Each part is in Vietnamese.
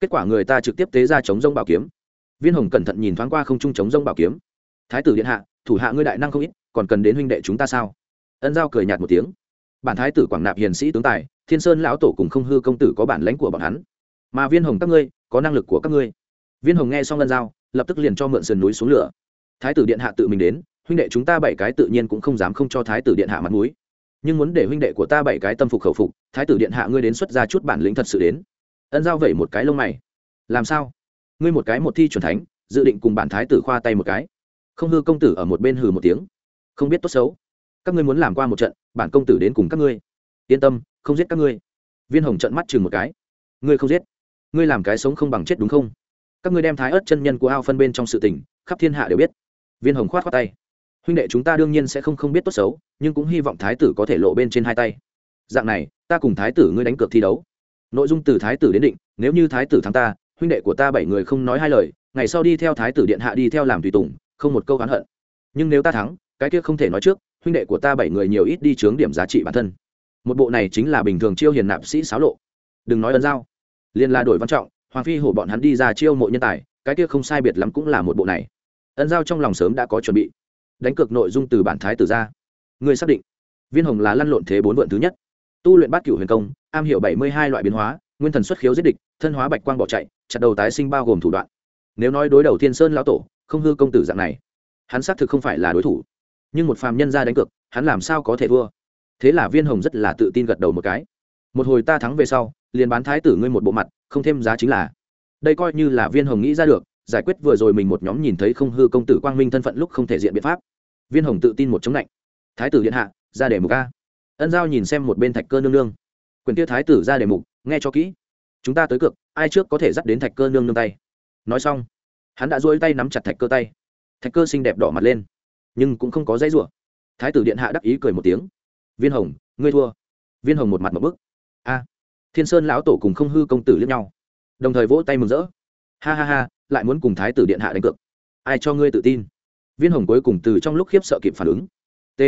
kết quả người ta trực tiếp tế ra chống rông bảo kiếm. Viên hồng cẩn thận nhìn thoáng qua không trung chống rông bảo kiếm. Thái tử điện hạ, thủ hạ ngươi đại năng không ít, còn cần đến huynh đệ chúng ta sao? Ân giao cười nhạt một tiếng. Bản thái tử quảng nạp hiền sĩ tướng tài, thiên sơn lão tổ cùng không hư công tử có bản lãnh của bọn hắn. Mà viên hồng các ngươi, có năng lực của các ngươi. Viên hồng nghe xong ân giao, lập tức liền cho mượn sườn núi xuống lửa. Thái tử điện hạ tự mình đến, huynh đệ chúng ta bảy cái tự nhiên cũng không dám không cho thái tử điện hạ mặt mũi. Nhưng muốn để huynh đệ của ta bảy cái tâm phục khẩu phục, thái tử điện hạ ngươi đến xuất ra chút bản lĩnh thật sự đến ân giao vẩy một cái lông mày. Làm sao? Ngươi một cái một thi chuẩn thánh, dự định cùng bản thái tử khoa tay một cái. Không hư công tử ở một bên hừ một tiếng. Không biết tốt xấu. Các ngươi muốn làm qua một trận, bản công tử đến cùng các ngươi. Yên tâm, không giết các ngươi. Viên hồng trận mắt chừng một cái. Ngươi không giết. Ngươi làm cái sống không bằng chết đúng không? Các ngươi đem thái ớt chân nhân của ao phân bên trong sự tình, khắp thiên hạ đều biết. Viên hồng khoát khoát tay. Huynh đệ chúng ta đương nhiên sẽ không không biết tốt xấu, nhưng cũng hy vọng thái tử có thể lộ bên trên hai tay. Dạng này, ta cùng thái tử ngươi đánh cược thi đấu nội dung từ thái tử đến định, nếu như thái tử thắng ta, huynh đệ của ta bảy người không nói hai lời, ngày sau đi theo thái tử điện hạ đi theo làm tùy tùng, không một câu oán hận. Nhưng nếu ta thắng, cái kia không thể nói trước, huynh đệ của ta bảy người nhiều ít đi chướng điểm giá trị bản thân. Một bộ này chính là bình thường chiêu hiền nạp sĩ xáo lộ. Đừng nói ấn giao. Liên la đổi văn trọng, hoàng phi hổ bọn hắn đi ra chiêu mộ nhân tài, cái kia không sai biệt lắm cũng là một bộ này. Ấn giao trong lòng sớm đã có chuẩn bị. Đánh cược nội dung từ bản thái tử ra. Người xác định. Viên hồng là lăn lộn thế bốn vượn thứ nhất. Tu luyện bát cửu huyền công am hiểu bảy mươi hai loại biến hóa, nguyên thần xuất khiếu giết địch, thân hóa bạch quang bỏ chạy, chặt đầu tái sinh bao gồm thủ đoạn. Nếu nói đối đầu thiên sơn lão tổ, không hư công tử dạng này, hắn xác thực không phải là đối thủ. Nhưng một phàm nhân ra đánh cược, hắn làm sao có thể thua? Thế là viên hồng rất là tự tin gật đầu một cái. Một hồi ta thắng về sau, liền bán thái tử ngươi một bộ mặt, không thêm giá chính là. Đây coi như là viên hồng nghĩ ra được, giải quyết vừa rồi mình một nhóm nhìn thấy không hư công tử quang minh thân phận lúc không thể diện biện pháp. Viên hồng tự tin một chống lạnh. Thái tử điện hạ, ra để một ca ân giao nhìn xem một bên thạch cơ nương nương quyền tiêu thái tử ra để mục, nghe cho kỹ. Chúng ta tới cược, ai trước có thể dắt đến thạch cơ nương nương tay? Nói xong, hắn đã dỗi tay nắm chặt thạch cơ tay. Thạch cơ xinh đẹp đỏ mặt lên, nhưng cũng không có dãy rủa. Thái tử điện hạ đắc ý cười một tiếng. Viên hồng, ngươi thua. Viên hồng một mặt một bức. A, thiên sơn lão tổ cùng không hư công tử liếc nhau, đồng thời vỗ tay mừng rỡ. Ha ha ha, lại muốn cùng thái tử điện hạ đánh cược. Ai cho ngươi tự tin? Viên hồng cuối cùng từ trong lúc khiếp sợ kịp phản ứng. T,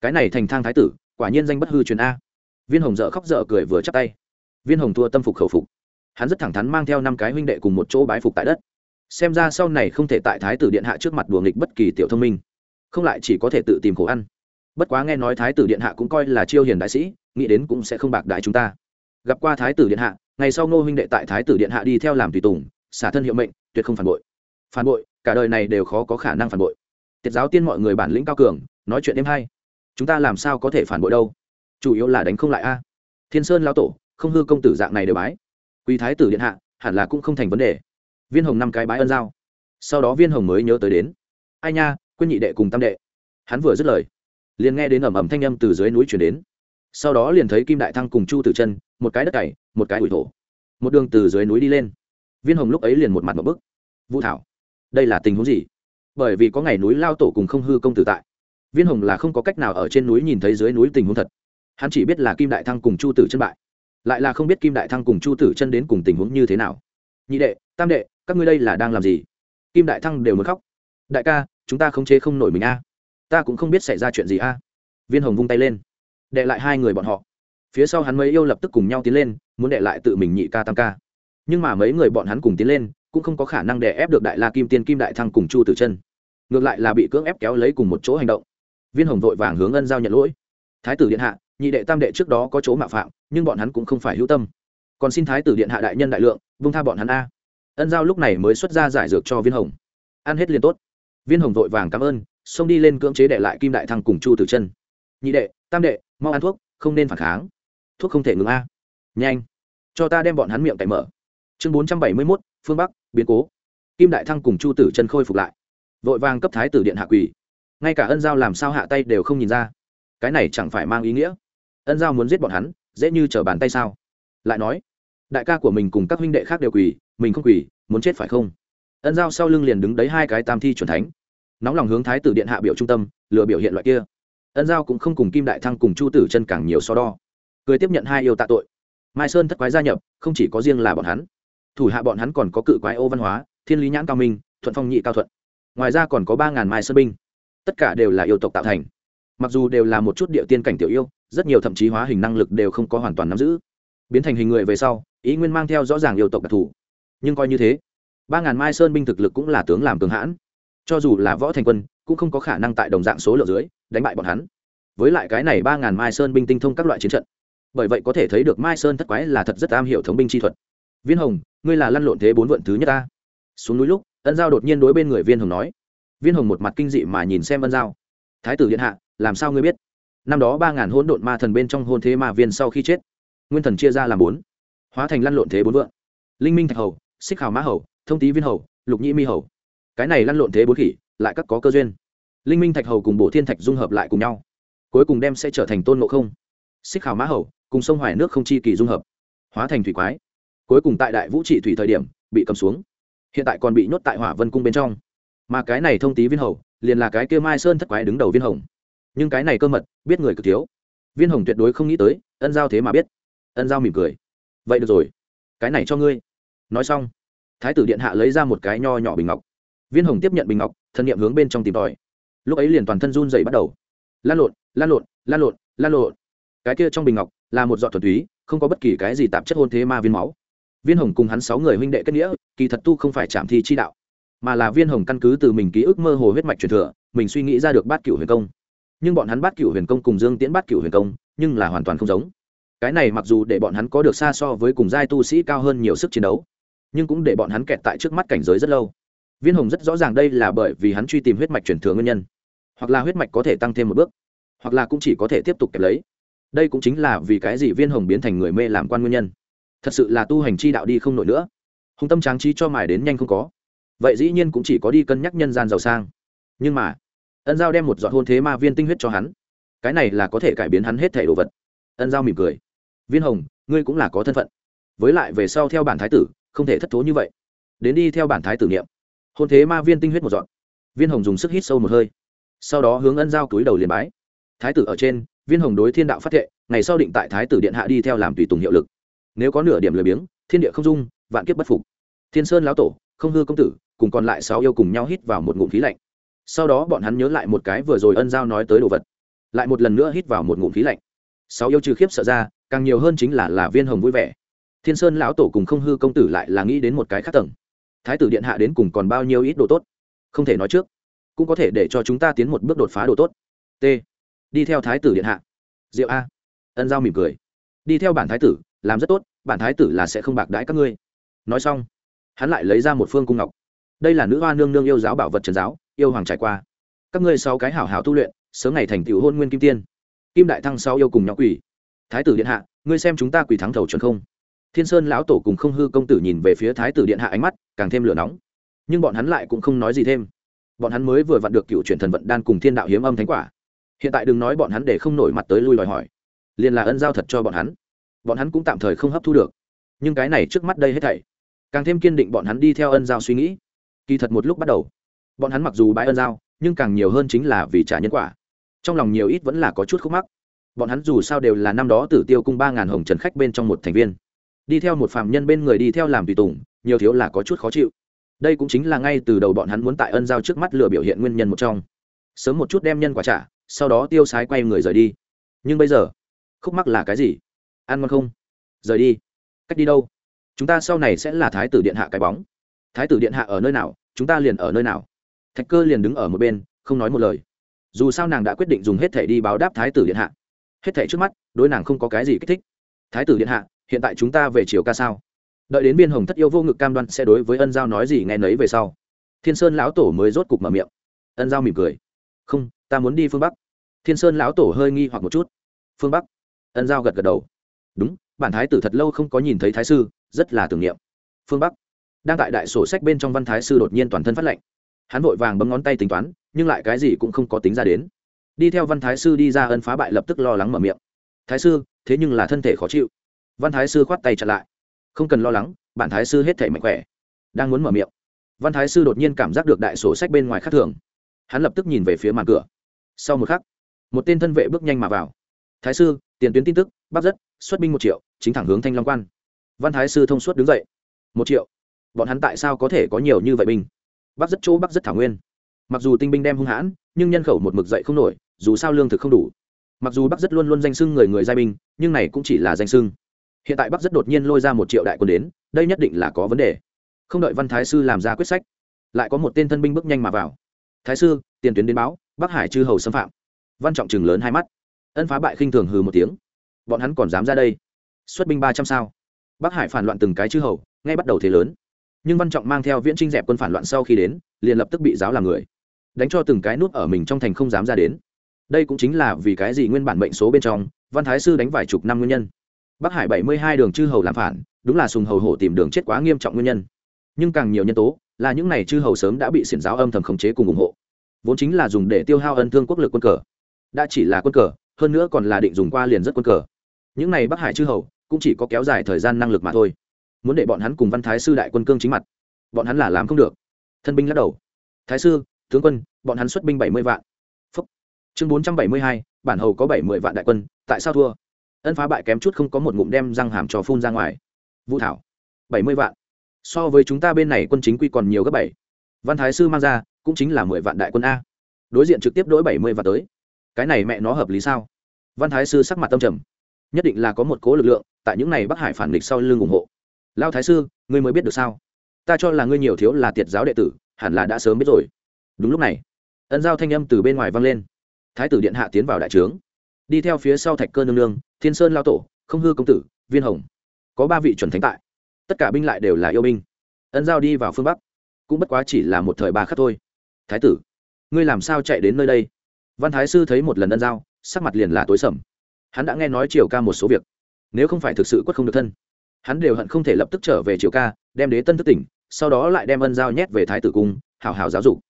cái này thành thang thái tử, quả nhiên danh bất hư truyền a viên hồng dợ khóc dợ cười vừa chắc tay. Viên hồng thua tâm phục khẩu phục. Hắn rất thẳng thắn mang theo năm cái huynh đệ cùng một chỗ bái phục tại đất. Xem ra sau này không thể tại thái tử điện hạ trước mặt đùa nghịch bất kỳ tiểu thông minh. Không lại chỉ có thể tự tìm khổ ăn. Bất quá nghe nói thái tử điện hạ cũng coi là chiêu hiền đại sĩ, nghĩ đến cũng sẽ không bạc đại chúng ta. Gặp qua thái tử điện hạ, ngày sau ngô huynh đệ tại thái tử điện hạ đi theo làm tùy tùng, xả thân hiệu mệnh, tuyệt không phản bội. Phản bội, cả đời này đều khó có khả năng phản bội. Tiết giáo tiên mọi người bản lĩnh cao cường, nói chuyện êm hay. Chúng ta làm sao có thể phản bội đâu? Chủ yếu là đánh không lại a. Thiên sơn lao tổ, không hư công tử dạng này đều bái. Quý thái tử điện hạ, hẳn là cũng không thành vấn đề. Viên hồng năm cái bái ân giao. Sau đó viên hồng mới nhớ tới đến. Ai nha, quên nhị đệ cùng tam đệ. Hắn vừa dứt lời, liền nghe đến ẩm ẩm thanh â m từ dưới núi chuyển đến. Sau đó liền thấy kim đại thăng cùng chu tử chân, một cái đất cày, một cái ủi thổ. Một đường từ dưới núi đi lên. Viên hồng lúc ấy liền một mặt một bức. Vũ thảo, đây là tình huống gì? Bởi vì có ngày núi lao tổ cùng không hư công tử tại. Viên hồng là không có cách nào ở trên núi nhìn thấy dưới núi tình huống thật hắn chỉ biết là kim đại thăng cùng chu tử chân bại, lại là không biết kim đại thăng cùng chu tử chân đến cùng tình huống như thế nào. Nhị đệ, tam đệ, các ngươi đây là đang làm gì? Kim đại thăng đều muốn khóc. Đại ca, chúng ta khống chế không nổi mình a. Ta cũng không biết xảy ra chuyện gì a. Viên hồng vung tay lên, đệ lại hai người bọn họ. Phía sau hắn mấy yêu lập tức cùng nhau tiến lên, muốn đệ lại tự mình nhị ca tam ca. Nhưng mà mấy người bọn hắn cùng tiến lên, cũng không có khả năng đè ép được đại la kim tiên kim đại thăng cùng chu tử chân. Ngược lại là bị cưỡng ép kéo lấy cùng một chỗ hành động. Viên hồng vội vàng hướng ân giao nhận lỗi. Thái tử điện hạ nhị đệ tam đệ trước đó có chỗ mạo phạm, nhưng bọn hắn cũng không phải hữu tâm. Còn xin thái tử điện hạ đại nhân đại lượng, vung tha bọn hắn a. Ân giao lúc này mới xuất ra giải dược cho viên hồng. Ăn hết liền tốt. Viên hồng vội vàng cảm ơn, xông đi lên cưỡng chế đệ lại kim đại thăng cùng chu tử chân. Nhị đệ, tam đệ, mau ăn thuốc, không nên phản kháng. Thuốc không thể ngừng a. Nhanh, cho ta đem bọn hắn miệng cậy mở. Chương bốn trăm bảy mươi mốt, phương bắc, biến cố. Kim đại thăng cùng chu tử chân khôi phục lại. Vội vàng cấp thái tử điện hạ quỳ. Ngay cả ân giao làm sao hạ tay đều không nhìn ra. Cái này chẳng phải mang ý nghĩa ân giao muốn giết bọn hắn, dễ như t r ở bàn tay sao? Lại nói, đại ca của mình cùng các huynh đệ khác đều quỳ, mình không quỳ, muốn chết phải không? Ân giao sau lưng liền đứng đấy hai cái tam thi c thánh. Nóng lòng hướng thái tử điện hạ biểu trung tâm, lừa biểu hiện loại kia. Ân giao cũng không cùng kim đại thăng cùng chu tử chân càng nhiều so đo. Cười tiếp nhận hai yêu tạ tội. Mai sơn thất quái gia nhập, không chỉ có riêng là bọn hắn. Thủ hạ bọn hắn còn có cự quái ô văn hóa, thiên lý nhãn cao minh, thuận phong nhị cao thuận. Ngoài ra còn có ba ngàn mai sơn binh. Tất cả đều là yêu tộc tạo thành. Mặc dù đều là một chút địa tiên cảnh tiểu yêu rất nhiều thậm chí hóa hình năng lực đều không có hoàn toàn nắm giữ. Biến thành hình người về sau, ý nguyên mang theo rõ ràng yêu tộc đặc thù. Nhưng coi như thế, ba ngàn mai sơn binh thực lực cũng là tướng làm cường hãn. Cho dù là võ thành quân, cũng không có khả năng tại đồng dạng số lượng dưới, đánh bại bọn hắn. Với lại cái này ba ngàn mai sơn binh tinh thông các loại chiến trận. Bởi vậy có thể thấy được mai sơn thất quái là thật rất am hiểu thống binh chi thuật. Viên hồng, ngươi là lăn lộn thế bốn vận thứ nhất ta. Xuống núi lúc, ân giao đột nhiên đối bên người viên hồng nói. Viên hồng một mặt kinh dị mà nhìn xem ân giao. Thái tử điện hạ, làm sao ngươi biết? Năm đó ba ngàn hôn độn ma thần bên trong hôn thế ma viên sau khi chết, nguyên thần chia ra làm bốn, hóa thành lăn lộn thế bốn vượng. Linh minh thạch hầu, xích hào mã hầu, thông tý viên hầu, lục nhĩ mi hầu. Cái này lăn lộn thế bốn khỉ, lại các có cơ duyên. Linh minh thạch hầu cùng bộ thiên thạch dung hợp lại cùng nhau, cuối cùng đem sẽ trở thành tôn ngộ không. Xích hào mã hầu, cùng sông hoài nước không chi kỳ dung hợp, hóa thành thủy quái. Cuối cùng tại đại vũ trị thủy thời điểm, bị cầm xuống. Hiện tại còn bị nhốt tại hỏa vân cung bên trong. Mà cái này thông tý viên hầu, liền là cái kêu mai sơn thất quái đứng đầu viên hồng nhưng cái này cơ mật, biết người cực thiếu. Viên hồng tuyệt đối không nghĩ tới, ân giao thế mà biết. Ân giao mỉm cười. Vậy được rồi. Cái này cho ngươi. Nói xong, thái tử điện hạ lấy ra một cái nho nhỏ bình ngọc. Viên hồng tiếp nhận bình ngọc, thân nhiệm hướng bên trong tìm tòi. Lúc ấy liền toàn thân run dậy bắt đầu. Lan lộn lan lộn lan lộn lan lộn. Cái kia trong bình ngọc là một giọt thuần túy, không có bất kỳ cái gì tạp chất hôn thế ma viên máu. Viên hồng cùng hắn sáu người huynh đệ kết nghĩa, kỳ thật tu không phải chạm thi chi đạo, mà là viên hồng căn cứ từ mình ký ức mơ hồ huyết mạch truyền thừa, mình suy nghĩ ra được bát cựu huyền công nhưng bọn hắn bát cựu huyền công cùng dương tiễn bát cựu huyền công, nhưng là hoàn toàn không giống. Cái này mặc dù để bọn hắn có được xa so với cùng giai tu sĩ cao hơn nhiều sức chiến đấu, nhưng cũng để bọn hắn kẹt tại trước mắt cảnh giới rất lâu. Viên hồng rất rõ ràng đây là bởi vì hắn truy tìm huyết mạch truyền thừa nguyên nhân, hoặc là huyết mạch có thể tăng thêm một bước, hoặc là cũng chỉ có thể tiếp tục kẹp lấy. Đây cũng chính là vì cái gì viên hồng biến thành người mê làm quan nguyên nhân. Thật sự là tu hành chi đạo đi không nổi nữa. Hùng tâm tráng trí cho mài đến nhanh không có. Vậy dĩ nhiên cũng chỉ có đi cân nhắc nhân gian giàu sang. Nhưng mà ân giao đem một giọt hôn thế ma viên tinh huyết cho hắn cái này là có thể cải biến hắn hết thể đồ vật ân giao mỉm cười viên hồng ngươi cũng là có thân phận với lại về sau theo bản thái tử không thể thất thố như vậy đến đi theo bản thái tử niệm hôn thế ma viên tinh huyết một dọn viên hồng dùng sức hít sâu một hơi sau đó hướng ân giao túi đầu liền bái thái tử ở trên viên hồng đối thiên đạo phát thệ ngày sau định tại thái tử điện hạ đi theo làm tùy tùng hiệu lực nếu có nửa điểm lười biếng thiên địa không dung vạn kiếp bất phục thiên sơn lão tổ không hư công tử cùng còn lại sáu yêu cùng nhau hít vào một ngụm khí lạnh sau đó bọn hắn nhớ lại một cái vừa rồi ân giao nói tới đồ vật. Lại một lần nữa hít vào một ngụm khí lạnh. Sáu yêu trừ khiếp sợ ra, càng nhiều hơn chính là là viên hồng vui vẻ. Thiên sơn lão tổ cùng không hư công tử lại là nghĩ đến một cái khác tầng. Thái tử điện hạ đến cùng còn bao nhiêu ít đồ tốt? Không thể nói trước. Cũng có thể để cho chúng ta tiến một bước đột phá đồ tốt. T. Đi theo thái tử điện hạ. Diệu a. Ân giao mỉm cười. Đi theo bản thái tử, làm rất tốt, bản thái tử là sẽ không bạc đãi các ngươi. Nói xong, hắn lại lấy ra một phương cung ngọc. Đây là nữ hoa nương nương yêu giáo bảo vật trần giáo yêu hoàng trải qua. Các ngươi sau cái hảo hảo tu luyện, sớm ngày thành tựu hôn nguyên kim tiên. Kim đại thăng sau yêu cùng nhỏ quỷ. Thái tử điện hạ, ngươi xem chúng ta quỷ thắng thầu chuẩn không? Thiên sơn lão tổ cùng không hư công tử nhìn về phía thái tử điện hạ ánh mắt, càng thêm lửa nóng. Nhưng bọn hắn lại cũng không nói gì thêm. Bọn hắn mới vừa vặn được cựu truyền thần vận đan cùng thiên đạo hiếm âm thánh quả. Hiện tại đừng nói bọn hắn để không nổi mặt tới lui đòi hỏi. Liền là ân giao thật cho bọn hắn. Bọn hắn cũng tạm thời không hấp thu được. Nhưng cái này trước mắt đây hết thảy. Càng thêm kiên định bọn hắn đi theo ân giao suy nghĩ. Kỳ thật một lúc bắt đầu bọn hắn mặc dù bãi ơn giao, nhưng càng nhiều hơn chính là vì trả nhân quả. Trong lòng nhiều ít vẫn là có chút khúc mắc. Bọn hắn dù sao đều là năm đó tử tiêu cung ba ngàn hồng trần khách bên trong một thành viên. Đi theo một phạm nhân bên người đi theo làm tùy tùng, nhiều thiếu là có chút khó chịu. Đây cũng chính là ngay từ đầu bọn hắn muốn tại ân giao trước mắt lừa biểu hiện nguyên nhân một trong. Sớm một chút đem nhân quả trả, sau đó tiêu sái quay người rời đi. Nhưng bây giờ, khúc mắc là cái gì? Ăn ngon không? Rời đi. Cách đi đâu? Chúng ta sau này sẽ là thái tử điện hạ cái bóng. Thái tử điện hạ ở nơi nào, chúng ta liền ở nơi nào thạch cơ liền đứng ở một bên, không nói một lời. Dù sao nàng đã quyết định dùng hết thẻ đi báo đáp thái tử điện hạ. Hết thẻ trước mắt, đối nàng không có cái gì kích thích. Thái tử điện hạ, hiện tại chúng ta về chiều ca sao? Đợi đến biên hồng thất yêu vô ngực cam đoan sẽ đối với ân giao nói gì nghe nấy về sau. Thiên sơn lão tổ mới rốt cục mở miệng. Ân giao mỉm cười. Không, ta muốn đi phương bắc. Thiên sơn lão tổ hơi nghi hoặc một chút. Phương bắc? Ân giao gật gật đầu. Đúng, bản thái tử thật lâu không có nhìn thấy thái sư, rất là tưởng niệm. Phương bắc? Đang tại đại sổ sách bên trong văn thái sư đột nhiên toàn thân phát lệnh hắn vội vàng bấm ngón tay tính toán, nhưng lại cái gì cũng không có tính ra đến. Đi theo văn thái sư đi ra ân phá bại lập tức lo lắng mở miệng. Thái sư, thế nhưng là thân thể khó chịu. Văn thái sư khoát tay chặn lại. Không cần lo lắng, bản thái sư hết thể mạnh khỏe. Đang muốn mở miệng, văn thái sư đột nhiên cảm giác được đại sổ sách bên ngoài khác thường. Hắn lập tức nhìn về phía màn cửa. Sau một khắc, một tên thân vệ bước nhanh mà vào. Thái sư, tiền tuyến tin tức bắt rất, xuất binh một triệu, chính thẳng hướng thanh long quan. Văn thái sư thông suốt đứng dậy. Một triệu? Bọn hắn tại sao có thể có nhiều như vậy binh? Bắc rất chỗ bắc rất thảo nguyên. Mặc dù tinh binh đem hung hãn, nhưng nhân khẩu một mực dậy không nổi, dù sao lương thực không đủ. Mặc dù bắc rất luôn luôn danh sưng người người giai binh, nhưng này cũng chỉ là danh sưng hiện tại bắc rất đột nhiên lôi ra một triệu đại quân đến, đây nhất định là có vấn đề. Không đợi văn thái sư làm ra quyết sách, lại có một tên thân binh bước nhanh mà vào. Thái sư, tiền tuyến đến báo, bắc hải chư hầu xâm phạm. Văn trọng chừng lớn hai mắt. Ân phá bại khinh thường hừ một tiếng. Bọn hắn còn dám ra đây? Xuất binh ba trăm sao? Bắc hải phản loạn từng cái chư hầu, ngay bắt đầu thế lớn nhưng văn trọng mang theo viễn trinh dẹp quân phản loạn sau khi đến, liền lập tức bị giáo làm người. Đánh cho từng cái nút ở mình trong thành không dám ra đến. Đây cũng chính là vì cái gì nguyên bản mệnh số bên trong, văn thái sư đánh vài chục năm nguyên nhân. Bắc hải bảy mươi hai đường chư hầu làm phản, đúng là sùng hầu hổ tìm đường chết quá nghiêm trọng nguyên nhân. Nhưng càng nhiều nhân tố, là những này chư hầu sớm đã bị xiển giáo âm thầm khống chế cùng ủng hộ. Vốn chính là dùng để tiêu hao ân thương quốc lực quân cờ. Đã chỉ là quân cờ, hơn nữa còn là định dùng qua liền rất quân cờ. Những này bắc hải chư hầu, cũng chỉ có kéo dài thời gian năng lực mà thôi muốn để bọn hắn cùng văn thái sư đại quân cương chính mặt. Bọn hắn là làm không được. Thân binh lắc đầu. Thái sư, tướng quân, bọn hắn xuất binh bảy mươi vạn. Phúc. chương bốn trăm bảy mươi hai, bản hầu có bảy mươi vạn đại quân, tại sao thua? Ân phá bại kém chút không có một ngụm đem răng hàm trò phun ra ngoài. Vũ thảo. bảy mươi vạn. So với chúng ta bên này quân chính quy còn nhiều gấp bảy. Văn thái sư mang ra, cũng chính là mười vạn đại quân a. Đối diện trực tiếp đ ố i bảy mươi vạn tới. Cái này mẹ nó hợp lý sao? Văn thái sư sắc mặt tâm trầm. Nhất định là có một cố lực lượng, tại những n à y bắc hải phản địch sau lưng ủng hộ lao thái sư, ngươi mới biết được sao? Ta cho là ngươi nhiều thiếu là tiệt giáo đệ tử, hẳn là đã sớm biết rồi. Đúng lúc này, ân giao thanh âm từ bên ngoài vang lên. Thái tử điện hạ tiến vào đại trướng. Đi theo phía sau thạch cơ nương nương, thiên sơn lao tổ, không hư công tử, viên hồng. Có ba vị chuẩn thánh tại. Tất cả binh lại đều là yêu binh. Ân giao đi vào phương bắc. Cũng bất quá chỉ là một thời ba khắc thôi. Thái tử, ngươi làm sao chạy đến nơi đây? Văn thái sư thấy một lần ân giao, sắc mặt liền là tối sầm. Hắn đã nghe nói triều ca một số việc. Nếu không phải thực sự quất không được thân hắn đều hận không thể lập tức trở về triều ca, đem đế tân thức tỉnh, sau đó lại đem ân giao nhét về thái tử cung, hảo hảo giáo dục.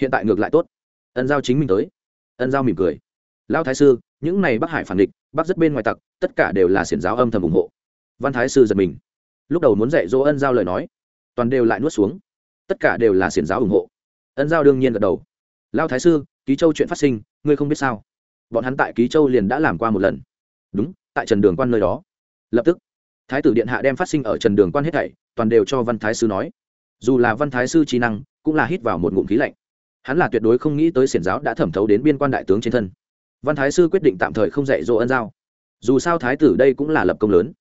Hiện tại ngược lại tốt. Ân giao chính mình tới. Ân giao mỉm cười. Lao thái sư, những này bắc hải phản địch, bắc rất bên ngoài tặc, tất cả đều là xiển giáo âm thầm ủng hộ. Văn thái sư giật mình. Lúc đầu muốn dạy dỗ ân giao lời nói, toàn đều lại nuốt xuống. Tất cả đều là xiển giáo ủng hộ. Ân giao đương nhiên gật đầu. Lao thái sư, ký châu chuyện phát sinh, ngươi không biết sao? Bọn hắn tại ký châu liền đã làm qua một lần. Đúng, tại trần đường quan nơi đó. Lập tức thái tử điện hạ đem phát sinh ở trần đường quan hết thảy, toàn đều cho văn thái sư nói. Dù là văn thái sư trí năng, cũng là hít vào một ngụm khí lạnh. Hắn là tuyệt đối không nghĩ tới xiển giáo đã thẩm thấu đến biên quan đại tướng trên thân. Văn thái sư quyết định tạm thời không dạy dỗ ân giao. Dù sao thái tử đây cũng là lập công lớn.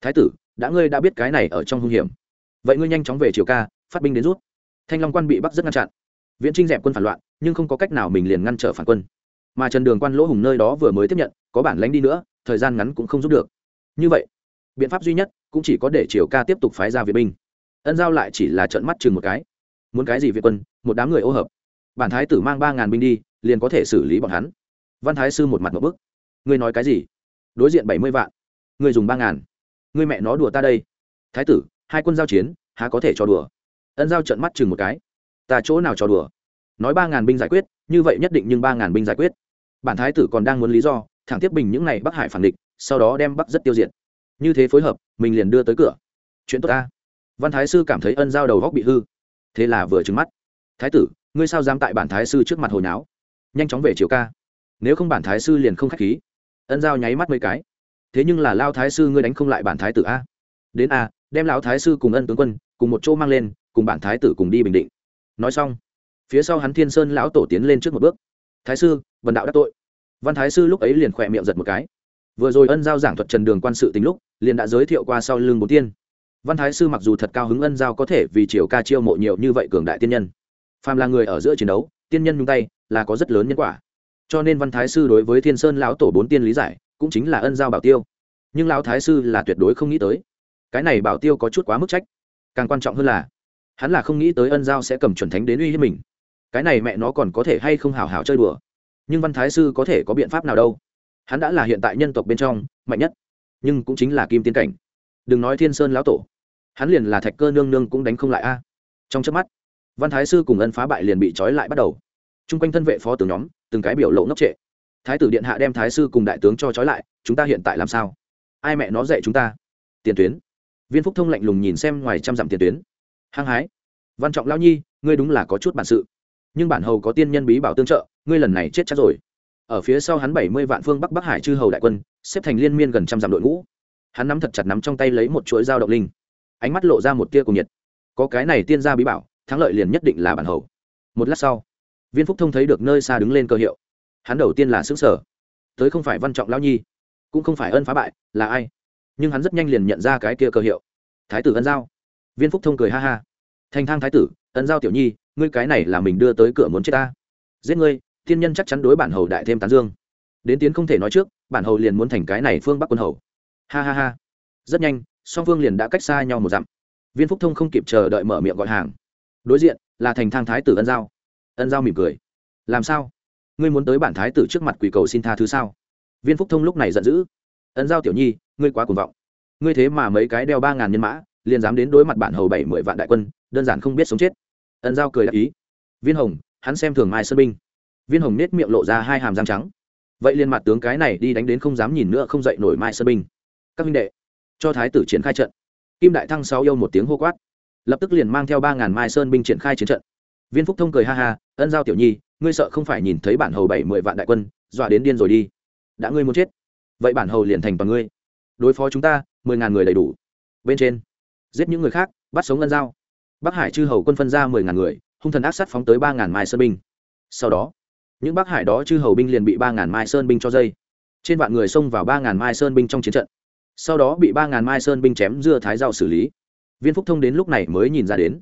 Thái tử, đã ngươi đã biết cái này ở trong hung hiểm. Vậy ngươi nhanh chóng về triều ca, phát binh đến rút. Thanh long quan bị bắt rất ngăn chặn. Viễn trinh dẹp quân phản loạn, nhưng không có cách nào mình liền ngăn trở phản quân. Mà trần đường quan lỗ hùng nơi đó vừa mới tiếp nhận, có bản lánh đi nữa, thời gian ngắn cũng không giúp được. Như vậy biện pháp duy nhất cũng chỉ có để triều ca tiếp tục phái ra viện binh. Ân giao lại chỉ là trận mắt chừng một cái. Muốn cái gì việt quân, một đám người ô hợp. Bản thái tử mang ba ngàn binh đi, liền có thể xử lý bọn hắn. Văn thái sư một mặt một bức. Ngươi nói cái gì? Đối diện bảy mươi vạn. Ngươi dùng ba ngàn. Ngươi mẹ nó đùa ta đây. Thái tử, hai quân giao chiến, há có thể cho đùa? Ân giao trận mắt chừng một cái. Ta chỗ nào cho đùa? Nói ba ngàn binh giải quyết, như vậy nhất định nhưng ba ngàn binh giải quyết. Bản thái tử còn đang muốn lý do, thẳng tiếp bình những n à y bắc hải phản địch, sau đó đem bắc rất tiêu diệt như thế phối hợp, mình liền đưa tới cửa. Chuyện tốt ta. Văn thái sư cảm thấy ân giao đầu góc bị hư. Thế là vừa trứng mắt. Thái tử, ngươi sao dám tại bản thái sư trước mặt hồi náo nhanh chóng về chiều ca. Nếu không bản thái sư liền không k h á c h khí. Ân giao nháy mắt mấy cái. Thế nhưng là lao thái sư ngươi đánh không lại bản thái tử a. Đến a, đem lão thái sư cùng ân tướng quân, cùng một chỗ mang lên, cùng bản thái tử cùng đi bình định. Nói xong, phía sau hắn thiên sơn lão tổ tiến lên trước một bước. Thái sư vần đạo đắc tội. Văn thái sư lúc ấy liền khỏe miệng giật một cái vừa rồi ân giao giảng thuật trần đường quan sự tính lúc, liền đã giới thiệu qua sau lưng bốn tiên. Văn thái sư mặc dù thật cao hứng ân giao có thể vì triều ca chiêu mộ nhiều như vậy cường đại tiên nhân. Phàm là người ở giữa chiến đấu, tiên nhân nhung tay là có rất lớn nhân quả. Cho nên văn thái sư đối với thiên sơn lão tổ bốn tiên lý giải, cũng chính là ân giao bảo tiêu. Nhưng lão thái sư là tuyệt đối không nghĩ tới. Cái này bảo tiêu có chút quá mức trách. Càng quan trọng hơn là, hắn là không nghĩ tới ân giao sẽ cầm chuẩn thánh đến uy hiếp mình. Cái này mẹ nó còn có thể hay không hào hào chơi đùa. Nhưng văn thái sư có thể có biện pháp nào đâu? Hắn đã là hiện tại nhân tộc bên trong mạnh nhất, nhưng cũng chính là kim tiên cảnh. Đừng nói thiên sơn lão tổ, hắn liền là thạch cơ nương nương cũng đánh không lại a. Trong trước mắt, văn thái sư cùng ân phá bại liền bị trói lại bắt đầu. T r u n g quanh thân vệ phó tướng nhóm, từng cái biểu lộ ngốc trệ. Thái tử điện hạ đem thái sư cùng đại tướng cho trói lại, chúng ta hiện tại làm sao? Ai mẹ nó dạy chúng ta? Tiền tuyến. Viên phúc thông lạnh lùng nhìn xem ngoài trăm dặm tiền tuyến. Hăng hái. Văn trọng lao nhi, ngươi đúng là có chút bản sự. Nhưng bản hầu có tiên nhân bí bảo tương trợ, ngươi lần này chết chắc rồi ở phía sau hắn bảy mươi vạn phương bắc bắc hải chư hầu đại quân, xếp thành liên miên gần trăm dặm đội ngũ. Hắn nắm thật chặt nắm trong tay lấy một chuỗi dao động linh. Ánh mắt lộ ra một tia cùng nhiệt. Có cái này tiên gia bí bảo, thắng lợi liền nhất định là bản hầu. Một lát sau, viên phúc thông thấy được nơi xa đứng lên cơ hiệu. Hắn đầu tiên là xứng sở tới không phải văn trọng lão nhi, cũng không phải ân phá bại, là ai? Nhưng hắn rất nhanh liền nhận ra cái kia cơ hiệu. Thái tử ân giao. Viên phúc thông cười ha ha. Thành thang thái tử, ân giao tiểu nhi, ngươi cái này là mình đưa tới cửa muốn chết ta. Giết ngươi thiên nhân chắc chắn đối bản hầu đại thêm tán dương. Đến tiến không thể nói trước, bản hầu liền muốn thành cái này phương bắc quân hầu. Ha ha ha. Rất nhanh, song phương liền đã cách xa nhau một dặm. Viên phúc thông không kịp chờ đợi mở miệng gọi hàng. Đối diện, là thành thang thái tử ân giao. Ân giao mỉm cười. Làm sao? Ngươi muốn tới bản thái tử trước mặt quỷ cầu xin tha thứ sao? Viên phúc thông lúc này giận dữ. Ân giao tiểu nhi, ngươi quá cuồng vọng. Ngươi thế mà mấy cái đeo ba ngàn nhân mã, liền dám đến đối mặt bản hầu bảy mười vạn đại quân, đơn giản không biết sống chết. Ân giao cười đáp ý. Viên hồng, hắn xem thường mai sơn binh viên hồng nết miệng lộ ra hai hàm răng trắng. Vậy liền mặt tướng cái này đi đánh đến không dám nhìn nữa không dậy nổi mai sơn binh các minh đệ, cho thái tử triển khai trận. Kim đại thăng sáu yêu một tiếng hô quát. Lập tức liền mang theo ba ngàn mai sơn binh triển khai chiến trận. Viên phúc thông cười ha ha, ân giao tiểu nhi, ngươi sợ không phải nhìn thấy bản hầu bảy mười vạn đại quân, dọa đến điên rồi đi. Đã ngươi muốn chết, vậy bản hầu liền thành toàn ngươi. Đối phó chúng ta, mười ngàn người đầy đủ. Bên trên, giết những người khác, bắt sống ân giao. Bắc hải chư hầu quân phân ra mười ngàn người, hung thần ác sát phóng tới ba ngàn mai sơn binh sau đó những bắc hải đó chư hầu binh liền bị ba ngàn mai sơn binh cho dây. Trên vạn người xông vào ba ngàn mai sơn binh trong chiến trận. Sau đó bị ba ngàn mai sơn binh chém dưa thái rau xử lý. Viên phúc thông đến lúc này mới nhìn ra đến.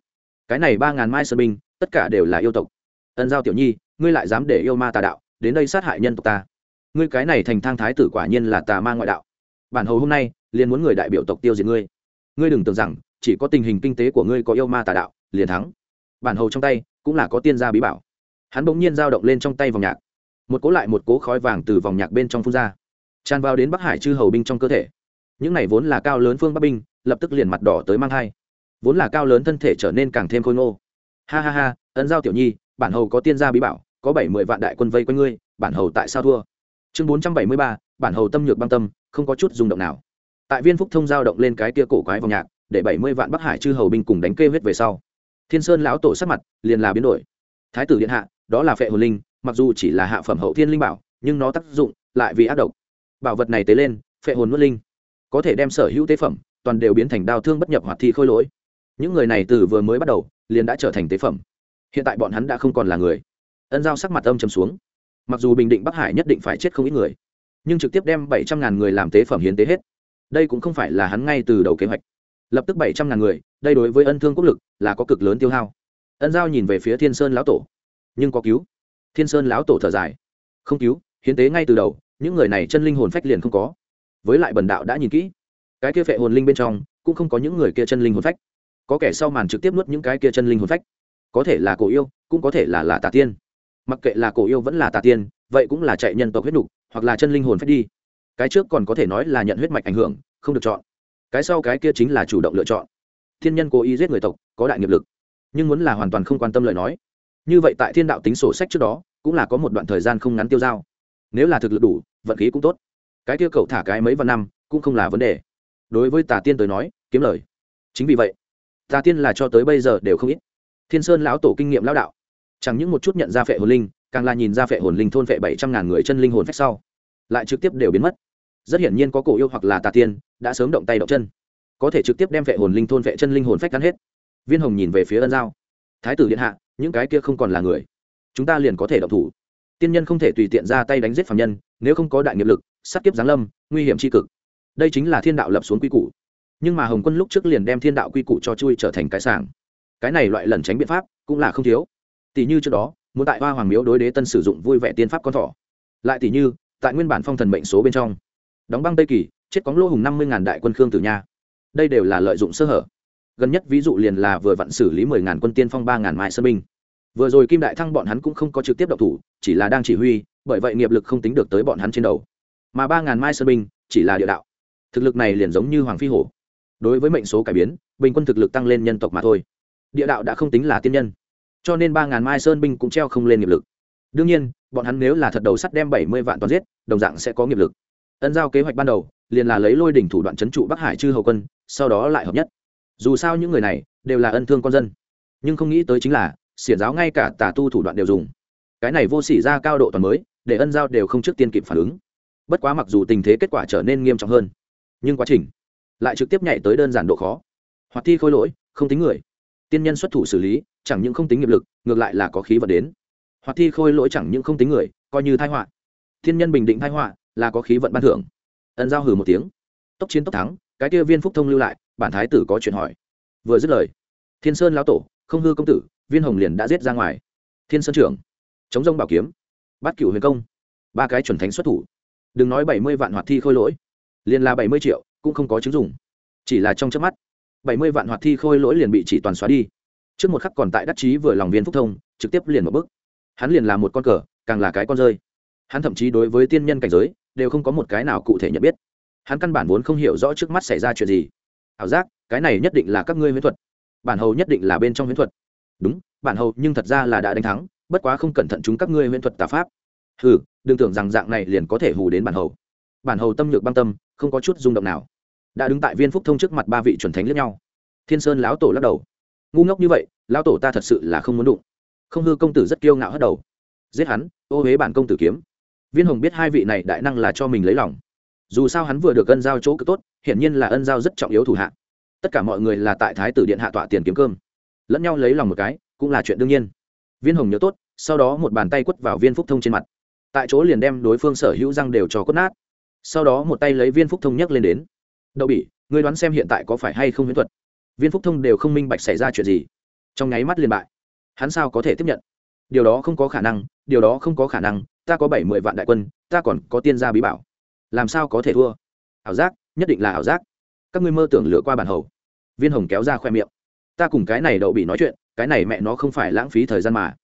Cái này ba ngàn mai sơn binh, tất cả đều là yêu tộc. Ân giao tiểu nhi, ngươi lại dám để yêu ma tà đạo, đến đây sát hại nhân tộc ta. Ngươi cái này thành thang thái tử quả nhiên là tà ma ngoại đạo. Bản hầu hôm nay, liền muốn người đại biểu tộc tiêu diệt ngươi. Ngươi đừng tưởng rằng, chỉ có tình hình kinh tế của ngươi có yêu ma tà đạo, liền thắng. Bản hầu trong tay, cũng là có tiên gia bí bảo hắn bỗng nhiên giao động lên trong tay vòng nhạc. Một cố lại một cố khói vàng từ vòng nhạc bên trong phun ra, tràn vào đến bắc hải chư hầu binh trong cơ thể. Những này vốn là cao lớn phương bắc binh, lập tức liền mặt đỏ tới mang thai vốn là cao lớn thân thể trở nên càng thêm khôi ngô. Ha ha ha ấn giao tiểu nhi, bản hầu có tiên gia bí bảo, có bảy mươi vạn đại quân vây quanh ngươi, bản hầu tại sao thua? Chương bốn trăm bảy mươi ba, bản hầu tâm nhược băng tâm, không có chút rung động nào. Tại viên phúc thông giao động lên cái tia cổ quái vòng nhạc, để bảy mươi vạn bắc hải chư hầu binh cùng đánh kê huyết về sau. Thiên sơn lão tổ sắc mặt liền là biến đổi. Thái tử điện hạ đó là phệ hồn linh, mặc dù chỉ là hạ phẩm hậu thiên linh bảo, nhưng nó tác dụng lại vì ác độc. Bảo vật này tế lên, phệ hồn nuốt linh. Có thể đem sở hữu tế phẩm, toàn đều biến thành đao thương bất nhập hoạt thi khôi lỗi. Những người này từ vừa mới bắt đầu, liền đã trở thành tế phẩm. Hiện tại bọn hắn đã không còn là người. Ân giao sắc mặt âm chầm xuống. Mặc dù bình định, bắc hải nhất định phải chết không ít người, nhưng trực tiếp đem bảy trăm ngàn người làm tế phẩm hiến tế hết. Đây cũng không phải là hắn ngay từ đầu kế hoạch. Lập tức bảy trăm ngàn người, đây đối với ân thương quốc lực là có cực lớn tiêu hao. Ân giao nhìn về phía thiên sơn lão tổ nhưng có cứu. Thiên sơn lão tổ thở dài. Không cứu, hiến tế ngay từ đầu, những người này chân linh hồn phách liền không có. Với lại bần đạo đã nhìn kỹ, cái kia phệ hồn linh bên trong cũng không có những người kia chân linh hồn phách. Có kẻ sau màn trực tiếp nuốt những cái kia chân linh hồn phách. Có thể là cổ yêu, cũng có thể là là tà tiên. Mặc kệ là cổ yêu vẫn là tà tiên, vậy cũng là chạy nhân tộc huyết nục, hoặc là chân linh hồn phách đi. Cái trước còn có thể nói là nhận huyết mạch ảnh hưởng, không được chọn. Cái sau cái kia chính là chủ động lựa chọn. Thiên nhân cố ý giết người tộc, có đại nghiệp lực. Nhưng muốn là hoàn toàn không quan tâm lời nói như vậy tại thiên đạo tính sổ sách trước đó, cũng là có một đoạn thời gian không ngắn tiêu dao. Nếu là thực lực đủ, vận khí cũng tốt. Cái kia cậu thả cái mấy vạn năm, cũng không là vấn đề. Đối với tà tiên tới nói, kiếm lời. Chính vì vậy, tà tiên là cho tới bây giờ đều không ít. Thiên sơn lão tổ kinh nghiệm lão đạo. Chẳng những một chút nhận ra phệ hồn linh, càng là nhìn ra phệ hồn linh thôn phệ bảy trăm ngàn người chân linh hồn phách sau. Lại trực tiếp đều biến mất. Rất hiển nhiên có cổ yêu hoặc là tà tiên, đã sớm động tay động chân. Có thể trực tiếp đem phệ hồn linh thôn phệ chân linh hồn phách cắn hết. Viên hồng nhìn về phía ân giao thái tử điện hạ, những cái kia không còn là người. Chúng ta liền có thể động thủ. Tiên nhân không thể tùy tiện ra tay đánh giết phạm nhân, nếu không có đại nghiệp lực, sát kiếp giáng lâm, nguy hiểm tri cực. Đây chính là thiên đạo lập xuống quy củ. Nhưng mà hồng quân lúc trước liền đem thiên đạo quy củ cho chui trở thành cái sàng cái này loại lẩn tránh biện pháp cũng là không thiếu. Tỷ như trước đó, muốn tại hoa hoàng miếu đối đế tân sử dụng vui vẻ tiên pháp con thỏ. Lại tỷ như, tại nguyên bản phong thần mệnh số bên trong. Đóng băng tây kỳ, chết cóng lỗ hùng năm mươi ngàn đại quân khương tử nha. Đây đều là lợi dụng sơ hở gần nhất ví dụ liền là vừa vặn xử lý mười ngàn quân tiên phong ba ngàn mai sơn binh. Vừa rồi kim đại thăng bọn hắn cũng không có trực tiếp động thủ, chỉ là đang chỉ huy, bởi vậy nghiệp lực không tính được tới bọn hắn trên đầu. Mà ba ngàn mai sơn binh chỉ là địa đạo. Thực lực này liền giống như hoàng phi hổ. Đối với mệnh số cải biến, bình quân thực lực tăng lên nhân tộc mà thôi. Địa đạo đã không tính là tiên nhân. Cho nên ba ngàn mai sơn binh cũng treo không lên nghiệp lực. Đương nhiên, bọn hắn nếu là thật đầu sắt đem bảy mươi vạn toàn giết, đồng dạng sẽ có nghiệp lực. Ân giao kế hoạch ban đầu, liền là lấy lôi đỉnh thủ đoạn c h ấ n trụ bắc hải chư hầu quân, sau đó lại hợp nhất dù sao những người này đều là ân thương con dân nhưng không nghĩ tới chính là xiển giáo ngay cả tà tu thủ đoạn đều dùng cái này vô s ỉ ra cao độ toàn mới để ân giao đều không trước tiên kịp phản ứng bất quá mặc dù tình thế kết quả trở nên nghiêm trọng hơn nhưng quá trình lại trực tiếp nhảy tới đơn giản độ khó hoặc thi khôi lỗi không tính người tiên nhân xuất thủ xử lý chẳng những không tính nghiệp lực ngược lại là có khí vật đến hoặc thi khôi lỗi chẳng những không tính người coi như thai họa thiên nhân bình định thai họa là có khí vận ban thưởng ân giao hừ một tiếng tốc chiến tốc thắng cái kia viên phúc thông lưu lại bản thái tử có chuyện hỏi. Vừa dứt lời, thiên sơn lão tổ, không hư công tử, viên hồng liền đã giết ra ngoài. Thiên sơn trưởng, chống rông bảo kiếm, bắt cửu huyền công, ba cái chuẩn thánh xuất thủ. Đừng nói bảy mươi vạn hoạt thi khôi lỗi, liền là bảy mươi triệu, cũng không có chứng dùng chỉ là trong chớp mắt, bảy mươi vạn hoạt thi khôi lỗi liền bị chỉ toàn xóa đi. Trước một khắc còn tại đắc chí vừa lòng viên phúc thông, trực tiếp liền một bức hắn liền là một con cờ, càng là cái con rơi. Hắn thậm chí đối với tiên nhân cảnh giới, đều không có một cái nào cụ thể nhận biết. Hắn căn bản vốn không hiểu rõ trước mắt xảy ra chuyện gì ảo giác, cái này nhất định là các ngươi huyễn thuật. Bản hầu nhất định là bên trong huyễn thuật. Đúng, bản hầu nhưng thật ra là đã đánh thắng, bất quá không cẩn thận chúng các ngươi huyễn thuật tà pháp. Hừ, đừng tưởng rằng dạng này liền có thể hù đến bản hầu. Bản hầu tâm nhược băng tâm, không có chút rung động nào. Đã đứng tại viên phúc thông trước mặt ba vị chuẩn thánh lẫn nhau. Thiên sơn lão tổ lắc đầu. Ngu ngốc như vậy, lão tổ ta thật sự là không muốn đụng. Không hư công tử rất kiêu ngạo hất đầu. Giết hắn, ô huế bản công tử kiếm. Viên hồng biết hai vị này đại năng là cho mình lấy lòng dù sao hắn vừa được ân giao chỗ cực tốt, hiển nhiên là ân giao rất trọng yếu thủ hạ. Tất cả mọi người là tại thái tử điện hạ tọa tiền kiếm cơm. Lẫn nhau lấy lòng một cái, cũng là chuyện đương nhiên. Viên hồng nhớ tốt, sau đó một bàn tay quất vào viên phúc thông trên mặt. Tại chỗ liền đem đối phương sở hữu răng đều cho cốt nát. Sau đó một tay lấy viên phúc thông nhấc lên đến. Đậu bỉ người đoán xem hiện tại có phải hay không huyễn thuật? Viên phúc thông đều không minh bạch xảy ra chuyện gì. Trong nháy mắt liền bại. Hắn sao có thể tiếp nhận? Điều đó không có khả năng, điều đó không có khả năng, ta có bảy mươi vạn đại quân, ta còn có tiên gia bí bảo làm sao có thể thua? Ảo giác, nhất định là ảo giác. Các ngươi mơ tưởng lựa qua bản hầu. Viên hồng kéo ra khoe miệng. Ta cùng cái này đậu bị nói chuyện, cái này mẹ nó không phải lãng phí thời gian mà.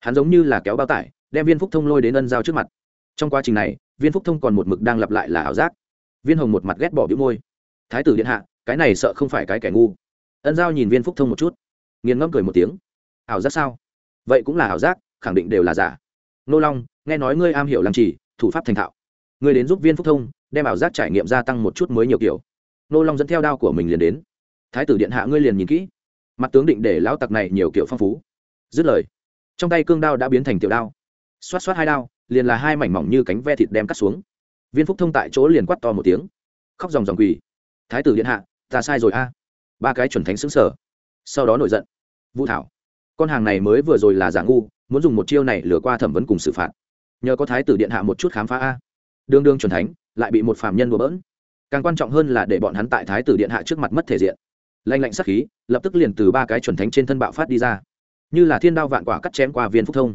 Hắn giống như là kéo bao tải, đem viên phúc thông lôi đến ân giao trước mặt. Trong quá trình này, viên phúc thông còn một mực đang lặp lại là ảo giác. Viên hồng một mặt ghét bỏ bĩu môi. Thái tử điện hạ, cái này sợ không phải cái kẻ ngu. Ân giao nhìn viên phúc thông một chút, nghiền ngẫm cười một tiếng. Ảo giác sao? Vậy cũng là ảo giác, khẳng định đều là giả. Nô long, nghe nói ngươi am hiểu làm chỉ, thủ pháp thành thạo ngươi đến giúp viên phúc thông, đem ảo giác trải nghiệm gia tăng một chút mới nhiều kiểu. Nô long dẫn theo đao của mình liền đến. Thái tử điện hạ ngươi liền nhìn kỹ. Mặt tướng định để lão tặc này nhiều kiểu phong phú. Dứt lời, trong tay cương đao đã biến thành tiểu đao. Xoát xoát hai đao, liền là hai mảnh mỏng như cánh ve thịt đem cắt xuống. Viên phúc thông tại chỗ liền quắt to một tiếng. Khóc dòng dòng quỳ. Thái tử điện hạ, ta sai rồi a. Ba cái chuẩn thánh xứng sở. Sau đó nổi giận. Vũ thảo, con hàng này mới vừa rồi là giả ngu, muốn dùng một chiêu này lừa qua thẩm vấn cùng xử phạt. Nhờ có thái tử điện hạ một chút khám phá a đương đương chuẩn thánh, lại bị một phàm nhân đùa bỡn. Càng quan trọng hơn là để bọn hắn tại thái tử điện hạ trước mặt mất thể diện. Lanh lạnh sắc khí, lập tức liền từ ba cái chuẩn thánh trên thân bạo phát đi ra. Như là thiên đao vạn quả cắt chém qua viên phúc thông.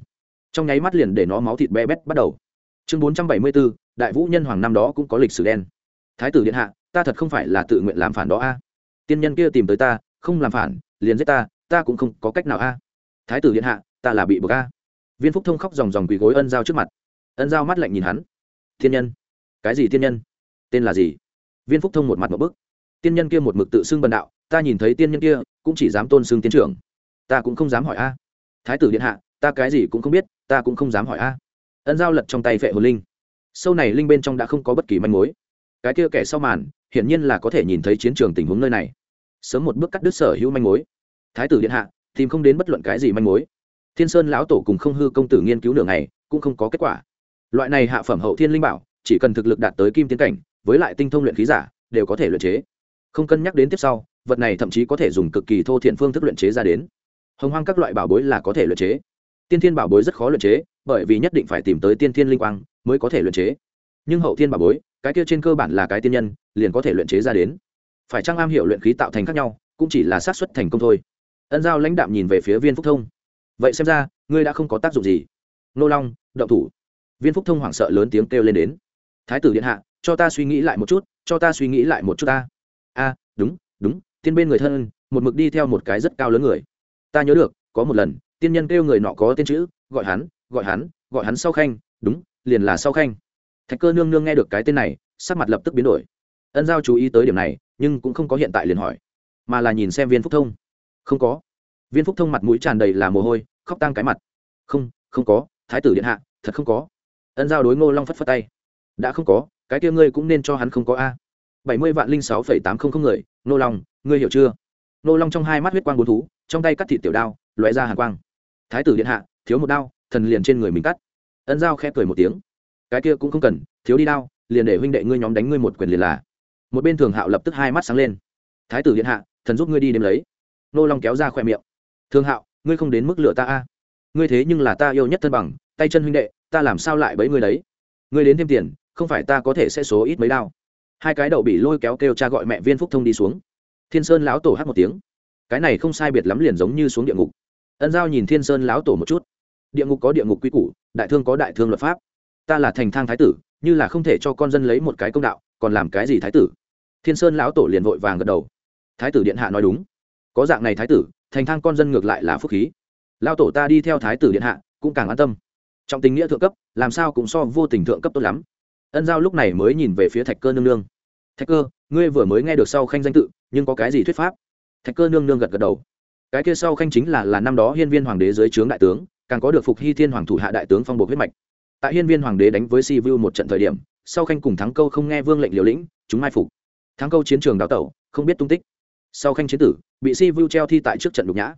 Trong nháy mắt liền để nó máu thịt bé bét bắt đầu. Chương bốn trăm bảy mươi bốn đại vũ nhân hoàng năm đó cũng có lịch sử đen. Thái tử điện hạ, ta thật không phải là tự nguyện làm phản đó a. Tiên nhân kia tìm tới ta, không làm phản, liền giết ta ta cũng không có cách nào a. Thái tử điện hạ, ta là bị buộc a. Viên phúc thông khóc dòng dòng quỳ gối ân giao trước mặt. Ân giao mắt lạnh nhìn hắn thiên nhân. Cái gì thiên nhân? Tên là gì? Viên phúc thông một mặt một bức. Tiên nhân kia một mực tự xưng bần đạo, ta nhìn thấy tiên nhân kia, cũng chỉ dám tôn xưng tiến trưởng. Ta cũng không dám hỏi a. Thái tử điện hạ, ta cái gì cũng không biết, ta cũng không dám hỏi a. Ân giao lật trong tay phệ hồn linh. Sâu này linh bên trong đã không có bất kỳ manh mối. Cái kia kẻ sau màn, hiển nhiên là có thể nhìn thấy chiến trường tình huống nơi này. Sớm một bước cắt đứt sở hữu manh mối. Thái tử điện hạ, tìm không đến bất luận cái gì manh mối. Thiên sơn lão tổ cùng không hư công tử nghiên cứu nửa ngày, cũng không có kết quả loại này hạ phẩm hậu thiên linh bảo, chỉ cần thực lực đạt tới kim tiến cảnh, với lại tinh thông luyện khí giả, đều có thể luyện chế. Không cân nhắc đến tiếp sau, vật này thậm chí có thể dùng cực kỳ thô thiện phương thức luyện chế ra đến. Hồng hoang các loại bảo bối là có thể luyện chế. Tiên thiên bảo bối rất khó luyện chế, bởi vì nhất định phải tìm tới tiên thiên linh quang mới có thể luyện chế. Nhưng hậu thiên bảo bối, cái kia trên cơ bản là cái tiên nhân, liền có thể luyện chế ra đến. Phải trang am hiểu luyện khí tạo thành khác nhau, cũng chỉ là xác suất thành công thôi. Ân giao lãnh đạm nhìn về phía viên phúc thông. Vậy xem ra, ngươi đã không có tác dụng gì. Nô long, động thủ viên phúc thông hoảng sợ lớn tiếng kêu lên đến. Thái tử điện hạ, cho ta suy nghĩ lại một chút, cho ta suy nghĩ lại một chút ta. A, đúng đúng, tiên bên người thân, một mực đi theo một cái rất cao lớn người. Ta nhớ được, có một lần, tiên nhân kêu người nọ có tên chữ, gọi hắn gọi hắn gọi hắn sau khanh, đúng, liền là sau khanh. Thạch cơ nương nương nghe được cái tên này, sắc mặt lập tức biến đổi. Ân giao chú ý tới điểm này, nhưng cũng không có hiện tại liền hỏi, mà là nhìn xem viên phúc thông. Không có. Viên phúc thông mặt mũi tràn đầy là mồ hôi, khóc tăng cái mặt. Không không có, thái tử điện hạ, thật không có ân giao đối ngô long phất phất tay. Đã không có, cái kia ngươi cũng nên cho hắn không có a. Bảy mươi vạn linh sáu phẩy tám không không người nô long, ngươi hiểu chưa? Nô long trong hai mắt huyết quang bốn thú, trong tay cắt thịt tiểu đao loại ra hàn quang. Thái tử điện hạ, thiếu một đao, thần liền trên người mình cắt. Ân giao khẽ cười một tiếng. Cái kia cũng không cần, thiếu đi đao, liền để huynh đệ ngươi nhóm đánh ngươi một quyền liền là. Một bên thường hạo lập tức hai mắt sáng lên. Thái tử điện hạ, thần giúp ngươi đi đêm lấy. Nô long kéo ra khoe miệng. Thường hạo, ngươi không đến mức lửa ta a ngươi thế nhưng là ta yêu nhất thân bằng, tay chân huynh đệ, ta làm sao lại bẫy ngươi đấy? Ngươi đến thêm tiền, không phải ta có thể sẽ số ít mấy đao. Hai cái đậu bị lôi kéo kêu cha gọi mẹ viên phúc thông đi xuống. Thiên sơn lão tổ hát một tiếng. Cái này không sai biệt lắm liền giống như xuống địa ngục. Ân giao nhìn thiên sơn lão tổ một chút. Địa ngục có địa ngục quy củ, đại thương có đại thương luật pháp. Ta là thành thang thái tử, như là không thể cho con dân lấy một cái công đạo, còn làm cái gì thái tử? Thiên sơn lão tổ liền vội vàng gật đầu. Thái tử điện hạ nói đúng. Có dạng này thái tử, thành thang con dân ngược lại là phúc khí lao tổ ta đi theo thái tử điện hạ, cũng càng an tâm. Trong tình nghĩa thượng cấp, làm sao cũng so vô tình thượng cấp tốt lắm. Ân giao lúc này mới nhìn về phía thạch cơ nương nương. Thạch cơ, ngươi vừa mới nghe được sau khanh danh tự, nhưng có cái gì thuyết pháp? Thạch cơ nương nương gật gật đầu. Cái kia sau khanh chính là là năm đó hiên viên hoàng đế dưới trướng đại tướng, càng có được phục hy thiên hoàng thủ hạ đại tướng phong bộ huyết mạch. Tại hiên viên hoàng đế đánh với si vu một trận thời điểm, sau khanh cùng thắng câu không nghe vương lệnh liều lĩnh, chúng mai phục. Thắng câu chiến trường đào tẩu, không biết tung tích. Sau khanh chiến tử, bị si vu treo thi tại trước trận đục nhã.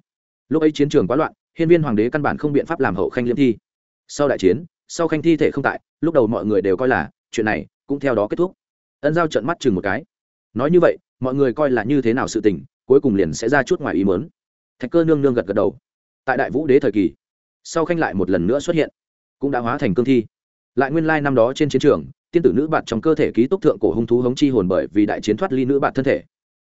Lúc ấy chiến trường quá loạn hiên viên hoàng đế căn bản không biện pháp làm hậu khanh liêm thi. Sau đại chiến, sau khanh thi thể không tại, lúc đầu mọi người đều coi là, chuyện này cũng theo đó kết thúc. Ân giao trận mắt chừng một cái. Nói như vậy, mọi người coi là như thế nào sự tình, cuối cùng liền sẽ ra chút ngoài ý mớn thạch cơ nương nương gật gật đầu. Tại đại vũ đế thời kỳ, sau khanh lại một lần nữa xuất hiện, cũng đã hóa thành cương thi. Lại nguyên lai năm đó trên chiến trường, tiên tử nữ bạn trong cơ thể ký túc thượng cổ hung thú hống chi hồn bởi vì đại chiến thoát ly nữ bạn thân thể.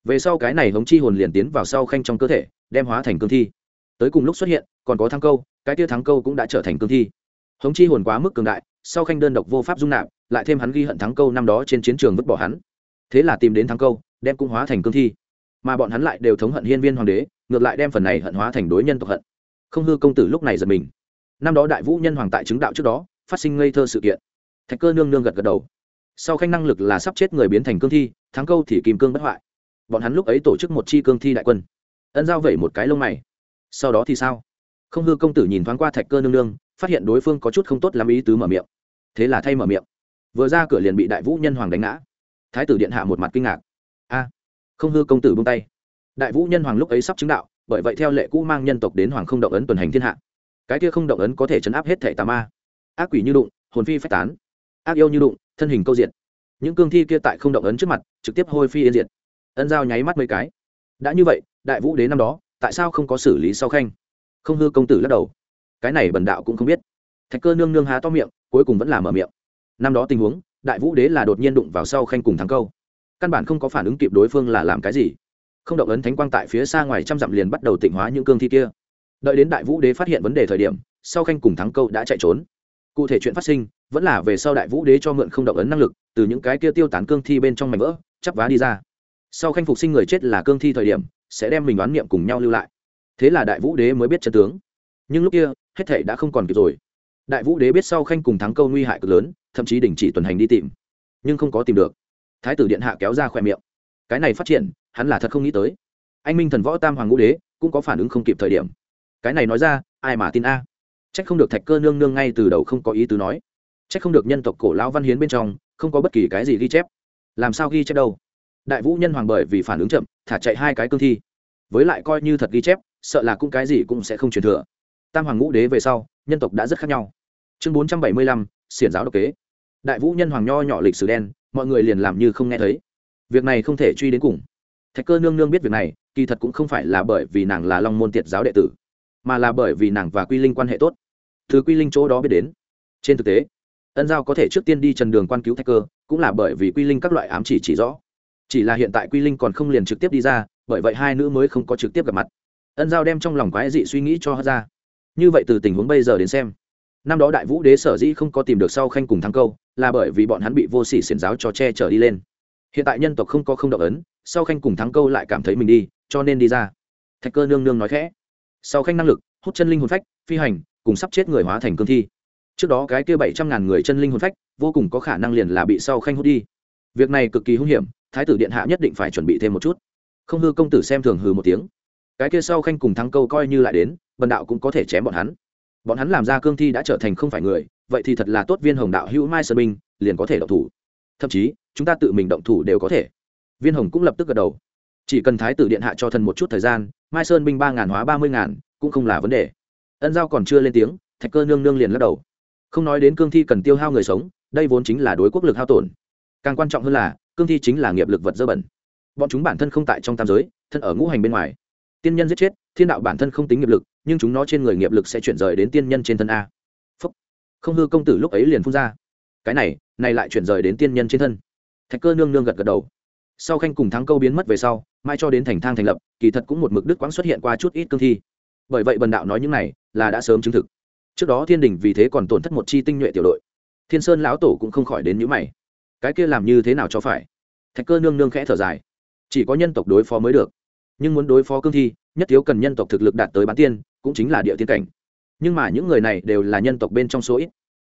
Về sau cái này hống chi hồn liền tiến vào sau khanh trong cơ thể, đem hóa thành cương thi. Tới cùng lúc xuất hiện còn có thắng câu, cái tia thắng câu cũng đã trở thành cương thi. Hống chi hồn quá mức cường đại, sau khanh đơn độc vô pháp dung nạp, lại thêm hắn ghi hận thắng câu năm đó trên chiến trường vứt bỏ hắn. Thế là tìm đến thắng câu, đem cũng hóa thành cương thi. Mà bọn hắn lại đều thống hận hiên viên hoàng đế, ngược lại đem phần này hận hóa thành đối nhân tộc hận. Không hư công tử lúc này giật mình. Năm đó đại vũ nhân hoàng tại chứng đạo trước đó, phát sinh ngây thơ sự kiện. Thạch cơ nương nương gật gật đầu. Sau khanh năng lực là sắp chết người biến thành cương thi, thắng câu thì kìm cương bất hoại. Bọn hắn lúc ấy tổ chức một chi cương thi đại quân. Ân giao vẩy một cái lông mày. Sau đó thì sao? Không hư công tử nhìn thoáng qua thạch cơ nương nương, phát hiện đối phương có chút không tốt làm ý tứ mở miệng. Thế là thay mở miệng. Vừa ra cửa liền bị đại vũ nhân hoàng đánh ngã. Thái tử điện hạ một mặt kinh ngạc. A, không hư công tử bung tay. Đại vũ nhân hoàng lúc ấy sắp chứng đạo, bởi vậy theo lệ cũ mang nhân tộc đến hoàng không động ấn tuần hành thiên hạ. Cái kia không động ấn có thể chấn áp hết thể tà ma. Ác quỷ như đụng, hồn phi phách tán. Ác yêu như đụng, thân hình câu diện những cương thi kia tại không động ấn trước mặt, trực tiếp hôi phi yên diệt. Ân giao nháy mắt mấy cái. Đã như vậy, đại vũ đến năm đó, tại sao không có xử lý sau khanh? Không hư công tử lắc đầu. Cái này bần đạo cũng không biết. Thạch cơ nương nương há to miệng, cuối cùng vẫn là mở miệng. Năm đó tình huống, đại vũ đế là đột nhiên đụng vào sau khanh cùng thắng câu. Căn bản không có phản ứng kịp đối phương là làm cái gì. Không động ấn thánh quang tại phía xa ngoài trăm dặm liền bắt đầu tịnh hóa những cương thi kia. Đợi đến đại vũ đế phát hiện vấn đề thời điểm, sau khanh cùng thắng câu đã chạy trốn. Cụ thể chuyện phát sinh, vẫn là về sau đại vũ đế cho mượn không động ấn năng lực, từ những cái kia tiêu tán cương thi bên trong mảnh vỡ, chắp vá đi ra. Sau khanh phục sinh người chết là cương thi thời điểm, sẽ đem mình đoán niệm cùng nhau lưu lại thế là đại vũ đế mới biết chân tướng. Nhưng lúc kia, hết thể đã không còn kịp rồi. Đại vũ đế biết sau khanh cùng thắng câu nguy hại cực lớn, thậm chí đình chỉ tuần hành đi tìm. Nhưng không có tìm được. Thái tử điện hạ kéo ra khỏe miệng. Cái này phát triển, hắn là thật không nghĩ tới. Anh minh thần võ tam hoàng ngũ đế, cũng có phản ứng không kịp thời điểm. Cái này nói ra, ai mà tin a? À. c h ắ c không được thạch cơ nương nương ngay từ đầu không có ý tứ nói. C h ắ c không được nhân tộc cổ lão văn hiến bên trong, không có bất kỳ cái gì ghi chép. Làm sao ghi chép đâu? Đại vũ nhân hoàng bởi vì phản ứng chậm, thả chạy hai cái cương thi với lại coi như thật ghi chép, sợ là cũng cái gì cũng sẽ không truyền thừa. Tam hoàng ngũ đế về sau, nhân tộc đã rất khác nhau. Chương bốn trăm bảy mươi lăm, xiển giáo độc kế. Đại vũ nhân hoàng nho nhỏ lịch sử đen, mọi người liền làm như không nghe thấy. Việc này không thể truy đến cùng. Thạch cơ nương nương biết việc này, kỳ thật cũng không phải là bởi vì nàng là long môn tiệt giáo đệ tử, mà là bởi vì nàng và quy linh quan hệ tốt. Thứ quy linh chỗ đó biết đến. Trên thực tế, ân giao có thể trước tiên đi trần đường quan cứu thạch cơ, cũng là bởi vì quy linh các loại ám chỉ chỉ rõ chỉ là hiện tại quy linh còn không liền trực tiếp đi ra, bởi vậy hai nữ mới không có trực tiếp gặp mặt. Ân giao đem trong lòng quái dị suy nghĩ cho hất ra. Như vậy từ tình huống bây giờ đến xem, năm đó đại vũ đế sở dĩ không có tìm được sau khanh cùng thắng câu, là bởi vì bọn hắn bị vô sỉ xiển giáo cho che chở đi lên. Hiện tại nhân tộc không có không động ấn, sau khanh cùng thắng câu lại cảm thấy mình đi, cho nên đi ra. Thạch cơ nương nương nói khẽ. Sau khanh năng lực, hút chân linh hồn phách, phi hành, cùng sắp chết người hóa thành cương thi. Trước đó cái kia bảy trăm ngàn người chân linh hồn phách, vô cùng có khả năng liền là bị sau khanh hút đi. Việc này cực kỳ hung hiểm thái tử điện hạ nhất định phải chuẩn bị thêm một chút. Không hư công tử xem thường hừ một tiếng. Cái kia sau khanh cùng thắng câu coi như lại đến vần đạo cũng có thể chém bọn hắn. Bọn hắn làm ra cương thi đã trở thành không phải người, vậy thì thật là tốt viên hồng đạo hữu mai sơn binh liền có thể động thủ. Thậm chí, chúng ta tự mình động thủ đều có thể. Viên hồng cũng lập tức gật đầu. Chỉ cần thái tử điện hạ cho thần một chút thời gian, mai sơn binh ba ngàn hóa ba mươi ngàn, cũng không là vấn đề. Ân giao còn chưa lên tiếng, thạch cơ nương nương liền lắc đầu. Không nói đến cương thi cần tiêu hao người sống, đây vốn chính là đối quốc lực hao tổn. Càng quan trọng hơn là cương thi chính là nghiệp lực vật dơ bẩn. Bọn chúng bản thân không tại trong tam giới, thân ở ngũ hành bên ngoài. Tiên nhân giết chết, thiên đạo bản thân không tính nghiệp lực, nhưng chúng nó trên người nghiệp lực sẽ chuyển rời đến tiên nhân trên thân a. Phúc. không hư công tử lúc ấy liền phun ra. Cái này này lại chuyển rời đến tiên nhân trên thân. Thạch cơ nương nương gật gật đầu. Sau khanh cùng thắng câu biến mất về sau mai cho đến thành thang thành lập, kỳ thật cũng một mực đức quãng xuất hiện qua chút ít cương thi. Bởi vậy bần đạo nói những này là đã sớm chứng thực. Trước đó thiên đình vì thế còn tổn thất một chi tinh nhuệ tiểu đội. Thiên sơn lão tổ cũng không khỏi đến nhữ mày cái kia làm như thế nào cho phải? Thạch cơ nương nương khẽ thở dài. Chỉ có nhân tộc đối phó mới được. Nhưng muốn đối phó cương thi, nhất thiếu cần nhân tộc thực lực đạt tới bán tiên, cũng chính là địa tiên cảnh. Nhưng mà những người này đều là nhân tộc bên trong số ít.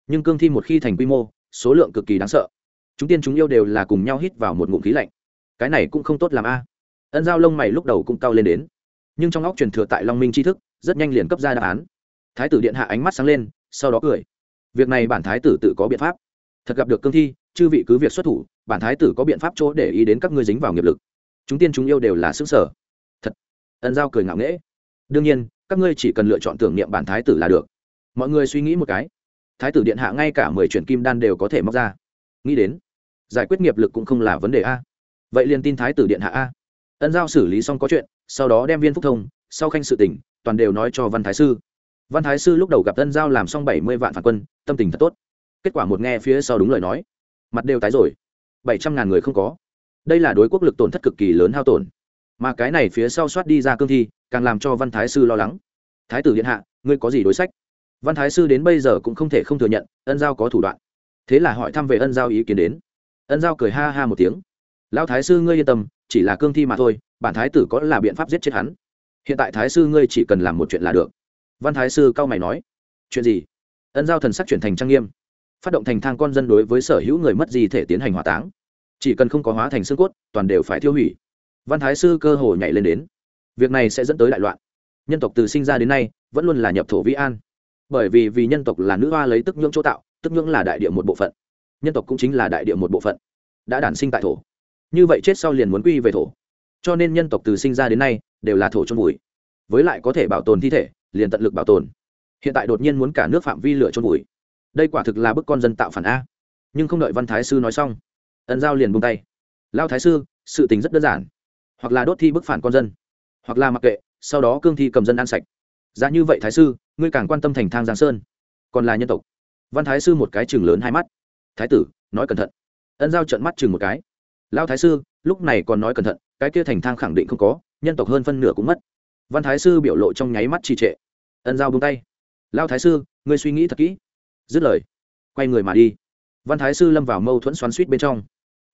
Nhưng cương thi một khi thành quy mô, số lượng cực kỳ đáng sợ. Chúng tiên chúng yêu đều là cùng nhau hít vào một ngụm khí lạnh. Cái này cũng không tốt làm a. Ân giao lông mày lúc đầu cũng cao lên đến. Nhưng trong óc truyền thừa tại long minh tri thức, rất nhanh liền cấp ra đáp án. Thái tử điện hạ ánh mắt sáng lên, sau đó cười. Việc này bản thái tử tự có biện pháp. Thật gặp được cương thi chư vị cứ việc xuất thủ, bản thái tử có biện pháp chỗ để ý đến các ngươi dính vào nghiệp lực. Chúng tiên chúng yêu đều là xứng sở. Thật. Ân giao cười ngạo nghễ. Đương nhiên, các ngươi chỉ cần lựa chọn tưởng niệm bản thái tử là được. Mọi người suy nghĩ một cái. Thái tử điện hạ ngay cả mười chuyển kim đan đều có thể móc ra. Nghĩ đến, giải quyết nghiệp lực cũng không là vấn đề a. Vậy liền tin thái tử điện hạ a. Ân giao xử lý xong có chuyện, sau đó đem viên phúc thông, sau khanh sự tỉnh toàn đều nói cho văn thái sư. Văn thái sư lúc đầu gặp ân giao làm xong bảy mươi vạn phản quân, tâm tình thật tốt. Kết quả một nghe phía sau đúng lời nói mặt đều tái rồi. Bảy trăm ngàn người không có. Đây là đối quốc lực tổn thất cực kỳ lớn hao tổn. Mà cái này phía sau soát đi ra cương thi, càng làm cho văn thái sư lo lắng. Thái tử điện hạ, ngươi có gì đối sách? Văn thái sư đến bây giờ cũng không thể không thừa nhận, ân giao có thủ đoạn. Thế là hỏi thăm về ân giao ý kiến đến. Ân giao cười ha ha một tiếng. Lão thái sư ngươi yên tâm, chỉ là cương thi mà thôi, bản thái tử có là biện pháp giết chết hắn. Hiện tại thái sư ngươi chỉ cần làm một chuyện là được. Văn thái sư cao mày nói. Chuyện gì? Ân giao thần sắc chuyển thành trang nghiêm phát động thành thang con dân đối với sở hữu người mất gì thể tiến hành hỏa táng. Chỉ cần không có hóa thành xương cốt, toàn đều phải tiêu hủy. Văn thái sư cơ hồ nhảy lên đến. Việc này sẽ dẫn tới đại loạn. Nhân tộc từ sinh ra đến nay, vẫn luôn là nhập thổ vĩ an. Bởi vì vì nhân tộc là nữ hoa lấy tức nhưỡng chỗ tạo, tức nhưỡng là đại địa một bộ phận. Nhân tộc cũng chính là đại địa một bộ phận. Đã đản sinh tại thổ. Như vậy chết sau liền muốn quy về thổ. Cho nên nhân tộc từ sinh ra đến nay, đều là thổ trôn vùi. Với lại có thể bảo tồn thi thể, liền tận lực bảo tồn. Hiện tại đột nhiên muốn cả nước phạm vi lửa trôn vùi đây quả thực là bức con dân tạo phản a. Nhưng không đợi văn thái sư nói xong, ân giao liền buông tay. Lao thái sư, sự tình rất đơn giản. Hoặc là đốt thi bức phản con dân, hoặc là mặc kệ, sau đó cương thi cầm dân ăn sạch. Giá như vậy thái sư, ngươi càng quan tâm thành thang giang sơn, còn là nhân tộc. Văn thái sư một cái chừng lớn hai mắt. Thái tử, nói cẩn thận. Ân giao trận mắt chừng một cái. Lao thái sư, lúc này còn nói cẩn thận, cái kia thành thang khẳng định không có, nhân tộc hơn phân nửa cũng mất. Văn thái sư biểu lộ trong nháy mắt trì trệ. Ân giao bông tay. Lao thái sư, ngươi suy nghĩ thật kỹ dứt lời, quay người mà đi. Văn thái sư lâm vào mâu thuẫn xoắn suýt bên trong.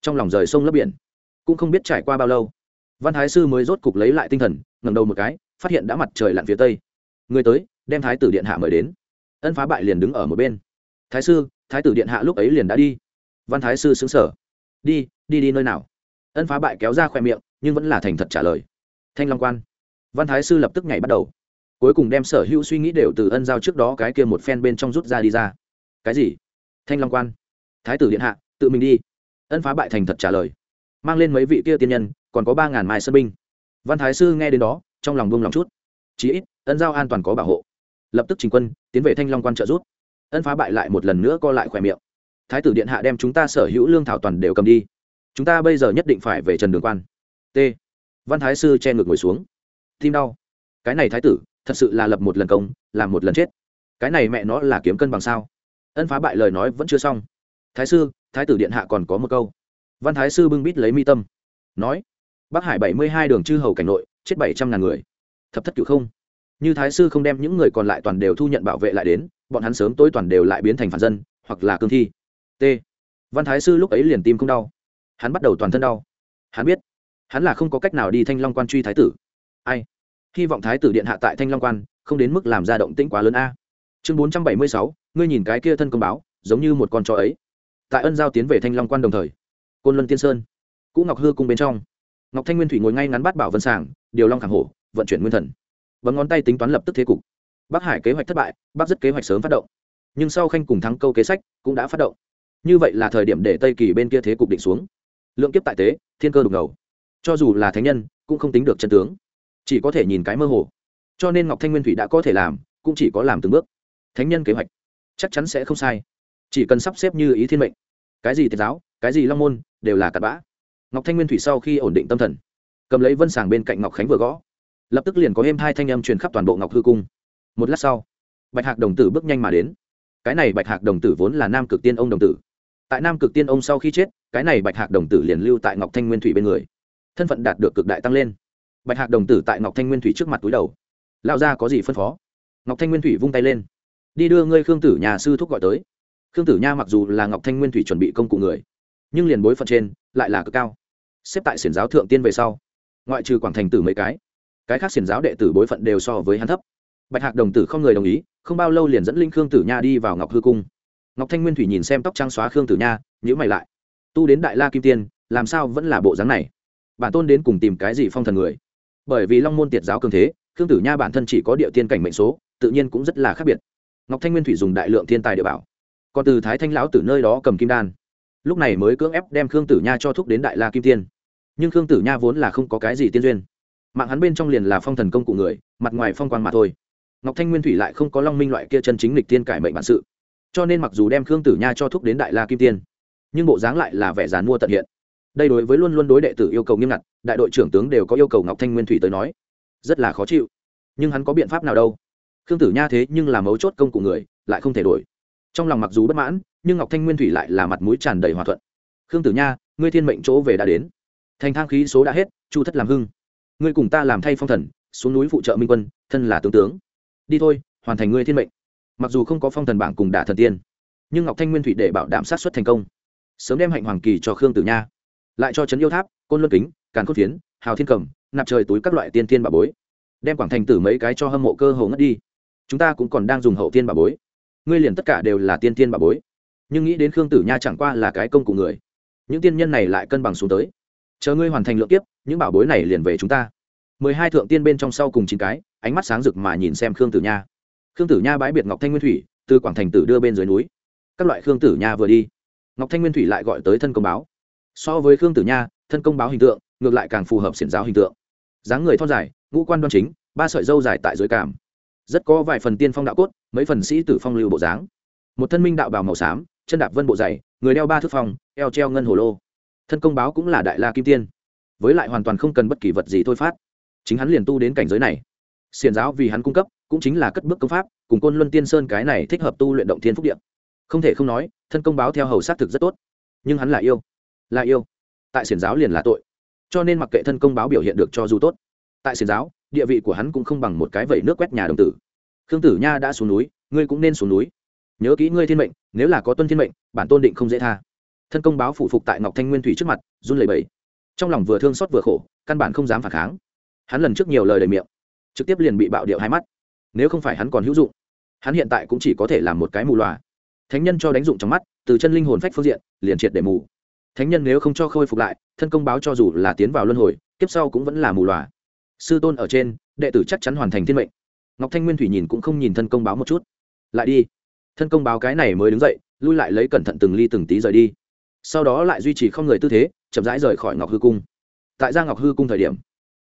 Trong lòng rời sông lấp biển. Cũng không biết trải qua bao lâu, văn thái sư mới rốt cục lấy lại tinh thần ngầm đầu một cái, phát hiện đã mặt trời lặn phía tây. Người tới, đem thái tử điện hạ mời đến. Ân phá bại liền đứng ở một bên. Thái sư, thái tử điện hạ lúc ấy liền đã đi. Văn thái sư xứng sở đi đi đi nơi nào? Ân phá bại kéo ra khoe miệng, nhưng vẫn là thành thật trả lời. Thanh long quan. Văn thái sư lập tức nhảy bắt đầu. Cuối cùng đem sở hữu suy nghĩ đều từ ân giao trước đó cái kia một phen bên trong rút ra đi ra cái gì? Thanh long quan. Thái tử điện hạ, tự mình đi. Ân phá bại thành thật trả lời. Mang lên mấy vị kia tiên nhân, còn có ba ngàn mai sơn binh. Văn thái sư nghe đến đó, trong lòng buông lòng chút. Chí ít, ân giao an toàn có bảo hộ. Lập tức trình quân, tiến về thanh long quan trợ rút ân phá bại lại một lần nữa co lại khỏe miệng. Thái tử điện hạ đem chúng ta sở hữu lương thảo toàn đều cầm đi. Chúng ta bây giờ nhất định phải về trần đường quan. T. Văn thái sư che ngược ngồi xuống. Tim đau. Cái này thái tử, thật sự là lập một lần công, làm một lần chết. Cái này mẹ nó là kiếm cân bằng sao? Ân phá bại lời nói vẫn chưa xong. Thái sư, thái tử điện hạ còn có một câu. Văn thái sư bưng bít lấy mi tâm, nói, bắc hải bảy mươi hai đường chư hầu cảnh nội, chết bảy trăm ngàn người. Thập thất cựu không. Như thái sư không đem những người còn lại toàn đều thu nhận bảo vệ lại đến, bọn hắn sớm tối toàn đều lại biến thành phản dân, hoặc là cương thi. T. Văn thái sư lúc ấy liền tim không đau. Hắn bắt đầu toàn thân đau. Hắn biết, hắn là không có cách nào đi thanh long quan truy thái tử. Ai? Hy vọng thái tử điện hạ tại thanh long quan, không đến mức làm ra động tĩnh quá lớn a chương bốn trăm bảy mươi sáu, ngươi nhìn cái kia thân công báo, giống như một con chó ấy. Tại ân giao tiến về thanh long quan đồng thời, côn luân tiên sơn, cũ ngọc hư cung bên trong. Ngọc thanh nguyên thủy ngồi ngay ngắn bắt bảo vân sàng, điều long khẳng hổ, vận chuyển nguyên thần. Và ngón tay tính toán lập tức thế cục. Bắc hải kế hoạch thất bại, bắc dứt kế hoạch sớm phát động. Nhưng sau khanh cùng thắng câu kế sách cũng đã phát động. Như vậy là thời điểm để tây kỳ bên kia thế cục định xuống. Lượng kiếp tại tế, thiên cơ đục ngầu. Cho dù là thánh nhân, cũng không tính được chân tướng. Chỉ có thể nhìn cái mơ hồ. Cho nên ngọc thanh nguyên thủy đã có thể làm, cũng chỉ có làm từng bước thánh nhân kế hoạch. Chắc chắn sẽ không sai. Chỉ cần sắp xếp như ý thiên mệnh. Cái gì thiệt giáo, cái gì long môn, đều là cặp bã. Ngọc thanh nguyên thủy sau khi ổn định tâm thần, cầm lấy vân sàng bên cạnh ngọc khánh vừa gõ. Lập tức liền có êm hai thanh âm truyền khắp toàn bộ ngọc hư cung. Một lát sau, bạch hạc đồng tử bước nhanh mà đến. Cái này bạch hạc đồng tử vốn là nam cực tiên ông đồng tử. Tại nam cực tiên ông sau khi chết, cái này bạch hạc đồng tử liền lưu tại ngọc thanh nguyên thủy bên người. Thân phận đạt được cực đại tăng lên. Bạch hạc đồng tử tại ngọc thanh nguyên thủy trước mặt túi đầu. Lao ra có gì phân phó? Ngọc thanh nguyên thủy vung tay lên đi đưa ngươi khương tử nhà sư thúc gọi tới. Khương tử nha mặc dù là ngọc thanh nguyên thủy chuẩn bị công cụ người, nhưng liền bối phận trên lại là cực cao. Xếp tại xiển giáo thượng tiên về sau, ngoại trừ quảng thành tử mấy cái cái khác xiển giáo đệ tử bối phận đều so với hắn thấp. Bạch hạc đồng tử không người đồng ý, không bao lâu liền dẫn linh khương tử nha đi vào ngọc hư cung. Ngọc thanh nguyên thủy nhìn xem tóc trang xóa khương tử nha nhữ mày lại. Tu đến đại la kim tiên, làm sao vẫn là bộ dáng này? Bản tôn đến cùng tìm cái gì phong thần người? Bởi vì long môn tiệt giáo cường thế, khương tử nha bản thân chỉ có địa tiên cảnh mệnh số, tự nhiên cũng rất là khác biệt ngọc thanh nguyên thủy dùng đại lượng thiên tài địa bảo, còn từ thái thanh lão từ nơi đó cầm kim đan. Lúc này mới cưỡng ép đem khương tử nha cho thúc đến đại la kim tiên. Nhưng khương tử nha vốn là không có cái gì tiên duyên. Mạng hắn bên trong liền là phong thần công cụ người, mặt ngoài phong quan mà thôi. Ngọc thanh nguyên thủy lại không có long minh loại kia chân chính lịch tiên cải mệnh bản sự. Cho nên mặc dù đem khương tử nha cho thúc đến đại la kim tiên, nhưng bộ dáng lại là vẻ dán mua tận hiện. Đây đối với luôn luôn đối đệ tử yêu cầu nghiêm ngặt, đại đội trưởng tướng đều có yêu cầu ngọc thanh nguyên thủy tới nói, rất là khó chịu. Nhưng hắn có biện pháp nào đâu? Khương tử nha thế nhưng là mấu chốt công cụ người, lại không thể đổi. Trong lòng mặc dù bất mãn, nhưng ngọc thanh nguyên thủy lại là mặt mũi tràn đầy hòa thuận. Khương tử nha, ngươi thiên mệnh chỗ về đã đến. Thành thang khí số đã hết, chu thất làm hưng. Ngươi cùng ta làm thay phong thần, xuống núi phụ trợ minh quân, thân là tướng tướng. Đi thôi, hoàn thành ngươi thiên mệnh. Mặc dù không có phong thần bảng cùng đả thần tiên, nhưng ngọc thanh nguyên thủy để bảo đảm sát xuất thành công. Sớm đem hạnh hoàng kỳ cho khương tử nha. Lại cho trấn yêu tháp, côn luân kính, càn cốt phiến, hào thiên cầm, nạp trời túi các loại tiên tiên bà bối. Đem quảng thành tử mấy cái cho hâm mộ cơ hồ ngất đi chúng ta cũng còn đang dùng hậu tiên bà bối. Ngươi liền tất cả đều là tiên tiên bà bối. Nhưng nghĩ đến khương tử nha chẳng qua là cái công cụ người, những tiên nhân này lại cân bằng xuống tới. Chờ ngươi hoàn thành lượng kiếp, những bảo bối này liền về chúng ta. Mười hai thượng tiên bên trong sau cùng chín cái, ánh mắt sáng rực mà nhìn xem khương tử nha. Khương tử nha bãi biệt ngọc thanh nguyên thủy, từ quảng thành tử đưa bên dưới núi. Các loại khương tử nha vừa đi, ngọc thanh nguyên thủy lại gọi tới thân công báo. So với khương tử nha, thân công báo hình tượng, ngược lại càng phù hợp xiển giáo hình tượng. Dáng người thon dài, ngũ quan đoan chính, ba sợi dâu dài tại dưới cảm rất có vài phần tiên phong đạo cốt, mấy phần sĩ tử phong lưu bộ dáng. Một thân minh đạo bào màu xám, chân đạp vân bộ dày, người đeo ba thước phong, eo treo ngân hồ lô. Thân công báo cũng là đại la kim tiên. Với lại hoàn toàn không cần bất kỳ vật gì thôi phát. Chính hắn liền tu đến cảnh giới này. Xiền giáo vì hắn cung cấp, cũng chính là cất bước công pháp, cùng côn luân tiên sơn cái này thích hợp tu luyện động thiên phúc điện không thể không nói, thân công báo theo hầu sát thực rất tốt. Nhưng hắn là yêu. Là yêu. Tại xiền giáo liền là tội. Cho nên mặc kệ thân công báo biểu hiện được cho dù tốt. Tại xiền giáo địa vị của hắn cũng không bằng một cái vẩy nước quét nhà đồng tử. Khương tử nha đã xuống núi, ngươi cũng nên xuống núi. Nhớ kỹ ngươi thiên mệnh, nếu là có tuân thiên mệnh, bản tôn định không dễ tha. Thân công báo phụ phục tại ngọc thanh nguyên thủy trước mặt, run lẩy bẩy. Trong lòng vừa thương xót vừa khổ, căn bản không dám phản kháng. Hắn lần trước nhiều lời đầy miệng, trực tiếp liền bị bạo điệu hai mắt. Nếu không phải hắn còn hữu dụng, hắn hiện tại cũng chỉ có thể làm một cái mù loà. Thánh nhân cho đánh dụng trong mắt, từ chân linh hồn phách phương diện, liền triệt để mù. Thánh nhân nếu không cho khôi phục lại, thân công báo cho dù là tiến vào luân hồi, kiếp sau cũng vẫn là mù loà sư tôn ở trên, đệ tử chắc chắn hoàn thành thiên mệnh. Ngọc thanh nguyên thủy nhìn cũng không nhìn thân công báo một chút. Lại đi. Thân công báo cái này mới đứng dậy, lui lại lấy cẩn thận từng ly từng tí rời đi. Sau đó lại duy trì không người tư thế, chậm rãi rời khỏi ngọc hư cung. Tại ra ngọc hư cung thời điểm,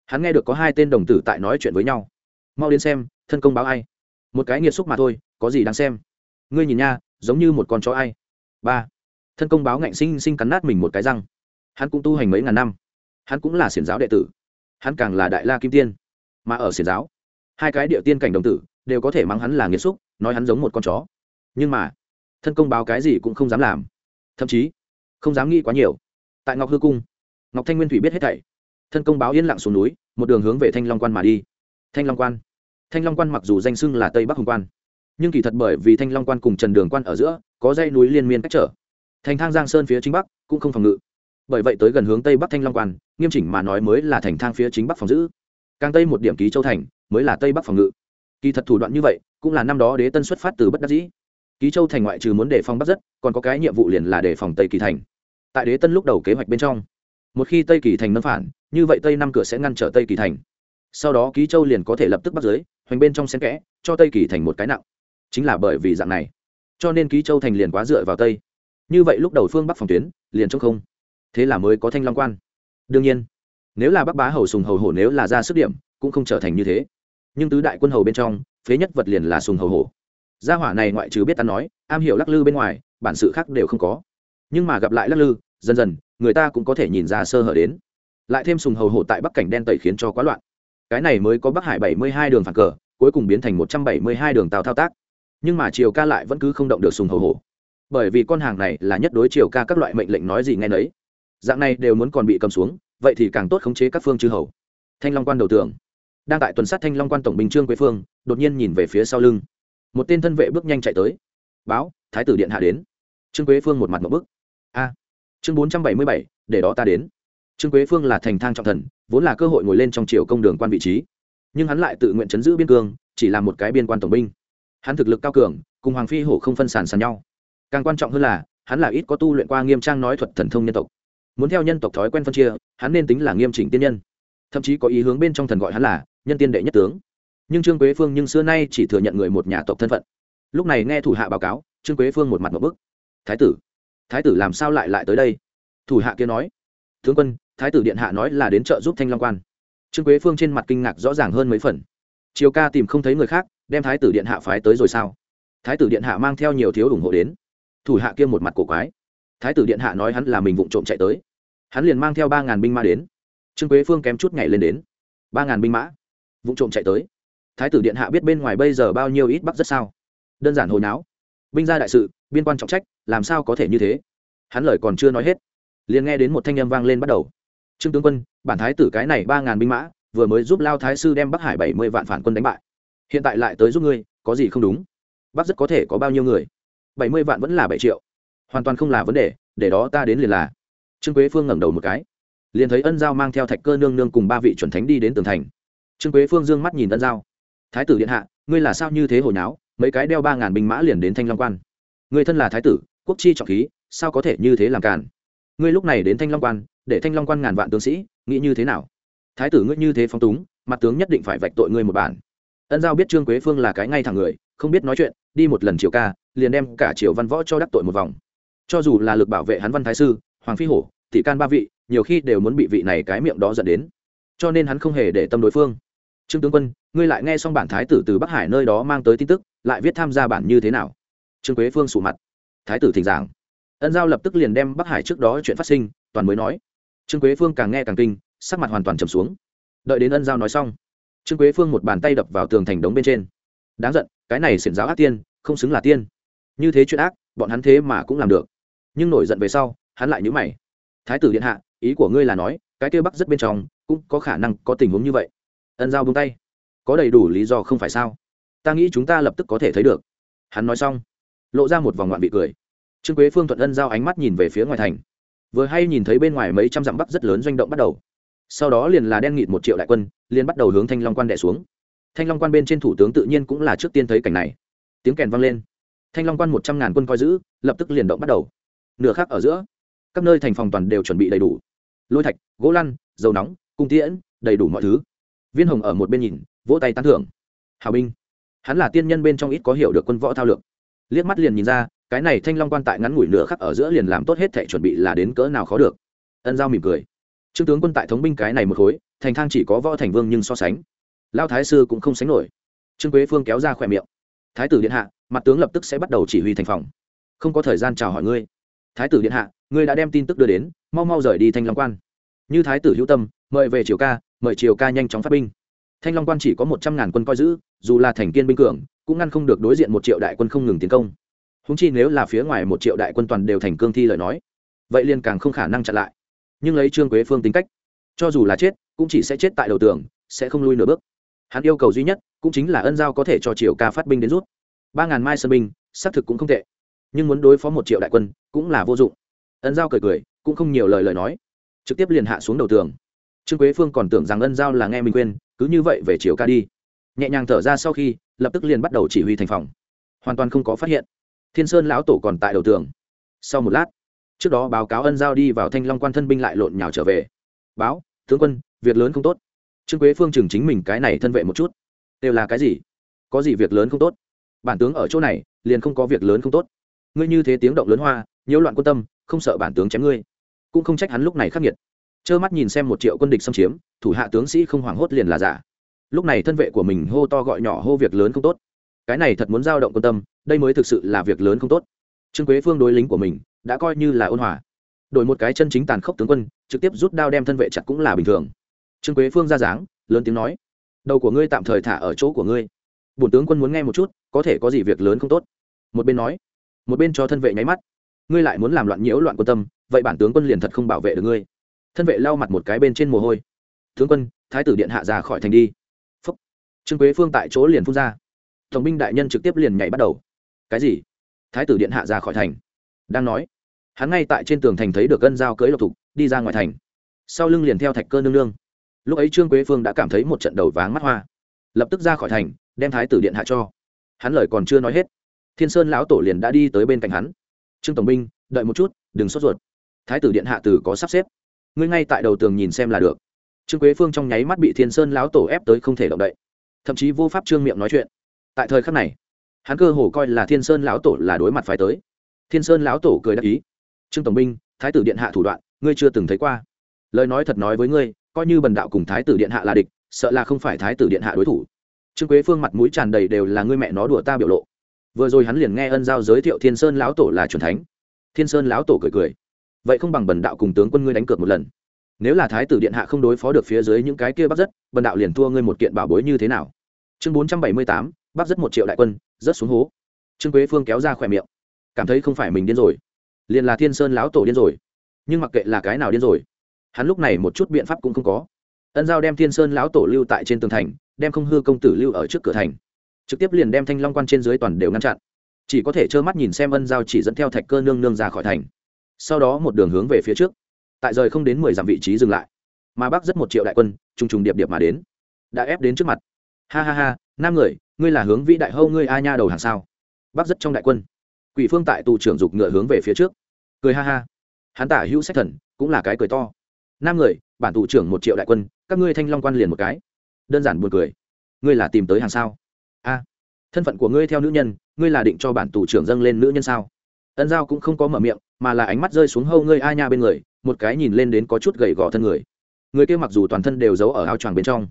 hắn nghe được có hai tên đồng tử tại nói chuyện với nhau. Mau đến xem, thân công báo ai? Một cái nghiệt xúc mà thôi, có gì đáng xem? Ngươi nhìn nha, giống như một con chó ai? Ba. Thân công báo ngạnh sinh sinh cắn nát mình một cái răng. Hắn cũng tu hành mấy ngàn năm. Hắn cũng là xiển giáo đệ tử hắn càng là đại la kim tiên. Mà ở xiển giáo, hai cái địa tiên cảnh đồng tử đều có thể mắng hắn là nghiệt xúc, nói hắn giống một con chó. Nhưng mà, thân công báo cái gì cũng không dám làm. Thậm chí, không dám nghĩ quá nhiều. Tại ngọc hư cung, ngọc thanh nguyên thủy biết hết thảy. Thân công báo yên lặng xuống núi, một đường hướng về thanh long quan mà đi. Thanh long quan. Thanh long quan mặc dù danh xưng là tây bắc hồng quan, nhưng kỳ thật bởi vì thanh long quan cùng trần đường quan ở giữa, có dây núi liên miên cách trở. Thành thang giang sơn phía chính bắc cũng không phòng ngự bởi vậy tới gần hướng tây bắc thanh long quan, nghiêm chỉnh mà nói mới là thành thang phía chính bắc phòng giữ. Càng tây một điểm ký châu thành, mới là tây bắc phòng ngự. Kỳ thật thủ đoạn như vậy, cũng là năm đó đế tân xuất phát từ bất đắc dĩ. Ký châu thành ngoại trừ muốn đề phòng bắc rất, còn có cái nhiệm vụ liền là đề phòng tây kỳ thành. Tại đế tân lúc đầu kế hoạch bên trong, một khi tây kỳ thành nâng phản, như vậy tây năm cửa sẽ ngăn trở tây kỳ thành. Sau đó ký châu liền có thể lập tức bắt giới, hoành bên trong xen kẽ, cho tây kỳ thành một cái nặng. Chính là bởi vì dạng này, cho nên ký châu thành liền quá dựa vào tây. Như vậy lúc đầu phương bắc phòng tuyến, liền chống không thế là mới có thanh long quan. Đương nhiên, nếu là bắc bá hầu sùng hầu hổ nếu là ra sức điểm, cũng không trở thành như thế. Nhưng tứ đại quân hầu bên trong, phế nhất vật liền là sùng hầu hổ. Gia hỏa này ngoại trừ biết ta nói, am hiểu lắc lư bên ngoài, bản sự khác đều không có. Nhưng mà gặp lại lắc lư, dần dần, người ta cũng có thể nhìn ra sơ hở đến. Lại thêm sùng hầu hổ tại bắc cảnh đen tẩy khiến cho quá loạn. Cái này mới có bắc hải bảy mươi hai đường phản cờ, cuối cùng biến thành một trăm bảy mươi hai đường tàu thao tác. Nhưng mà triều ca lại vẫn cứ không động được sùng hầu hổ. Bởi vì con hàng này là nhất đối triều ca các loại mệnh lệnh nói gì nghe nấy dạng này đều muốn còn bị cầm xuống, vậy thì càng tốt khống chế các phương chư hầu. Thanh long quan đầu tường. Đang tại tuần sát thanh long quan tổng bình trương quế phương, đột nhiên nhìn về phía sau lưng. Một tên thân vệ bước nhanh chạy tới. Báo, thái tử điện hạ đến. Trương quế phương một mặt một bức. A, chương bốn trăm bảy mươi bảy, để đó ta đến. Trương quế phương là thành thang trọng thần, vốn là cơ hội ngồi lên trong triều công đường quan vị trí. Nhưng hắn lại tự nguyện chấn giữ biên cương, chỉ là một cái biên quan tổng binh. Hắn thực lực cao cường, cùng hoàng phi hổ không phân sàn sàn nhau. Càng quan trọng hơn là, hắn là ít có tu luyện qua nghiêm trang nói thuật thần thông nhân tộc muốn theo nhân tộc thói quen phân chia, hắn nên tính là nghiêm chỉnh tiên nhân. Thậm chí có ý hướng bên trong thần gọi hắn là nhân tiên đệ nhất tướng. Nhưng trương quế phương nhưng xưa nay chỉ thừa nhận người một nhà tộc thân phận. Lúc này nghe thủ hạ báo cáo, trương quế phương một mặt một bức. Thái tử thái tử làm sao lại lại tới đây? Thủ hạ kia nói. Tướng quân, thái tử điện hạ nói là đến trợ giúp thanh long quan. Trương quế phương trên mặt kinh ngạc rõ ràng hơn mấy phần. Chiều ca tìm không thấy người khác, đem thái tử điện hạ phái tới rồi sao? Thái tử điện hạ mang theo nhiều thiếu ủng hộ đến. Thủ hạ kia một mặt cổ quái thái tử điện hạ nói hắn là mình vụng trộm chạy tới. Hắn liền mang theo ba ngàn binh mã đến. Trương quế phương kém chút nhảy lên đến. Ba ngàn binh mã. Vụng trộm chạy tới. Thái tử điện hạ biết bên ngoài bây giờ bao nhiêu ít bắc rất sao? Đơn giản hồi náo. Binh gia đại sự, biên quan trọng trách, làm sao có thể như thế? Hắn lời còn chưa nói hết, liền nghe đến một thanh â m vang lên bắt đầu. Trương tướng quân, bản thái tử cái này ba ngàn binh mã, vừa mới giúp lao thái sư đem bắc hải bảy mươi vạn phản quân đánh bại. Hiện tại lại tới giúp ngươi, có gì không đúng? Bắc rất có thể có bao nhiêu người? Bảy mươi vạn vẫn là bảy triệu hoàn toàn không là vấn đề, để đó ta đến liền là. Trương quế phương ngẩng đầu một cái, liền thấy ân giao mang theo thạch cơ nương nương cùng ba vị chuẩn thánh đi đến tường thành. Trương quế phương d ư ơ n g mắt nhìn ân giao. Thái tử điện hạ, ngươi là sao như thế hồi náo mấy cái đeo ba ngàn binh mã liền đến thanh long quan? Người thân là thái tử, quốc chi trọng khí, sao có thể như thế làm cản ngươi lúc này đến thanh long quan, để thanh long quan ngàn vạn tướng sĩ, nghĩ như thế nào? Thái tử ngươi như thế phong túng, mặt tướng nhất định phải vạch tội ngươi một bản. Ân giao biết trương quế phương là cái ngay thẳng người, không biết nói chuyện, đi một lần triều ca, liền đem cả triều văn võ cho đắc tội một vòng cho dù là lực bảo vệ hắn văn thái sư, hoàng phi hổ tỷ can ba vị, nhiều khi đều muốn bị vị này cái miệng đó dẫn đến. Cho nên hắn không hề để tâm đối phương. Trương tướng quân, ngươi lại nghe xong bản thái tử từ bắc hải nơi đó mang tới tin tức, lại viết tham gia bản như thế nào? Trương quế phương sụ mặt. Thái tử thỉnh giảng. Ân giao lập tức liền đem bắc hải trước đó chuyện phát sinh, toàn mới nói. Trương quế phương càng nghe càng kinh, sắc mặt hoàn toàn trầm xuống. Đợi đến ân giao nói xong, trương quế phương một bàn tay đập vào tường thành đống bên trên. Đáng giận, cái này xiển giáo ác tiên, không xứng là tiên. Như thế chuyện ác, bọn hắn thế mà cũng làm được nhưng nổi giận về sau, hắn lại nhữ mày. Thái tử điện hạ, ý của ngươi là nói, cái kia bắc rất bên trong, cũng có khả năng có tình huống như vậy. Ân giao bông tay. Có đầy đủ lý do không phải sao? Ta nghĩ chúng ta lập tức có thể thấy được. Hắn nói xong, lộ ra một vòng ngoạn bị cười. Trương quế phương thuận ân giao ánh mắt nhìn về phía ngoài thành. Vừa hay nhìn thấy bên ngoài mấy trăm dặm bắc rất lớn doanh động bắt đầu. Sau đó liền là đen nghịt một triệu đại quân, liền bắt đầu hướng thanh long quan đẻ xuống. Thanh long quan bên trên thủ tướng tự nhiên cũng là trước tiên thấy cảnh này. Tiếng kèn vang lên. Thanh long quan một trăm ngàn quân coi giữ, lập tức liền động bắt đầu nửa khác ở giữa. Các nơi thành phòng toàn đều chuẩn bị đầy đủ. Lôi thạch, gỗ lăn, dầu nóng, cung tiễn, đầy đủ mọi thứ. Viên hồng ở một bên nhìn, vỗ tay tán thưởng. Hào binh. Hắn là tiên nhân bên trong ít có hiểu được quân võ thao lược. Liếc mắt liền nhìn ra, cái này thanh long quan tại ngắn ngủi nửa khắc ở giữa liền làm tốt hết thể chuẩn bị là đến cỡ nào khó được. Ân giao mỉm cười. Trương tướng quân tại thống binh cái này một khối, thành thang chỉ có võ thành vương nhưng so sánh. Lao thái sư cũng không sánh nổi. Trương quế phương kéo ra khỏe miệng. Thái tử điện hạ, mặt tướng lập tức sẽ bắt đầu chỉ huy thành phòng. Không có thời gian chào hỏi ngươi thái tử điện hạ, ngươi đã đem tin tức đưa đến, mau mau rời đi thanh long quan. Như thái tử hữu tâm, mời về triều ca, mời triều ca nhanh chóng phát binh. Thanh long quan chỉ có một trăm ngàn quân coi giữ, dù là thành kiên binh cường, cũng ngăn không được đối diện một triệu đại quân không ngừng tiến công. Húng chi nếu là phía ngoài một triệu đại quân toàn đều thành cương thi lời nói, vậy liền càng không khả năng chặn lại. Nhưng lấy trương quế phương tính cách, cho dù là chết, cũng chỉ sẽ chết tại đầu tường, sẽ không lui nửa bước. Hắn yêu cầu duy nhất, cũng chính là ân giao có thể cho triều ca phát binh đến rút. Ba ngàn mai sơn binh, xác thực cũng không tệ nhưng muốn đối phó một triệu đại quân cũng là vô dụng. Ân giao cười cười, cũng không nhiều lời lời nói, trực tiếp liền hạ xuống đầu tường. Trương quế phương còn tưởng rằng ân giao là nghe mình quên cứ như vậy về chiều ca đi. Nhẹ nhàng thở ra sau khi, lập tức liền bắt đầu chỉ huy thành phòng. Hoàn toàn không có phát hiện. Thiên sơn lão tổ còn tại đầu tường. Sau một lát, trước đó báo cáo ân giao đi vào thanh long quan thân binh lại lộn nhào trở về. Báo, tướng quân, việc lớn không tốt. Trương quế phương chừng chính mình cái này thân vệ một chút. Đều là cái gì? Có gì việc lớn không tốt? Bản tướng ở chỗ này, liền không có việc lớn không tốt ngươi như thế tiếng động lớn hoa, nhiễu loạn quân tâm, không sợ bản tướng chém ngươi. Cũng không trách hắn lúc này khắc nghiệt. Trơ mắt nhìn xem một triệu quân địch xâm chiếm, thủ hạ tướng sĩ không hoảng hốt liền là giả. Lúc này thân vệ của mình hô to gọi nhỏ hô việc lớn không tốt. Cái này thật muốn giao động quân tâm, đây mới thực sự là việc lớn không tốt. Trương quế phương đối lính của mình, đã coi như là ôn hòa. Đổi một cái chân chính tàn khốc tướng quân, trực tiếp rút đao đem thân vệ chặt cũng là bình thường. Trương quế phương ra dáng, lớn tiếng nói, đầu của ngươi tạm thời thả ở chỗ của ngươi. Bổn tướng quân muốn nghe một chút, có thể có gì việc lớn không tốt? Một bên nói một bên cho thân vệ nháy mắt. Ngươi lại muốn làm loạn nhiễu loạn quân tâm, vậy bản tướng quân liền thật không bảo vệ được ngươi. Thân vệ lau mặt một cái bên trên mồ hôi. Tướng quân, thái tử điện hạ ra khỏi thành đi. Phúc. Trương quế phương tại chỗ liền phun ra. Tổng binh đại nhân trực tiếp liền nhảy bắt đầu. Cái gì? Thái tử điện hạ ra khỏi thành. Đang nói, hắn ngay tại trên tường thành thấy được gân dao cưới lộc thục, đi ra ngoài thành. Sau lưng liền theo thạch cơ nương nương. Lúc ấy trương quế phương đã cảm thấy một trận đầu váng mắt hoa. Lập tức ra khỏi thành, đem thái tử điện hạ cho. Hắn lời còn chưa nói hết thiên sơn lão tổ liền đã đi tới bên cạnh hắn. Trương tổng binh, đợi một chút, đừng sốt ruột. Thái tử điện hạ từ có sắp xếp. Ngươi ngay tại đầu tường nhìn xem là được. Trương quế phương trong nháy mắt bị thiên sơn lão tổ ép tới không thể động đậy. Thậm chí vô pháp trương miệng nói chuyện. Tại thời khắc này, hắn cơ hồ coi là thiên sơn lão tổ là đối mặt phải tới. Thiên sơn lão tổ cười đáp ý. Trương tổng binh, thái tử điện hạ thủ đoạn, ngươi chưa từng thấy qua. Lời nói thật nói với ngươi, coi như bần đạo cùng thái tử điện hạ là địch, sợ là không phải thái tử điện hạ đối thủ. Trương quế phương mặt mũi tràn đầy đều là, ngươi mẹ nó đùa ta biểu lộ vừa rồi hắn liền nghe ân giao giới thiệu thiên sơn lão tổ là c thánh. Thiên sơn lão tổ cười cười. Vậy không bằng bần đạo cùng tướng quân ngươi đánh cược một lần. Nếu là thái tử điện hạ không đối phó được phía dưới những cái kia bắt rất, bần đạo liền thua ngươi một kiện bảo bối như thế nào? Chương bốn trăm bảy mươi tám bắt rất một triệu đại quân rất xuống hố. Trương quế phương kéo ra khỏe miệng. Cảm thấy không phải mình điên rồi. Liền là thiên sơn lão tổ điên rồi. Nhưng mặc kệ là cái nào điên rồi, hắn lúc này một chút biện pháp cũng không có. Ân giao đem thiên sơn lão tổ lưu tại trên tường thành, đem không hư công tử lưu ở trước cửa thành trực tiếp liền đem thanh long quan trên dưới toàn đều ngăn chặn. Chỉ có thể trơ mắt nhìn xem ân giao chỉ dẫn theo thạch cơ nương nương ra khỏi thành. Sau đó một đường hướng về phía trước. Tại rời không đến mười dặm vị trí dừng lại. Mà bắc rất một triệu đại quân, trùng trùng điệp điệp mà đến. Đã ép đến trước mặt. Ha ha ha năm người, ngươi là hướng vĩ đại hâu ngươi a nha đầu hàng sao? Bác rất trong đại quân. Quỷ phương tại tù trưởng dục ngựa hướng về phía trước. Cười ha ha. Hắn tả hữu sách thần, cũng là cái cười to. Năm người, bản tù trưởng một triệu đại quân, các ngươi thanh long quan liền một cái. Đơn giản buồn cười. Ngươi là tìm tới hàng sao? Thân phận của ngươi theo nữ nhân, ngươi là định cho bản tù trưởng dâng lên nữ nhân sao? Ân giao cũng không có mở miệng, mà là ánh mắt rơi xuống hâu ngươi a nha bên người, một cái nhìn lên đến có chút gầy gò thân người. Người kia mặc dù toàn thân đều giấu ở áo choàng bên trong,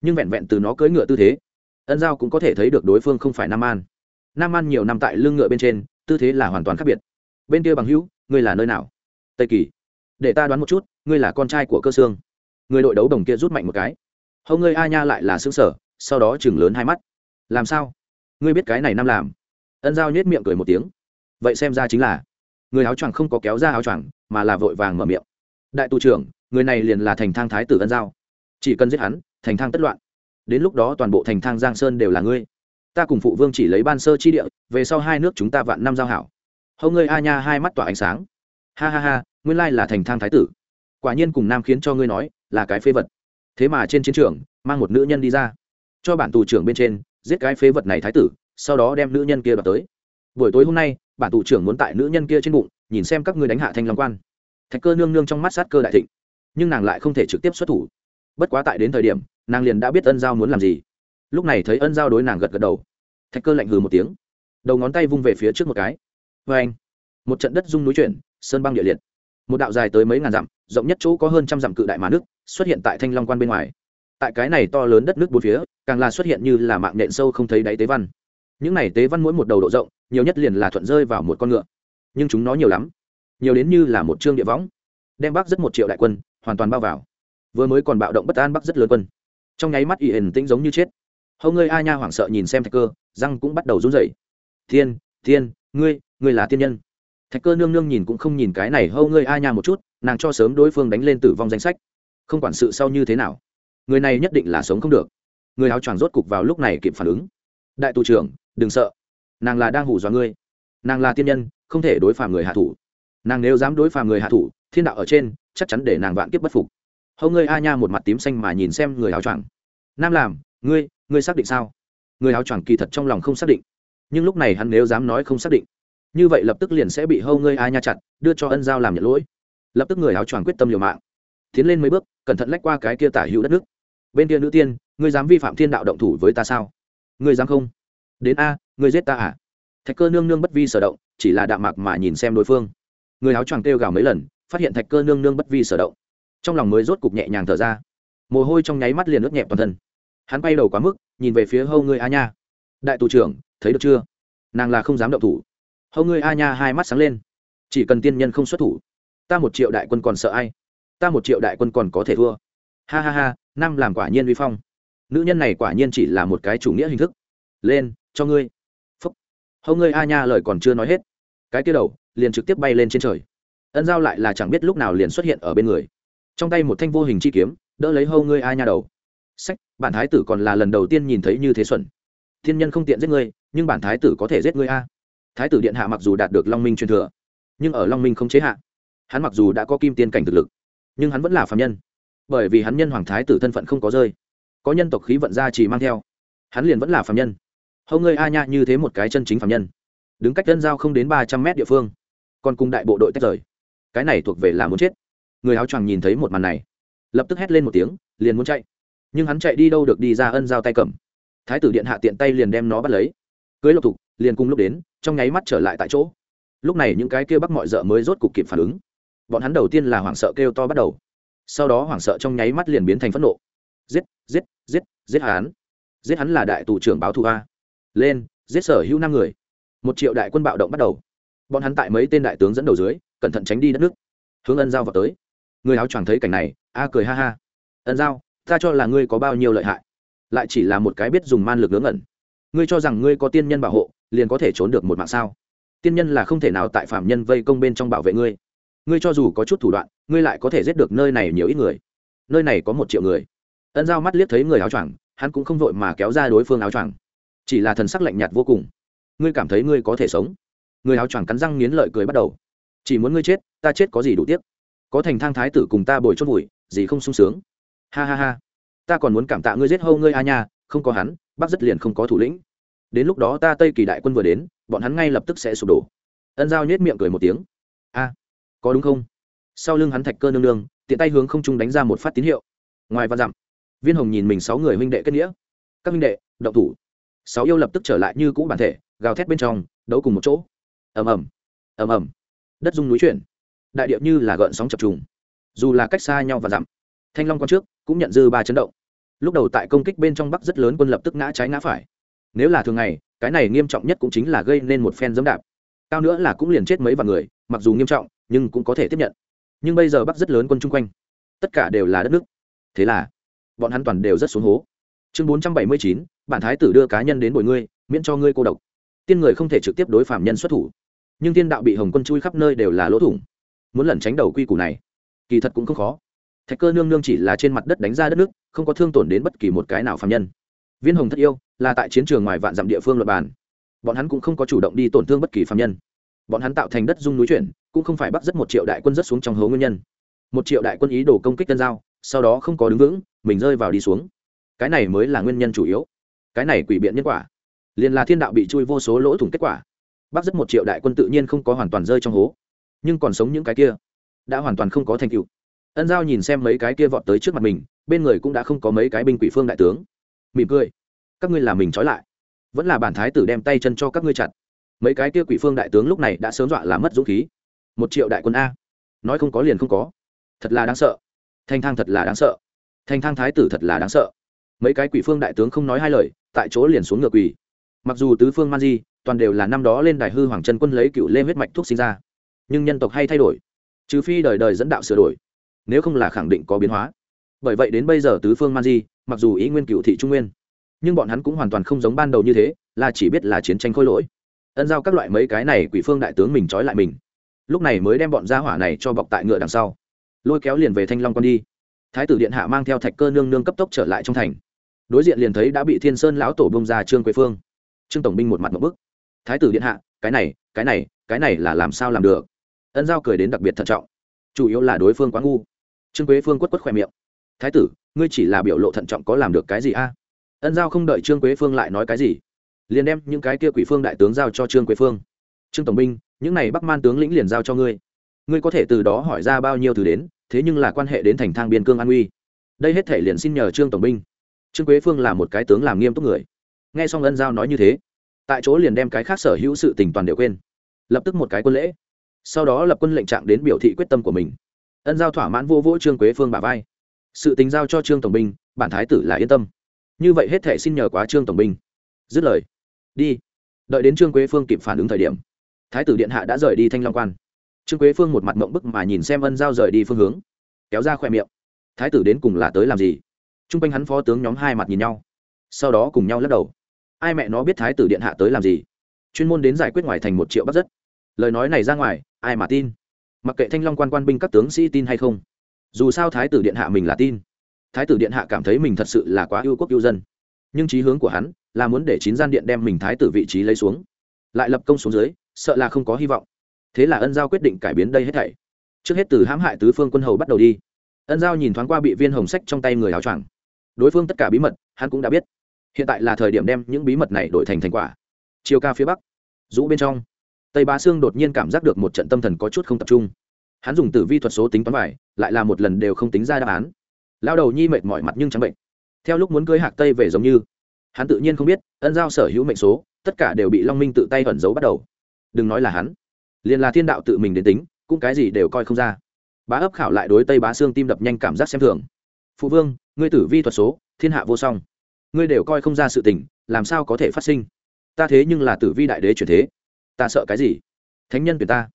nhưng vẹn vẹn từ nó cưỡi ngựa tư thế, ân giao cũng có thể thấy được đối phương không phải nam an. Nam an nhiều năm tại lưng ngựa bên trên, tư thế là hoàn toàn khác biệt. Bên kia bằng hữu, ngươi là nơi nào? Tây kỳ. Để ta đoán một chút, ngươi là con trai của cơ sương. Người đội đấu đồng kia rút mạnh một cái. Hầu ngươi a nha lại là xương sở sau đó chừng lớn hai mắt. Làm sao? Ngươi biết cái này nam làm. Ân giao nhếch miệng cười một tiếng. Vậy xem ra chính là, người áo choàng không có kéo ra áo choàng, mà là vội vàng mở miệng. Đại tù trưởng, người này liền là thành thang thái tử ân giao. Chỉ cần giết hắn, thành thang tất loạn. Đến lúc đó toàn bộ thành thang giang sơn đều là ngươi. Ta cùng phụ vương chỉ lấy ban sơ chi địa, về sau hai nước chúng ta vạn năm giao hảo. Hầu ngươi a nha hai mắt tỏa ánh sáng. Ha ha ha, nguyên lai là thành thang thái tử. Quả nhiên cùng nam khiến cho ngươi nói là cái phế vật. Thế mà trên chiến trường, mang một nữ nhân đi ra. Cho bản tù trưởng bên trên giết cái phế vật này thái tử, sau đó đem nữ nhân kia đoạt tới. Buổi tối hôm nay, bản tù trưởng muốn tại nữ nhân kia trên bụng, nhìn xem các ngươi đánh hạ thanh long quan. Thạch cơ nương nương trong mắt sát cơ đại thịnh, nhưng nàng lại không thể trực tiếp xuất thủ. Bất quá tại đến thời điểm, nàng liền đã biết ân giao muốn làm gì. Lúc này thấy ân giao đối nàng gật gật đầu. Thạch cơ lạnh hừ một tiếng, đầu ngón tay vung về phía trước một cái. Vê anh, một trận đất rung núi chuyển, sơn băng địa liệt. Một đạo dài tới mấy ngàn dặm, rộng nhất chỗ có hơn trăm dặm cự đại mà nước, xuất hiện tại thanh long quan bên ngoài tại cái này to lớn đất nước bốn phía, càng là xuất hiện như là mạng nhện sâu không thấy đáy tế văn. Những này tế văn mỗi một đầu độ rộng, nhiều nhất liền là thuận rơi vào một con ngựa. Nhưng chúng nó nhiều lắm. Nhiều đến như là một chương địa võng. Đem bắc rất một triệu đại quân, hoàn toàn bao vào. Vừa mới còn bạo động bất an bắc rất lớn quân. Trong nháy mắt ỉ hình tĩnh giống như chết. Hầu ngươi a nha hoảng sợ nhìn xem thạch cơ, răng cũng bắt đầu run rẩy. Thiên thiên, ngươi ngươi là tiên nhân. Thạch cơ nương nương nhìn cũng không nhìn cái này hầu ngươi a nha một chút, nàng cho sớm đối phương đánh lên tử vong danh sách. Không quản sự sau như thế nào người này nhất định là sống không được. Người áo choàng rốt cục vào lúc này kịp phản ứng. Đại tù trưởng, đừng sợ. Nàng là đang hủ dọa ngươi. Nàng là tiên nhân, không thể đối phàm người hạ thủ. Nàng nếu dám đối phàm người hạ thủ, thiên đạo ở trên, chắc chắn để nàng vạn kiếp bất phục. Hầu ngươi a nha một mặt tím xanh mà nhìn xem người áo choàng. Nam làm, ngươi ngươi xác định sao? Người áo choàng kỳ thật trong lòng không xác định. Nhưng lúc này hắn nếu dám nói không xác định, như vậy lập tức liền sẽ bị hâu ngươi a nha chặt, đưa cho ân giao làm nhận lỗi. Lập tức người áo choàng quyết tâm liều mạng. Tiến lên mấy bước, cẩn thận lách qua cái kia tả hữu đất nước bên kia nữ tiên, ngươi dám vi phạm thiên đạo động thủ với ta sao? Ngươi dám không? Đến a, ngươi giết ta à? Thạch cơ nương nương bất vi sở động, chỉ là đạm mạc mà nhìn xem đối phương. Người áo choàng kêu gào mấy lần, phát hiện thạch cơ nương nương bất vi sở động. Trong lòng mới rốt cục nhẹ nhàng thở ra. Mồ hôi trong nháy mắt liền ướt nhẹp toàn thân. Hắn bay đầu quá mức, nhìn về phía hâu ngươi a nha. Đại tù trưởng, thấy được chưa? Nàng là không dám động thủ. Hâu ngươi a nha hai mắt sáng lên. Chỉ cần tiên nhân không xuất thủ, ta một triệu đại quân còn sợ ai? Ta một triệu đại quân còn có thể thua ha ha ha nam làm quả nhiên vi phong. Nữ nhân này quả nhiên chỉ là một cái chủ nghĩa hình thức. Lên, cho ngươi. Phúc. Hầu ngươi a nha lời còn chưa nói hết. Cái kia đầu, liền trực tiếp bay lên trên trời. Ân giao lại là chẳng biết lúc nào liền xuất hiện ở bên người. Trong tay một thanh vô hình chi kiếm, đỡ lấy hâu ngươi a nha đầu. Sách, bản thái tử còn là lần đầu tiên nhìn thấy như thế xuẩn. Thiên nhân không tiện giết ngươi, nhưng bản thái tử có thể giết ngươi a. Thái tử điện hạ mặc dù đạt được long minh truyền thừa, nhưng ở long minh không chế hạ, hắn mặc dù đã có kim tiên cảnh thực lực, nhưng hắn vẫn là phạm nhân bởi vì hắn nhân hoàng thái tử thân phận không có rơi. Có nhân tộc khí vận ra chỉ mang theo. Hắn liền vẫn là phạm nhân. Hầu ngươi a nha như thế một cái chân chính phạm nhân. Đứng cách dân giao không đến ba trăm mét địa phương. Còn cùng đại bộ đội tách rời. Cái này thuộc về là muốn chết. Người áo choàng nhìn thấy một màn này, lập tức hét lên một tiếng, liền muốn chạy. Nhưng hắn chạy đi đâu được đi ra ân giao tay cầm. Thái tử điện hạ tiện tay liền đem nó bắt lấy. Cưới lộc thục, liền cùng lúc đến, trong nháy mắt trở lại tại chỗ. Lúc này những cái kêu bắc mọi d mới rốt cục kịp phản ứng. Bọn hắn đầu tiên là hoảng sợ kêu to bắt đầu sau đó hoảng sợ trong nháy mắt liền biến thành phẫn nộ. Giết giết giết giết hắn. Giết hắn là đại tù trưởng báo thù a. Lên, giết sở hữu năm người. Một triệu đại quân bạo động bắt đầu. Bọn hắn tại mấy tên đại tướng dẫn đầu dưới, cẩn thận tránh đi đất nước. Hướng ân giao vào tới. Người áo choàng thấy cảnh này, a cười ha ha. Ân giao, ta cho là ngươi có bao nhiêu lợi hại. Lại chỉ là một cái biết dùng man lực ngớ ngẩn. Ngươi cho rằng ngươi có tiên nhân bảo hộ, liền có thể trốn được một mạng sao? Tiên nhân là không thể nào tại phạm nhân vây công bên trong bảo vệ ngươi ngươi cho dù có chút thủ đoạn, ngươi lại có thể giết được nơi này nhiều ít người. Nơi này có một triệu người. Ân giao mắt liếc thấy người áo choàng, hắn cũng không vội mà kéo ra đối phương áo choàng. Chỉ là thần sắc lạnh nhạt vô cùng. Ngươi cảm thấy ngươi có thể sống? Người áo choàng cắn răng nghiến lợi cười bắt đầu. Chỉ muốn ngươi chết, ta chết có gì đủ tiếc? Có thành thang thái tử cùng ta bồi chốt vùi, gì không sung sướng? Ha ha ha. Ta còn muốn cảm tạ ngươi giết hâu ngươi a nha, không có hắn bắc rất liền không có thủ lĩnh. Đến lúc đó ta tây kỳ đại quân vừa đến, bọn hắn ngay lập tức sẽ sụp đổ. Ân giao nhét miệng cười một tiếng. A có đúng không? Sau lưng hắn thạch cơ nương nương, tiện tay hướng không trung đánh ra một phát tín hiệu. Ngoài và dặm, viên hồng nhìn mình sáu người huynh đệ kết nghĩa. Các huynh đệ, động thủ. Sáu yêu lập tức trở lại như cũ bản thể, gào thét bên trong, đấu cùng một chỗ. Ầm ầm ầm ầm. Đất dung núi chuyển. Đại điệu như là gợn sóng chập trùng. Dù là cách xa nhau và dặm, thanh long con trước cũng nhận dư ba chấn động. Lúc đầu tại công kích bên trong bắc rất lớn quân lập tức ngã trái ngã phải. Nếu là thường ngày, cái này nghiêm trọng nhất cũng chính là gây nên một phen dẫm đạp. Cao nữa là cũng liền chết mấy vạn người, mặc dù nghiêm trọng nhưng cũng có thể tiếp nhận. Nhưng bây giờ bắc rất lớn quân chung quanh. Tất cả đều là đất nước. Thế là, bọn hắn toàn đều rất xuống hố. Chương bốn trăm bảy mươi chín, bản thái tử đưa cá nhân đến bồi ngươi, miễn cho ngươi cô độc. Tiên người không thể trực tiếp đối phạm nhân xuất thủ. Nhưng tiên đạo bị hồng quân chui khắp nơi đều là lỗ thủng. Muốn lẩn tránh đầu quy củ này, kỳ thật cũng không khó. Thạch cơ nương nương chỉ là trên mặt đất đánh ra đất nước, không có thương tổn đến bất kỳ một cái nào phạm nhân. Viên hồng thất yêu là tại chiến trường ngoài vạn dặm địa phương luật bàn. Bọn hắn cũng không có chủ động đi tổn thương bất kỳ phạm nhân. Bọn hắn tạo thành đất dung núi chuyển cũng không phải bắt rất một triệu đại quân rất xuống trong hố nguyên nhân. Một triệu đại quân ý đồ công kích tân giao, sau đó không có đứng vững, mình rơi vào đi xuống. Cái này mới là nguyên nhân chủ yếu. Cái này quỷ biện nhân quả. Liền là thiên đạo bị chui vô số lỗ thủng kết quả. Bắt rất một triệu đại quân tự nhiên không có hoàn toàn rơi trong hố, nhưng còn sống những cái kia đã hoàn toàn không có thành tựu. Ân giao nhìn xem mấy cái kia vọt tới trước mặt mình, bên người cũng đã không có mấy cái binh quỷ phương đại tướng. Mỉm cười. Các ngươi làm mình trói lại. Vẫn là bản thái tử đem tay chân cho các ngươi chặt. Mấy cái kia quỷ phương đại tướng lúc này đã sớm dọa là mất dũng khí một triệu đại quân a. Nói không có liền không có. Thật là đáng sợ. Thanh thang thật là đáng sợ. Thanh thang thái tử thật là đáng sợ. Mấy cái quỷ phương đại tướng không nói hai lời, tại chỗ liền xuống ngựa quỳ. Mặc dù tứ phương man di, toàn đều là năm đó lên đài hư hoàng trần quân lấy cựu lê huyết mạch thuốc sinh ra. Nhưng nhân tộc hay thay đổi. Trừ phi đời đời dẫn đạo sửa đổi. Nếu không là khẳng định có biến hóa. Bởi vậy đến bây giờ tứ phương man di, mặc dù ý nguyên cựu thị trung nguyên, nhưng bọn hắn cũng hoàn toàn không giống ban đầu như thế, là chỉ biết là chiến tranh khôi lỗi. Ân giao các loại mấy cái này quỷ phương đại tướng mình trói lại mình lúc này mới đem bọn gia hỏa này cho bọc tại ngựa đằng sau. Lôi kéo liền về thanh long con đi. Thái tử điện hạ mang theo thạch cơ nương nương cấp tốc trở lại trong thành. Đối diện liền thấy đã bị thiên sơn lão tổ bông ra trương quế phương. Trương tổng binh một mặt một bức. Thái tử điện hạ, cái này cái này cái này là làm sao làm được? Ân giao cười đến đặc biệt thận trọng. Chủ yếu là đối phương quá ngu. Trương quế phương quất quất khoe miệng. Thái tử, ngươi chỉ là biểu lộ thận trọng có làm được cái gì a? Ân giao không đợi trương quế phương lại nói cái gì, liền đem những cái kia quỷ phương đại tướng giao cho trương quế phương. Trương tổng binh những này bắc man tướng lĩnh liền giao cho ngươi. Ngươi có thể từ đó hỏi ra bao nhiêu thứ đến, thế nhưng là quan hệ đến thành thang biên cương an uy. Đây hết thể liền xin nhờ trương tổng binh. Trương quế phương là một cái tướng làm nghiêm túc người. Nghe xong ân giao nói như thế, tại chỗ liền đem cái khác sở hữu sự tình toàn đều quên. Lập tức một cái quân lễ. Sau đó lập quân lệnh trạng đến biểu thị quyết tâm của mình. Ân giao thỏa mãn vô vỗ trương quế phương bà vai. Sự tình giao cho trương tổng binh, bản thái tử là yên tâm. Như vậy hết thể xin nhờ quá trương tổng binh. Dứt lời. Đi. Đợi đến trương quế phương kịp phản ứng thời điểm thái tử điện hạ đã rời đi thanh long quan trương quế phương một mặt mộng bức mà nhìn xem ân giao rời đi phương hướng kéo ra khoe miệng thái tử đến cùng là tới làm gì t r u n g quanh hắn phó tướng nhóm hai mặt nhìn nhau sau đó cùng nhau lắc đầu ai mẹ nó biết thái tử điện hạ tới làm gì chuyên môn đến giải quyết ngoài thành một triệu bắt rất lời nói này ra ngoài ai mà tin mặc kệ thanh long quan quan binh các tướng sĩ tin hay không dù sao thái tử điện hạ mình là tin thái tử điện hạ cảm thấy mình thật sự là quá yêu quốc yêu dân nhưng trí hướng của hắn là muốn để chín gian điện đem mình thái tử vị trí lấy xuống lại lập công xuống dưới sợ là không có hy vọng. Thế là ân giao quyết định cải biến đây hết thảy. Trước hết từ hãm hại tứ phương quân hầu bắt đầu đi. Ân giao nhìn thoáng qua bị viên hồng sách trong tay người áo choàng. Đối phương tất cả bí mật, hắn cũng đã biết. Hiện tại là thời điểm đem những bí mật này đổi thành thành quả. Chiều ca phía bắc, rũ bên trong, tây bá sương đột nhiên cảm giác được một trận tâm thần có chút không tập trung. Hắn dùng tử vi thuật số tính toán bài, lại là một lần đều không tính ra đáp án. Lao đầu nhi mệt mỏi mặt nhưng trắng bệnh. Theo lúc muốn cưới hạc tây về giống như, hắn tự nhiên không biết, ân giao sở hữu mệnh số, tất cả đều bị long minh tự tay ẩn giấu bắt đầu đừng nói là hắn. Liền là thiên đạo tự mình đến tính, cũng cái gì đều coi không ra. Bá ấp khảo lại đối tây bá xương tim đập nhanh cảm giác xem thường. Phụ vương, ngươi tử vi thuật số, thiên hạ vô song. Ngươi đều coi không ra sự tình, làm sao có thể phát sinh? Ta thế nhưng là tử vi đại đế chuyển thế. Ta sợ cái gì? Thánh nhân tuyển ta.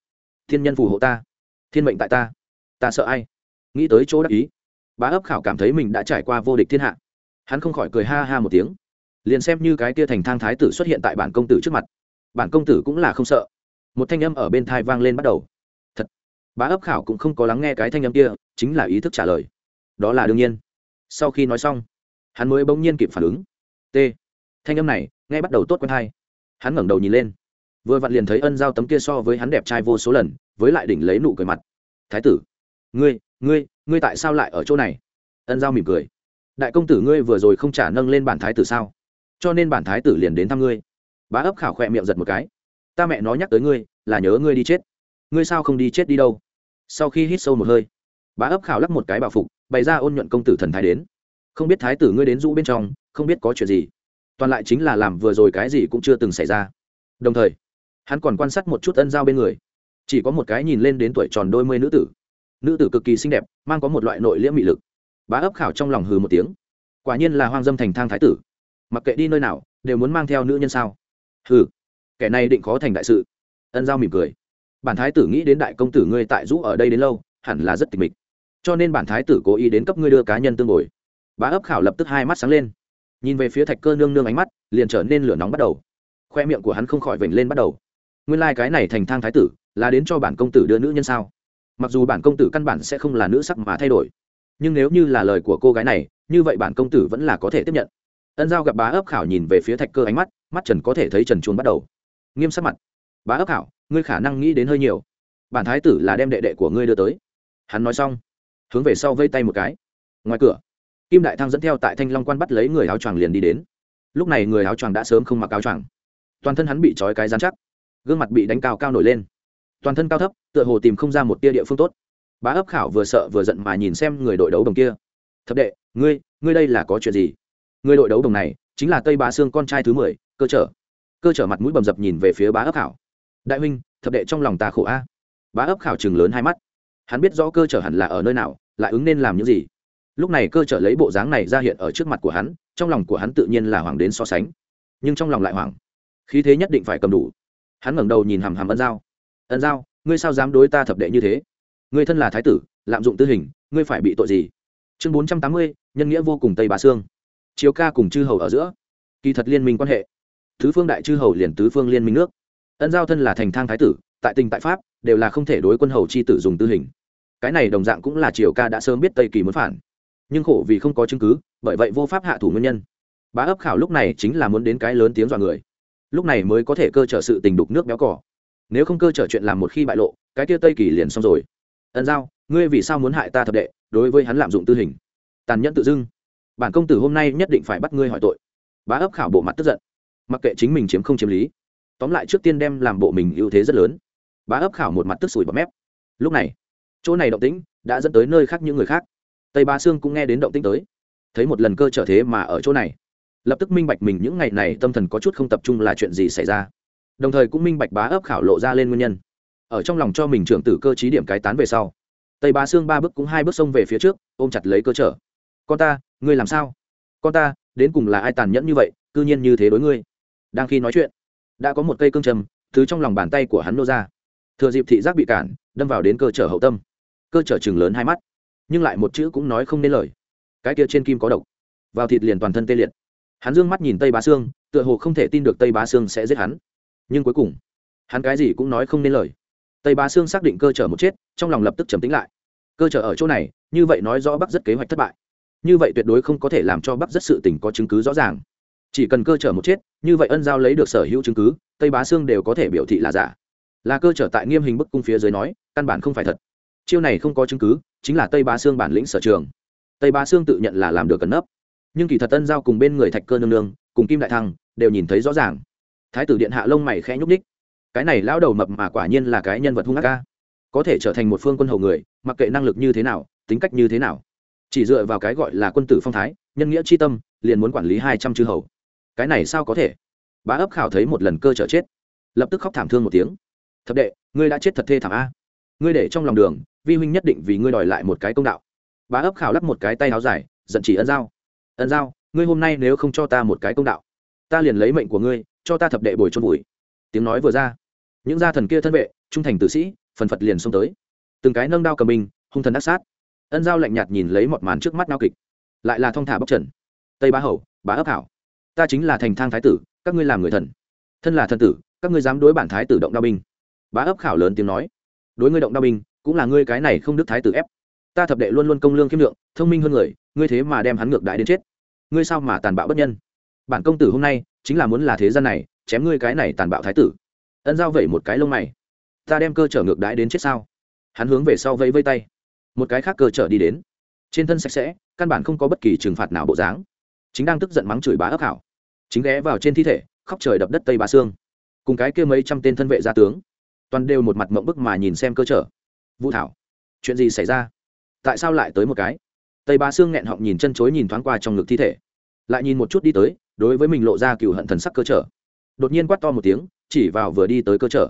Thiên nhân phù hộ ta. Thiên mệnh tại ta. Ta sợ ai? Nghĩ tới chỗ đắc ý. Bá ấp khảo cảm thấy mình đã trải qua vô địch thiên hạ. Hắn không khỏi cười ha ha một tiếng. Liền xem như cái kia thành thang thái tử xuất hiện tại bản công tử trước mặt bản công tử cũng là không sợ. Một thanh âm ở bên thai vang lên bắt đầu. Thật, bá ấp khảo cũng không có lắng nghe cái thanh âm kia, chính là ý thức trả lời. Đó là đương nhiên. Sau khi nói xong, hắn mới bỗng nhiên kịp phản ứng. T. Thanh âm này, nghe bắt đầu tốt quen hai hắn ngẩng đầu nhìn lên. Vừa vặn liền thấy ân giao tấm kia so với hắn đẹp trai vô số lần, với lại đỉnh lấy nụ cười mặt. Thái tử, ngươi ngươi ngươi tại sao lại ở chỗ này? Ân giao mỉm cười. Đại công tử ngươi vừa rồi không trả nâng lên bản thái tử sao? Cho nên bản thái tử liền đến thăm ngươi bá ấp khảo khỏe miệng giật một cái. Ta mẹ nó nhắc tới ngươi, là nhớ ngươi đi chết. Ngươi sao không đi chết đi đâu? Sau khi hít sâu một hơi, bá ấp khảo lắc một cái bảo phục, bày ra ôn nhuận công tử thần thái đến. Không biết thái tử ngươi đến rũ bên trong, không biết có chuyện gì. Toàn lại chính là làm vừa rồi cái gì cũng chưa từng xảy ra. Đồng thời, hắn còn quan sát một chút ân giao bên người. Chỉ có một cái nhìn lên đến tuổi tròn đôi mươi nữ tử. Nữ tử cực kỳ xinh đẹp, mang có một loại nội liễm mị lực. Bá ấp khảo trong lòng hừ một tiếng. Quả nhiên là hoang dâm thành thang thái tử. Mặc kệ đi nơi nào, đều muốn mang theo nữ nhân sao? Hừ, kẻ này định khó thành đại sự. Ân giao mỉm cười. Bản thái tử nghĩ đến đại công tử ngươi tại rũ ở đây đến lâu, hẳn là rất tịch mịch. Cho nên bản thái tử cố ý đến cấp ngươi đưa cá nhân tương ngồi bá ấp khảo lập tức hai mắt sáng lên. Nhìn về phía thạch cơ nương nương ánh mắt, liền trở nên lửa nóng bắt đầu. Khoe miệng của hắn không khỏi vểnh lên bắt đầu. Nguyên lai、like、cái này thành thang thái tử, là đến cho bản công tử đưa nữ nhân sao? Mặc dù bản công tử căn bản sẽ không là nữ sắc mà thay đổi, nhưng nếu như là lời của cô gái này, như vậy bản công tử vẫn là có thể tiếp nhận ân giao gặp bá ấp khảo nhìn về phía thạch cơ ánh mắt mắt trần có thể thấy trần chuồn bắt đầu. Nghiêm sắc mặt. Bá ấp khảo, ngươi khả năng nghĩ đến hơi nhiều. Bản thái tử là đem đệ đệ của ngươi đưa tới. Hắn nói xong, hướng về sau vây tay một cái. Ngoài cửa, kim đại thăng dẫn theo tại thanh long quan bắt lấy người áo choàng liền đi đến. Lúc này người áo choàng đã sớm không mặc áo choàng. Toàn thân hắn bị trói cái dán chắc, gương mặt bị đánh cao cao nổi lên. Toàn thân cao thấp, tựa hồ tìm không ra một tia địa phương tốt. Bá ấp khảo vừa sợ vừa giận mà nhìn xem người đội đấu đồng kia. Thập đệ, ngươi ngươi đây là có chuyện gì? Người đội đấu đồng này chính là tây bá sương con trai thứ mười, cơ trở. Cơ trở mặt mũi bầm dập nhìn về phía bá ấp khảo. Đại huynh, thập đệ trong lòng ta khổ a. Bá ấp khảo chừng lớn hai mắt. Hắn biết rõ cơ trở hẳn là ở nơi nào, lại ứng nên làm những gì. Lúc này cơ trở lấy bộ dáng này ra hiện ở trước mặt của hắn, trong lòng của hắn tự nhiên là hoàng đến so sánh. Nhưng trong lòng lại hoàng khí thế nhất định phải cầm đủ. Hắn ngẩng đầu nhìn hàm hàm ân giao. Ân giao, ngươi sao dám đối ta thập đệ như thế? Ngươi thân là thái tử, lạm dụng tư hình, ngươi phải bị tội gì? Chương bốn trăm tám mươi, nhân nghĩa vô cùng tây bá sương chiếu ca cùng chư hầu ở giữa. Kỳ thật liên minh quan hệ. Tứ phương đại chư hầu liền tứ phương liên minh nước. Ân giao thân là thành thang thái tử, tại tình tại pháp, đều là không thể đối quân hầu c h i tử dùng tư hình. Cái này đồng dạng cũng là triều ca đã sớm biết tây kỳ muốn phản. Nhưng khổ vì không có chứng cứ, bởi vậy vô pháp hạ thủ nguyên nhân. Bá ấp khảo lúc này chính là muốn đến cái lớn tiếng dọa người. Lúc này mới có thể cơ trở sự tình đục nước béo cỏ. Nếu không cơ trở chuyện làm một khi bại lộ, cái kia tây kỳ liền xong rồi. Ẩn giao, ngươi vì sao muốn hại ta thập đệ, đối với hắn lạm dụng tư hình? Tàn nhẫn tự dưng bản công tử hôm nay nhất định phải bắt ngươi hỏi tội. Bá ấp khảo bộ mặt tức giận. Mặc kệ chính mình chiếm không chiếm lý. Tóm lại trước tiên đem làm bộ mình ưu thế rất lớn. Bá ấp khảo một mặt tức sủi bọt mép. Lúc này, chỗ này động tĩnh đã dẫn tới nơi khác những người khác. Tây ba sương cũng nghe đến động tĩnh tới. Thấy một lần cơ trở thế mà ở chỗ này, lập tức minh bạch mình những ngày này tâm thần có chút không tập trung là chuyện gì xảy ra. Đồng thời cũng minh bạch bá ấp khảo lộ ra lên nguyên nhân. Ở trong lòng cho mình trưởng tử cơ chí điểm cái tán về sau, tây ba xương ba bước cũng hai bước xông về phía trước, ôm chặt lấy cơ trở. Con ta ngươi làm sao? Con ta, đến cùng là ai tàn nhẫn như vậy, cư nhiên như thế đối ngươi? Đang khi nói chuyện, đã có một cây cương trầm thứ trong lòng bàn tay của hắn nô ra. Thừa dịp thị giác bị cản, đâm vào đến cơ trở hậu tâm. Cơ trở chừng lớn hai mắt, nhưng lại một chữ cũng nói không nên lời. Cái kia trên kim có độc, vào thịt liền toàn thân tê liệt. Hắn d ư ơ n g mắt nhìn tây bá sương, tựa hồ không thể tin được tây bá sương sẽ giết hắn. Nhưng cuối cùng, hắn cái gì cũng nói không nên lời. Tây bá sương xác định cơ trở một chết, trong lòng lập tức trầm tính lại. Cơ trở ở chỗ này, như vậy nói rõ bắc rất kế hoạch thất bại như vậy tuyệt đối không có thể làm cho bắc rất sự tình có chứng cứ rõ ràng. Chỉ cần cơ trở một chết, như vậy ân giao lấy được sở hữu chứng cứ, tây bá sương đều có thể biểu thị là giả. Là cơ trở tại nghiêm hình bức cung phía dưới nói, căn bản không phải thật. Chiêu này không có chứng cứ, chính là tây bá sương bản lĩnh sở trường. Tây bá sương tự nhận là làm được cẩn nấp. Nhưng kỳ thật ân giao cùng bên người thạch cơ nương nương, cùng kim đại thăng, đều nhìn thấy rõ ràng. Thái tử điện hạ lông mày khẽ nhúc ních cái này lão đầu mập mà quả nhiên là cái nhân vật hung ác ca. Có thể trở thành một phương quân hầu người, mặc kệ năng lực như thế nào, tính cách như thế nào chỉ dựa vào cái gọi là quân tử phong thái, nhân nghĩa c h i tâm, liền muốn quản lý hai trăm chư hầu. Cái này sao có thể? Bá ấp khảo thấy một lần cơ trở chết. Lập tức khóc thảm thương một tiếng. Thập đệ, ngươi đã chết thật thê thảm a. Ngươi để trong lòng đường, vi huynh nhất định vì ngươi đòi lại một cái công đạo. Bá ấp khảo lắp một cái tay áo dài, giận chỉ ân giao. Ân giao, ngươi hôm nay nếu không cho ta một cái công đạo, ta liền lấy mệnh của ngươi, cho ta thập đệ bồi trôn vùi. Tiếng nói vừa ra, những gia thần kia thân vệ, trung thành tử sĩ, phần phật liền xông tới. Từng cái nâng đao cầm binh hung thần đắc sát ân giao lạnh nhạt nhìn lấy một màn trước mắt nao kịch lại là thong thả bóc trần tây bá hầu bá ấp hảo ta chính là thành thang thái tử các ngươi làm người thần thân là thần tử các ngươi dám đối bản thái tử động đao binh bá ấp khảo lớn tiếng nói đối ngươi động đao binh cũng là ngươi cái này không đức thái tử ép ta thập đệ luôn luôn công lương khiêm lượng thông minh hơn người ngươi thế mà đem hắn ngược đại đến chết ngươi sao mà tàn bạo bất nhân bản công tử hôm nay chính là muốn là thế gian này chém ngươi cái này tàn bạo thái tử ân giao vẩy một cái lông mày ta đem cơ trở ngược đãi đến chết sao hắn hướng về sau vẫy vây tay một cái khác cơ trở đi đến. Trên thân sạch sẽ, căn bản không có bất kỳ trừng phạt nào bộ dáng. Chính đang tức giận mắng chửi bá ấp hảo. Chính ghé vào trên thi thể, khóc trời đập đất tây bá xương. Cùng cái kia mấy trăm tên thân vệ gia tướng, toàn đều một mặt mộng bức mà nhìn xem cơ trở vũ thảo, chuyện gì xảy ra? Tại sao lại tới một cái? Tây bá xương nghẹn họng nhìn chân chối nhìn thoáng qua trong ngực thi thể. Lại nhìn một chút đi tới, đối với mình lộ ra cựu hận thần sắc cơ trở đột nhiên quát to một tiếng, chỉ vào vừa đi tới cơ trở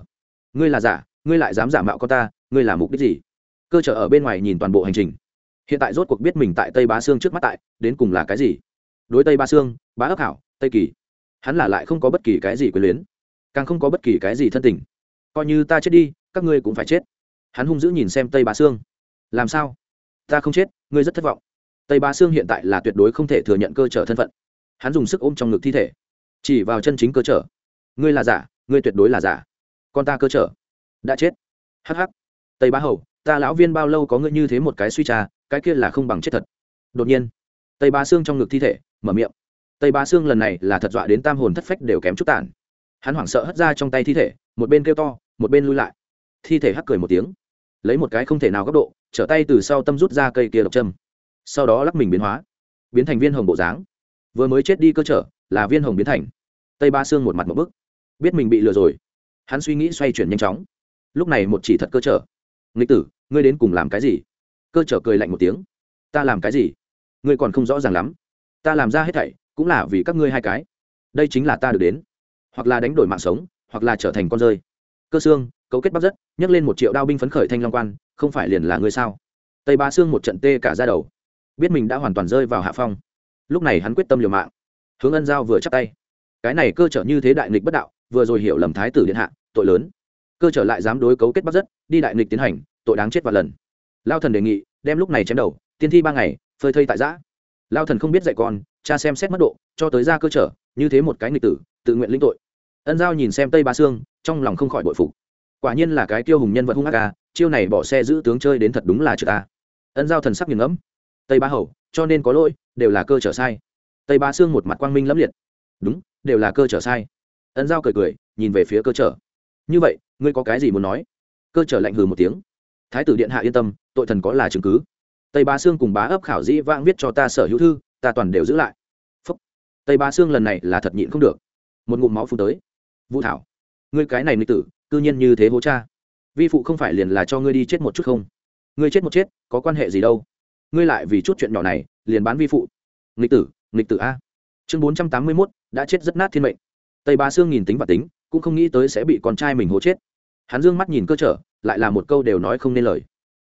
ngươi là giả, ngươi lại dám giả mạo con ta, ngươi là mục đích gì? Cơ trở ở bên ngoài nhìn toàn bộ hành trình. Hiện tại rốt cuộc biết mình tại tây bá sương trước mắt tại, đến cùng là cái gì? Đối tây ba sương, bá ấp hảo, tây kỳ, hắn là lại không có bất kỳ cái gì quyền luyến, càng không có bất kỳ cái gì thân tình. Coi như ta chết đi, các ngươi cũng phải chết. Hắn hung dữ nhìn xem tây bá sương. Làm sao? Ta không chết, ngươi rất thất vọng. Tây bá sương hiện tại là tuyệt đối không thể thừa nhận cơ trở thân phận. Hắn dùng sức ôm trong ngực thi thể. Chỉ vào chân chính cơ trở ngươi là giả, ngươi tuyệt đối là giả. Con ta cơ trở đã chết. Hh tây bá hầu ta lão viên bao lâu có ngươi như thế một cái suy trà, cái kia là không bằng chết thật. Đột nhiên, tây ba xương trong ngực thi thể, mở miệng. Tây ba xương lần này là thật dọa đến tam hồn thất phách đều kém chút tản. Hắn hoảng sợ hất ra trong tay thi thể, một bên kêu to, một bên lui lại. Thi thể hắc cười một tiếng, lấy một cái không thể nào góc độ, trở tay từ sau tâm rút ra cây kia độc châm. Sau đó lắc mình biến hóa, biến thành viên hồng bộ dáng. Vừa mới chết đi cơ trở, là viên hồng biến thành. Tây ba xương một mặt một bức, biết mình bị lừa rồi. Hắn suy nghĩ xoay chuyển nhanh chóng. Lúc này một chỉ thật cơ trở. Nghịch tử ngươi đến cùng làm cái gì? Cơ trở cười lạnh một tiếng. Ta làm cái gì? Ngươi còn không rõ ràng lắm. Ta làm ra hết thảy, cũng là vì các ngươi hai cái. Đây chính là ta được đến. Hoặc là đánh đổi mạng sống, hoặc là trở thành con rơi. Cơ xương, cấu kết bắt rất nhấc lên một triệu đao binh phấn khởi thanh long quan, không phải liền là ngươi sao? Tây ba xương một trận tê cả ra đầu. Biết mình đã hoàn toàn rơi vào hạ phong. Lúc này hắn quyết tâm liều mạng. Hướng ân giao vừa chắc tay. Cái này cơ trở như thế đại nghịch bất đạo, vừa rồi hiểu lầm thái tử điện hạ, tội lớn. Cơ trở lại dám đối cấu kết bắt rất đi đại nghịch tiến hành tội đáng chết và lần. Lao thần đề nghị, đem lúc này chém đầu, tiên thi ba ngày, phơi thây tại giã. Lao thần không biết dạy con, cha xem xét mất độ, cho tới ra cơ trở, như thế một cái nghịch tử, tự nguyện lĩnh tội. Ân giao nhìn xem tây ba sương, trong lòng không khỏi bội phục. Quả nhiên là cái tiêu hùng nhân vật hung ác ca chiêu này bỏ xe giữ tướng chơi đến thật đúng là chữ ta à. ân giao thần sắc nghiền ngẫm. Tây ba hầu, cho nên có lỗi, đều là cơ trở sai. Tây ba sương một mặt quang minh lẫm liệt. Đúng, đều là cơ trở sai. Ân giao cười cười, nhìn về phía cơ trở. Như vậy, ngươi có cái gì muốn nói? Cơ trở lạnh hừ một tiếng thái tử điện hạ yên tâm, tội thần có là chứng cứ. Tây ba sương cùng bá ấp khảo dĩ vãng viết cho ta sở hữu thư, ta toàn đều giữ lại. Phúc. tây ba sương lần này là thật nhịn không được. Một ngụm máu phun tới. Vũ thảo. Ngươi cái này nữ tử, cư nhiên như thế hố cha. Vi phụ không phải liền là cho ngươi đi chết một chút không? Ngươi chết một chết, có quan hệ gì đâu? Ngươi lại vì chút chuyện nhỏ này, liền bán vi phụ. Nghịch tử nghịch tử a. Chương bốn trăm tám mươi mốt, đã chết rất nát thiên mệnh. Tây ba sương nhìn tính và tính, cũng không nghĩ tới sẽ bị con trai mình hố chết. Hắn dương mắt nhìn cơ trở lại là một câu đều nói không nên lời.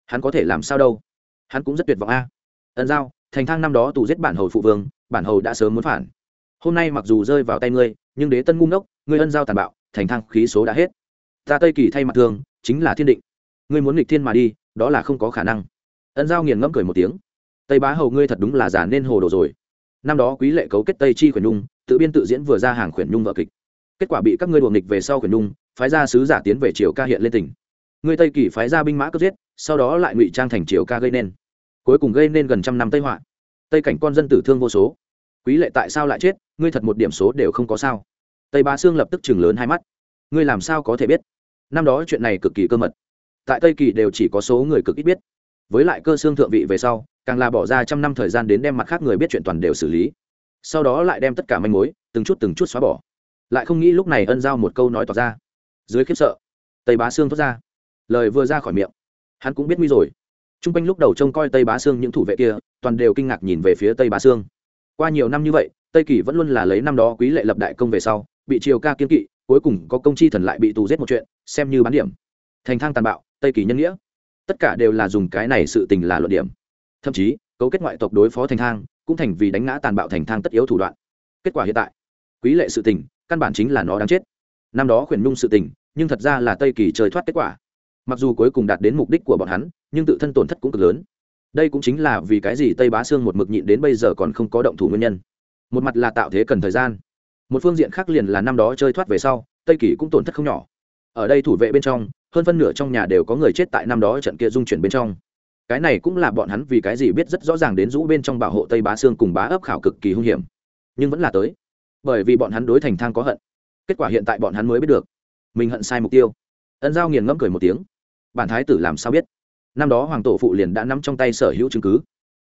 Hắn có thể làm sao đâu? Hắn cũng rất tuyệt vọng a. Ẩn giao, thành thang năm đó tù giết bản hầu phụ vương, bản hầu đã sớm muốn phản. Hôm nay mặc dù rơi vào tay ngươi, nhưng đế tân ngu ngốc, ngươi ân giao tàn bạo, thành thang khí số đã hết. Ta tây kỳ thay mặt thường, chính là thiên định. Ngươi muốn nghịch thiên mà đi, đó là không có khả năng. Ân giao nghiền ngẫm cười một tiếng. Tây bá hầu ngươi thật đúng là giả nên hồ đồ rồi. Năm đó quý lệ cấu kết tây chi khuyển nhung, tự biên tự diễn vừa ra hàng khuyển nhung vợ kịch. Kết quả bị các ngươi đuồng nghịch về sau khuyển nhung, phái ra sứ giả tiến về triều ca hiện lên tỉnh người tây kỳ phái ra binh mã cướp giết, sau đó lại ngụy trang thành triều ca gây nên. Cuối cùng gây nên gần trăm năm tây họa. Tây cảnh con dân tử thương vô số. Quý lệ tại sao lại chết? Ngươi thật một điểm số đều không có sao. Tây bá sương lập tức chừng lớn hai mắt. Ngươi làm sao có thể biết? Năm đó chuyện này cực kỳ cơ mật. Tại tây kỳ đều chỉ có số người cực ít biết. Với lại cơ xương thượng vị về sau, càng là bỏ ra trăm năm thời gian đến đem mặt khác người biết chuyện toàn đều xử lý. Sau đó lại đem tất cả manh mối, từng chút từng chút xóa bỏ. Lại không nghĩ lúc này ân giao một câu nói tỏ ra. Dưới khiếp sợ, tây bá sương thốt ra lời vừa ra khỏi miệng. Hắn cũng biết nguy rồi. T r u n g quanh lúc đầu trông coi tây bá sương những thủ vệ kia, toàn đều kinh ngạc nhìn về phía tây bá sương. Qua nhiều năm như vậy, tây kỳ vẫn luôn là lấy năm đó quý lệ lập đại công về sau, bị triều ca kiên kỵ, cuối cùng có công chi thần lại bị tù giết một chuyện, xem như bán điểm. Thành thang tàn bạo, tây kỳ nhân nghĩa. Tất cả đều là dùng cái này sự tình là luận điểm. Thậm chí, cấu kết ngoại tộc đối phó thành thang, cũng thành vì đánh ngã tàn bạo thành thang tất yếu thủ đoạn. Kết quả hiện tại, quý lệ sự tình, căn bản chính là nó đáng chết. Năm đó khuyển nhung sự tình, nhưng thật ra là tây kỳ trời thoát kết quả mặc dù cuối cùng đạt đến mục đích của bọn hắn, nhưng tự thân tổn thất cũng cực lớn. Đây cũng chính là vì cái gì tây bá sương một mực nhịn đến bây giờ còn không có động thủ nguyên nhân. Một mặt là tạo thế cần thời gian. Một phương diện khác liền là năm đó chơi thoát về sau, tây kỳ cũng tổn thất không nhỏ. Ở đây thủ vệ bên trong, hơn phân nửa trong nhà đều có người chết tại năm đó trận kia dung chuyển bên trong. Cái này cũng là bọn hắn vì cái gì biết rất rõ ràng đến rũ bên trong bảo hộ tây bá sương cùng bá ấp khảo cực kỳ hung hiểm. Nhưng vẫn là tới. Bởi vì bọn hắn đối thành thang có hận. Kết quả hiện tại bọn hắn mới biết được. Mình hận sai mục tiêu. Ân giao nghiền ngẫm cười một tiếng bản thái tử làm sao biết? Năm đó hoàng tổ phụ liền đã nắm trong tay sở hữu chứng cứ.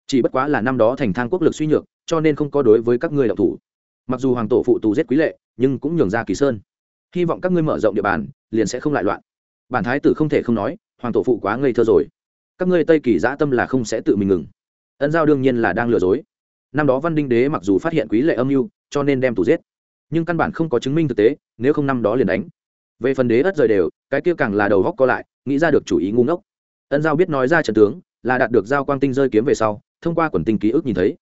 Chỉ bất quá là năm đó thành thang quốc lực suy nhược, cho nên không có đối với các ngươi đạo thủ. Mặc dù hoàng tổ phụ tù giết quý lệ, nhưng cũng nhường ra kỳ sơn. Hy vọng các ngươi mở rộng địa bàn, liền sẽ không lại loạn. Bản thái tử không thể không nói, hoàng tổ phụ quá ngây thơ rồi. Các ngươi tây kỳ dã tâm là không sẽ tự mình ngừng. Ân giao đương nhiên là đang lừa dối. Năm đó văn đinh đế mặc dù phát hiện quý lệ âm mưu, cho nên đem tù giết. Nhưng căn bản không có chứng minh thực tế, nếu không năm đó liền đánh về phần đế ất rời đều, cái kia càng là đầu góc co lại, nghĩ ra được chủ ý ngu ngốc. Ân giao biết nói ra trần tướng, là đạt được giao quang tinh rơi kiếm về sau, thông qua quần tinh ký ức nhìn thấy.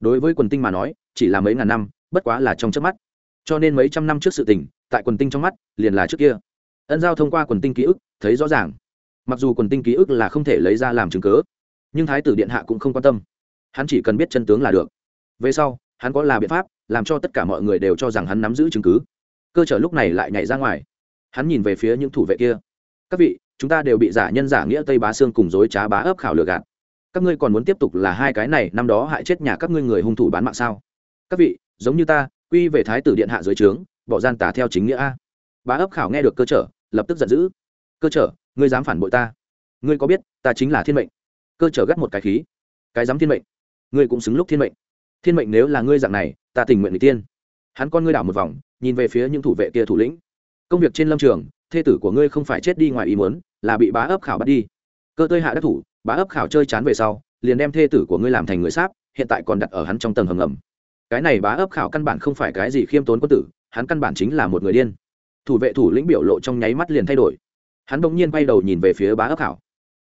Đối với quần tinh mà nói, chỉ là mấy ngàn năm, bất quá là trong trước mắt. Cho nên mấy trăm năm trước sự tình, tại quần tinh trong mắt, liền là trước kia. Ân giao thông qua quần tinh ký ức, thấy rõ ràng. Mặc dù quần tinh ký ức là không thể lấy ra làm chứng cớ nhưng thái tử điện hạ cũng không quan tâm. Hắn chỉ cần biết chân tướng là được. Về sau, hắn có là biện pháp, làm cho tất cả mọi người đều cho rằng hắn nắm giữ chứng cứ. Cơ sở lúc này lại nhảy ra ngoài hắn nhìn về phía những thủ vệ kia. Các vị, chúng ta đều bị giả nhân giả nghĩa tây bá sương cùng dối trá bá ấp khảo lừa gạt. Các ngươi còn muốn tiếp tục là hai cái này, năm đó hại chết nhà các ngươi người hung thủ bán mạng sao? Các vị, giống như ta, quy về thái tử điện hạ dưới trướng, bỏ gian tả theo chính nghĩa a. Bá ấp khảo nghe được cơ trở, lập tức giận dữ. Cơ trở, ngươi dám phản bội ta? Ngươi có biết, ta chính là thiên mệnh. Cơ trở gắt một cái khí. Cái dám thiên mệnh? Ngươi cũng xứng lúc thiên mệnh. Thiên mệnh nếu là ngươi dạng này, ta tình nguyện người tiên. Hắn con ngươi đảo một vòng, nhìn về phía những thủ vệ kia thủ lĩnh công việc trên lâm trường, thê tử của ngươi không phải chết đi ngoài ý muốn, là bị bá ấp khảo bắt đi. Cơ tơi hạ đắc thủ, bá ấp khảo chơi chán về sau, liền đem thê tử của ngươi làm thành người sáp, hiện tại còn đặt ở hắn trong tầng hầm ngầm. Cái này bá ấp khảo căn bản không phải cái gì khiêm tốn quân tử, hắn căn bản chính là một người điên. Thủ vệ thủ lĩnh biểu lộ trong nháy mắt liền thay đổi. Hắn bỗng nhiên quay đầu nhìn về phía bá ấp khảo.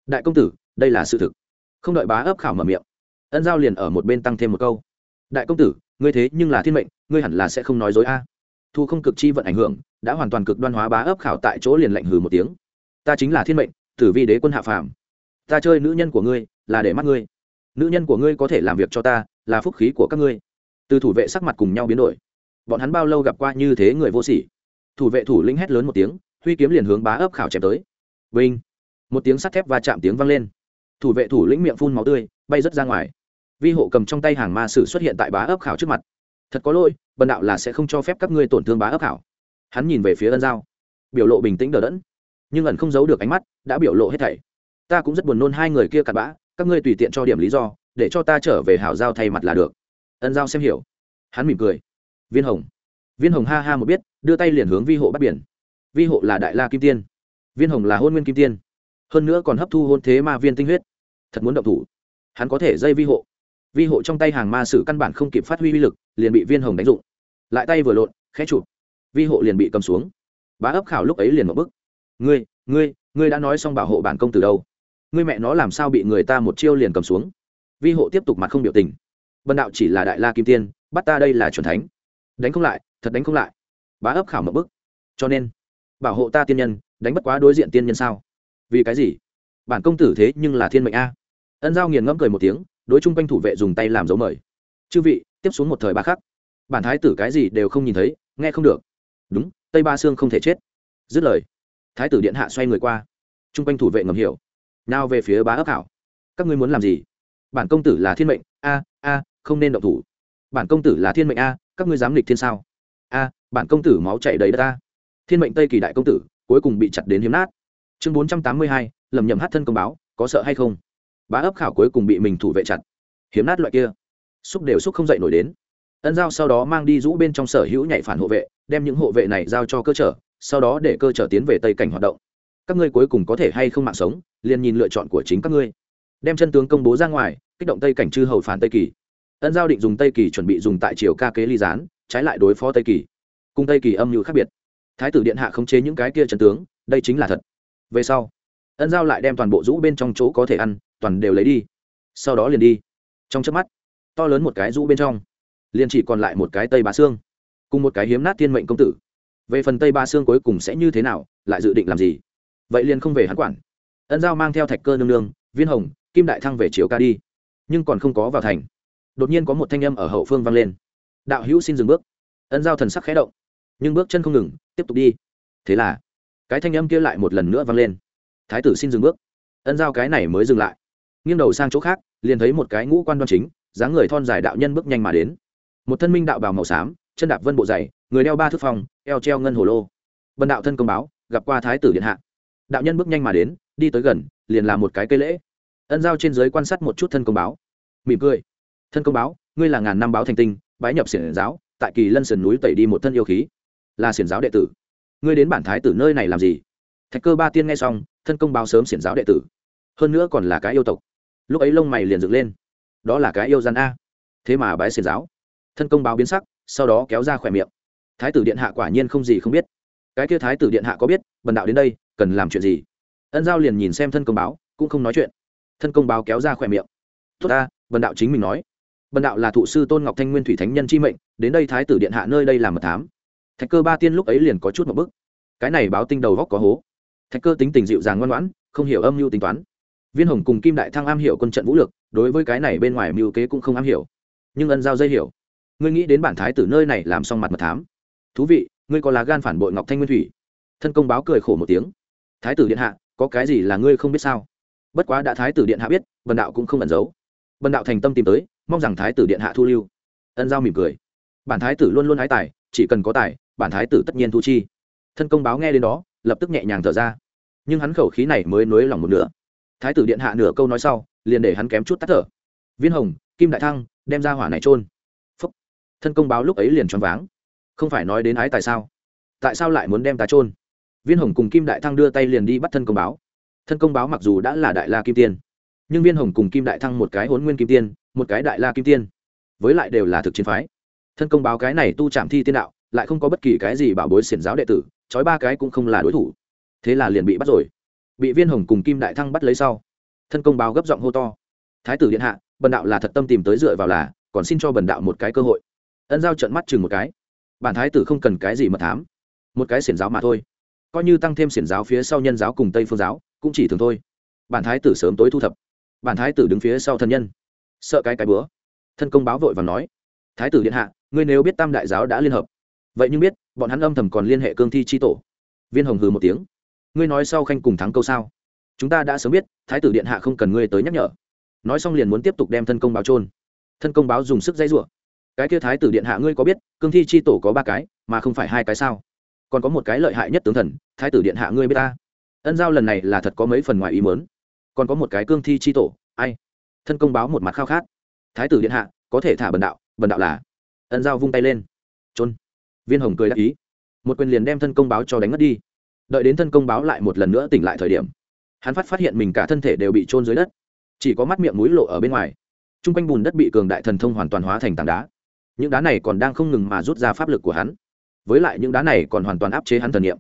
Đại công tử, đây là sự thực. Không đợi bá ấp khảo mở miệng, ân giao liền ở một bên tăng thêm một câu. Đại công tử, ngươi thế nhưng là thiên mệnh, ngươi hẳn là sẽ không nói dối a thu không cực chi vận ảnh hưởng, đã hoàn toàn cực đoan hóa bá ấp khảo tại chỗ liền lạnh hừ một tiếng. Ta chính là thiên mệnh, tử vi đế quân hạ phàm. Ta chơi nữ nhân của ngươi, là để mắt ngươi. Nữ nhân của ngươi có thể làm việc cho ta, là phúc khí của các ngươi. Từ thủ vệ sắc mặt cùng nhau biến đổi. Bọn hắn bao lâu gặp qua như thế người vô sỉ? Thủ vệ thủ lĩnh hét lớn một tiếng, huy kiếm liền hướng bá ấp khảo chém tới. Vinh! Một tiếng sắt thép và chạm tiếng vang lên. Thủ vệ thủ lĩnh miệng phun máu tươi, bay rớt ra ngoài. Vi hộ cầm trong tay hàng ma sử xuất hiện tại bá ấp khảo trước mặt thật có lỗi, bần đạo là sẽ không cho phép các ngươi tổn thương bá ấp hảo. hắn nhìn về phía ân giao. Biểu lộ bình tĩnh đờ đẫn. Nhưng ẩn không giấu được ánh mắt, đã biểu lộ hết thảy. Ta cũng rất buồn nôn hai người kia cặn bã, các ngươi tùy tiện cho điểm lý do, để cho ta trở về hảo giao thay mặt là được. Ân giao xem hiểu. Hắn mỉm cười. Viên hồng. Viên hồng ha ha một biết, đưa tay liền hướng vi hộ bắt biển. Vi hộ là đại la kim tiên. Viên hồng là hôn nguyên kim tiên. Hơn nữa còn hấp thu hôn thế ma viên tinh huyết. Thật muốn động thủ. Hắn có thể dây vi hộ vi hộ trong tay hàng ma sử căn bản không kịp phát huy uy lực, liền bị viên hồng đánh dụng. Lại tay vừa lộn, khẽ chụp. Vi hộ liền bị cầm xuống. Bá ấp khảo lúc ấy liền một bức. Ngươi ngươi ngươi đã nói xong bảo hộ bản công từ đâu? Ngươi mẹ nó làm sao bị người ta một chiêu liền cầm xuống? Vi hộ tiếp tục mặt không biểu tình. Bần đạo chỉ là đại la kim tiên, bắt ta đây là c thánh. Đánh không lại, thật đánh không lại. Bá ấp khảo một bức. Cho nên, bảo hộ ta tiên nhân, đánh bất quá đối diện tiên nhân sao? Vì cái gì? Bản công tử thế nhưng là thiên mệnh a. Ân giao nghiền ngẫm cười một tiếng đối chung quanh thủ vệ dùng tay làm dấu mời. Chư vị, tiếp xuống một thời ba khắc. Bản thái tử cái gì đều không nhìn thấy, nghe không được. Đúng, tây ba sương không thể chết. Dứt lời, thái tử điện hạ xoay người qua. Chung quanh thủ vệ ngầm hiểu. Nào về phía bá ấp hảo. Các ngươi muốn làm gì? Bản công tử là thiên mệnh. A a, không nên động thủ. Bản công tử là thiên mệnh a, các ngươi dám lịch thiên sao? A, bản công tử máu chảy đầy đất ta. Thiên mệnh tây kỳ đại công tử, cuối cùng bị chặt đến hiếm nát. Chương bốn trăm tám mươi hai, lầm nhầm hát thân công báo, có sợ hay không? Bá ấp khảo cuối cùng bị mình thủ vệ chặt. Hiếm nát loại kia. Xúc đều xúc không dậy nổi đến. Ân giao sau đó mang đi rũ bên trong sở hữu nhảy phản hộ vệ, đem những hộ vệ này giao cho cơ trở sau đó để cơ trở tiến về tây cảnh hoạt động. Các ngươi cuối cùng có thể hay không mạng sống, liền nhìn lựa chọn của chính các ngươi. Đem chân tướng công bố ra ngoài, kích động tây cảnh chư hầu phản tây kỳ. Ân giao định dùng tây kỳ chuẩn bị dùng tại triều ca kế ly gián, trái lại đối phó tây kỳ. Cùng tây kỳ âm mưu khác biệt. Thái tử điện hạ khống chế những cái kia chân tướng, đây chính là thật. Về sau, ân giao lại đem toàn bộ rũ bên trong chỗ có thể ăn toàn đều lấy đi. Sau đó liền đi. Trong chớp mắt, to lớn một cái rũ bên trong, liền chỉ còn lại một cái tây bá xương, cùng một cái hiếm nát thiên mệnh công tử. Về phần tây ba xương cuối cùng sẽ như thế nào, lại dự định làm gì? Vậy liền không về hắn quản. Ân giao mang theo thạch cơ nương nương, viên hồng, kim đại thăng về chiếu ca đi, nhưng còn không có vào thành. Đột nhiên có một thanh âm ở hậu phương vang lên. Đạo hữu xin dừng bước. Ân giao thần sắc khẽ động, nhưng bước chân không ngừng, tiếp tục đi. Thế là, cái thanh âm kia lại một lần nữa vang lên. Thái tử xin dừng bước. Ân giao cái này mới dừng lại nghiêng đầu sang chỗ khác, liền thấy một cái ngũ quan đoan chính, dáng người thon dài đạo nhân bước nhanh mà đến. Một thân minh đạo bào màu xám, chân đạp vân bộ dày, người đeo ba thước phong eo treo ngân hồ lô. Bần đạo thân công báo, gặp qua thái tử điện hạ. Đạo nhân bước nhanh mà đến, đi tới gần, liền làm một cái cây lễ. Ân giao trên giới quan sát một chút thân công báo. Mỉm cười. Thân công báo, ngươi là ngàn năm báo thành tinh, bái nhập xiển giáo, tại kỳ lân sườn núi tẩy đi một thân yêu khí. Là xiển giáo đệ tử. Ngươi đến bản thái tử nơi này làm gì? Thạch cơ ba tiên nghe xong, thân công báo sớm xiển giáo đệ tử. Hơn nữa còn là cái yêu tộc lúc ấy lông mày liền dựng lên. Đó là cái yêu gian a. Thế mà bái xiển giáo. Thân công báo biến sắc, sau đó kéo ra khỏe miệng. Thái tử điện hạ quả nhiên không gì không biết. Cái kia thái tử điện hạ có biết, bần đạo đến đây, cần làm chuyện gì? Ân giao liền nhìn xem thân công báo, cũng không nói chuyện. Thân công báo kéo ra khỏe miệng. Tốt ta, bần đạo chính mình nói. Bần đạo là thụ sư tôn ngọc thanh nguyên thủy thánh nhân chi mệnh, đến đây thái tử điện hạ nơi đây làm mật thám. Thạch cơ ba tiên lúc ấy liền có chút một bức. Cái này báo tinh đầu góc có hố. Thạch cơ tính tình dịu dàng ngoan ngoãn, không hiểu âm mưu tính toán viên hồng cùng kim đại thăng am hiểu quân trận vũ lực, đối với cái này bên ngoài mưu kế cũng không am hiểu. Nhưng ân giao dây hiểu. Ngươi nghĩ đến bản thái tử nơi này làm xong mặt mật thám. Thú vị, ngươi có lá gan phản bội ngọc thanh nguyên thủy. Thân công báo cười khổ một tiếng. Thái tử điện hạ, có cái gì là ngươi không biết sao? Bất quá đã thái tử điện hạ biết bần đạo cũng không ẩn giấu. Bần đạo thành tâm tìm tới, mong rằng thái tử điện hạ thu lưu. Ân giao mỉm cười. Bản thái tử luôn luôn ái tài, chỉ cần có tài, bản thái tử tất nhiên thu chi. Thân công báo nghe đến đó, lập tức nhẹ nhàng thở ra. Nhưng hắn khẩu khí này mới nối lòng một nửa thái tử điện hạ nửa câu nói sau, liền để hắn kém chút tắt thở. Viên hồng, kim đại thăng, đem ra hỏa này trôn thân công báo lúc ấy liền choáng váng. Không phải nói đến ái tại sao? Tại sao lại muốn đem ta trôn viên hồng cùng kim đại thăng đưa tay liền đi bắt thân công báo. Thân công báo mặc dù đã là đại la kim tiên, nhưng viên hồng cùng kim đại thăng một cái hốn nguyên kim tiên, một cái đại la kim tiên. Với lại đều là thực chiến phái. Thân công báo cái này tu trạm thi tiên đạo, lại không có bất kỳ cái gì bảo bối xiển giáo đệ tử, trói ba cái cũng không là đối thủ. Thế là liền bị bắt rồi bị viên hồng cùng kim đại thăng bắt lấy sau. Thân công báo gấp giọng hô to. Thái tử điện hạ, bần đạo là thật tâm tìm tới dựa vào là, còn xin cho bần đạo một cái cơ hội. Ân giao trận mắt chừng một cái. Bản thái tử không cần cái gì mật thám. Một cái xiển giáo mà thôi. Coi như tăng thêm xiển giáo phía sau nhân giáo cùng tây phương giáo, cũng chỉ thường thôi. Bản thái tử sớm tối thu thập. Bản thái tử đứng phía sau thân nhân. Sợ cái cái bữa. Thân công báo vội và nói. Thái tử điện hạ, ngươi nếu biết tam đại giáo đã liên hợp. Vậy nhưng biết, bọn hắn âm thầm còn liên hệ cương thi tri tổ. Viên hồng hừ một tiếng ngươi nói sau khanh cùng thắng câu sao? Chúng ta đã sớm biết, thái tử điện hạ không cần ngươi tới nhắc nhở. Nói xong liền muốn tiếp tục đem thân công báo trôn thân công báo dùng sức dây rủa. Cái kia thái tử điện hạ ngươi có biết, cương thi chi tổ có ba cái, mà không phải hai cái sao? Còn có một cái lợi hại nhất tướng thần, thái tử điện hạ ngươi biết ta. Ân giao lần này là thật có mấy phần ngoài ý mớn còn có một cái cương thi chi tổ, ai? Thân công báo một mặt khao khát. Thái tử điện hạ, có thể thả bần đạo bần đạo là? Ân giao vung tay lên. Trôn viên hồng cười đáp ý. Một quyền liền đem thân công báo cho đánh mất đi đợi đến thân công báo lại một lần nữa tỉnh lại thời điểm, hắn phát phát hiện mình cả thân thể đều bị trôn dưới đất, chỉ có mắt miệng mũi lộ ở bên ngoài. T r u n g quanh bùn đất bị cường đại thần thông hoàn toàn hóa thành tảng đá. Những đá này còn đang không ngừng mà rút ra pháp lực của hắn. Với lại những đá này còn hoàn toàn áp chế hắn thần niệm,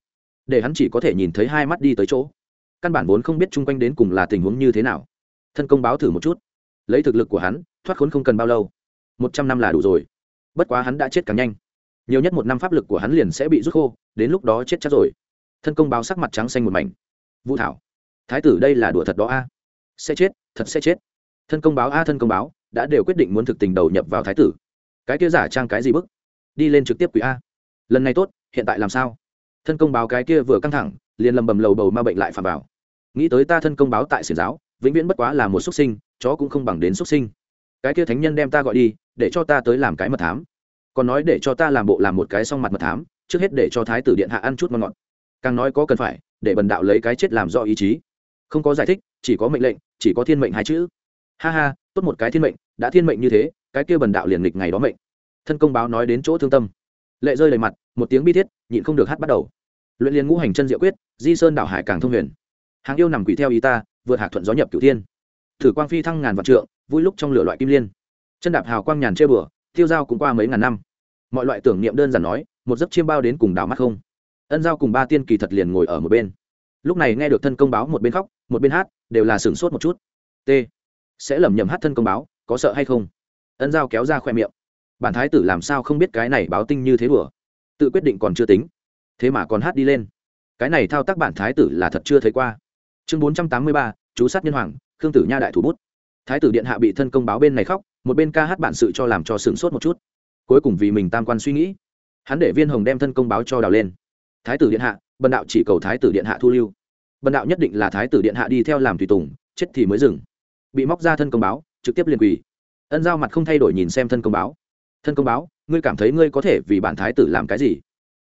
để hắn chỉ có thể nhìn thấy hai mắt đi tới chỗ. Căn bản vốn không biết chung quanh đến cùng là tình huống như thế nào. Thân công báo thử một chút. Lấy thực lực của hắn, thoát khốn không cần bao lâu. Một trăm năm là đủ rồi. Bất quá hắn đã chết càng nhanh. Nhiều nhất một năm pháp lực của hắn liền sẽ bị rút khô, đến lúc đó chết chắc rồi thân công báo sắc mặt trắng xanh một mảnh. Vũ thảo, thái tử đây là đùa thật đó a. Sẽ chết, thật sẽ chết. Thân công báo a, thân công báo, đã đều quyết định muốn thực tình đầu nhập vào thái tử. Cái kia giả trang cái gì bức? Đi lên trực tiếp quỷ a. Lần này tốt, hiện tại làm sao? Thân công báo cái kia vừa căng thẳng, liền lầm bầm lầu bầu ma bệnh lại phạm vào. Nghĩ tới ta thân công báo tại xiển giáo, vĩnh viễn bất quá là một xuất sinh, chó cũng không bằng đến xuất sinh. Cái kia thánh nhân đem ta gọi đi, để cho ta tới làm cái mật thám. Còn nói để cho ta làm bộ làm một cái song mặt mật thám, trước hết để cho thái tử điện hạ ăn chút ngon ngọt càng nói có cần phải, để bần đạo lấy cái chết làm do ý chí. Không có giải thích, chỉ có mệnh lệnh, chỉ có thiên mệnh hai chữ. Ha ha, tốt một cái thiên mệnh, đã thiên mệnh như thế, cái kia bần đạo liền nghịch ngày đó mệnh. Thân công báo nói đến chỗ thương tâm. Lệ rơi đầy mặt, một tiếng bi thiết, nhịn không được hát bắt đầu. Luyện liền ngũ hành chân diệu quyết, di sơn đảo hải càng thông huyền. Hàng yêu nằm quỷ theo ý ta, vượt hạc thuận gió nhập cửu thiên. Thử quang phi thăng ngàn vạn trượng, vui lúc trong lửa loại kim liên. Chân đạp hào quang nhàn chơi bừa, tiêu dao cũng qua mấy ngàn năm. Mọi loại tưởng niệm đơn giản nói, một giấc chiêm bao đến cùng đảo mắt không ân giao cùng ba tiên kỳ thật liền ngồi ở một bên. Lúc này nghe được thân công báo một bên khóc, một bên hát, đều là sửng sốt một chút. T. Sẽ lầm nhầm hát thân công báo, có sợ hay không? Ân giao kéo ra khoe miệng. Bản thái tử làm sao không biết cái này báo tinh như thế đùa? Tự quyết định còn chưa tính. Thế mà còn hát đi lên. Cái này thao tác bản thái tử là thật chưa thấy qua. Chương bốn trăm tám mươi ba, chú sát nhân hoàng, khương tử nha đại thủ bút. Thái tử điện hạ bị thân công báo bên này khóc, một bên ca hát bản sự cho làm cho sửng sốt một chút. Cuối cùng vì mình tam quan suy nghĩ, hắn để viên hồng đem thân công báo cho đào lên thái tử điện hạ, bần đạo chỉ cầu thái tử điện hạ thu lưu. Bần đạo nhất định là thái tử điện hạ đi theo làm tùy tùng, chết thì mới dừng. Bị móc ra thân công báo, trực tiếp liền quỳ. Ân giao mặt không thay đổi nhìn xem thân công báo. Thân công báo, ngươi cảm thấy ngươi có thể vì bản thái tử làm cái gì?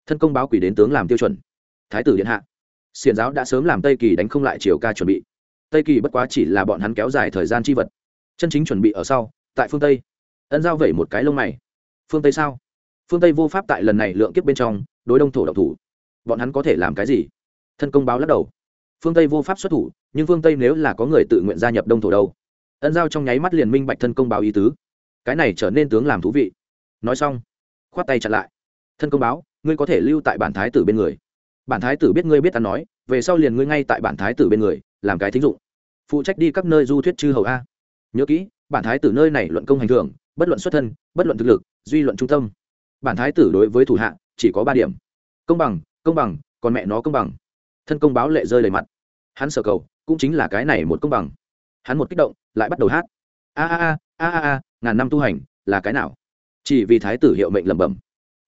Thân công báo quỷ đến tướng làm tiêu chuẩn. Thái tử điện hạ xiền giáo đã sớm làm tây kỳ đánh không lại triều ca chuẩn bị. Tây kỳ bất quá chỉ là bọn hắn kéo dài thời gian chi vật. Chân chính chuẩn bị ở sau, tại phương tây. Ân giao vẩy một cái lông mày. Phương tây sao? Phương tây vô pháp tại lần này lượng kiếp bên trong, đối đông thổ độc thủ bọn hắn có thể làm cái gì? Thân công báo lắc đầu. Phương tây vô pháp xuất thủ, nhưng phương tây nếu là có người tự nguyện gia nhập đông thổ đâu? Ân giao trong nháy mắt liền minh bạch thân công báo ý tứ. Cái này trở nên tướng làm thú vị. Nói xong, khoát tay chặn lại. Thân công báo, ngươi có thể lưu tại bản thái tử bên người. Bản thái tử biết ngươi biết ta nói, về sau liền ngươi ngay tại bản thái tử bên người, làm cái thính dụng. Phụ trách đi các nơi du thuyết chư hầu a. Nhớ kỹ, bản thái tử nơi này luận công hành thường bất luận xuất thân, bất luận thực lực, duy luận trung tâm. Bản thái tử đối với thủ hạ, chỉ có ba điểm. Công bằng công bằng, còn mẹ nó công bằng. Thân công báo lệ rơi đầy mặt. Hắn sở cầu, cũng chính là cái này một công bằng. Hắn một kích động, lại bắt đầu hát. A a a a a a, ngàn năm tu hành, là cái nào? Chỉ vì thái tử hiệu mệnh lẩm bẩm.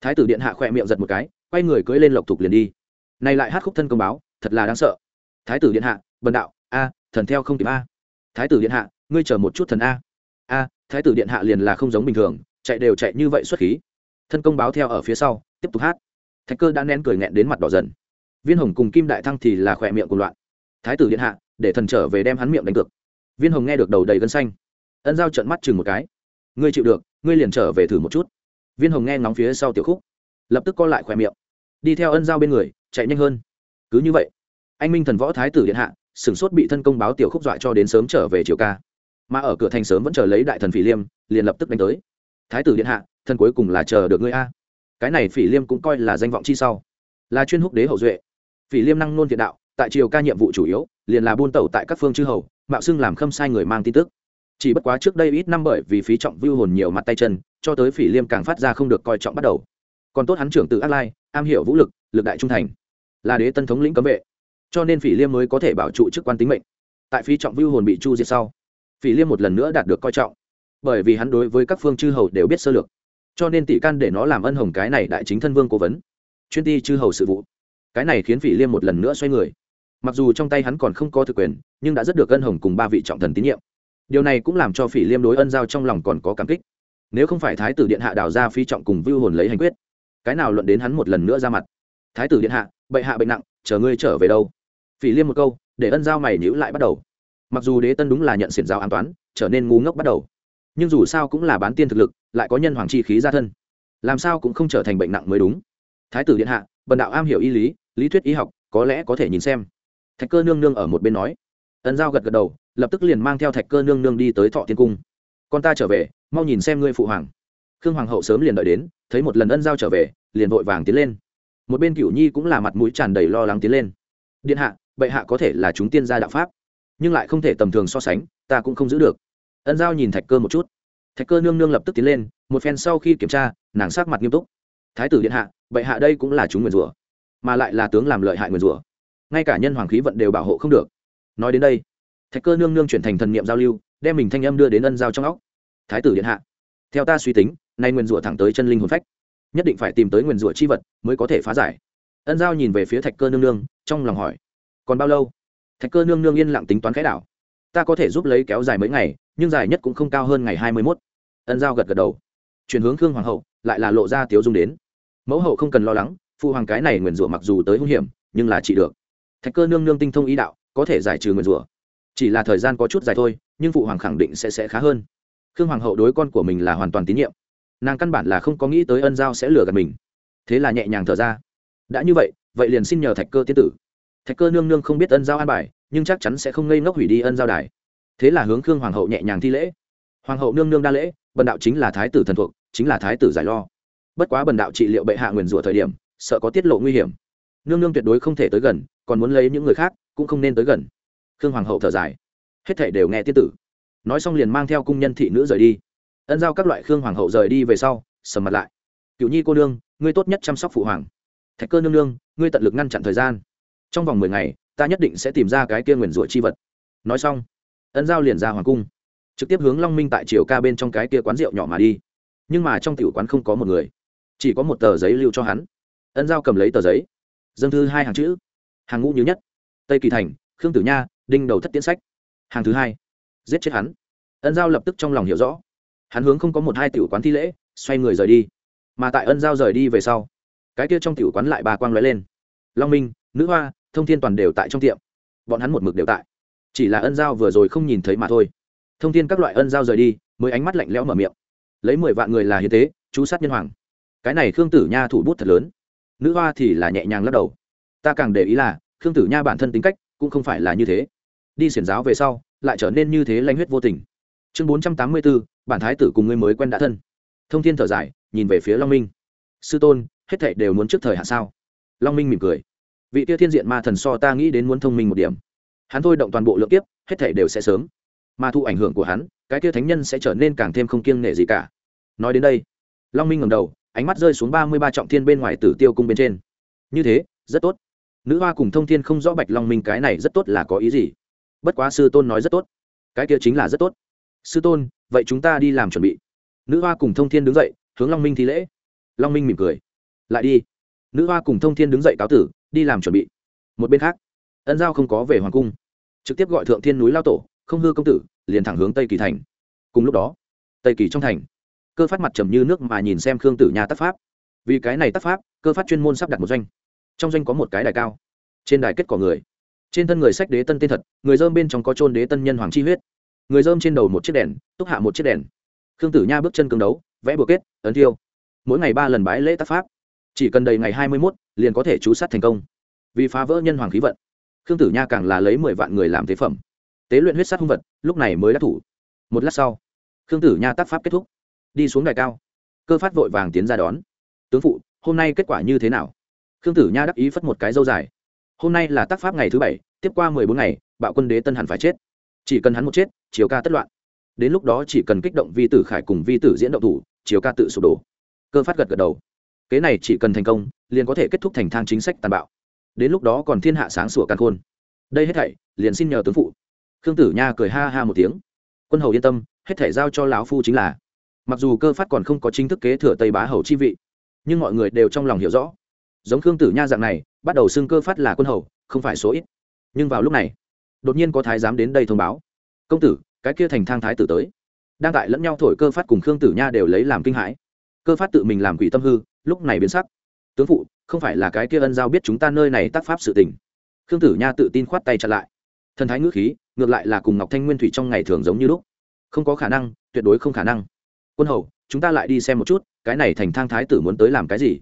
Thái tử điện hạ khỏe miệng giật một cái, quay người cưỡi lên lộc thục liền đi. Nay lại hát khúc thân công báo, thật là đáng sợ. Thái tử điện hạ, bần đạo, a, thần theo không kịp a. Thái tử điện hạ, ngươi chờ một chút thần a. A, thái tử điện hạ liền là không giống bình thường, chạy đều chạy như vậy xuất khí. Thân công báo theo ở phía sau, tiếp tục hát thạch cơ đã nén cười nghẹn đến mặt đỏ dần. Viên hồng cùng kim đại thăng thì là khỏe miệng cùng loạn. Thái tử điện hạ, để thần trở về đem hắn miệng đánh cược. Viên hồng nghe được đầu đầy gân xanh. Ân giao trận mắt chừng một cái. Ngươi chịu được, ngươi liền trở về thử một chút. Viên hồng nghe ngóng phía sau tiểu khúc. Lập tức co lại khỏe miệng. Đi theo ân giao bên người, chạy nhanh hơn. Cứ như vậy, anh minh thần võ thái tử điện hạ, sửng sốt bị thân công báo tiểu khúc dọa cho đến sớm trở về chiều ca. Mà ở cửa thành sớm vẫn chờ lấy đại thần phỉ liêm, liền lập tức đánh tới. Thái tử điện hạ thân cuối cùng là chờ được ngươi a cái này phỉ liêm cũng coi là danh vọng chi sau. Là chuyên húc đế hậu duệ. Phỉ liêm năng nôn thiện đạo, tại triều ca nhiệm vụ chủ yếu, liền là buôn tẩu tại các phương chư hầu, mạo xưng làm khâm sai người mang tin tức. Chỉ bất quá trước đây ít năm bởi vì phí trọng vưu hồn nhiều mặt tay chân, cho tới phỉ liêm càng phát ra không được coi trọng bắt đầu. Còn tốt hắn trưởng tự ác lai, am hiểu vũ lực lực đại trung thành. Là đế tân thống lĩnh cấm vệ. Cho nên phỉ liêm mới có thể bảo trụ chức quan tính mệnh. Tại phí trọng vưu hồn bị chu diệt sau, phỉ liêm một lần nữa đạt được coi trọng. Bởi vì hắn đối với các phương chư hầu đều biết sơ lược cho nên tỷ can để nó làm ân hồng cái này đại chính thân vương cố vấn. Chuyên ti chư hầu sự vụ. Cái này khiến phỉ liêm một lần nữa xoay người. Mặc dù trong tay hắn còn không có thực quyền, nhưng đã rất được ân hồng cùng ba vị trọng thần tín nhiệm. Điều này cũng làm cho phỉ liêm đối ân giao trong lòng còn có cảm kích. Nếu không phải thái tử điện hạ đào ra phi trọng cùng vưu hồn lấy hành quyết, cái nào luận đến hắn một lần nữa ra mặt? Thái tử điện hạ, bệ hạ bệnh nặng, chờ ngươi trở về đâu? Phỉ liêm một câu, để ân giao mày nhữ lại bắt đầu. Mặc dù đế tân đúng là nhận xiển giáo an toán, trở nên ngu ngốc bắt đầu nhưng dù sao cũng là bán tiên thực lực, lại có nhân hoàng chi khí ra thân. Làm sao cũng không trở thành bệnh nặng mới đúng. Thái tử điện hạ, bần đạo am hiểu y lý lý thuyết y học, có lẽ có thể nhìn xem. Thạch cơ nương nương ở một bên nói. Ân giao gật gật đầu, lập tức liền mang theo thạch cơ nương nương đi tới thọ tiên cung. Con ta trở về, mau nhìn xem ngươi phụ hoàng. Khương hoàng hậu sớm liền đợi đến, thấy một lần ân giao trở về, liền vội vàng tiến lên. Một bên cửu nhi cũng là mặt mũi tràn đầy lo lắng tiến lên. Điện hạ, bệ hạ có thể là chúng tiên gia đạo pháp, nhưng lại không thể tầm thường so sánh, ta cũng không giữ được ân giao nhìn thạch cơ một chút. Thạch cơ nương nương lập tức tiến lên, một phen sau khi kiểm tra, nàng sát mặt nghiêm túc. Thái tử điện hạ, bệ hạ đây cũng là chúng nguyền rủa, mà lại là tướng làm lợi hại nguyền rủa. Ngay cả nhân hoàng khí vận đều bảo hộ không được. Nói đến đây, thạch cơ nương nương chuyển thành thần niệm giao lưu, đem mình thanh âm đưa đến ân giao trong óc. Thái tử điện hạ, theo ta suy tính, nay nguyền rủa thẳng tới chân linh hồn phách. Nhất định phải tìm tới nguyền rủa chi vật mới có thể phá giải. Ân giao nhìn về phía thạch cơ nương nương, trong lòng hỏi, còn bao lâu? Thạch cơ nương nương yên lặng tính toán khẽ đảo, ta có thể giúp lấy kéo dài mấy ngày nhưng dài nhất cũng không cao hơn ngày hai mươi mốt. Ân giao gật gật đầu. Chuyển hướng khương hoàng hậu, lại là lộ ra tiếu dung đến. Mẫu hậu không cần lo lắng phụ hoàng cái này nguyền rủa mặc dù tới hung hiểm, nhưng là trị được. Thạch cơ nương nương tinh thông ý đạo, có thể giải trừ nguyền rủa. Chỉ là thời gian có chút dài thôi, nhưng phụ hoàng khẳng định sẽ sẽ khá hơn. Khương hoàng hậu đối con của mình là hoàn toàn tín nhiệm. Nàng căn bản là không có nghĩ tới ân giao sẽ lừa gạt mình. Thế là nhẹ nhàng thở ra. Đã như vậy vậy liền xin nhờ thạch cơ tiên tử. Thạch cơ nương nương không biết ân giao an bài, nhưng chắc chắn sẽ không ngây ngốc hủy đi ân giao đài thế là hướng khương hoàng hậu nhẹ nhàng thi lễ. Hoàng hậu nương nương đa lễ, bần đạo chính là thái tử thần thuộc, chính là thái tử giải lo. Bất quá bần đạo trị liệu bệ hạ nguyền rủa thời điểm, sợ có tiết lộ nguy hiểm. Nương nương tuyệt đối không thể tới gần, còn muốn lấy những người khác, cũng không nên tới gần. Khương hoàng hậu thở dài. Hết thể đều nghe tiết tử. Nói xong liền mang theo cung nhân thị nữ rời đi. Ân giao các loại khương hoàng hậu rời đi về sau, sầm mặt lại. Cựu nhi cô nương, ngươi tốt nhất chăm sóc phụ hoàng. Thạch cơ nương nương, ngươi tận lực ngăn chặn thời gian. Trong vòng mười ngày, ta nhất định sẽ tìm ra cái kia nguyền rủa chi vật. Nói xong ân giao liền ra hoàng cung, trực tiếp hướng long minh tại triều ca bên trong cái kia quán rượu nhỏ mà đi. Nhưng mà trong tiểu quán không có một người, chỉ có một tờ giấy lưu cho hắn. Ân giao cầm lấy tờ giấy, dâng thư hai hàng chữ, hàng ngũ nhứ nhất, tây kỳ thành, khương tử nha, đinh đầu thất tiến sách. Hàng thứ hai, giết chết hắn. Ân giao lập tức trong lòng hiểu rõ, hắn hướng không có một hai tiểu quán thi lễ, xoay người rời đi. Mà tại ân giao rời đi về sau, cái kia trong tiểu quán lại ba quang lóe lên. Long minh, nữ hoa, thông thiên toàn đều tại trong tiệm. Bọn hắn một mực đều tại chỉ là ân giao vừa rồi không nhìn thấy mà thôi. Thông thiên các loại ân giao rời đi, mới ánh mắt lạnh lẽo mở miệng. Lấy mười vạn người là hiến tế, chú sát nhân hoàng. Cái này khương tử nha thủ bút thật lớn. Nữ hoa thì là nhẹ nhàng lắc đầu. Ta càng để ý là, khương tử nha bản thân tính cách cũng không phải là như thế. Đi xiển giáo về sau, lại trở nên như thế lanh huyết vô tình. Chương bốn trăm tám mươi bốn bản thái tử cùng người mới quen đã thân. Thông thiên thở dài, nhìn về phía long minh. Sư tôn, hết thệ đều muốn trước thời hạ sao? Long minh mỉm cười. Vị tia thiên diện ma thần so ta nghĩ đến muốn thông minh một điểm hắn thôi động toàn bộ lượng kiếp, hết thể đều sẽ sớm. Mà thụ ảnh hưởng của hắn, cái kia thánh nhân sẽ trở nên càng thêm không kiêng nể gì cả. Nói đến đây, long minh ngầm đầu, ánh mắt rơi xuống ba mươi ba trọng thiên bên ngoài tử tiêu cung bên trên. Như thế, rất tốt. Nữ hoa cùng thông thiên không rõ bạch long minh cái này rất tốt là có ý gì? Bất quá sư tôn nói rất tốt. Cái kia chính là rất tốt. Sư tôn, vậy chúng ta đi làm chuẩn bị. Nữ hoa cùng thông thiên đứng dậy, hướng long minh thi lễ. Long minh mỉm cười. Lại đi. Nữ hoa cùng thông thiên đứng dậy cáo tử, đi làm chuẩn bị. Một bên khác ân giao không có về hoàng cung. Trực tiếp gọi thượng thiên núi lao tổ, không hư công tử, liền thẳng hướng tây kỳ thành. Cùng lúc đó, tây kỳ trong thành, cơ phát mặt trầm như nước mà nhìn xem khương tử nhà tác pháp. Vì cái này tác pháp, cơ phát chuyên môn sắp đặt một doanh. Trong doanh có một cái đài cao. Trên đài kết cỏ người. Trên thân người sách đế tân tên thật, người dơm bên trong có trôn đế tân nhân hoàng chi huyết. Người dơm trên đầu một chiếc đèn, túc hạ một chiếc đèn. Khương tử nha bước chân cương đấu, vẽ bừa kết, ấn thiêu. Mỗi ngày ba lần bái lễ tác pháp. Chỉ cần đầy ngày hai mươi mốt, liền có thể chú sát thành công. Vì phá vỡ nhân hoàng khí vận khương tử nha càng là lấy mười vạn người làm tế phẩm. Tế luyện huyết sát hung vật, lúc này mới đắc thủ. Một lát sau, khương tử nha tác pháp kết thúc. Đi xuống đài cao. Cơ phát vội vàng tiến ra đón. Tướng phụ, hôm nay kết quả như thế nào? Khương tử nha đắc ý phất một cái dâu dài. Hôm nay là tác pháp ngày thứ bảy, tiếp qua mười bốn ngày, bạo quân đế tân hẳn phải chết. Chỉ cần hắn một chết chiều ca tất loạn. Đến lúc đó chỉ cần kích động vi tử khải cùng vi tử diễn động thủ chiều ca tự sụp đổ. Cơ phát gật gật đầu. Kế này chỉ cần thành công, liền có thể kết thúc thành thang chính sách tàn bạo đến lúc đó còn thiên hạ sáng sủa càn khôn. Đây hết thảy, liền xin nhờ tướng phụ. Khương tử nha cười ha ha một tiếng. Quân hầu yên tâm, hết thảy giao cho lão phu chính là. Mặc dù cơ phát còn không có chính thức kế thừa tây bá hầu chi vị, nhưng mọi người đều trong lòng hiểu rõ. Giống khương tử nha dạng này, bắt đầu xưng cơ phát là quân hầu, không phải số ít. Nhưng vào lúc này, đột nhiên có thái giám đến đây thông báo. Công tử, cái kia thành thang thái tử tới. Đang tại lẫn nhau thổi cơ phát cùng khương tử nha đều lấy làm kinh hãi. Cơ phát tự mình làm quỷ tâm hư, lúc này biến sắc. Tướng phụ không phải là cái kia ân giao biết chúng ta nơi này tác pháp sự tình. Khương tử nha tự tin khoát tay chặt lại. Thần thái ngữ khí, ngược lại là cùng ngọc thanh nguyên thủy trong ngày thường giống như lúc. Không có khả năng, tuyệt đối không khả năng. Quân hầu, chúng ta lại đi xem một chút, cái này thành thang thái tử muốn tới làm cái gì?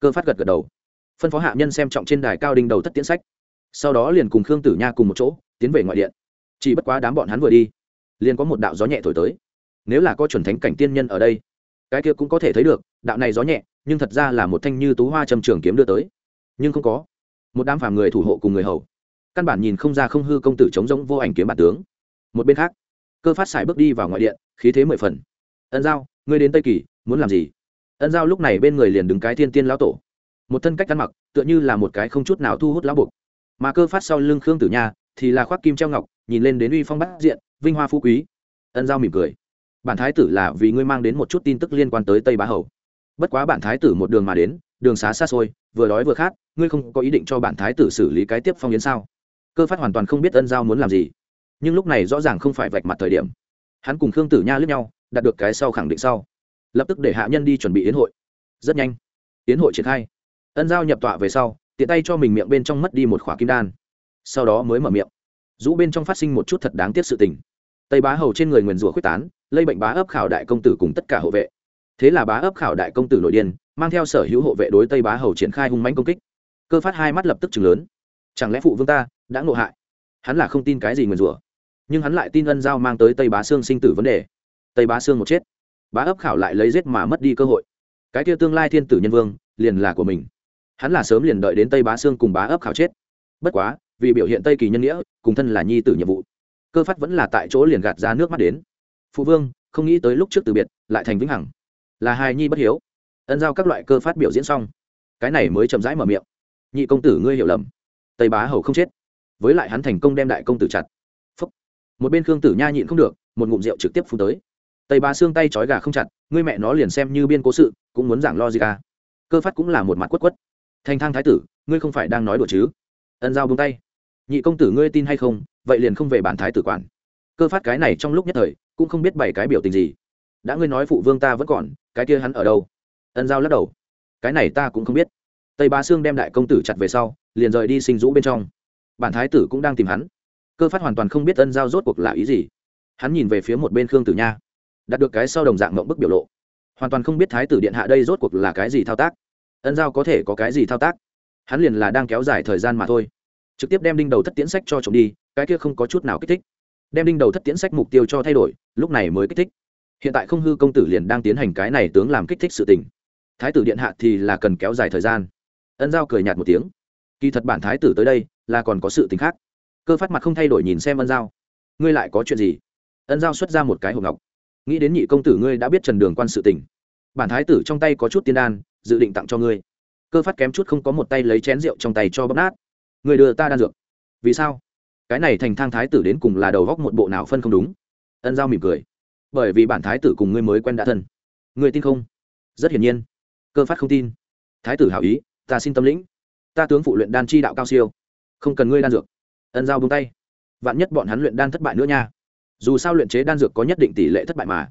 Cơ phát gật gật đầu. Phân phó hạ nhân xem trọng trên đài cao đinh đầu thất tiến sách. Sau đó liền cùng khương tử nha cùng một chỗ, tiến về ngoại điện. Chỉ bất quá đám bọn hắn vừa đi, liền có một đạo gió nhẹ thổi tới. Nếu là có chuẩn thánh cảnh tiên nhân ở đây, cái kia cũng có thể thấy được, đạo này gió nhẹ nhưng thật ra là một thanh như tú hoa trầm trường kiếm đưa tới. Nhưng không có. Một đám phàm người thủ hộ cùng người hầu. Căn bản nhìn không ra không hư công tử chống giống vô ảnh kiếm bản tướng. Một bên khác, cơ phát xài bước đi vào ngoại điện, khí thế mười phần. Ân giao, ngươi đến tây kỳ, muốn làm gì? Ân giao lúc này bên người liền đứng cái thiên tiên lão tổ. Một thân cách ăn mặc, tựa như là một cái không chút nào thu hút lão buộc. Mà cơ phát sau lưng khương tử nha thì là khoác kim treo ngọc, nhìn lên đến uy phong bát diện, vinh hoa phú quý. Ân giao mỉm cười. Bản thái tử là vì ngươi mang đến một chút tin tức liên quan tới tây bá hầu bất quá bản thái tử một đường mà đến, đường xá xa xôi, vừa đói vừa khát, ngươi không có ý định cho bản thái tử xử lý cái tiếp phong yến sao? Cơ phát hoàn toàn không biết ân giao muốn làm gì. Nhưng lúc này rõ ràng không phải vạch mặt thời điểm. Hắn cùng khương tử nha lướt nhau, đạt được cái sau khẳng định sau. Lập tức để hạ nhân đi chuẩn bị yến hội. Rất nhanh, yến hội triển khai. Ân giao nhập tọa về sau, tiện tay cho mình miệng bên trong mất đi một khỏa kim đan. Sau đó mới mở miệng. Rũ bên trong phát sinh một chút thật đáng tiếc sự tình. Tây bá hầu trên người nguyền rủa quyết tán, lây bệnh bá ấp khảo đại công tử cùng tất cả hộ vệ thế là bá ấp khảo đại công tử nội điên, mang theo sở hữu hộ vệ đối tây bá hầu triển khai hung mãnh công kích. Cơ phát hai mắt lập tức chừng lớn. Chẳng lẽ phụ vương ta đã ngộ hại? Hắn là không tin cái gì nguyền rủa. Nhưng hắn lại tin ân giao mang tới tây bá sương sinh tử vấn đề. Tây bá sương một chết. Bá ấp khảo lại lấy giết mà mất đi cơ hội. Cái kia tương lai thiên tử nhân vương, liền là của mình. Hắn là sớm liền đợi đến tây bá sương cùng bá ấp khảo chết. Bất quá, vì biểu hiện tây kỳ nhân nghĩa, cùng thân là nhi tử nhiệm vụ, cơ phát vẫn là tại chỗ liền gạt ra nước mắt đến. Phụ vương, không nghĩ tới lúc trước từ biệt, lại thành vĩnh hằng là hài nhi bất hiếu. Ân giao các loại cơ phát biểu diễn xong. Cái này mới chậm rãi mở miệng. Nhị công tử ngươi hiểu lầm. Tây bá hầu không chết. Với lại hắn thành công đem đại công tử chặt. Phúc. một bên khương tử nha nhịn không được, một ngụm rượu trực tiếp phun tới. Tây bá xương tay trói gà không chặt, ngươi mẹ nó liền xem như biên cố sự, cũng muốn giảng lo gì cả cơ phát cũng là một mặt quất quất. Thành thang thái tử, ngươi không phải đang nói đùa chứ? Ân giao buông tay. Nhị công tử ngươi tin hay không, vậy liền không về bản thái tử quản. Cơ phát cái này trong lúc nhất thời, cũng không biết bảy cái biểu tình gì. Đã ngươi nói phụ vương ta vẫn còn cái kia hắn ở đâu? Ân giao lắc đầu. Cái này ta cũng không biết. Tây bá sương đem đại công tử chặt về sau, liền rời đi sinh rũ bên trong. Bản thái tử cũng đang tìm hắn. Cơ phát hoàn toàn không biết ân giao rốt cuộc là ý gì. Hắn nhìn về phía một bên khương tử nha đặt được cái sau đồng dạng mộng bức biểu lộ. Hoàn toàn không biết thái tử điện hạ đây rốt cuộc là cái gì thao tác. Ân giao có thể có cái gì thao tác? Hắn liền là đang kéo dài thời gian mà thôi. Trực tiếp đem đinh đầu thất tiễn sách cho chồng đi, cái kia không có chút nào kích thích. Đem đinh đầu thất tiễn sách mục tiêu cho thay đổi, lúc này mới kích thích hiện tại không hư công tử liền đang tiến hành cái này tướng làm kích thích sự tình. Thái tử điện hạ thì là cần kéo dài thời gian. Ân giao cười nhạt một tiếng. Kỳ thật bản thái tử tới đây là còn có sự tình khác. Cơ phát mặt không thay đổi nhìn xem ân giao. Ngươi lại có chuyện gì? Ân giao xuất ra một cái hộp ngọc. Nghĩ đến nhị công tử ngươi đã biết trần đường quan sự tình. Bản thái tử trong tay có chút tiên đan, dự định tặng cho ngươi. Cơ phát kém chút không có một tay lấy chén rượu trong tay cho bóp nát. Người đưa ta đan dược. Vì sao? Cái này thành thang thái tử đến cùng là đầu góc một bộ nào phân không đúng? Ân giao mỉm cười bởi vì bản thái tử cùng ngươi mới quen đã thân. Người tin không? Rất hiển nhiên. Cơ phát không tin. Thái tử hảo ý, ta xin tâm lĩnh. Ta tướng phụ luyện đan chi đạo cao siêu. Không cần ngươi đan dược. Ân giao bông tay. Vạn nhất bọn hắn luyện đan thất bại nữa nha. Dù sao luyện chế đan dược có nhất định tỷ lệ thất bại mà.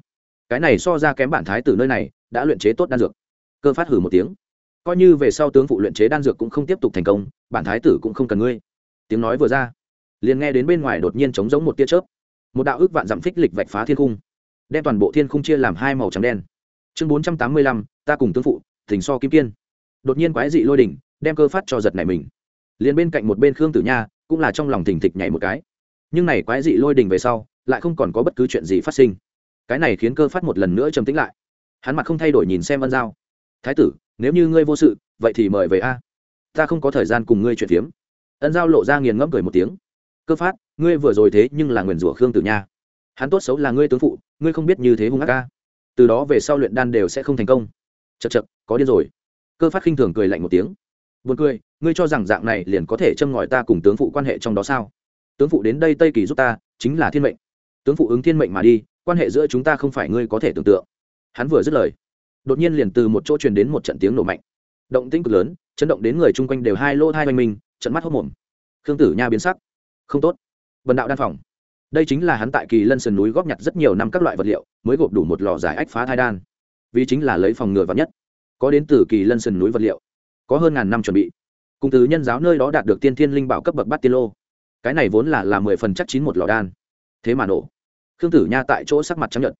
Cái này so ra kém bản thái tử nơi này, đã luyện chế tốt đan dược. Cơ phát hử một tiếng. Coi như về sau tướng phụ luyện chế đan dược cũng không tiếp tục thành công, bản thái tử cũng không cần ngươi. Tiếng nói vừa ra, liền nghe đến bên ngoài đột nhiên trống giống một tia chớp. Một đạo ước vạn dặm phích lịch vạch phá thiên cung đem toàn bộ thiên không chia làm hai màu trắng đen. Chương bốn trăm tám mươi lăm, ta cùng tướng phụ thỉnh so kim kiên. Đột nhiên quái dị lôi đỉnh, đem cơ phát cho giật này mình. Liền bên cạnh một bên khương tử nha, cũng là trong lòng thình thịch nhảy một cái. Nhưng này quái dị lôi đỉnh về sau, lại không còn có bất cứ chuyện gì phát sinh. Cái này khiến cơ phát một lần nữa trầm tĩnh lại. Hắn mặt không thay đổi nhìn xem ân giao. Thái tử, nếu như ngươi vô sự, vậy thì mời về a. Ta không có thời gian cùng ngươi chuyện phiếm. Ân giao lộ ra nghiền ngẫm cười một tiếng. Cơ phát, ngươi vừa rồi thế nhưng là nguyền rủa khương tử nha hắn tốt xấu là ngươi tướng phụ, ngươi không biết như thế hung ác ca. từ đó về sau luyện đan đều sẽ không thành công. chật chật, có điên rồi. cơ phát khinh thường cười lạnh một tiếng. buồn cười, ngươi cho rằng dạng này liền có thể châm ngòi ta cùng tướng phụ quan hệ trong đó sao? tướng phụ đến đây tây kỳ giúp ta, chính là thiên mệnh. tướng phụ ứng thiên mệnh mà đi, quan hệ giữa chúng ta không phải ngươi có thể tưởng tượng. hắn vừa dứt lời, đột nhiên liền từ một chỗ truyền đến một trận tiếng nổ mạnh. động tĩnh cực lớn, chấn động đến người chung quanh đều hai lô hai oanh minh trận mắt hốc mồm. khương tử nha biến sắc. không tốt. vần đạo đan phòng đây chính là hắn tại kỳ lân sườn núi góp nhặt rất nhiều năm các loại vật liệu, mới gộp đủ một lò giải ách phá thai đan. Vì chính là lấy phòng ngừa vắn nhất. Có đến từ kỳ lân sườn núi vật liệu. Có hơn ngàn năm chuẩn bị. Cùng từ nhân giáo nơi đó đạt được tiên thiên linh bảo cấp bậc bát tiên lô. Cái này vốn là là mười phần chắc chín một lò đan. Thế mà nổ. Khương tử nha tại chỗ sắc mặt chấp nhận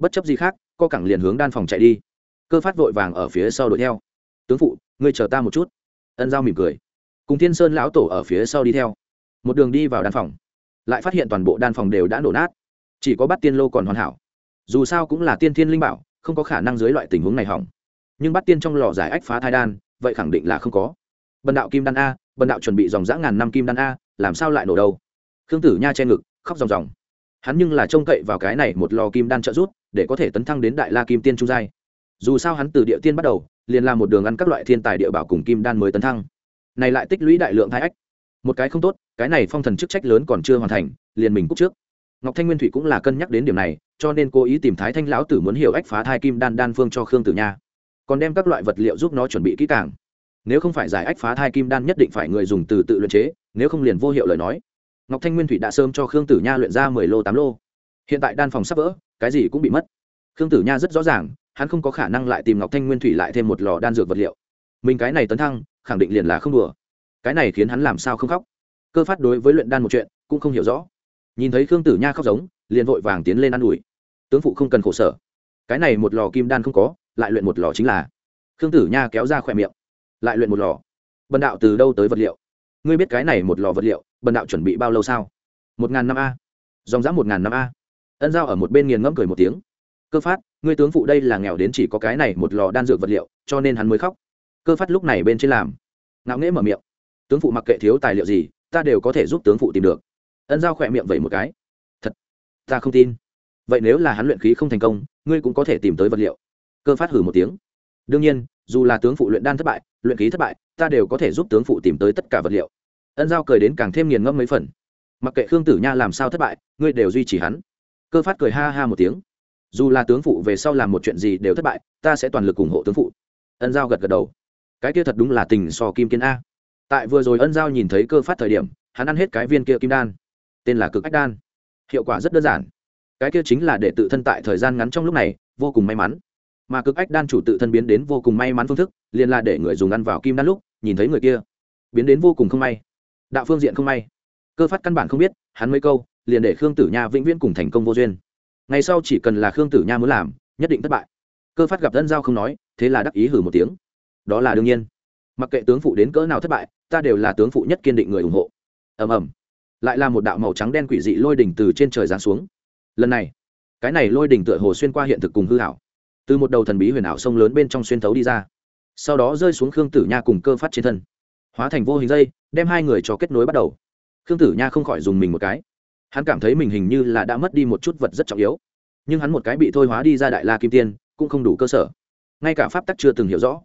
bất chấp gì khác, co cẳng liền hướng đan phòng chạy đi. Cơ phát vội vàng ở phía sau đuổi theo. Tướng phụ, ngươi chờ ta một chút. Ân giao mỉm cười. Cùng thiên sơn lão tổ ở phía sau đi theo. Một đường đi vào đan phòng lại phát hiện toàn bộ đan phòng đều đã nổ nát. Chỉ có bát tiên lô còn hoàn hảo. Dù sao cũng là tiên thiên linh bảo, không có khả năng dưới loại tình huống này hỏng. Nhưng bát tiên trong lò giải ách phá thai đan, vậy khẳng định là không có. Bần đạo kim đan a, bần đạo chuẩn bị dòng dã ngàn năm kim đan a, làm sao lại nổ đâu? Khương tử nha che ngực, khóc ròng ròng. Hắn nhưng là trông cậy vào cái này một lò kim đan trợ rút để có thể tấn thăng đến đại la kim tiên trung giai. Dù sao hắn từ địa tiên bắt đầu, liền làm một đường ăn các loại thiên tài địa bảo cùng kim đan mới tấn thăng. Này lại tích lũy đại lượng thai ách một cái không tốt, cái này phong thần chức trách lớn còn chưa hoàn thành, liền mình cúc trước. Ngọc thanh nguyên thủy cũng là cân nhắc đến điểm này, cho nên cố ý tìm thái thanh lão tử muốn hiểu ách phá thai kim đan đan phương cho khương tử nha. Còn đem các loại vật liệu giúp nó chuẩn bị kỹ càng. Nếu không phải giải ách phá thai kim đan nhất định phải người dùng từ tự luyện chế, nếu không liền vô hiệu lời nói. Ngọc thanh nguyên thủy đã sớm cho khương tử nha luyện ra mười lô tám lô. Hiện tại đan phòng sắp vỡ, cái gì cũng bị mất. Khương tử nha rất rõ ràng, hắn không có khả năng lại tìm ngọc thanh nguyên thủy lại thêm một lò đan dược vật liệu. Mình cái này tấn thăng, khẳng định liền là không đùa cái này khiến hắn làm sao không khóc? Cơ phát đối với luyện đan một chuyện, cũng không hiểu rõ. Nhìn thấy khương tử nha khóc giống, liền vội vàng tiến lên ă n ủi. Tướng phụ không cần khổ sở. Cái này một lò kim đan không có, lại luyện một lò chính là. Khương tử nha kéo ra khỏe miệng. Lại luyện một lò. Bần đạo từ đâu tới vật liệu? Ngươi biết cái này một lò vật liệu, bần đạo chuẩn bị bao lâu sao? Một ngàn năm a. Dòng dã một ngàn năm a. Ân giao ở một bên nghiền ngẫm cười một tiếng. Cơ phát, ngươi tướng phụ đây là nghèo đến chỉ có cái này một lò đan dược vật liệu, cho nên hắn mới khóc. Cơ phát lúc này bên trên làm. Ngạo nghễ mở miệng tướng phụ mặc kệ thiếu tài liệu gì, ta đều có thể giúp tướng phụ tìm được. Ân giao khỏe miệng vậy một cái. Thật, ta không tin. Vậy nếu là hắn luyện khí không thành công, ngươi cũng có thể tìm tới vật liệu. Cơ phát hử một tiếng. Đương nhiên, dù là tướng phụ luyện đan thất bại, luyện khí thất bại, ta đều có thể giúp tướng phụ tìm tới tất cả vật liệu. Ân giao cười đến càng thêm nghiền ngẫm mấy phần. Mặc kệ khương tử nha làm sao thất bại, ngươi đều duy trì hắn. Cơ phát cười ha ha một tiếng. Dù là tướng phụ về sau làm một chuyện gì đều thất bại, ta sẽ toàn lực ủng hộ tướng phụ. Ân giao gật gật đầu. Cái kia thật đúng là tình so kim kiên a tại vừa rồi ân giao nhìn thấy cơ phát thời điểm, hắn ăn hết cái viên kia kim đan. Tên là cực ách đan. Hiệu quả rất đơn giản. Cái kia chính là để tự thân tại thời gian ngắn trong lúc này, vô cùng may mắn. Mà cực ách đan chủ tự thân biến đến vô cùng may mắn phương thức, liền là để người dùng ăn vào kim đan lúc, nhìn thấy người kia. Biến đến vô cùng không may. Đạo phương diện không may. Cơ phát căn bản không biết, hắn mấy câu, liền để khương tử nha vĩnh viễn cùng thành công vô duyên. Ngày sau chỉ cần là khương tử nha muốn làm, nhất định thất bại. Cơ phát gặp ân giao không nói, thế là đắc ý hử một tiếng. Đó là đương nhiên mặc kệ tướng phụ đến cỡ nào thất bại, ta đều là tướng phụ nhất kiên định người ủng hộ. Ầm ầm. Lại là một đạo màu trắng đen quỷ dị lôi đỉnh từ trên trời giáng xuống. Lần này, cái này lôi đỉnh tựa hồ xuyên qua hiện thực cùng hư hảo từ một đầu thần bí huyền ảo sông lớn bên trong xuyên thấu đi ra. Sau đó rơi xuống khương tử nha cùng cơ phát trên thân. Hóa thành vô hình dây, đem hai người cho kết nối bắt đầu. Khương tử nha không khỏi dùng mình một cái. Hắn cảm thấy mình hình như là đã mất đi một chút vật rất trọng yếu. Nhưng hắn một cái bị thôi hóa đi ra đại la kim tiên, cũng không đủ cơ sở. Ngay cả pháp tắc chưa từng hiểu rõ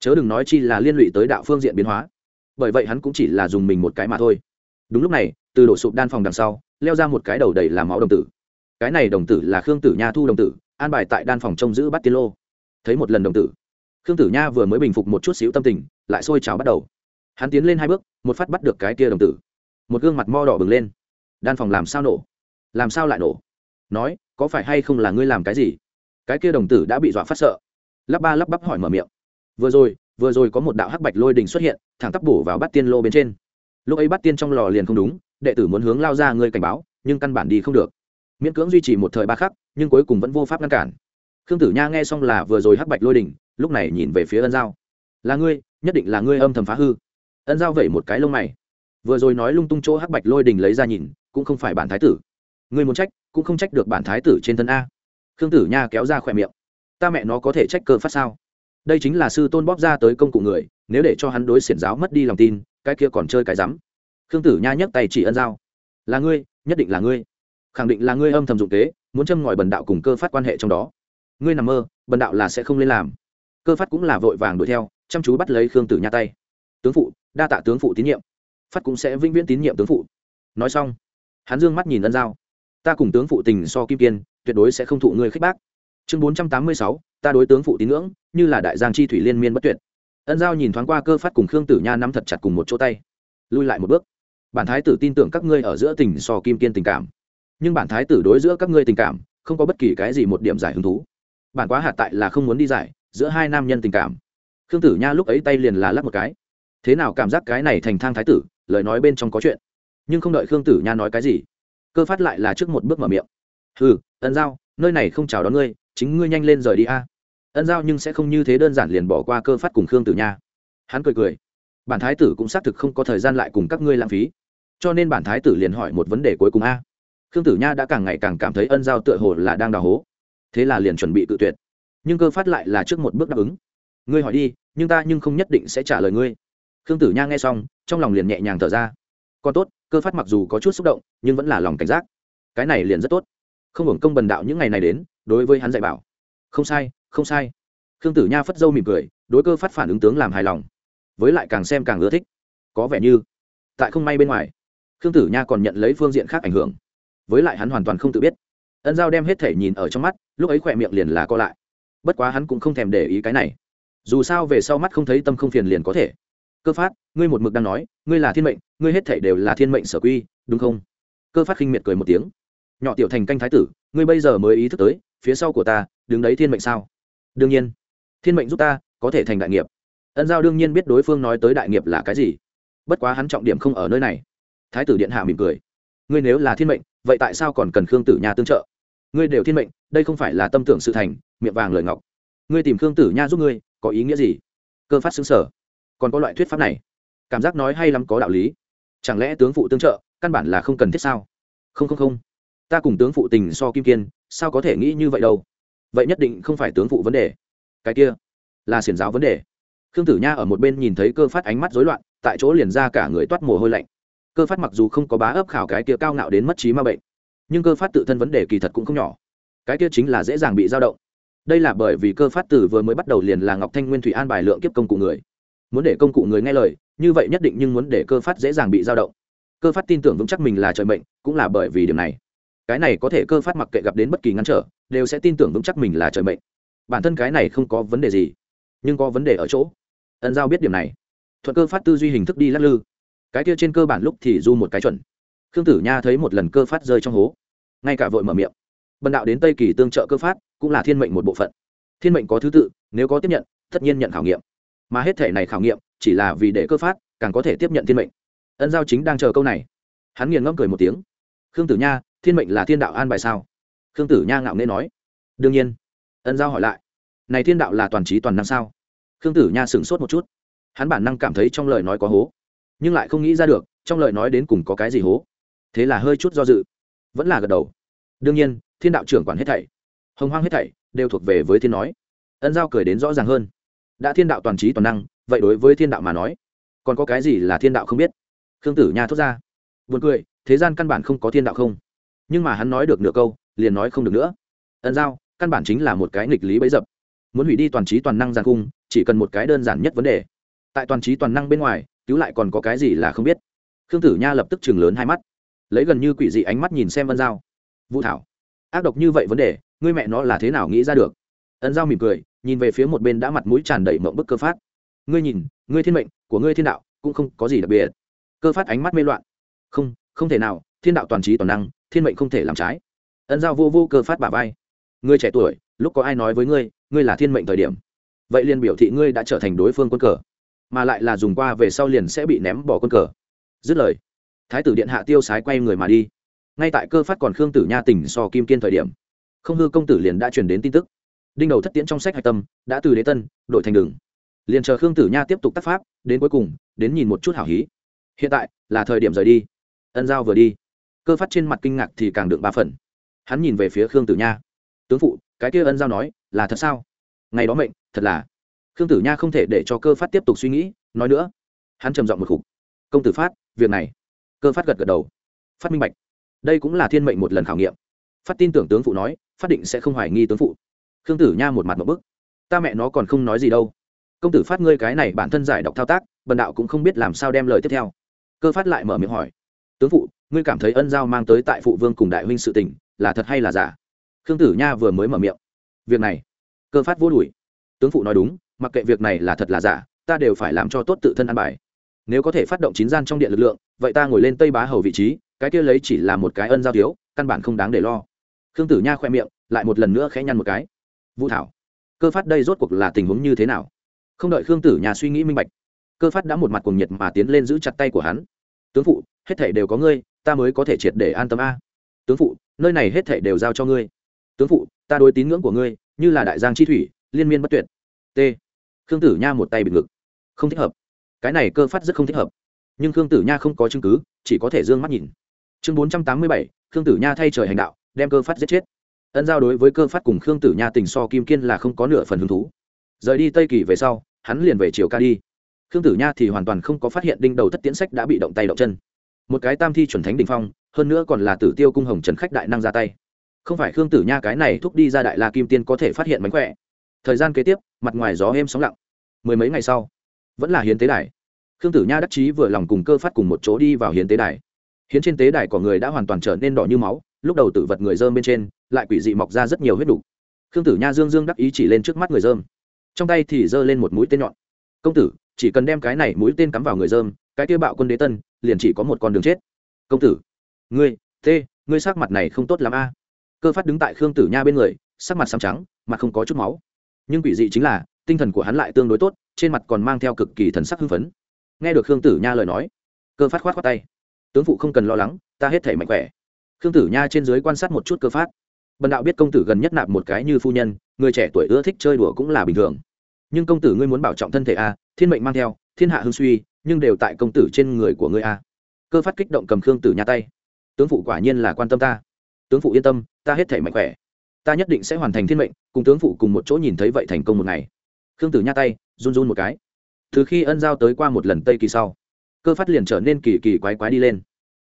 chớ đừng nói chi là liên lụy tới đạo phương diện biến hóa. Bởi vậy hắn cũng chỉ là dùng mình một cái mà thôi. Đúng lúc này, từ đổ sụp đan phòng đằng sau, leo ra một cái đầu đầy làm máu đồng tử. Cái này đồng tử là khương tử nha thu đồng tử, an bài tại đan phòng trông giữ bắt tiên lô. Thấy một lần đồng tử, khương tử nha vừa mới bình phục một chút xíu tâm tình, lại sôi trào bắt đầu. Hắn tiến lên hai bước, một phát bắt được cái kia đồng tử. Một gương mặt mo đỏ bừng lên. Đan phòng làm sao nổ? Làm sao lại nổ? Nói, có phải hay không là ngươi làm cái gì? Cái kia đồng tử đã bị dọa phát sợ. Lắp ba lắp bắp hỏi mở miệng vừa rồi vừa rồi có một đạo hắc bạch lôi đình xuất hiện, thẳng tắp bổ vào bắt tiên lô bên trên. Lúc ấy bắt tiên trong lò liền không đúng, đệ tử muốn hướng lao ra ngươi cảnh báo, nhưng căn bản đi không được. Miễn cưỡng duy trì một thời ba khắc, nhưng cuối cùng vẫn vô pháp ngăn cản. Khương tử nha nghe xong là vừa rồi hắc bạch lôi đình, lúc này nhìn về phía ân giao. Là ngươi, nhất định là ngươi âm thầm phá hư. Ân giao vẩy một cái lông mày. Vừa rồi nói lung tung chỗ hắc bạch lôi đình lấy ra nhìn, cũng không phải bản thái tử. Ngươi muốn trách, cũng không trách được bản thái tử trên thân a. Khương tử nha kéo ra khỏe miệng. Ta mẹ nó có thể trách cơ phát sao? Đây chính là sư tôn bóp ra tới công cụ người, nếu để cho hắn đối xiển giáo mất đi lòng tin, cái kia còn chơi cái rắm. Khương tử nha nhấc tay chỉ ân giao. Là ngươi, nhất định là ngươi. Khẳng định là ngươi âm thầm dụng kế, muốn châm ngòi bần đạo cùng cơ phát quan hệ trong đó. Ngươi nằm mơ, bần đạo là sẽ không lên làm. Cơ phát cũng là vội vàng đuổi theo, chăm chú bắt lấy khương tử nha tay. Tướng phụ, đa tạ tướng phụ tín nhiệm. Phát cũng sẽ vĩnh viễn tín nhiệm tướng phụ. Nói xong, hắn dương mắt nhìn ân giao. Ta cùng tướng phụ tình so kim kiên, tuyệt đối sẽ không thụ ngươi khích bác chương bốn trăm tám mươi sáu, ta đối tướng phụ tín ngưỡng, như là đại giang chi thủy liên miên bất tuyệt. Ân giao nhìn thoáng qua cơ phát cùng khương tử nha nắm thật chặt cùng một chỗ tay. Lui lại một bước. Bản thái tử tin tưởng các ngươi ở giữa tình so kim kiên tình cảm. Nhưng bản thái tử đối giữa các ngươi tình cảm, không có bất kỳ cái gì một điểm giải hứng thú. Bản quá hạt tại là không muốn đi giải, giữa hai nam nhân tình cảm. Khương tử nha lúc ấy tay liền là lắc một cái. Thế nào cảm giác cái này thành thang thái tử, lời nói bên trong có chuyện. Nhưng không đợi khương tử nha nói cái gì, cơ phát lại là trước một bước mở miệng. Hừ, ân giao, nơi này không chào đón ngươi chính ngươi nhanh lên rời đi a. Ân giao nhưng sẽ không như thế đơn giản liền bỏ qua cơ phát cùng khương tử nha. Hắn cười cười. Bản thái tử cũng xác thực không có thời gian lại cùng các ngươi lãng phí. Cho nên bản thái tử liền hỏi một vấn đề cuối cùng a. Khương tử nha đã càng ngày càng cảm thấy ân giao tựa hồ là đang đào hố. Thế là liền chuẩn bị tự tuyệt. Nhưng cơ phát lại là trước một bước đáp ứng. Ngươi hỏi đi, nhưng ta nhưng không nhất định sẽ trả lời ngươi. Khương tử nha nghe xong, trong lòng liền nhẹ nhàng thở ra. Còn tốt, cơ phát mặc dù có chút xúc động, nhưng vẫn là lòng cảnh giác. Cái này liền rất tốt. Không hưởng công bần đạo những ngày này đến đối với hắn dạy bảo. Không sai không sai. Khương tử nha phất dâu mỉm cười, đối cơ phát phản ứng tướng làm hài lòng. Với lại càng xem càng ưa thích. Có vẻ như, tại không may bên ngoài, khương tử nha còn nhận lấy phương diện khác ảnh hưởng. Với lại hắn hoàn toàn không tự biết. Ân giao đem hết thể nhìn ở trong mắt, lúc ấy khỏe miệng liền là co lại. Bất quá hắn cũng không thèm để ý cái này. Dù sao về sau mắt không thấy tâm không phiền liền có thể. Cơ phát, ngươi một mực đang nói, ngươi là thiên mệnh, ngươi hết thể đều là thiên mệnh sở quy, đúng không? Cơ phát khinh miệt cười một tiếng. Nhỏ tiểu thành canh thái tử, ngươi bây giờ mới ý thức tới phía sau của ta, đứng đấy thiên mệnh sao? Đương nhiên. Thiên mệnh giúp ta, có thể thành đại nghiệp. Ân giao đương nhiên biết đối phương nói tới đại nghiệp là cái gì. Bất quá hắn trọng điểm không ở nơi này. Thái tử điện hạ mỉm cười. Ngươi nếu là thiên mệnh, vậy tại sao còn cần khương tử nha tương trợ? Ngươi đều thiên mệnh, đây không phải là tâm tưởng sự thành, miệng vàng lời ngọc. Ngươi tìm khương tử nha giúp ngươi, có ý nghĩa gì? Cơ phát xứng sở. Còn có loại thuyết pháp này. Cảm giác nói hay lắm có đạo lý. Chẳng lẽ tướng phụ tương trợ, căn bản là không cần thiết sao? Không không không ta cùng tướng phụ tình so kim kiên, sao có thể nghĩ như vậy đâu? Vậy nhất định không phải tướng phụ vấn đề. Cái kia là xiển giáo vấn đề. Khương tử nha ở một bên nhìn thấy cơ phát ánh mắt rối loạn, tại chỗ liền ra cả người toát mồ hôi lạnh. Cơ phát mặc dù không có bá ấp khảo cái kia cao ngạo đến mất trí ma bệnh, nhưng cơ phát tự thân vấn đề kỳ thật cũng không nhỏ. Cái kia chính là dễ dàng bị dao động. Đây là bởi vì cơ phát tử vừa mới bắt đầu liền là ngọc thanh nguyên thủy an bài lượng kiếp công cụ người. Muốn để công cụ người nghe lời, như vậy nhất định nhưng muốn để cơ phát dễ dàng bị dao động. Cơ phát tin tưởng vững chắc mình là trời mệnh, cũng là bởi vì điểm này cái này có thể cơ phát mặc kệ gặp đến bất kỳ ngăn trở, đều sẽ tin tưởng vững chắc mình là trời mệnh. Bản thân cái này không có vấn đề gì, nhưng có vấn đề ở chỗ. Ân giao biết điểm này. Thuận cơ phát tư duy hình thức đi lắc lư. Cái kia trên cơ bản lúc thì du một cái chuẩn. Khương tử nha thấy một lần cơ phát rơi trong hố. Ngay cả vội mở miệng. Bần đạo đến tây kỳ tương trợ cơ phát, cũng là thiên mệnh một bộ phận. Thiên mệnh có thứ tự, nếu có tiếp nhận, tất nhiên nhận khảo nghiệm. Mà hết thể này khảo nghiệm, chỉ là vì để cơ phát, càng có thể tiếp nhận thiên mệnh. Ân giao chính đang chờ câu này. Hắn nghiền ngẫm cười một tiếng. Khương tử nha thiên mệnh là thiên đạo an bài sao? Khương tử nha ngạo nghê nói. Đương nhiên. Ân giao hỏi lại. Này thiên đạo là toàn trí toàn năng sao? Khương tử nha sửng sốt một chút. Hắn bản năng cảm thấy trong lời nói có hố, nhưng lại không nghĩ ra được, trong lời nói đến cùng có cái gì hố. Thế là hơi chút do dự, vẫn là gật đầu. Đương nhiên, thiên đạo trưởng quản hết thảy, hồng hoang hết thảy, đều thuộc về với thiên nói. Ân giao cười đến rõ ràng hơn. Đã thiên đạo toàn trí toàn năng, vậy đối với thiên đạo mà nói, còn có cái gì là thiên đạo không biết? Khương tử nha thốt ra. Buồn cười, thế gian căn bản không có thiên đạo không nhưng mà hắn nói được nửa câu, liền nói không được nữa. Ân giao, căn bản chính là một cái nghịch lý bấy dập. Muốn hủy đi toàn trí toàn năng giàn cung, chỉ cần một cái đơn giản nhất vấn đề. Tại toàn trí toàn năng bên ngoài, cứu lại còn có cái gì là không biết. Khương tử nha lập tức chừng lớn hai mắt. Lấy gần như quỷ dị ánh mắt nhìn xem ân giao. Vũ thảo, ác độc như vậy vấn đề, ngươi mẹ nó là thế nào nghĩ ra được? Ân giao mỉm cười, nhìn về phía một bên đã mặt mũi tràn đầy mộng bức cơ phát. Ngươi nhìn, ngươi thiên mệnh của ngươi thiên đạo cũng không có gì đặc biệt. Cơ phát ánh mắt mê loạn. Không không thể nào, thiên đạo toàn trí toàn năng thiên mệnh không thể làm trái. Ân giao vô vô cơ phát bà vai. Ngươi trẻ tuổi, lúc có ai nói với ngươi ngươi là thiên mệnh thời điểm. Vậy liền biểu thị ngươi đã trở thành đối phương quân cờ, mà lại là dùng qua về sau liền sẽ bị ném bỏ quân cờ. Dứt lời, thái tử điện hạ tiêu sái quay người mà đi. Ngay tại cơ phát còn khương tử nha tỉnh so kim kiên thời điểm, không hư công tử liền đã truyền đến tin tức. Đinh đầu thất tiễn trong sách hạch tâm, đã từ đế tân đội thành đường. Liền chờ khương tử nha tiếp tục tác pháp, đến cuối cùng, đến nhìn một chút hảo hí. Hiện tại là thời điểm rời đi. Ân giao vừa đi cơ phát trên mặt kinh ngạc thì càng được ba phần. Hắn nhìn về phía khương tử nha. Tướng phụ, cái kia ân giao nói, là thật sao? Ngày đó mệnh, thật là. Khương tử nha không thể để cho cơ phát tiếp tục suy nghĩ, nói nữa. Hắn trầm giọng một khục. Công tử phát, việc này. Cơ phát gật gật đầu. Phát minh bạch. Đây cũng là thiên mệnh một lần khảo nghiệm. Phát tin tưởng tướng phụ nói, phát định sẽ không hoài nghi tướng phụ. Khương tử nha một mặt một bức. Ta mẹ nó còn không nói gì đâu. Công tử phát ngươi cái này bản thân giải đọc thao tác, bần đạo cũng không biết làm sao đem lời tiếp theo. Cơ phát lại mở miệng hỏi. Tướng phụ ngươi cảm thấy ân giao mang tới tại phụ vương cùng đại huynh sự tình, là thật hay là giả? Khương tử nha vừa mới mở miệng. Việc này, cơ phát vô đùi tướng phụ nói đúng, mặc kệ việc này là thật là giả, ta đều phải làm cho tốt tự thân an bài. Nếu có thể phát động chín gian trong điện lực lượng, vậy ta ngồi lên tây bá hầu vị trí, cái kia lấy chỉ là một cái ân giao thiếu, căn bản không đáng để lo. Khương tử nha khoe miệng, lại một lần nữa khẽ nhăn một cái. Vũ thảo, cơ phát đây rốt cuộc là tình huống như thế nào? Không đợi khương tử nhà suy nghĩ minh bạch, cơ phát đã một mặt cuồng nhiệt mà tiến lên giữ chặt tay của hắn. Tướng phụ, hết thể đều có ngươi ta mới có thể triệt để an tâm a. Tướng phụ, nơi này hết thể đều giao cho ngươi. Tướng phụ, ta đối tín ngưỡng của ngươi, như là đại giang chi thủy, liên miên bất tuyệt. T. Khương tử nha một tay bịt ngực. Không thích hợp. Cái này cơ phát rất không thích hợp. Nhưng khương tử nha không có chứng cứ, chỉ có thể d ư ơ n g mắt nhìn. Chương bốn trăm tám mươi bảy, khương tử nha thay trời hành đạo, đem cơ phát giết chết. Ân giao đối với cơ phát cùng khương tử nha tình so kim kiên là không có nửa phần hứng thú. Rời đi tây kỳ về sau, hắn liền về chiều ca đi. Khương tử nha thì hoàn toàn không có phát hiện đinh đầu thất tiễn sách đã bị động tay động chân một cái tam thi chuẩn thánh đình phong, hơn nữa còn là tử tiêu cung hồng trần khách đại năng ra tay. Không phải khương tử nha cái này thúc đi ra đại la kim tiên có thể phát hiện mánh khỏe. Thời gian kế tiếp, mặt ngoài gió êm sóng lặng. Mười mấy ngày sau, vẫn là hiến tế đài. Khương tử nha đắc chí vừa lòng cùng cơ phát cùng một chỗ đi vào hiến tế đài. Hiến trên tế đài của người đã hoàn toàn trở nên đỏ như máu, lúc đầu tử vật người dơm bên trên, lại quỷ dị mọc ra rất nhiều huyết đủ. khương tử nha dương dương đắc ý chỉ lên trước mắt người dơm. Trong tay thì giơ lên một mũi tên nhọn. Công tử, chỉ cần đem cái này mũi tên cắm vào người dơm, cái kia bạo quân đế tân liền chỉ có một con đường chết. Công tử, ngươi, tê, ngươi sắc mặt này không tốt lắm a. Cơ phát đứng tại khương tử nha bên người, sắc mặt xám trắng mặt không có chút máu. Nhưng quỷ dị chính là, tinh thần của hắn lại tương đối tốt, trên mặt còn mang theo cực kỳ thần sắc hưng phấn. Nghe được khương tử nha lời nói, cơ phát khoát khoát tay. Tướng phụ không cần lo lắng, ta hết thể mạnh khỏe. Khương tử nha trên dưới quan sát một chút cơ phát. Bần đạo biết công tử gần nhất nạp một cái như phu nhân, người trẻ tuổi ưa thích chơi đùa cũng là bình thường. Nhưng công tử ngươi muốn bảo trọng thân thể a, thiên mệnh mang theo, thiên hạ hưng suy nhưng đều tại công tử trên người của ngươi a. Cơ phát kích động cầm khương tử nha tay. Tướng phụ quả nhiên là quan tâm ta. Tướng phụ yên tâm, ta hết thể mạnh khỏe. Ta nhất định sẽ hoàn thành thiên mệnh, cùng tướng phụ cùng một chỗ nhìn thấy vậy thành công một ngày. Khương tử nha tay, run run một cái. Từ khi ân giao tới qua một lần tây kỳ sau, cơ phát liền trở nên kỳ kỳ quái quái đi lên.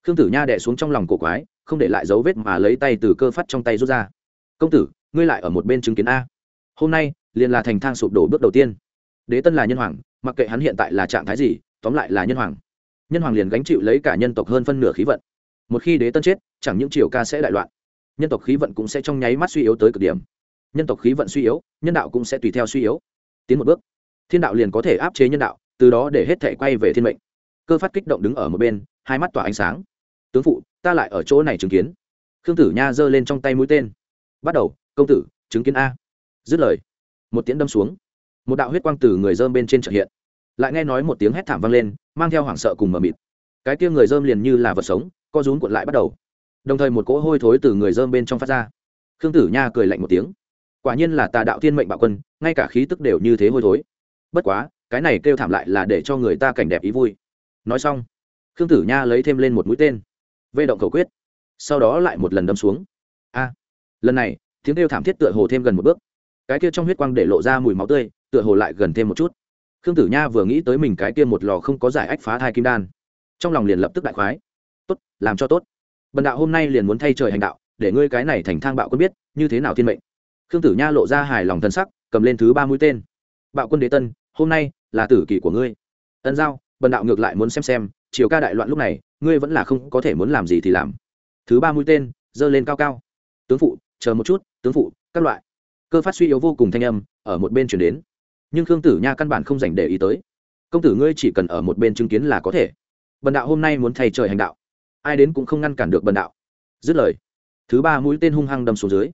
Khương tử nha đẻ xuống trong lòng cổ quái, không để lại dấu vết mà lấy tay từ cơ phát trong tay rút ra. Công tử, ngươi lại ở một bên chứng kiến a. Hôm nay, liền là thành thang sụp đổ bước đầu tiên. Đế tân là nhân hoàng, mặc kệ hắn hiện tại là trạng thái gì tóm lại là nhân hoàng. Nhân hoàng liền gánh chịu lấy cả nhân tộc hơn phân nửa khí vận. Một khi đế tân chết, chẳng những triều ca sẽ đại loạn, nhân tộc khí vận cũng sẽ trong nháy mắt suy yếu tới cực điểm. Nhân tộc khí vận suy yếu, nhân đạo cũng sẽ tùy theo suy yếu. Tiến một bước, thiên đạo liền có thể áp chế nhân đạo, từ đó để hết thể quay về thiên mệnh. Cơ phát kích động đứng ở một bên, hai mắt tỏa ánh sáng. Tướng phụ, ta lại ở chỗ này chứng kiến. Khương tử nha giơ lên trong tay mũi tên. Bắt đầu, công tử, chứng kiến a. Dứt lời, một tiếng đâm xuống. Một đạo huyết quang từ người dơm bên trên trợ hiện lại nghe nói một tiếng hét thảm vang lên, mang theo hoảng sợ cùng mờ mịt. Cái kia người dơm liền như là vật sống, co rún cuộn lại bắt đầu. Đồng thời một cỗ hôi thối từ người dơm bên trong phát ra. Khương tử nha cười lạnh một tiếng. Quả nhiên là tà đạo thiên mệnh bạo quân, ngay cả khí tức đều như thế hôi thối. Bất quá, cái này kêu thảm lại là để cho người ta cảnh đẹp ý vui. Nói xong, khương tử nha lấy thêm lên một mũi tên. Vê động cầu quyết. Sau đó lại một lần đâm xuống. A! Lần này, tiếng kêu thảm thiết tựa hồ thêm gần một bước. Cái kia trong huyết quang để lộ ra mùi máu tươi, tựa hồ lại gần thêm một chút khương tử nha vừa nghĩ tới mình cái kia một lò không có giải ách phá thai kim đan, trong lòng liền lập tức đại khoái. Tốt, làm cho tốt. Bần đạo hôm nay liền muốn thay trời hành đạo, để ngươi cái này thành thang bạo quân biết, như thế nào thiên mệnh. Khương tử nha lộ ra hài lòng thân sắc, cầm lên thứ ba mũi tên. Bạo quân đế tân, hôm nay là tử kỷ của ngươi. Ân giao, bần đạo ngược lại muốn xem xem chiều ca đại loạn lúc này, ngươi vẫn là không có thể muốn làm gì thì làm. Thứ ba mũi tên, giơ lên cao cao. Tướng phụ, chờ một chút, tướng phụ, các loại. Cơ phát suy yếu vô cùng thanh âm, ở một bên chuyển đến nhưng khương tử nha căn bản không dành để ý tới. Công tử ngươi chỉ cần ở một bên chứng kiến là có thể. Bần đạo hôm nay muốn thay trời hành đạo. Ai đến cũng không ngăn cản được bần đạo. Dứt lời, thứ ba mũi tên hung hăng đâm xuống dưới.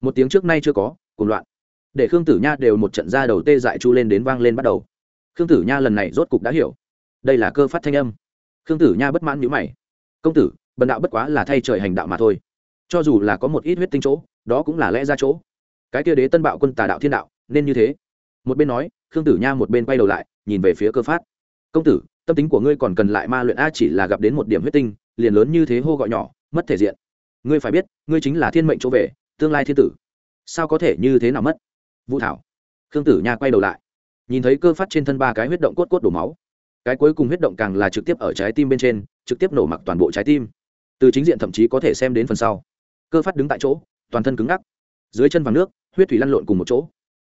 Một tiếng trước nay chưa có cùng loạn. Để khương tử nha đều một trận ra đầu tê dại chu lên đến vang lên bắt đầu. Khương tử nha lần này rốt cục đã hiểu. Đây là cơ phát thanh âm. Khương tử nha bất mãn nhữ mày. Công tử, bần đạo bất quá là thay trời hành đạo mà thôi. Cho dù là có một ít huyết tinh chỗ, đó cũng là lẽ ra chỗ. Cái kia đế tân bạo quân tà đạo thiên đạo, nên như thế một bên nói, khương tử nha một bên quay đầu lại, nhìn về phía cơ phát. Công tử, tâm tính của ngươi còn cần lại ma luyện a chỉ là gặp đến một điểm huyết tinh, liền lớn như thế hô gọi nhỏ, mất thể diện. Ngươi phải biết, ngươi chính là thiên mệnh chỗ về, tương lai thiên tử. Sao có thể như thế nào mất? Vũ thảo. Khương tử nha quay đầu lại, nhìn thấy cơ phát trên thân ba cái huyết động cốt cốt đổ máu. Cái cuối cùng huyết động càng là trực tiếp ở trái tim bên trên, trực tiếp nổ mặc toàn bộ trái tim. Từ chính diện thậm chí có thể xem đến phần sau. Cơ phát đứng tại chỗ, toàn thân cứng ngắc. Dưới chân vàng nước, huyết thủy lăn lộn cùng một chỗ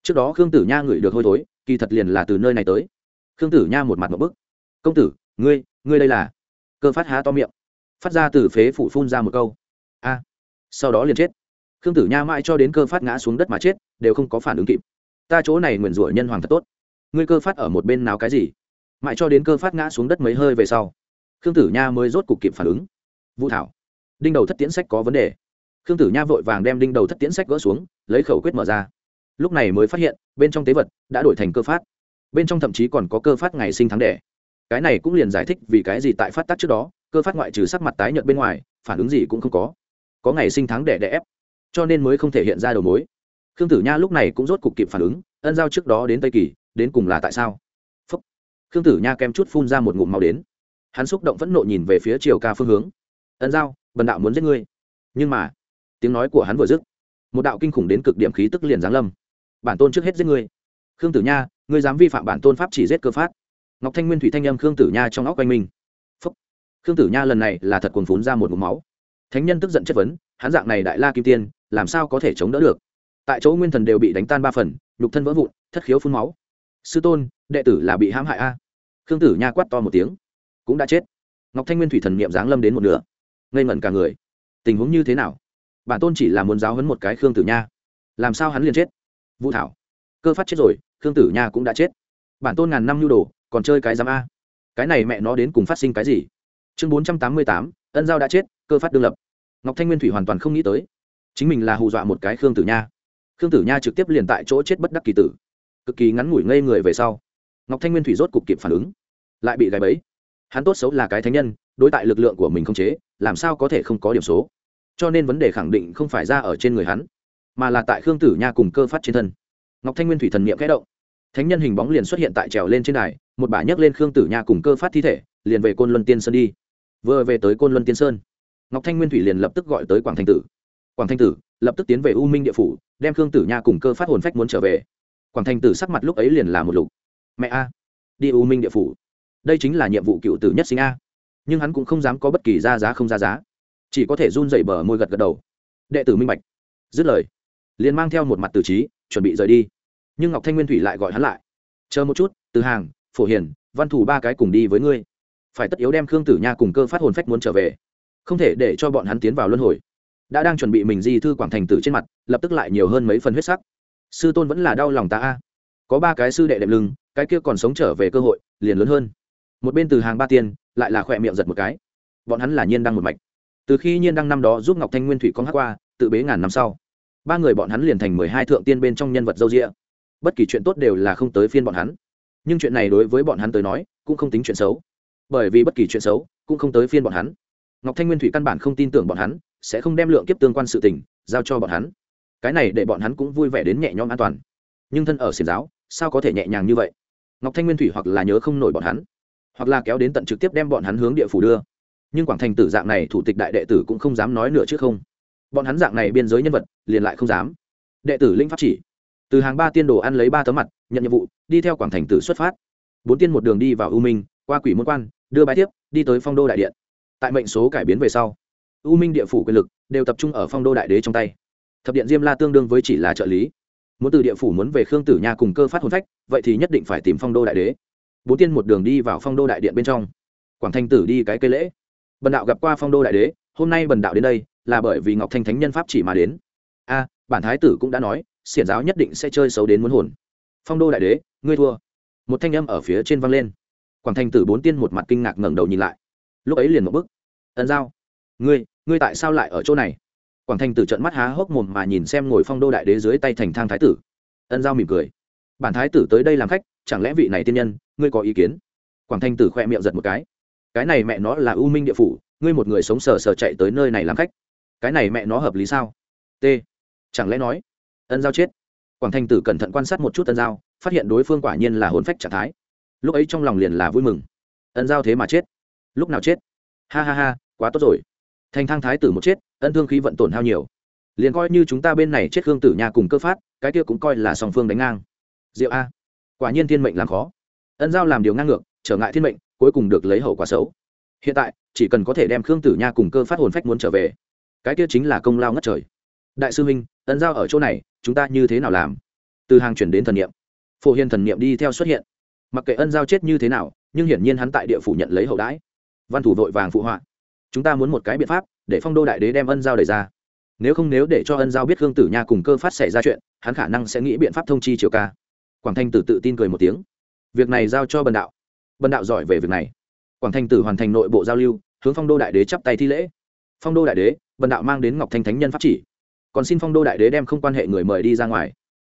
trước đó khương tử nha ngửi được hôi thối, kỳ thật liền là từ nơi này tới. Khương tử nha một mặt một bức. Công tử, ngươi ngươi đây là? Cơ phát há to miệng, phát ra từ phế phủ phun ra một câu. A, sau đó liền chết. Khương tử nha mãi cho đến cơ phát ngã xuống đất mà chết, đều không có phản ứng kịp. Ta chỗ này nguyền rủa nhân hoàng thật tốt. Ngươi cơ phát ở một bên nào cái gì? Mãi cho đến cơ phát ngã xuống đất mấy hơi về sau, khương tử nha mới rốt cục kịp phản ứng. Vũ thảo, đinh đầu thất tiễn sách có vấn đề. Khương tử nha vội vàng đem đinh đầu thất tiễn sách gỡ xuống, lấy khẩu quyết mở ra lúc này mới phát hiện, bên trong tế vật đã đổi thành cơ phát. Bên trong thậm chí còn có cơ phát ngày sinh tháng đẻ. Cái này cũng liền giải thích vì cái gì tại phát tác trước đó, cơ phát ngoại trừ sắc mặt tái nhợt bên ngoài, phản ứng gì cũng không có. Có ngày sinh tháng đẻ đẻ ép, cho nên mới không thể hiện ra đầu mối. Khương tử nha lúc này cũng rốt cục kịp phản ứng, ân giao trước đó đến tây kỳ, đến cùng là tại sao? Phúc. khương tử nha kem chút phun ra một ngụm màu đến. Hắn xúc động phẫn nộ nhìn về phía triều ca phương hướng. Ân giao, bần đạo muốn giết ngươi. Nhưng mà, tiếng nói của hắn vừa dứt, một đạo kinh khủng đến cực điểm khí tức liền giáng lâm bản tôn trước hết giết ngươi. Khương tử nha, ngươi dám vi phạm bản tôn pháp chỉ giết cơ phát. Ngọc thanh nguyên thủy thanh âm khương tử nha trong óc quanh mình. Phúc. khương tử nha lần này là thật cuồng phún ra một ngụm máu. Thánh nhân tức giận chất vấn, hắn dạng này đại la kim tiên, làm sao có thể chống đỡ được? Tại chỗ nguyên thần đều bị đánh tan ba phần, nhục thân vỡ vụn, thất khiếu phun máu. Sư tôn, đệ tử là bị hãm hại a. Khương tử nha quát to một tiếng. Cũng đã chết. Ngọc thanh nguyên thủy thần niệm giáng lâm đến một nửa. Ngây ngẩn cả người. Tình huống như thế nào? Bản tôn chỉ là muốn giáo hấn một cái khương tử nha. Làm sao hắn liền chết? Vũ thảo. Cơ phát chết rồi, khương tử nha cũng đã chết. Bản tôn ngàn năm nhu đồ, còn chơi cái giám a. Cái này mẹ nó đến cùng phát sinh cái gì? Chương bốn trăm tám mươi tám, ân giao đã chết, cơ phát đương lập. Ngọc thanh nguyên thủy hoàn toàn không nghĩ tới. Chính mình là hù dọa một cái khương tử nha. Khương tử nha trực tiếp liền tại chỗ chết bất đắc kỳ tử. Cực kỳ ngắn ngủi ngây người về sau, ngọc thanh nguyên thủy rốt cục kịp phản ứng. Lại bị gáy bẫy. Hắn tốt xấu là cái thánh nhân, đối tại lực lượng của mình không chế, làm sao có thể không có điểm số? Cho nên vấn đề khẳng định không phải ra ở trên người hắn mà là tại khương tử nha cùng cơ phát trên thân. Ngọc thanh nguyên thủy thần n i ệ m kẽ động. Thánh nhân hình bóng liền xuất hiện tại trèo lên trên đài, một bả nhấc lên khương tử nha cùng cơ phát thi thể, liền về côn luân tiên sơn đi. Vừa về tới côn luân tiên sơn, ngọc thanh nguyên thủy liền lập tức gọi tới quảng thanh tử. Quảng thanh tử lập tức tiến về u minh địa phủ, đem khương tử nha cùng cơ phát hồn phách muốn trở về. Quảng thanh tử sắc mặt lúc ấy liền là một lục. Mẹ a, đi u minh địa phủ. Đây chính là nhiệm vụ cựu tử nhất sinh a. Nhưng hắn cũng không dám có bất kỳ ra giá không ra giá. Chỉ có thể run dậy bờ môi gật gật đầu. Đệ tử minh bạch. Dứt lời liền mang theo một mặt từ trí, chuẩn bị rời đi. Nhưng ngọc thanh nguyên thủy lại gọi hắn lại. Chờ một chút, từ hàng, phổ hiền, văn thủ ba cái cùng đi với ngươi. Phải tất yếu đem khương tử nha cùng cơ phát hồn phách muốn trở về. Không thể để cho bọn hắn tiến vào luân hồi. Đã đang chuẩn bị mình di thư quảng thành tử trên mặt, lập tức lại nhiều hơn mấy phần huyết sắc. Sư tôn vẫn là đau lòng ta a. Có ba cái sư đệ đệm lưng, cái kia còn sống trở về cơ hội, liền lớn hơn. Một bên từ hàng ba tiên, lại là khỏe miệng giật một cái. Bọn hắn là nhiên đăng một mạch. Từ khi nhiên đăng năm đó giúp ngọc thanh nguyên thủy con hát qua, tự bế ngàn năm sau ba người bọn hắn liền thành mười hai thượng tiên bên trong nhân vật dâu rịa bất kỳ chuyện tốt đều là không tới phiên bọn hắn. Nhưng chuyện này đối với bọn hắn tới nói, cũng không tính chuyện xấu. Bởi vì bất kỳ chuyện xấu, cũng không tới phiên bọn hắn. Ngọc thanh nguyên thủy căn bản không tin tưởng bọn hắn, sẽ không đem lượng kiếp tương quan sự tình, giao cho bọn hắn. Cái này để bọn hắn cũng vui vẻ đến nhẹ nhõm an toàn. Nhưng thân ở xiển giáo, sao có thể nhẹ nhàng như vậy? Ngọc thanh nguyên thủy hoặc là nhớ không nổi bọn hắn, hoặc là kéo đến tận trực tiếp đem bọn hắn hướng địa phủ đưa. Nhưng quảng thành tử dạng này thủ tịch đại đệ tử cũng không dám nói nữa chứ không bọn hắn dạng này biên giới nhân vật, liền lại không dám. Đệ tử linh pháp chỉ, từ hàng ba tiên đồ ăn lấy ba tấm mặt, nhận nhiệm vụ, đi theo quảng thành tử xuất phát. Bốn tiên một đường đi vào u minh, qua quỷ môn quan, đưa bài tiếp, đi tới phong đô đại điện. Tại mệnh số cải biến về sau, u minh địa phủ quyền lực đều tập trung ở phong đô đại đế trong tay. Thập điện diêm la tương đương với chỉ là trợ lý. Muốn từ địa phủ muốn về khương tử nha cùng cơ phát hồn phách, vậy thì nhất định phải tìm phong đô đại đế. Bốn tiên một đường đi vào phong đô đại điện bên trong. Quảng thanh tử đi cái cây lễ. Bần đạo gặp qua phong đô đại đế, hôm nay bần đạo đến đây là bởi vì ngọc thanh thánh nhân pháp chỉ mà đến. A, bản thái tử cũng đã nói, xiển giáo nhất định sẽ chơi xấu đến muốn hồn. Phong đô đại đế, ngươi thua. Một thanh âm ở phía trên vang lên. Quảng thanh tử bốn tiên một mặt kinh ngạc ngẩng đầu nhìn lại. Lúc ấy liền một bức ẩn giao, ngươi ngươi tại sao lại ở chỗ này? Quảng thanh tử trận mắt há hốc mồm mà nhìn xem ngồi phong đô đại đế dưới tay thành thang thái tử. Ân giao mỉm cười. Bản thái tử tới đây làm khách, chẳng lẽ vị này tiên nhân, ngươi có ý kiến? Quảng thanh tử khoe miệng giật một cái. Cái này mẹ nó là u minh địa phủ, ngươi một người sống sờ sờ chạy tới nơi này làm khách cái này mẹ nó hợp lý sao? T. Chẳng lẽ nói, ân giao chết? Quảng thanh tử cẩn thận quan sát một chút ân giao, phát hiện đối phương quả nhiên là hồn phách trạng thái. Lúc ấy trong lòng liền là vui mừng. Ân giao thế mà chết. Lúc nào chết? Ha ha ha, quá tốt rồi. Thành thang thái tử một chết, ân thương khí vận tổn hao nhiều. Liền coi như chúng ta bên này chết khương tử nhà cùng cơ phát, cái kia cũng coi là song phương đánh ngang. Diệu a. Quả nhiên thiên mệnh làm khó. Ân giao làm điều ngang ngược, trở ngại thiên mệnh, cuối cùng được lấy hậu quả xấu. Hiện tại, chỉ cần có thể đem khương tử nha cùng cơ phát hồn phách muốn trở về cái kia chính là công lao ngất trời. Đại sư huynh ân giao ở chỗ này, chúng ta như thế nào làm? Từ hàng chuyển đến thần niệm. Phổ hiền thần niệm đi theo xuất hiện. Mặc kệ ân giao chết như thế nào, nhưng hiển nhiên hắn tại địa phủ nhận lấy hậu đãi. Văn thủ vội vàng phụ họa. Chúng ta muốn một cái biện pháp, để phong đô đại đế đem ân giao đẩy ra. Nếu không nếu để cho ân giao biết gương tử nha cùng cơ phát xảy ra chuyện, hắn khả năng sẽ nghĩ biện pháp thông chi triều ca. Quảng thanh tử tự tin cười một tiếng. Việc này giao cho bần đạo. Bần đạo giỏi về việc này. Quảng thanh tử hoàn thành nội bộ giao lưu, hướng phong đô đại đế chắp tay thi lễ. Phong đô đại đế bần đạo mang đến ngọc thanh thánh nhân pháp chỉ. Còn xin phong đô đại đế đem không quan hệ người mời đi ra ngoài.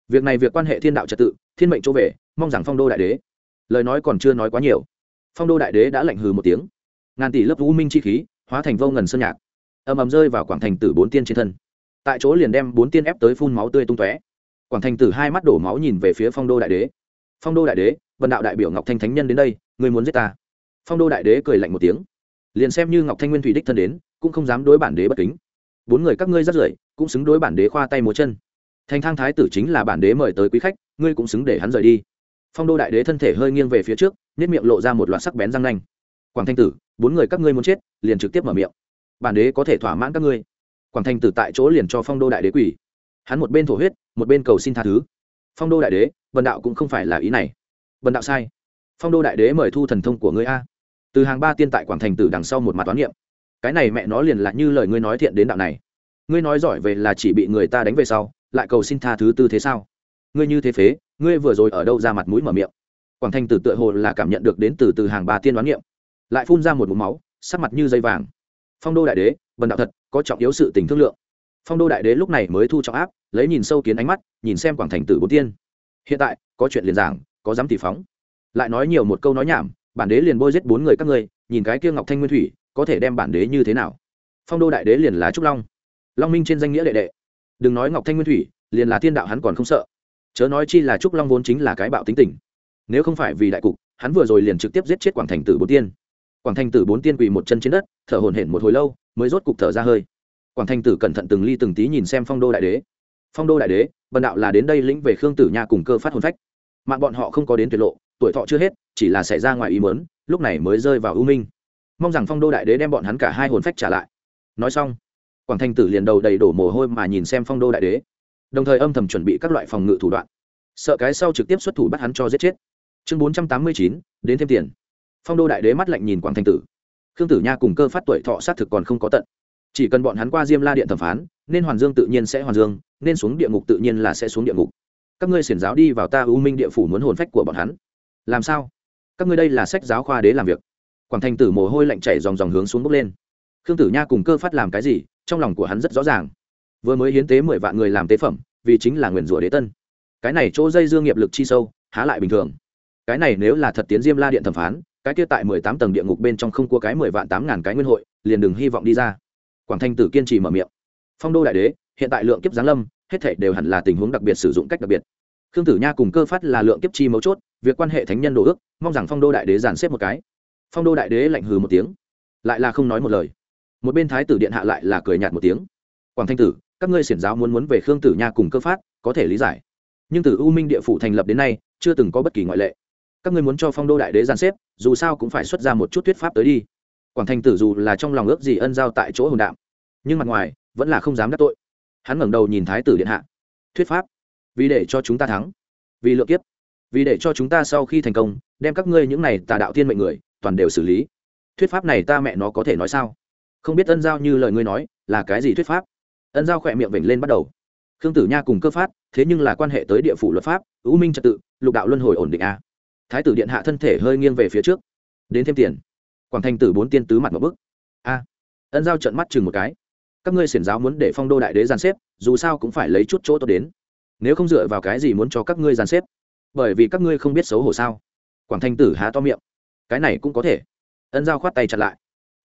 Việc này việc quan hệ thiên đạo trật tự, thiên mệnh chỗ về, mong rằng phong đô đại đế. Lời nói còn chưa nói quá nhiều. Phong đô đại đế đã lạnh hừ một tiếng. Ngàn tỷ lớp vũ minh chi khí, hóa thành vô ngần sơn nhạc. Ầm ầm rơi vào quảng thành tử bốn tiên trên thân. Tại chỗ liền đem bốn tiên ép tới phun máu tươi tung tóe. Quảng thành tử hai mắt đổ máu nhìn về phía phong đô đại đế. Phong đô đại đế vần đạo đại biểu ngọc thanh thánh nhân đến đây, người muốn giết ta. Phong đô đại đế cười lạnh một tiếng. Liền xem như ngọc thanh nguyên thủy đích thân đến cũng không dám đối bản đế bất kính. Bốn người các ngươi rất rưởi, cũng xứng đối bản đế khoa tay múa chân. Thành thang thái tử chính là bản đế mời tới quý khách, ngươi cũng xứng để hắn rời đi. Phong đô đại đế thân thể hơi nghiêng về phía trước nếp miệng lộ ra một loạt sắc bén răng nanh. Quảng thanh tử, bốn người các ngươi muốn chết, liền trực tiếp mở miệng. Bản đế có thể thỏa mãn các ngươi. Quảng thanh tử tại chỗ liền cho phong đô đại đế quỷ hắn một bên thổ huyết, một bên cầu xin tha thứ. Phong đô đại đế vần đạo cũng không phải là ý này. Vần đạo sai. Phong đô đại đế mời thu thần thông của ngươi a. Từ hàng ba tiên tại quảng thành tử đằng sau một mặt toán niệm cái này mẹ nó liền là như lời ngươi nói thiện đến đạo này. Ngươi nói giỏi về là chỉ bị người ta đánh về sau, lại cầu xin tha thứ tư thế sao? Ngươi như thế phế, ngươi vừa rồi ở đâu ra mặt mũi mở miệng? Quảng thành tử tựa hồ là cảm nhận được đến từ từ hàng bà tiên đoán niệm. Lại phun ra một mũ máu, sắc mặt như dây vàng. Phong đô đại đế vần đạo thật, có trọng yếu sự tình thương lượng. Phong đô đại đế lúc này mới thu trọng áp, lấy nhìn sâu kiến ánh mắt, nhìn xem quảng thành tử bốn tiên. Hiện tại, có chuyện liền giảng, có dám tỷ phóng. Lại nói nhiều một câu nói nhảm, bản đế liền bôi giết bốn người các ngươi, nhìn cái kia ngọc thanh nguyên thủy có thể đem bản đế như thế nào? Phong đô đại đế liền là trúc long. Long minh trên danh nghĩa đệ đệ. Đừng nói ngọc thanh nguyên thủy, liền là thiên đạo hắn còn không sợ. Chớ nói chi là trúc long vốn chính là cái bạo tính tình. Nếu không phải vì đại cục, hắn vừa rồi liền trực tiếp giết chết quảng thành tử bốn tiên. Quảng thành tử bốn tiên quỳ một chân trên đất, thở hổn hển một hồi lâu, mới rốt cục thở ra hơi. Quảng thành tử cẩn thận từng ly từng tí nhìn xem phong đô đại đế. Phong đô đại đế, bần đạo là đến đây lĩnh về khương tử nha cùng cơ phát hồn phách. Mạng bọn họ không có đến tuyệt lộ, tuổi thọ chưa hết, chỉ là xảy ra ngoài ý mớn lúc này mới rơi vào ưu minh mong rằng phong đô đại đế đem bọn hắn cả hai hồn phách trả lại. Nói xong, quảng thành tử liền đầu đầy đổ mồ hôi mà nhìn xem phong đô đại đế, đồng thời âm thầm chuẩn bị các loại phòng ngự thủ đoạn, sợ cái sau trực tiếp xuất thủ bắt hắn cho giết chết. Chương bốn trăm tám mươi chín, đến thêm tiền. Phong đô đại đế mắt lạnh nhìn quảng thành tử. Khương tử nha cùng cơ phát tuổi thọ xác thực còn không có tận. Chỉ cần bọn hắn qua diêm la điện thẩm phán, nên hoàn dương tự nhiên sẽ hoàn dương, nên xuống địa ngục tự nhiên là sẽ xuống địa ngục. Các ngươi xiển giáo đi vào ta u minh địa phủ muốn hồn phách của bọn hắn. Làm sao? Các ngươi đây là sách giáo khoa đế làm việc quảng thành tử mồ hôi lạnh chảy dòng dòng hướng xuống bốc lên. Khương tử nha cùng cơ phát làm cái gì, trong lòng của hắn rất rõ ràng. Vừa mới hiến tế mười vạn người làm tế phẩm, vì chính là nguyền rủa đế tân. Cái này chỗ dây dương nghiệp lực chi sâu, há lại bình thường. Cái này nếu là thật tiến diêm la điện thẩm phán, cái kia tại mười tám tầng địa ngục bên trong không cua cái mười vạn tám ngàn cái nguyên hội, liền đừng hy vọng đi ra. Quảng thanh tử kiên trì mở miệng. Phong đô đại đế, hiện tại lượng kiếp giáng lâm, hết thể đều hẳn là tình huống đặc biệt sử dụng cách đặc biệt. Khương tử nha cùng cơ phát là lượng kiếp chi mấu chốt, việc quan hệ thánh nhân đồ ước, mong rằng phong đô đại đế giàn xếp một cái phong đô đại đế lạnh hừ một tiếng, lại là không nói một lời. Một bên thái tử điện hạ lại là cười nhạt một tiếng. Quảng thanh tử, các ngươi xiển giáo muốn muốn về khương tử nha cùng cơ phát, có thể lý giải. Nhưng từ u minh địa phủ thành lập đến nay, chưa từng có bất kỳ ngoại lệ. Các ngươi muốn cho phong đô đại đế gian xếp, dù sao cũng phải xuất ra một chút thuyết pháp tới đi. Quảng thanh tử dù là trong lòng ước gì ân giao tại chỗ hồn đạm, nhưng mặt ngoài, vẫn là không dám đắc tội. Hắn ngẩng đầu nhìn thái tử điện hạ. Thuyết pháp? Vì để cho chúng ta thắng. Vì lượng kiếp. Vì để cho chúng ta sau khi thành công, đem các ngươi những này tà đạo thiên mệnh người toàn đều xử lý. Thuyết pháp này ta mẹ nó có thể nói sao? Không biết ân giao như lời ngươi nói, là cái gì thuyết pháp? Ân giao khỏe miệng vểnh lên bắt đầu. Khương tử nha cùng cơ phát, thế nhưng là quan hệ tới địa phủ luật pháp, ưu minh trật tự, lục đạo luân hồi ổn định a. Thái tử điện hạ thân thể hơi nghiêng về phía trước. Đến thêm tiền. Quảng thành tử bốn tiên tứ mặt một bức a. Ân giao trận mắt chừng một cái. Các ngươi xiển giáo muốn để phong đô đại đế giàn xếp, dù sao cũng phải lấy chút chỗ tốt đến. Nếu không dựa vào cái gì muốn cho các ngươi giàn xếp? Bởi vì các ngươi không biết xấu hổ sao? Quảng thanh tử há to miệng cái này cũng có thể. Ân giao khoát tay chặt lại.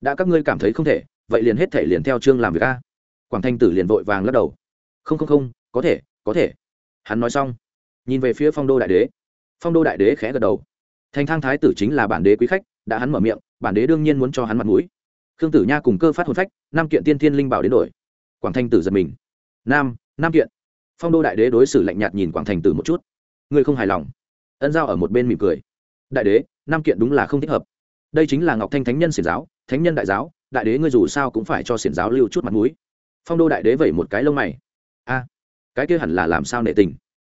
Đã các ngươi cảm thấy không thể, vậy liền hết thể liền theo chương làm việc a. Quảng thanh tử liền vội vàng lắc đầu. Không không không, có thể có thể. Hắn nói xong, nhìn về phía phong đô đại đế. Phong đô đại đế khẽ gật đầu. Thành thang thái tử chính là bản đế quý khách, đã hắn mở miệng, bản đế đương nhiên muốn cho hắn mặt mũi. Khương tử nha cùng cơ phát hồn phách, nam kiện tiên thiên linh bảo đến đổi. Quảng thanh tử giật mình. Nam nam kiện. Phong đô đại đế đối xử lạnh nhạt nhìn quảng thành tử một chút. Ngươi không hài lòng. Ân giao ở một bên mỉm cười. Đại đế năm kiện đúng là không thích hợp. Đây chính là ngọc thanh thánh nhân xiển giáo, thánh nhân đại giáo, đại đế ngươi dù sao cũng phải cho xiển giáo lưu chút mặt mũi. Phong đô đại đế vẩy một cái lông mày. A, cái kia hẳn là làm sao nệ tình?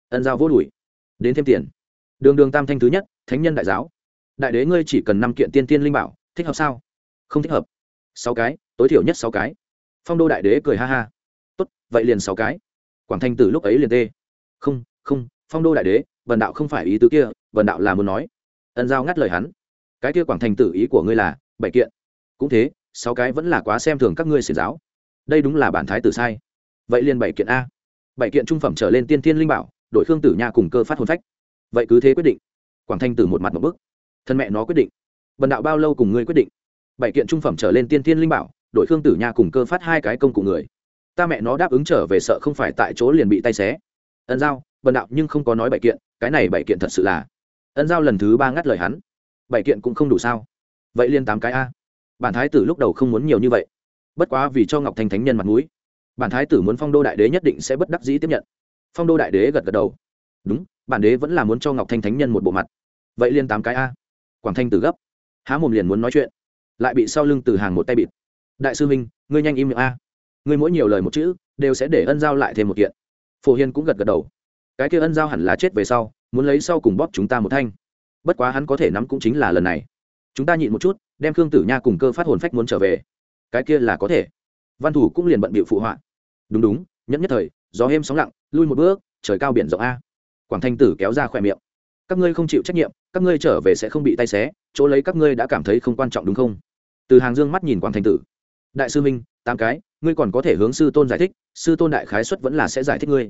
Ân giao vô đùi đến thêm tiền. Đường đường tam thanh thứ nhất, thánh nhân đại giáo. Đại đế ngươi chỉ cần năm kiện tiên tiên linh bảo, thích hợp sao? Không thích hợp. Sáu cái, tối thiểu nhất sáu cái. Phong đô đại đế cười ha ha. Tốt, vậy liền sáu cái. Quảng thanh tử lúc ấy liền tê. Không không, phong đô đại đế vần đạo không phải ý tứ kia vần đạo là muốn nói ân giao ngắt lời hắn. Cái kia quảng thành tử ý của ngươi là, bảy kiện. Cũng thế, sáu cái vẫn là quá xem thường các ngươi xiển giáo. Đây đúng là bản thái tử sai. Vậy liền bảy kiện a. Bảy kiện trung phẩm trở lên tiên thiên linh bảo đội khương tử nha cùng cơ phát hồn phách. Vậy cứ thế quyết định. Quảng thanh tử một mặt một bức. Thân mẹ nó quyết định. Bần đạo bao lâu cùng ngươi quyết định? Bảy kiện trung phẩm trở lên tiên thiên linh bảo đội khương tử nha cùng cơ phát hai cái công cụ người. Ta mẹ nó đáp ứng trở về sợ không phải tại chỗ liền bị tay xé. Ân giao, bần đạo nhưng không có nói bảy kiện, cái này bảy kiện thật sự là ân giao lần thứ ba ngắt lời hắn. Bảy kiện cũng không đủ sao? Vậy liên tám cái a. Bản thái tử lúc đầu không muốn nhiều như vậy. Bất quá vì cho ngọc thanh thánh nhân mặt mũi, bản thái tử muốn phong đô đại đế nhất định sẽ bất đắc dĩ tiếp nhận. Phong đô đại đế gật gật đầu. Đúng, bản đế vẫn là muốn cho ngọc thanh thánh nhân một bộ mặt. Vậy liên tám cái a. Quảng thanh tử gấp. Há mồm liền muốn nói chuyện. Lại bị sau lưng từ hàng một tay bịt. Đại sư minh ngươi nhanh im miệng a. Ngươi mỗi nhiều lời một chữ, đều sẽ để ân giao lại thêm một kiện. Phổ hiên cũng gật gật đầu. Cái kia ân giao hẳn là chết về sau muốn lấy sau cùng bóp chúng ta một thanh. Bất quá hắn có thể nắm cũng chính là lần này. Chúng ta nhịn một chút, đem khương tử nha cùng cơ phát hồn phách muốn trở về. Cái kia là có thể. Văn thủ cũng liền bận bịu phụ họa. Đúng đúng nhẫn nhất thời, gió êm sóng lặng, lui một bước, trời cao biển rộng a. Quảng thanh tử kéo ra khỏe miệng. Các ngươi không chịu trách nhiệm, các ngươi trở về sẽ không bị tay xé, chỗ lấy các ngươi đã cảm thấy không quan trọng đúng không? Từ hàng dương mắt nhìn quảng thanh tử. Đại sư minh, tám cái, ngươi còn có thể hướng sư tôn giải thích, sư tôn đại khái xuất vẫn là sẽ giải thích ngươi.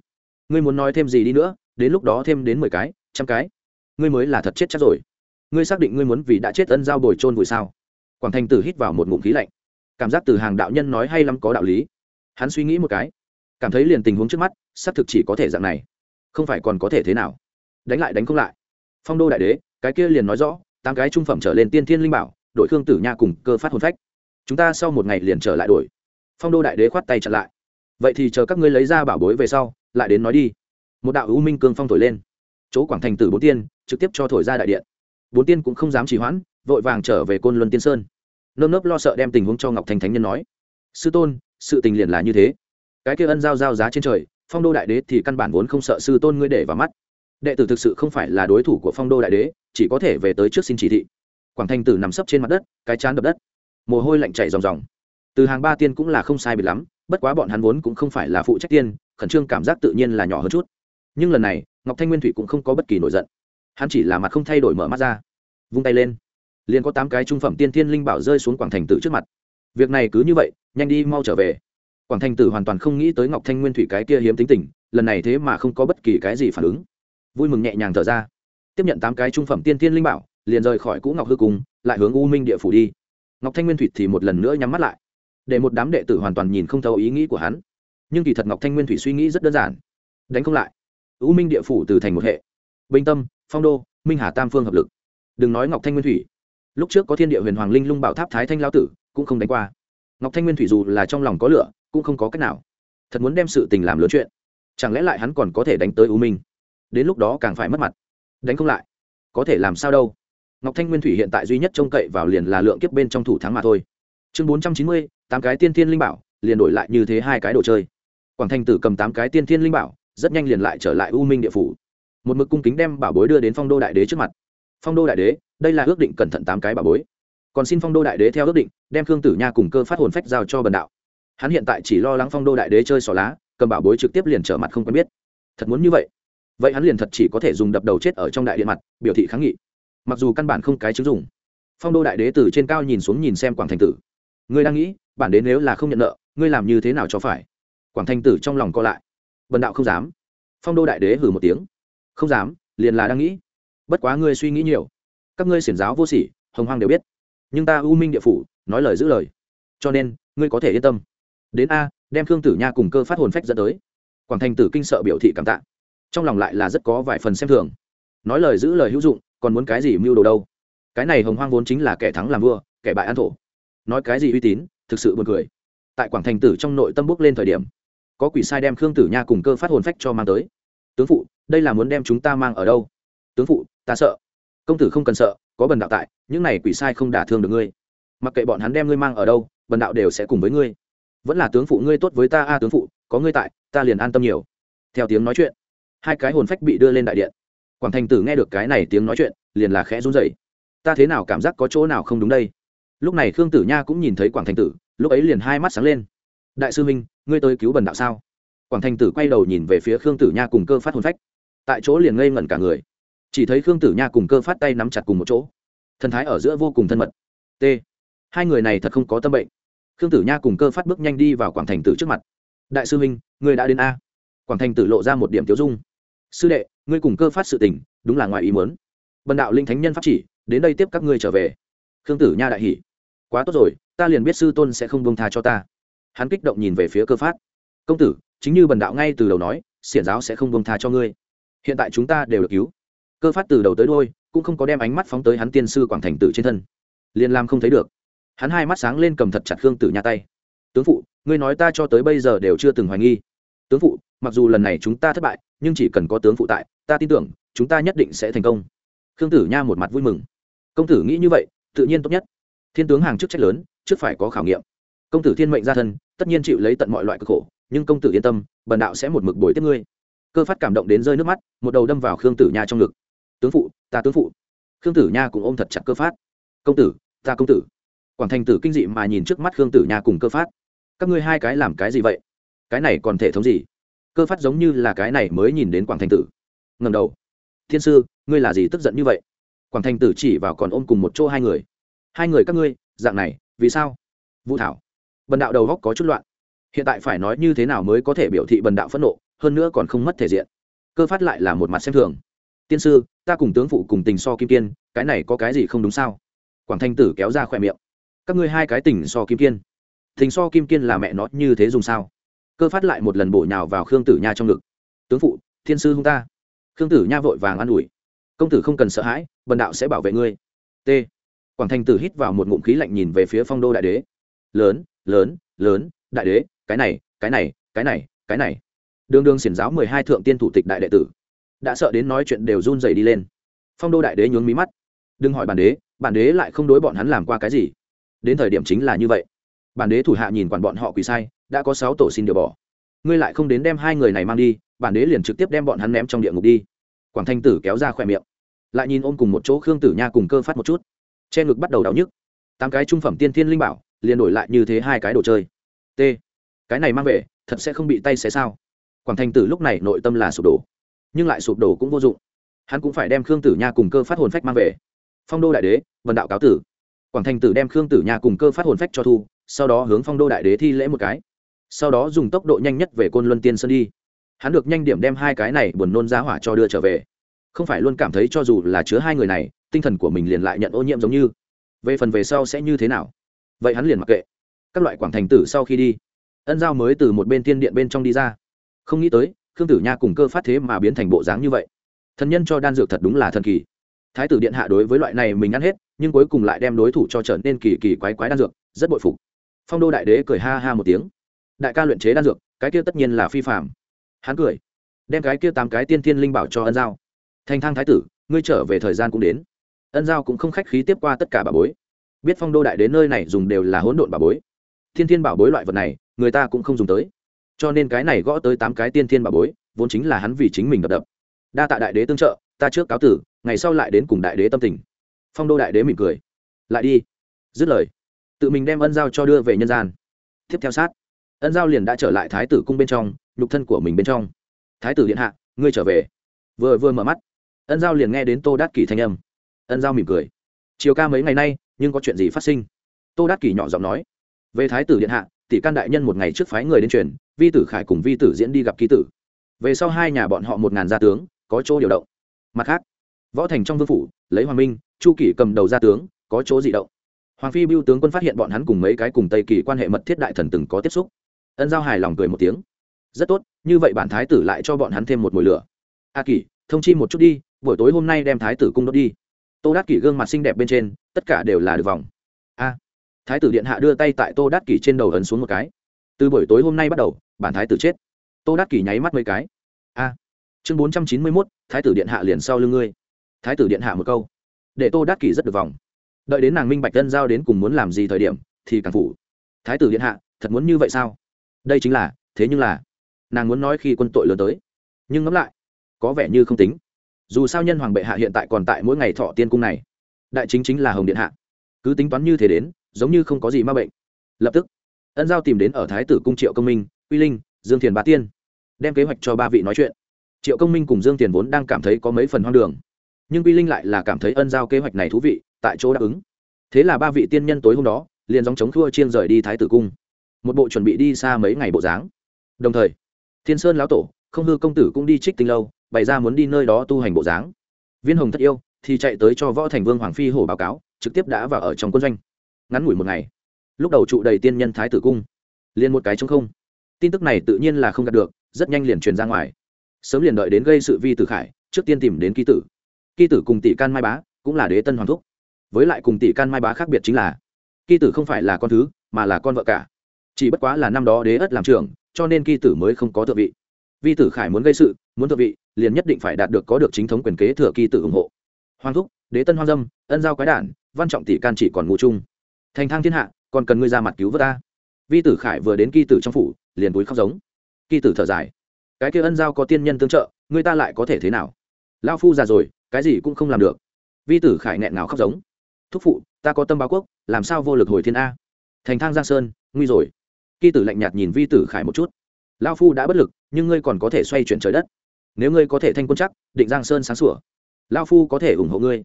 Ngươi muốn nói thêm gì đi nữa đến lúc đó thêm đến mười cái, trăm cái. Ngươi mới là thật chết chắc rồi. Ngươi xác định ngươi muốn vì đã chết ân giao bồi trôn vùi sao? Quảng thành tử hít vào một ngụm khí lạnh. Cảm giác từ hàng đạo nhân nói hay lắm có đạo lý. Hắn suy nghĩ một cái. Cảm thấy liền tình huống trước mắt, xác thực chỉ có thể dạng này. Không phải còn có thể thế nào? Đánh lại đánh không lại. Phong đô đại đế, cái kia liền nói rõ, tám cái trung phẩm trở lên tiên thiên linh bảo, đội khương tử nha cùng cơ phát hồn phách. Chúng ta sau một ngày liền trở lại đổi phong đô đại đế khoát tay chặn lại. Vậy thì chờ các ngươi lấy ra bảo bối về sau, lại đến nói đi một đạo ưu minh cương phong thổi lên. Chỗ quảng thành tử bốn tiên, trực tiếp cho thổi ra đại điện. Bốn tiên cũng không dám trì hoãn, vội vàng trở về côn luân tiên sơn. Nơm nớp lo sợ đem tình huống cho ngọc thành thánh nhân nói. Sư tôn, sự tình liền là như thế. Cái kia ân giao giao giá trên trời, phong đô đại đế thì căn bản vốn không sợ sư tôn ngươi để vào mắt. Đệ tử thực sự không phải là đối thủ của phong đô đại đế, chỉ có thể về tới trước xin chỉ thị. Quảng thành tử nằm sấp trên mặt đất, cái chán đập đất. Mồ hôi lạnh chảy ròng ròng. Từ hàng ba tiên cũng là không sai biệt lắm, bất quá bọn hắn vốn cũng không phải là phụ trách tiên, khẩn trương cảm giác tự nhiên là nhỏ hơn chút nhưng lần này, ngọc thanh nguyên thủy cũng không có bất kỳ nổi giận. Hắn chỉ là mặt không thay đổi mở mắt ra. Vung tay lên. Liền có tám cái trung phẩm tiên thiên linh bảo rơi xuống quảng thành tử trước mặt. Việc này cứ như vậy, nhanh đi mau trở về. Quảng thành tử hoàn toàn không nghĩ tới ngọc thanh nguyên thủy cái kia hiếm tính tình, lần này thế mà không có bất kỳ cái gì phản ứng. Vui mừng nhẹ nhàng thở ra. Tiếp nhận tám cái trung phẩm tiên thiên linh bảo, liền rời khỏi cũ ngọc hư cung, lại hướng u minh địa phủ đi. Ngọc thanh nguyên thủy thì một lần nữa nhắm mắt lại. Để một đám đệ tử hoàn toàn nhìn không thấu ý nghĩ của hắn. Nhưng kỳ thật ngọc thanh nguyên thủy suy nghĩ rất đơn giản. Đánh không lại u minh địa phủ từ thành một hệ. Bình tâm, phong đô, minh hà tam phương hợp lực. Đừng nói ngọc thanh nguyên thủy. Lúc trước có thiên địa huyền hoàng linh lung bảo tháp thái thanh lao tử, cũng không đánh qua. Ngọc thanh nguyên thủy dù là trong lòng có lửa, cũng không có cách nào. Thật muốn đem sự tình làm lớn chuyện. Chẳng lẽ lại hắn còn có thể đánh tới u minh? Đến lúc đó càng phải mất mặt. Đánh không lại. Có thể làm sao đâu. Ngọc thanh nguyên thủy hiện tại duy nhất trông cậy vào liền là lượng kiếp bên trong thủ thắng mà thôi. Chương bốn trăm chín mươi, tám cái tiên thiên linh bảo, liền đổi lại như thế hai cái đồ chơi. Quảng thanh tử cầm tám cái tiên thiên linh bảo rất nhanh liền lại trở lại u minh địa phủ. Một mực cung kính đem bảo bối đưa đến phong đô đại đế trước mặt. Phong đô đại đế, đây là ước định cẩn thận tám cái bảo bối. Còn xin phong đô đại đế theo ước định, đem khương tử nha cùng cơ phát hồn phách giao cho bần đạo. Hắn hiện tại chỉ lo lắng phong đô đại đế chơi xỏ lá, cầm bảo bối trực tiếp liền trở mặt không quen biết. Thật muốn như vậy? Vậy hắn liền thật chỉ có thể dùng đập đầu chết ở trong đại điện mặt, biểu thị kháng nghị. Mặc dù căn bản không cái chứng dùng phong đô đại đế từ trên cao nhìn xuống nhìn xem quảng thành tử. Ngươi đang nghĩ, bản đến nếu là không nhận nợ, ngươi làm như thế nào cho phải? Quảng thành tử trong lòng co lại bần đạo không dám. Phong đô đại đế hử một tiếng. Không dám, liền là đang nghĩ. Bất quá ngươi suy nghĩ nhiều. Các ngươi xiển giáo vô sỉ, hồng hoang đều biết. Nhưng ta u minh địa phủ, nói lời giữ lời. Cho nên, ngươi có thể yên tâm. Đến a, đem khương tử nha cùng cơ phát hồn phách dẫn tới. Quảng thành tử kinh sợ biểu thị cảm tạ. Trong lòng lại là rất có vài phần xem thường. Nói lời giữ lời hữu dụng, còn muốn cái gì mưu đồ đâu? Cái này hồng hoang vốn chính là kẻ thắng làm vua, kẻ bại an thổ. Nói cái gì uy tín, thực sự buồn cười. Tại quảng thành tử trong nội tâm bước lên thời điểm có quỷ sai đem khương tử nha cùng cơ phát hồn phách cho mang tới. Tướng phụ, đây là muốn đem chúng ta mang ở đâu? Tướng phụ, ta sợ. Công tử không cần sợ, có bần đạo tại, những này quỷ sai không đả thương được ngươi. Mặc kệ bọn hắn đem ngươi mang ở đâu, bần đạo đều sẽ cùng với ngươi. Vẫn là tướng phụ ngươi tốt với ta, a, tướng phụ, có ngươi tại, ta liền an tâm nhiều. Theo tiếng nói chuyện, hai cái hồn phách bị đưa lên đại điện. Quảng thành tử nghe được cái này tiếng nói chuyện, liền là khẽ run rẩy. Ta thế nào cảm giác có chỗ nào không đúng đây? Lúc này khương tử nha cũng nhìn thấy quảng thành tử, lúc ấy liền hai mắt sáng lên đại sư minh ngươi tới cứu bần đạo sao? Quảng thành tử quay đầu nhìn về phía khương tử nha cùng cơ phát hồn phách. Tại chỗ liền ngây ngẩn cả người. Chỉ thấy khương tử nha cùng cơ phát tay nắm chặt cùng một chỗ. Thần thái ở giữa vô cùng thân mật. T, hai người này thật không có tâm bệnh. Khương tử nha cùng cơ phát bước nhanh đi vào quảng thành tử trước mặt. Đại sư minh ngươi đã đến a. Quảng thành tử lộ ra một điểm tiêu dung. Sư đệ, ngươi cùng cơ phát sự tình, đúng là ngoài ý muốn. Bần đạo linh thánh nhân pháp chỉ, đến đây tiếp các ngươi trở về. Khương tử nha đại hỉ. Quá tốt rồi, ta liền biết sư tôn sẽ không bông tha cho ta hắn kích động nhìn về phía cơ phát. Công tử, chính như bần đạo ngay từ đầu nói, xiển giáo sẽ không bông tha cho ngươi. Hiện tại chúng ta đều được cứu. Cơ phát từ đầu tới đôi cũng không có đem ánh mắt phóng tới hắn tiên sư quảng thành tử trên thân. Liền lam không thấy được. Hắn hai mắt sáng lên cầm thật chặt khương tử nhà tay. Tướng phụ, ngươi nói ta cho tới bây giờ đều chưa từng hoài nghi. Tướng phụ, mặc dù lần này chúng ta thất bại, nhưng chỉ cần có tướng phụ tại, ta tin tưởng, chúng ta nhất định sẽ thành công. Khương tử nha một mặt vui mừng. Công tử nghĩ như vậy, tự nhiên tốt nhất. Thiên tướng hàng chức trách lớn, trước phải có khảo nghiệm. Công tử thiên mệnh gia thân tất nhiên chịu lấy tận mọi loại cực khổ, nhưng công tử yên tâm, bần đạo sẽ một mực bồi tiếp ngươi. Cơ phát cảm động đến rơi nước mắt, một đầu đâm vào khương tử nha trong ngực. Tướng phụ, ta tướng phụ. Khương tử nha cũng ôm thật chặt cơ phát. Công tử, ta công tử. Quảng thành tử kinh dị mà nhìn trước mắt khương tử nha cùng cơ phát. Các ngươi hai cái làm cái gì vậy? Cái này còn thể thống gì? Cơ phát giống như là cái này mới nhìn đến quảng thành tử. Ngầm đầu. Thiên sư, ngươi là gì tức giận như vậy? Quảng thành tử chỉ vào còn ôm cùng một chỗ hai người. Hai người các ngươi, dạng này, vì sao? Vũ thảo bần đạo đầu góc có chút loạn. Hiện tại phải nói như thế nào mới có thể biểu thị bần đạo phẫn nộ, hơn nữa còn không mất thể diện. Cơ phát lại là một mặt xem thường. Tiên sư, ta cùng tướng phụ cùng tình so kim kiên, cái này có cái gì không đúng sao? Quảng thanh tử kéo ra khỏe miệng. Các ngươi hai cái tình so kim kiên. Tình so kim kiên là mẹ nó như thế dùng sao? Cơ phát lại một lần bổ nhào vào khương tử nha trong ngực. Tướng phụ, thiên sư hung ta. Khương tử nha vội vàng an ủi. Công tử không cần sợ hãi, bần đạo sẽ bảo vệ ngươi. T. Quảng Thanh tử hít vào một ngụm khí lạnh nhìn về phía phong đô đại đế. Lớn lớn lớn, đại đế, cái này cái này cái này cái này. Đường đường xiển giáo mười hai thượng tiên thủ tịch đại đệ tử. Đã sợ đến nói chuyện đều run dày đi lên. Phong đô đại đế nhướng mí mắt. Đừng hỏi bản đế bản đế lại không đối bọn hắn làm qua cái gì. Đến thời điểm chính là như vậy. Bản đế thủ hạ nhìn quản bọn họ quỳ sai, đã có sáu tổ xin điều bỏ. Ngươi lại không đến đem hai người này mang đi, bản đế liền trực tiếp đem bọn hắn ném trong địa ngục đi. Quảng thanh tử kéo ra khỏe miệng. Lại nhìn ôm cùng một chỗ khương tử nha cùng cơ phát một chút. Che ngực bắt đầu đau nhức. Tám cái trung phẩm tiên thiên linh bảo liền đổi lại như thế hai cái đồ chơi. T. Cái này mang về, thật sẽ không bị tay xé sao? Quảng thanh tử lúc này nội tâm là sụp đổ. Nhưng lại sụp đổ cũng vô dụng. Hắn cũng phải đem khương tử nha cùng cơ phát hồn phách mang về. Phong đô đại đế vần đạo cáo tử. Quảng thanh tử đem khương tử nha cùng cơ phát hồn phách cho thu, sau đó hướng phong đô đại đế thi lễ một cái. Sau đó dùng tốc độ nhanh nhất về côn luân tiên sơn đi. Hắn được nhanh điểm đem hai cái này buồn nôn giá hỏa cho đưa trở về. Không phải luôn cảm thấy cho dù là chứa hai người này, tinh thần của mình liền lại nhận ô nhiễm giống như. Về phần về sau sẽ như thế nào? Vậy hắn liền mặc kệ. Các loại quảng thành tử sau khi đi, ân giao mới từ một bên thiên điện bên trong đi ra. Không nghĩ tới, khương tử nha cùng cơ phát thế mà biến thành bộ dáng như vậy. Thần nhân cho đan dược thật đúng là thần kỳ. Thái tử điện hạ đối với loại này mình ăn hết, nhưng cuối cùng lại đem đối thủ cho trở nên kỳ kỳ quái quái đan dược, rất bội phục. Phong đô đại đế cười ha ha một tiếng. Đại ca luyện chế đan dược, cái kia tất nhiên là phi phạm hắn cười. Đem cái kia tám cái tiên thiên linh bảo cho ân giao. Thành thang thái tử, ngươi trở về thời gian cũng đến. Ân giao cũng không khách khí tiếp qua tất cả bà bối biết phong đô đại đến nơi này dùng đều là hỗn độn bảo bối. Thiên thiên bảo bối loại vật này, người ta cũng không dùng tới. Cho nên cái này gõ tới tám cái tiên thiên Bảo bối, vốn chính là hắn vì chính mình đập đập. Đa tạ đại đế tương trợ, ta trước cáo tử, ngày sau lại đến cùng đại đế tâm tình. Phong đô đại đế mỉm cười. Lại đi. Dứt lời, tự mình đem ân giao cho đưa về nhân gian. Tiếp theo sát, ân giao liền đã trở lại thái tử cung bên trong, nhục thân của mình bên trong. Thái tử điện hạ, ngươi trở về. Vừa vừa mở mắt, ân giao liền nghe đến tô đát kỷ thanh âm. Ân giao mỉm cười. Chiều ca mấy ngày nay nhưng có chuyện gì phát sinh? Tô đát kỷ nhỏ giọng nói. Về thái tử điện hạ, tỷ can đại nhân một ngày trước phái người đến truyền, vi tử khải cùng vi tử diễn đi gặp ký tử. Về sau hai nhà bọn họ một ngàn gia tướng, có chỗ điều động. Mặt khác, võ thành trong vương phủ, lấy hoàng minh, chu kỷ cầm đầu gia tướng, có chỗ di động. Hoàng phi biêu tướng quân phát hiện bọn hắn cùng mấy cái cùng tây kỳ quan hệ mật thiết đại thần từng có tiếp xúc. Ân giao hài lòng cười một tiếng. Rất tốt, như vậy bản thái tử lại cho bọn hắn thêm một mồi lửa. A kỷ, thông chi một chút đi, buổi tối hôm nay đem thái tử cung đốt đi tô đát kỷ gương mặt xinh đẹp bên trên, tất cả đều là được vòng. A. Thái tử điện hạ đưa tay tại tô đát kỷ trên đầu ấn xuống một cái. Từ buổi tối hôm nay bắt đầu, bản thái tử chết. Tô đát kỷ nháy mắt mấy cái. A. Chương bốn trăm chín mươi mốt, thái tử điện hạ liền sau lưng ngươi. Thái tử điện hạ một câu. Để tô đát kỷ rất được vòng. Đợi đến nàng minh bạch tân giao đến cùng muốn làm gì thời điểm, thì càng phủ. Thái tử điện hạ, thật muốn như vậy sao? Đây chính là, thế nhưng là, nàng muốn nói khi quân tội lớn tới. Nhưng ngẫm lại, có vẻ như không tính dù sao nhân hoàng bệ hạ hiện tại còn tại mỗi ngày thọ tiên cung này. Đại chính chính là hồng điện hạ. Cứ tính toán như thế đến, giống như không có gì ma bệnh. Lập tức, ân giao tìm đến ở thái tử cung triệu công minh uy linh, dương thiền bá tiên, đem kế hoạch cho ba vị nói chuyện. Triệu công minh cùng dương thiền vốn đang cảm thấy có mấy phần hoang đường, nhưng uy linh lại là cảm thấy ân giao kế hoạch này thú vị, tại chỗ đáp ứng. Thế là ba vị tiên nhân tối hôm đó, liền dòng chống thua chiên rời đi thái tử cung. Một bộ chuẩn bị đi xa mấy ngày bộ dáng. Đồng thời, thiên sơn lão tổ, không hư công tử cũng đi trích tinh lâu bày ra muốn đi nơi đó tu hành bộ dáng. Viên hồng thất yêu, thì chạy tới cho võ thành vương hoàng phi hổ báo cáo, trực tiếp đã vào ở trong quân doanh. Ngắn ngủi một ngày, lúc đầu trụ đầy tiên nhân thái tử cung, liền một cái chống không. Tin tức này tự nhiên là không đạt được, rất nhanh liền truyền ra ngoài. Sớm liền đợi đến gây sự vi tử khải, trước tiên tìm đến ký tử. Ký tử cùng tỷ can mai bá cũng là đế tân hoàng thúc. Với lại cùng tỷ can mai bá khác biệt chính là, ký tử không phải là con thứ, mà là con vợ cả. Chỉ bất quá là năm đó đế ất làm trưởng, cho nên ký tử mới không có thượng vị vi tử khải muốn gây sự, muốn thượng vị, liền nhất định phải đạt được có được chính thống quyền kế thừa kỳ tử ủng hộ. Hoàng thúc, đế tân hoang dâm, ân giao quái đản, văn trọng tỷ can chỉ còn ngụ chung. Thành thang thiên hạ, còn cần ngươi ra mặt cứu vớt ta. Vi tử khải vừa đến kỳ tử trong phủ, liền túi khóc giống. Kỳ tử thở dài. Cái kia ân giao có tiên nhân tương trợ, người ta lại có thể thế nào? Lao phu già rồi, cái gì cũng không làm được. Vi tử khải nghẹn ngào khóc giống. Thúc phụ, ta có tâm báo quốc, làm sao vô lực hồi thiên a? Thành thang giang sơn, nguy rồi. Kỳ tử lạnh nhạt nhìn vi tử khải một chút. Lao phu đã bất lực nhưng ngươi còn có thể xoay chuyển trời đất. Nếu ngươi có thể thanh quân chắc, định giang sơn sáng sủa lao phu có thể ủng hộ ngươi.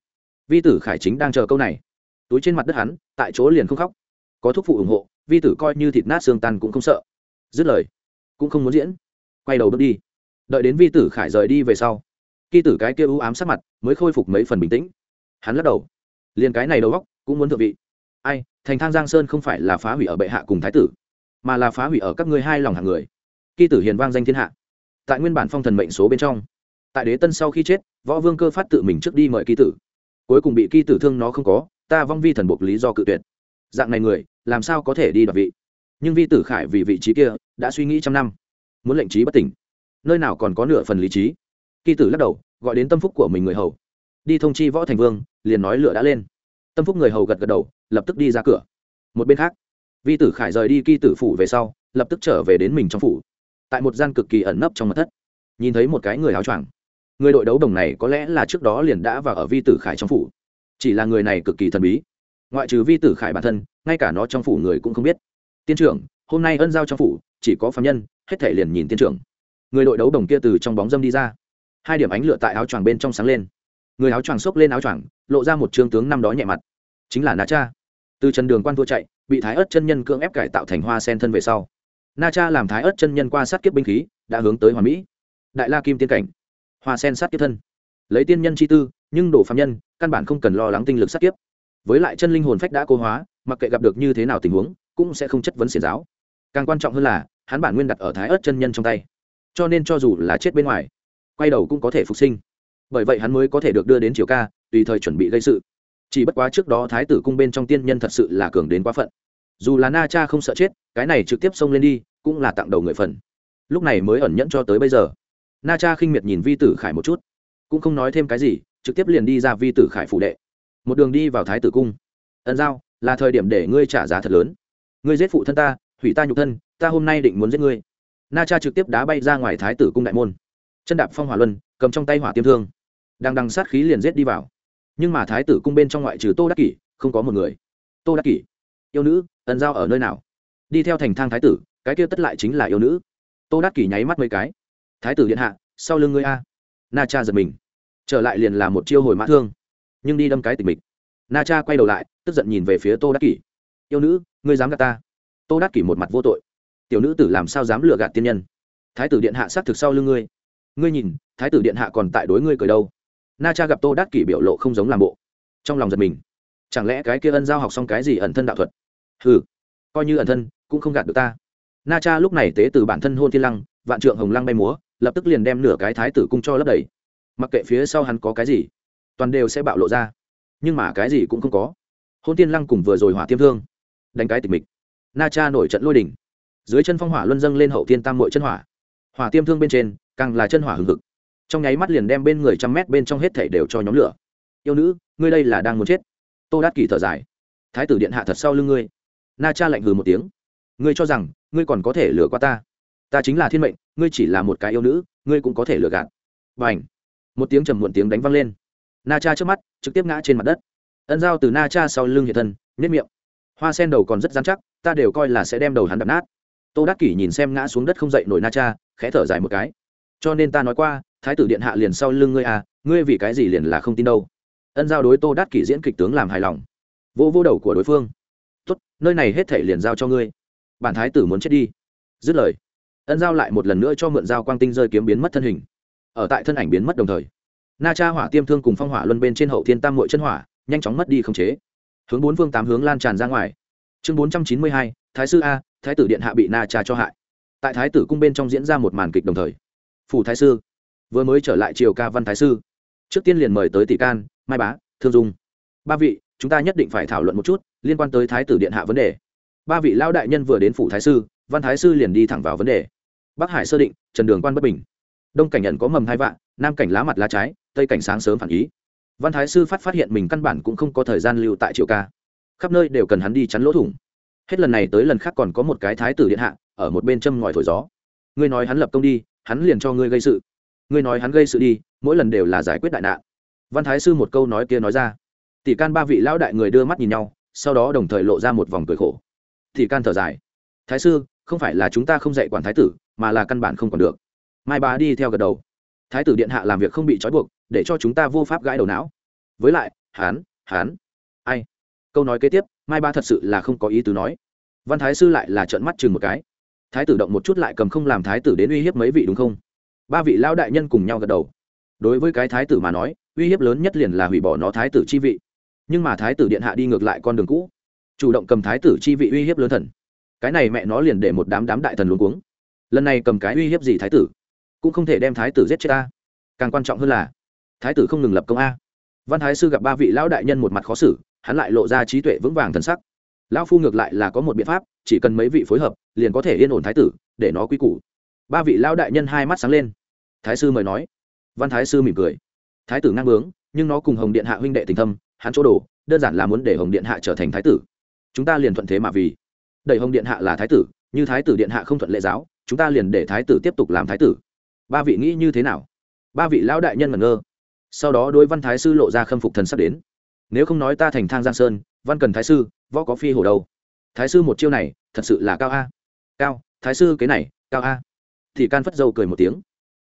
Vi tử khải chính đang chờ câu này. Túi trên mặt đất hắn, tại chỗ liền không khóc. Có thúc phụ ủng hộ, vi tử coi như thịt nát xương tan cũng không sợ. Dứt lời, cũng không muốn diễn. Quay đầu bước đi. Đợi đến vi tử khải rời đi về sau khi tử cái kia ưu ám sát mặt mới khôi phục mấy phần bình tĩnh. Hắn lắc đầu. Liền cái này đầu góc cũng muốn thượng vị. Ai, thành thang giang sơn không phải là phá hủy ở bệ hạ cùng thái tử, mà là phá hủy ở các ngươi hai lòng hàng người. Kỳ tử hiền vang danh thiên hạ. Tại nguyên bản phong thần mệnh số bên trong, tại đế tân sau khi chết, võ vương cơ phát tự mình trước đi mời kỳ tử. Cuối cùng bị kỳ tử thương nó không có, ta vong vi thần buộc lý do cự tuyệt. Dạng này người, làm sao có thể đi đoạt vị? Nhưng vi tử khải vì vị trí kia, đã suy nghĩ trăm năm, muốn lệnh trí bất tỉnh. Nơi nào còn có nửa phần lý trí? Kỳ tử lắc đầu, gọi đến tâm phúc của mình người hầu. Đi thông chi võ thành vương, liền nói lửa đã lên. Tâm phúc người hầu gật gật đầu, lập tức đi ra cửa. Một bên khác, vi tử khải rời đi kỳ tử phủ về sau, lập tức trở về đến mình trong phủ tại một gian cực kỳ ẩn nấp trong mặt thất, nhìn thấy một cái người áo choàng. Người đội đấu đồng này có lẽ là trước đó liền đã vào ở vi tử khải trong phủ, chỉ là người này cực kỳ thần bí. Ngoại trừ vi tử khải bản thân, ngay cả nó trong phủ người cũng không biết. Tiên trưởng, hôm nay ân giao trong phủ, chỉ có phạm nhân, hết thể liền nhìn tiên trưởng. Người đội đấu đồng kia từ trong bóng dâm đi ra. Hai điểm ánh lửa tại áo choàng bên trong sáng lên. Người áo choàng xốc lên áo choàng, lộ ra một trương tướng năm đó nhẹ mặt. Chính là nà cha. Từ trần đường quan thua chạy, bị thái ớt chân nhân cưỡng ép cải tạo thành hoa sen thân về sau na cha làm thái ớt chân nhân qua sát kiếp binh khí, đã hướng tới hoàn mỹ. Đại la kim tiên cảnh. Hoa sen sát kiếp thân. Lấy tiên nhân chi tư, nhưng đổ phạm nhân, căn bản không cần lo lắng tinh lực sát kiếp. Với lại chân linh hồn phách đã cố hóa, mặc kệ gặp được như thế nào tình huống, cũng sẽ không chất vấn xiển giáo. Càng quan trọng hơn là, hắn bản nguyên đặt ở thái ớt chân nhân trong tay. Cho nên cho dù là chết bên ngoài, quay đầu cũng có thể phục sinh. Bởi vậy hắn mới có thể được đưa đến triều ca, tùy thời chuẩn bị gây sự. Chỉ bất quá trước đó thái tử cung bên trong tiên nhân thật sự là cường đến quá phận dù là na cha không sợ chết, cái này trực tiếp xông lên đi, cũng là tặng đầu người phần. Lúc này mới ẩn nhẫn cho tới bây giờ. Na cha khinh miệt nhìn vi tử khải một chút. Cũng không nói thêm cái gì, trực tiếp liền đi ra vi tử khải phủ đệ. Một đường đi vào thái tử cung. Ẩn giao, là thời điểm để ngươi trả giá thật lớn. Ngươi giết phụ thân ta, hủy ta nhục thân, ta hôm nay định muốn giết ngươi. Na cha trực tiếp đá bay ra ngoài thái tử cung đại môn. Chân đạp phong hỏa luân, cầm trong tay hỏa tiêm thương. Đang đằng sát khí liền giết đi vào. Nhưng mà thái tử cung bên trong ngoại trừ tô đắc kỷ, không có một người. Tô đắc kỷ yêu nữ ẩn giao ở nơi nào? Đi theo thành thang thái tử, cái kia tất lại chính là yêu nữ. Tô đắc kỷ nháy mắt mấy cái. Thái tử điện hạ, sau lưng ngươi a. Na cha giật mình. Trở lại liền là một chiêu hồi mã thương. Nhưng đi đâm cái tình mịch. Na cha quay đầu lại, tức giận nhìn về phía tô đắc kỷ yêu nữ, ngươi dám gạt ta? Tô đắc kỷ một mặt vô tội. Tiểu nữ tử làm sao dám lừa gạt tiên nhân? Thái tử điện hạ xác thực sau lưng ngươi. Ngươi nhìn, thái tử điện hạ còn tại đối ngươi cười đâu? Na cha gặp tô đắc kỷ biểu lộ không giống làm bộ. Trong lòng giật mình. Chẳng lẽ cái kia ân giao học xong cái gì ẩn thân đạo thuật? Hừ, coi như ẩn thân, cũng không gạt được ta. Na cha lúc này tế từ bản thân hôn thiên lăng, vạn trượng hồng lăng bay múa, lập tức liền đem nửa cái thái tử cung cho lấp đầy. Mặc kệ phía sau hắn có cái gì, toàn đều sẽ bạo lộ ra. Nhưng mà cái gì cũng không có. Hôn tiên lăng cùng vừa rồi hỏa tiêm thương, đánh cái tịch mịch. Na cha nổi trận lôi đỉnh. Dưới chân phong hỏa luân dâng lên hậu thiên tam mội chân hỏa. Hỏa tiêm thương bên trên, càng là chân hỏa hừng hực. Trong nháy mắt liền đem bên người trăm mét bên trong hết thảy đều cho nhóm lửa. Yêu nữ, ngươi đây là đang muốn chết. Tô đát kỳ thở dài. Thái tử điện hạ thật sau lưng ngươi na cha lạnh hừ một tiếng. Ngươi cho rằng, ngươi còn có thể lừa qua ta? Ta chính là thiên mệnh, ngươi chỉ là một cái yêu nữ, ngươi cũng có thể lừa gạt. Và ảnh một tiếng trầm muộn tiếng đánh văng lên. Na cha trước mắt, trực tiếp ngã trên mặt đất. Ân dao từ na cha sau lưng hiện thân nếp miệng. Hoa sen đầu còn rất dán chắc, ta đều coi là sẽ đem đầu hắn đập nát. Tô đắc kỷ nhìn xem ngã xuống đất không dậy nổi na cha, khẽ thở dài một cái. Cho nên ta nói qua, thái tử điện hạ liền sau lưng ngươi à ngươi vì cái gì liền là không tin đâu? Ân giao đối tô đắc kỷ diễn kịch tướng làm hài lòng. Vô vô đầu của đối phương nơi này hết thể liền giao cho ngươi. Bản thái tử muốn chết đi. Dứt lời, ân giao lại một lần nữa cho mượn dao quang tinh rơi kiếm biến mất thân hình. Ở tại thân ảnh biến mất đồng thời, na cha hỏa tiêm thương cùng phong hỏa luân bên trên hậu thiên tam mội chân hỏa, nhanh chóng mất đi không chế. Hướng bốn phương tám hướng lan tràn ra ngoài. Chương bốn trăm chín mươi hai, thái sư a, thái tử điện hạ bị na cha cho hại. Tại thái tử cung bên trong diễn ra một màn kịch đồng thời phủ thái sư, vừa mới trở lại triều ca văn thái sư. Trước tiên liền mời tới tỷ can, mai bá, thương dung. Ba vị chúng ta nhất định phải thảo luận một chút liên quan tới thái tử điện hạ vấn đề. Ba vị lão đại nhân vừa đến phủ thái sư, văn thái sư liền đi thẳng vào vấn đề. Bắc hải sơ định, trần đường quan bất bình. Đông cảnh nhận có mầm hai vạn, nam cảnh lá mặt lá trái, tây cảnh sáng sớm phản ý. Văn thái sư phát phát hiện mình căn bản cũng không có thời gian lưu tại triều ca. Khắp nơi đều cần hắn đi chắn lỗ thủng. Hết lần này tới lần khác còn có một cái thái tử điện hạ, ở một bên châm ngòi thổi gió. Ngươi nói hắn lập công đi, hắn liền cho ngươi gây sự. Ngươi nói hắn gây sự đi, mỗi lần đều là giải quyết đại nạn. Văn thái sư một câu nói kia nói ra tỷ can ba vị lão đại người đưa mắt nhìn nhau, sau đó đồng thời lộ ra một vòng cười khổ. Tỷ can thở dài. Thái sư, không phải là chúng ta không dạy quản thái tử, mà là căn bản không còn được. Mai bá đi theo gật đầu. Thái tử điện hạ làm việc không bị trói buộc, để cho chúng ta vô pháp gãi đầu não. Với lại, hán hán. Ai? Câu nói kế tiếp, mai ba thật sự là không có ý tứ nói. Văn thái sư lại là trợn mắt chừng một cái. Thái tử động một chút lại cầm không làm thái tử đến uy hiếp mấy vị đúng không? Ba vị lão đại nhân cùng nhau gật đầu. Đối với cái thái tử mà nói, uy hiếp lớn nhất liền là hủy bỏ nó thái tử chi vị nhưng mà thái tử điện hạ đi ngược lại con đường cũ, chủ động cầm thái tử chi vị uy hiếp lớn thần. Cái này mẹ nó liền để một đám đám đại thần luôn cuống. Lần này cầm cái uy hiếp gì thái tử? Cũng không thể đem thái tử giết chết ta. Càng quan trọng hơn là, thái tử không ngừng lập công a. Văn thái sư gặp ba vị lão đại nhân một mặt khó xử, hắn lại lộ ra trí tuệ vững vàng thần sắc. Lão phu ngược lại là có một biện pháp, chỉ cần mấy vị phối hợp, liền có thể yên ổn thái tử, để nó quy củ. Ba vị lão đại nhân hai mắt sáng lên. Thái sư mời nói. Văn thái sư mỉm cười. Thái tử ngang bướng, nhưng nó cùng hồng điện hạ huynh đệ tình thâm hắn chỗ đồ, đơn giản là muốn để hồng điện hạ trở thành thái tử. Chúng ta liền thuận thế mà vì. Đẩy hồng điện hạ là thái tử, như thái tử điện hạ không thuận lệ giáo, chúng ta liền để thái tử tiếp tục làm thái tử. Ba vị nghĩ như thế nào? Ba vị lão đại nhân ngẩn ngơ. Sau đó đối văn thái sư lộ ra khâm phục thần sắp đến. Nếu không nói ta thành thang giang sơn, văn cần thái sư, võ có phi hồ đâu? Thái sư một chiêu này, thật sự là cao a. Cao, thái sư cái này, cao a. Thì can phất dâu cười một tiếng.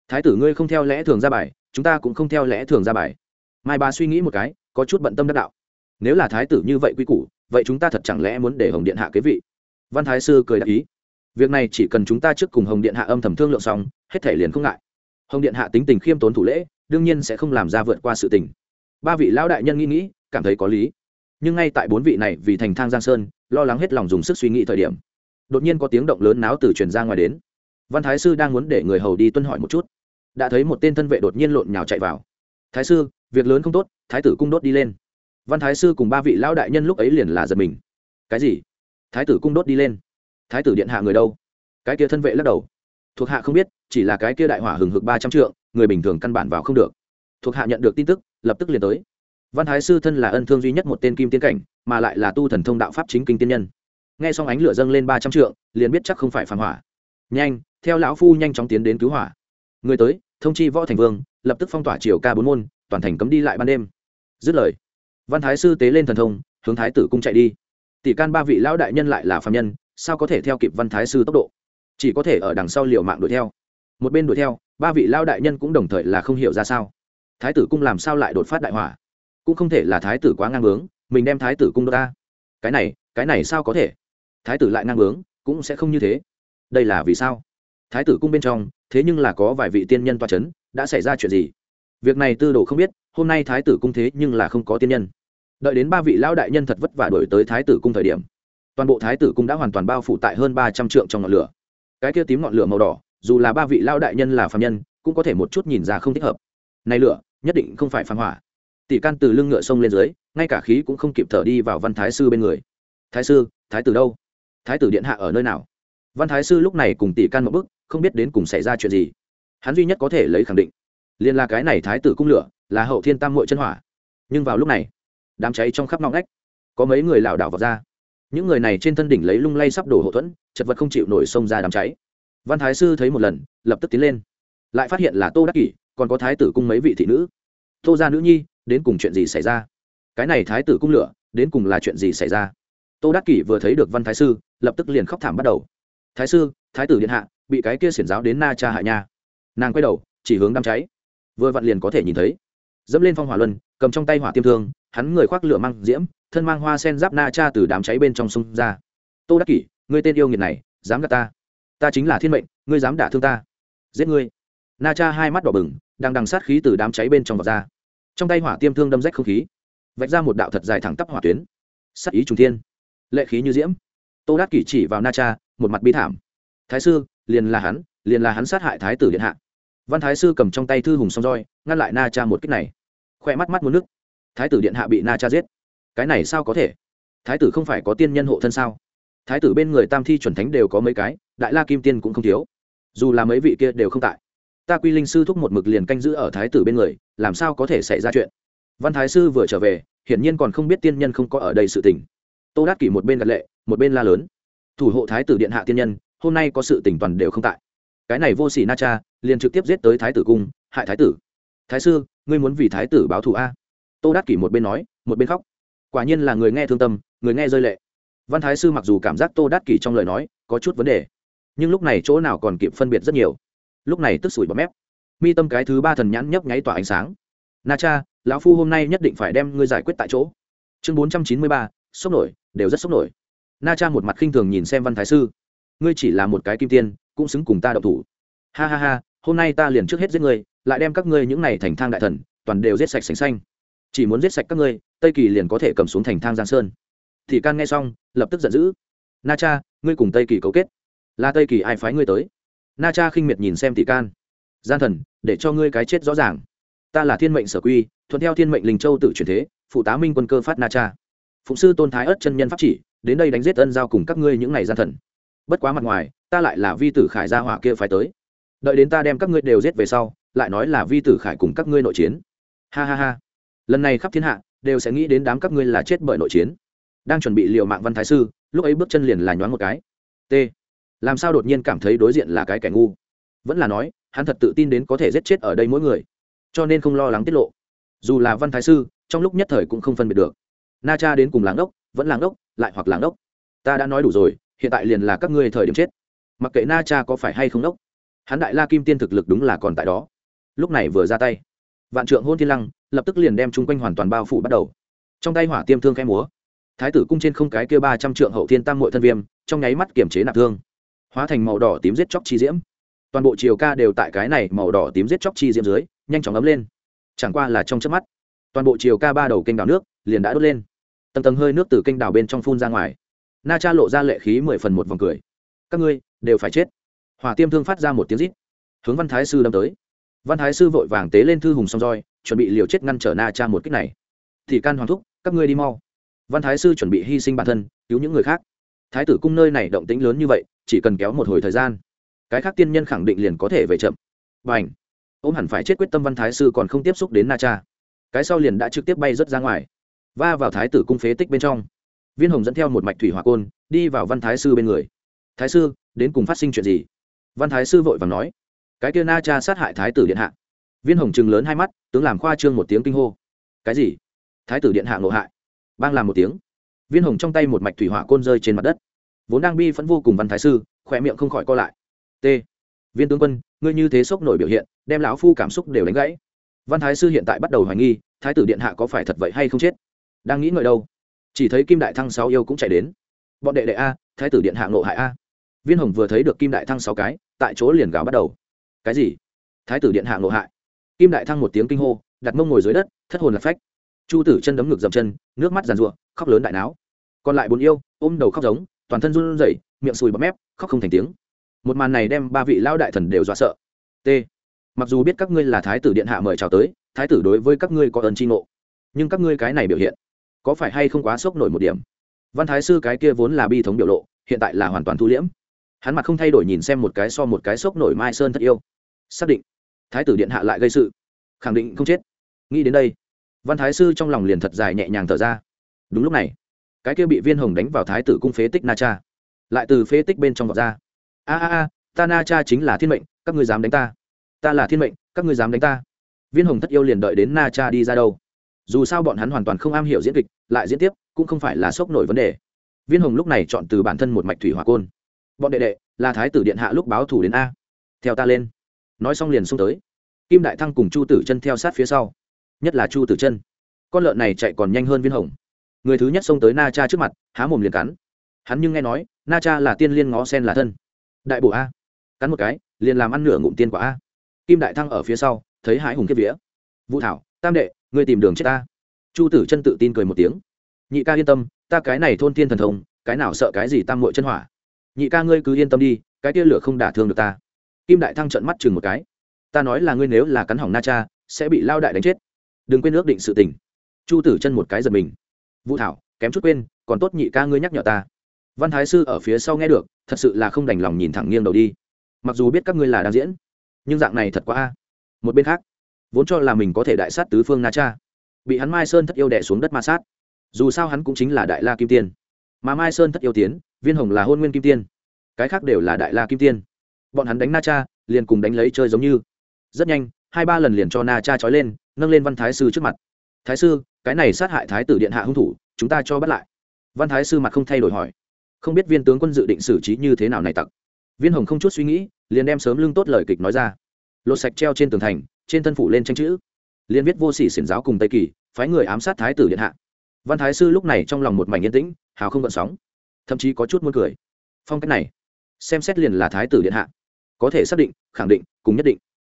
Thái tử ngươi không theo lẽ thường ra bài, chúng ta cũng không theo lẽ thường ra bài. Mai ba suy nghĩ một cái có chút bận tâm đắc đạo. Nếu là thái tử như vậy quy củ, vậy chúng ta thật chẳng lẽ muốn để hồng điện hạ kế vị? Văn thái sư cười đáp ý. Việc này chỉ cần chúng ta trước cùng hồng điện hạ âm thầm thương lượng xong, hết thể liền không ngại. Hồng điện hạ tính tình khiêm tốn thủ lễ, đương nhiên sẽ không làm ra vượt qua sự tình. Ba vị lão đại nhân nghĩ nghĩ, cảm thấy có lý. Nhưng ngay tại bốn vị này vì thành thang giang sơn, lo lắng hết lòng dùng sức suy nghĩ thời điểm, đột nhiên có tiếng động lớn náo từ truyền ra ngoài đến. Văn thái sư đang muốn để người hầu đi tuân hỏi một chút. Đã thấy một tên thân vệ đột nhiên lộn nhào chạy vào thái sư, việc lớn không tốt, thái tử cung đốt đi lên. Văn thái sư cùng ba vị lão đại nhân lúc ấy liền là giật mình. Cái gì? Thái tử cung đốt đi lên. Thái tử điện hạ người đâu? Cái kia thân vệ lắc đầu. Thuộc hạ không biết, chỉ là cái kia đại hỏa hừng hực ba trăm trượng, người bình thường căn bản vào không được. Thuộc hạ nhận được tin tức, lập tức liền tới. Văn thái sư thân là ân thương duy nhất một tên kim tiên cảnh, mà lại là tu thần thông đạo pháp chính kinh tiên nhân. Nghe xong ánh lửa dâng lên ba trăm trượng, liền biết chắc không phải phản hỏa. Nhanh, theo lão phu nhanh chóng tiến đến cứu hỏa. Người tới thông chi võ thành vương, lập tức phong tỏa triều ca bốn môn, toàn thành cấm đi lại ban đêm. Dứt lời, văn thái sư tế lên thần thông, hướng thái tử cung chạy đi. Tỷ can ba vị lão đại nhân lại là phạm nhân, sao có thể theo kịp văn thái sư tốc độ? Chỉ có thể ở đằng sau liều mạng đuổi theo. Một bên đuổi theo, ba vị lão đại nhân cũng đồng thời là không hiểu ra sao. Thái tử cung làm sao lại đột phát đại hỏa? Cũng không thể là thái tử quá ngang bướng, mình đem thái tử cung đô ta cái này cái này sao có thể? Thái tử lại ngang bướng, cũng sẽ không như thế. Đây là vì sao? Thái tử cung bên trong, thế nhưng là có vài vị tiên nhân toa c h ấ n đã xảy ra chuyện gì? Việc này tư đồ không biết, hôm nay thái tử cung thế nhưng là không có tiên nhân. Đợi đến ba vị lão đại nhân thật vất vả đổi tới thái tử cung thời điểm, toàn bộ thái tử cung đã hoàn toàn bao phủ tại hơn ba trăm trượng trong ngọn lửa. Cái kia tím ngọn lửa màu đỏ, dù là ba vị lão đại nhân là phạm nhân, cũng có thể một chút nhìn ra không thích hợp. Này lửa, nhất định không phải phán hỏa. Tỷ can từ lưng ngựa sông lên dưới, ngay cả khí cũng không kịp thở đi vào văn thái sư bên người. Thái sư, thái tử đâu? Thái tử điện hạ ở nơi nào? Văn thái sư lúc này cùng tỷ can một bức không biết đến cùng xảy ra chuyện gì. Hắn duy nhất có thể lấy khẳng định liên là cái này thái tử cung lửa, là hậu thiên tam mội chân hỏa. Nhưng vào lúc này, đám cháy trong khắp ngõ ngách, có mấy người lảo đảo vào ra. Những người này trên thân đỉnh lấy lung lay sắp đổ hậu thuẫn, chật vật không chịu nổi xông ra đám cháy. Văn thái sư thấy một lần, lập tức tiến lên. Lại phát hiện là tô đắc kỷ, còn có thái tử cung mấy vị thị nữ. Tô gia nữ nhi, đến cùng chuyện gì xảy ra? Cái này thái tử cung lửa, đến cùng là chuyện gì xảy ra? Tô đắc kỷ vừa thấy được văn thái sư, lập tức liền khóc thảm bắt đầu thái sư, thái tử điện hạ, bị cái kia xiển giáo đến na cha hại nha. Nàng quay đầu, chỉ hướng đám cháy. Vừa vặn liền có thể nhìn thấy. Dẫm lên phong hỏa luân, cầm trong tay hỏa tiêm thương, hắn người khoác lửa mang diễm, thân mang hoa sen giáp na cha từ đám cháy bên trong sông ra. Tô đắc kỷ, ngươi tên yêu nghiệt này, dám gạt ta? Ta chính là thiên mệnh, ngươi dám đả thương ta? Giết ngươi! Na cha hai mắt đỏ bừng, đang đằng sát khí từ đám cháy bên trong vọt ra. Trong tay hỏa tiêm thương đâm rách không khí, vạch ra một đạo thật dài thẳng tắp hỏa tuyến. Sắc ý trùng thiên. Lệ khí như diễm. Tô đắc kỷ chỉ vào na cha một mặt bi thảm. Thái sư, liền là hắn, liền là hắn sát hại thái tử điện hạ. Văn thái sư cầm trong tay thư hùng song roi, ngăn lại na cha một cách này. Khoe mắt mắt muốn nước. Thái tử điện hạ bị na cha giết. Cái này sao có thể? Thái tử không phải có tiên nhân hộ thân sao? Thái tử bên người tam thi chuẩn thánh đều có mấy cái, đại la kim tiên cũng không thiếu. Dù là mấy vị kia đều không tại. Ta quy linh sư thúc một mực liền canh giữ ở thái tử bên người, làm sao có thể xảy ra chuyện? Văn thái sư vừa trở về, hiển nhiên còn không biết tiên nhân không có ở đây sự tình. Tô đát kỷ một bên gật lệ, một bên la lớn thủ hộ thái tử điện hạ tiên nhân, hôm nay có sự tỉnh toàn đều không tại. Cái này vô sỉ na cha, liền trực tiếp giết tới thái tử cung, hại thái tử. Thái sư, ngươi muốn vì thái tử báo thù a? Tô đắc kỷ một bên nói, một bên khóc. Quả nhiên là người nghe thương tâm, người nghe rơi lệ. Văn thái sư mặc dù cảm giác tô đắc kỷ trong lời nói có chút vấn đề, nhưng lúc này chỗ nào còn kịp phân biệt rất nhiều. Lúc này tức sủi bọt mép. Mi tâm cái thứ ba thần nhãn nhấp nháy tỏa ánh sáng. Na cha, lão phu hôm nay nhất định phải đem ngươi giải quyết tại chỗ. Chương bốn trăm chín mươi ba, sốc nổi, đều rất sốc nổi na cha một mặt khinh thường nhìn xem văn thái sư. Ngươi chỉ là một cái kim tiên, cũng xứng cùng ta đậu thủ. Ha ha ha, hôm nay ta liền trước hết giết ngươi, lại đem các ngươi những này thành thang đại thần, toàn đều giết sạch sành xanh. Chỉ muốn giết sạch các ngươi, tây kỳ liền có thể cầm xuống thành thang giang sơn. Thì can nghe xong, lập tức giận dữ. Na cha, ngươi cùng tây kỳ cấu kết. Là tây kỳ ai phái ngươi tới? Na cha khinh miệt nhìn xem tỷ can. Gian thần, để cho ngươi cái chết rõ ràng. Ta là thiên mệnh sở quy, thuận theo thiên mệnh linh châu tự truyền thế, phụ tá minh quân cơ phát na cha. Phụng sư tôn thái ất chân nhân pháp chỉ đến đây đánh giết ân giao cùng các ngươi những ngày gian thần. Bất quá mặt ngoài, ta lại là vi tử khải gia hỏa kia phải tới. Đợi đến ta đem các ngươi đều giết về sau, lại nói là vi tử khải cùng các ngươi nội chiến. Ha ha ha. Lần này khắp thiên hạ, đều sẽ nghĩ đến đám các ngươi là chết bởi nội chiến. Đang chuẩn bị liều mạng văn thái sư, lúc ấy bước chân liền là nhoáng một cái. T. Làm sao đột nhiên cảm thấy đối diện là cái kẻ ngu? Vẫn là nói, hắn thật tự tin đến có thể giết chết ở đây mỗi người. Cho nên không lo lắng tiết lộ. Dù là văn thái sư, trong lúc nhất thời cũng không phân biệt được. Na cha đến cùng làng đốc, vẫn làng đốc lại hoặc làng đốc ta đã nói đủ rồi, hiện tại liền là các ngươi thời điểm chết. Mặc kệ na cha có phải hay không đốc hắn đại la kim tiên thực lực đúng là còn tại đó. Lúc này vừa ra tay, vạn trượng hôn thiên lăng lập tức liền đem chung quanh hoàn toàn bao phủ bắt đầu. Trong tay hỏa tiêm thương khẽ múa, thái tử cung trên không cái kia ba trăm trượng hậu thiên tam mội thân viêm, trong nháy mắt kiềm chế nạp thương, hóa thành màu đỏ tím giết chóc chi diễm. Toàn bộ chiều ca đều tại cái này màu đỏ tím giết chóc chi diễm dưới, nhanh chóng ấm lên. Chẳng qua là trong chớp mắt, toàn bộ chiều ca ba đầu kênh đào nước liền đã đốt lên tầng tầng hơi nước từ kênh đào bên trong phun ra ngoài. Na cha lộ ra lệ khí mười phần một vòng cười. Các ngươi, đều phải chết. Hỏa tiêm thương phát ra một tiếng rít. Hướng văn thái sư đâm tới. Văn thái sư vội vàng tế lên thư hùng song roi, chuẩn bị liều chết ngăn trở na cha một kích này. Thì can hoàng thúc, các ngươi đi mau. Văn thái sư chuẩn bị hy sinh bản thân, cứu những người khác. Thái tử cung nơi này động tĩnh lớn như vậy, chỉ cần kéo một hồi thời gian, cái khác tiên nhân khẳng định liền có thể về chậm. Và ảnh ông hẳn phải chết quyết tâm văn thái sư còn không tiếp xúc đến na cha. Cái sau liền đã trực tiếp bay rớt ra ngoài va vào thái tử cung phế tích bên trong. Viên hồng dẫn theo một mạch thủy hỏa côn, đi vào văn thái sư bên người. Thái sư, đến cùng phát sinh chuyện gì? Văn thái sư vội và nói. Cái kia na cha sát hại thái tử điện hạ. Viên hồng chừng lớn hai mắt, tướng làm khoa trương một tiếng kinh hô. Cái gì? Thái tử điện hạ ngộ hại? Bang làm một tiếng. Viên hồng trong tay một mạch thủy hỏa côn rơi trên mặt đất. Vốn đang bi phẫn vô cùng văn thái sư khỏe miệng không khỏi co lại. T, viên tướng quân, ngươi như thế sốc nổi biểu hiện, đem lão phu cảm xúc đều đánh gãy. Văn thái sư hiện tại bắt đầu hoài nghi, thái tử điện hạ có phải thật vậy hay không chết? Đang nghĩ ngợi đâu. Chỉ thấy kim đại thăng sáu yêu cũng chạy đến. Bọn đệ đệ a, thái tử điện hạ ngộ hại a. Viên hồng vừa thấy được kim đại thăng sáu cái, tại chỗ liền gào bắt đầu. Cái gì? Thái tử điện hạ ngộ hại? Kim đại thăng một tiếng kinh hô, đặt mông ngồi dưới đất, thất hồn lạc phách. Chu tử chân đấm ngực dầm chân, nước mắt giàn ruộng khóc lớn đại não còn lại bốn yêu, ôm đầu khóc giống, toàn thân run rẩy, miệng sùi bọt mép, khóc không thành tiếng. Một màn này đem ba vị lao đại thần đều dọa sợ. T. Mặc dù biết các ngươi là thái tử điện hạ mời chào tới, thái tử đối với các ngươi có ơn tri ngộ. Nhưng các ngươi cái này biểu hiện có phải hay không quá sốc nổi một điểm? Văn thái sư cái kia vốn là bi thống biểu lộ, hiện tại là hoàn toàn thu liễm. Hắn mặt không thay đổi nhìn xem một cái so một cái sốc nổi mai sơn thất yêu. Xác định, thái tử điện hạ lại gây sự. Khẳng định không chết. Nghĩ đến đây, văn thái sư trong lòng liền thật dài nhẹ nhàng thở ra. Đúng lúc này, cái kia bị viên hồng đánh vào thái tử cung phế tích na cha, lại từ phế tích bên trong vọt ra. A a a, ta na cha chính là thiên mệnh, các ngươi dám đánh ta. Ta là thiên mệnh, các ngươi dám đánh ta. Viên hồng thất yêu liền đợi đến na cha đi ra đâu dù sao bọn hắn hoàn toàn không am hiểu diễn kịch, lại diễn tiếp, cũng không phải là sốc nổi vấn đề. Viên hồng lúc này chọn từ bản thân một mạch thủy hỏa côn. Bọn đệ đệ, là thái tử điện hạ lúc báo thủ đến a. Theo ta lên. Nói xong liền xông tới. Kim đại thăng cùng chu tử chân theo sát phía sau. Nhất là chu tử chân. Con lợn này chạy còn nhanh hơn viên hồng. Người thứ nhất xông tới na cha trước mặt, há mồm liền cắn. Hắn nhưng nghe nói, na cha là tiên liên ngó sen là thân. Đại bổ a. Cắn một cái, liền làm ăn nửa ngụm tiên quả a. Kim đại thăng ở phía sau, thấy hãi hùng kiếp vía. Vũ thảo, tam đệ ngươi tìm đường chết ta. Chu tử chân tự tin cười một tiếng. Nhị ca yên tâm, ta cái này thôn tiên thần thông, cái nào sợ cái gì tam mội chân hỏa. Nhị ca ngươi cứ yên tâm đi, cái tia lửa không đả thương được ta. Kim đại thăng trận mắt chừng một cái. Ta nói là ngươi nếu là cắn hỏng na cha, sẽ bị lao đại đánh chết. Đừng quên ước định sự tình. Chu tử chân một cái giật mình. Vũ thảo, kém chút quên, còn tốt nhị ca ngươi nhắc nhở ta. Văn thái sư ở phía sau nghe được, thật sự là không đành lòng nhìn thẳng nghiêng đầu đi. Mặc dù biết các ngươi là đang diễn, nhưng dạng này thật quá a. Một bên khác vốn cho là mình có thể đại sát tứ phương na cha. Bị hắn mai sơn thất yêu đẻ xuống đất ma sát. Dù sao hắn cũng chính là đại la kim tiên. Mà mai sơn thất yêu tiến, viên hồng là hôn nguyên kim tiên. Cái khác đều là đại la kim tiên. Bọn hắn đánh na cha, liền cùng đánh lấy chơi giống như. Rất nhanh, hai ba lần liền cho na cha trói lên, nâng lên văn thái sư trước mặt. Thái sư, cái này sát hại thái tử điện hạ hung thủ, chúng ta cho bắt lại. Văn thái sư mặt không thay đổi hỏi. Không biết viên tướng quân dự định xử trí như thế nào này tặc. Viên hồng không chút suy nghĩ, liền đem sớm lưng tốt lời kịch nói ra lột sạch treo trên tường thành, trên thân phủ lên tranh chữ. Liền viết vô sỉ xiển giáo cùng tây kỳ, phái người ám sát thái tử điện hạ. Văn thái sư lúc này trong lòng một mảnh yên tĩnh, hào không gợn sóng. Thậm chí có chút muốn cười. Phong cách này, xem xét liền là thái tử điện hạ. Có thể xác định, khẳng định, cùng nhất định.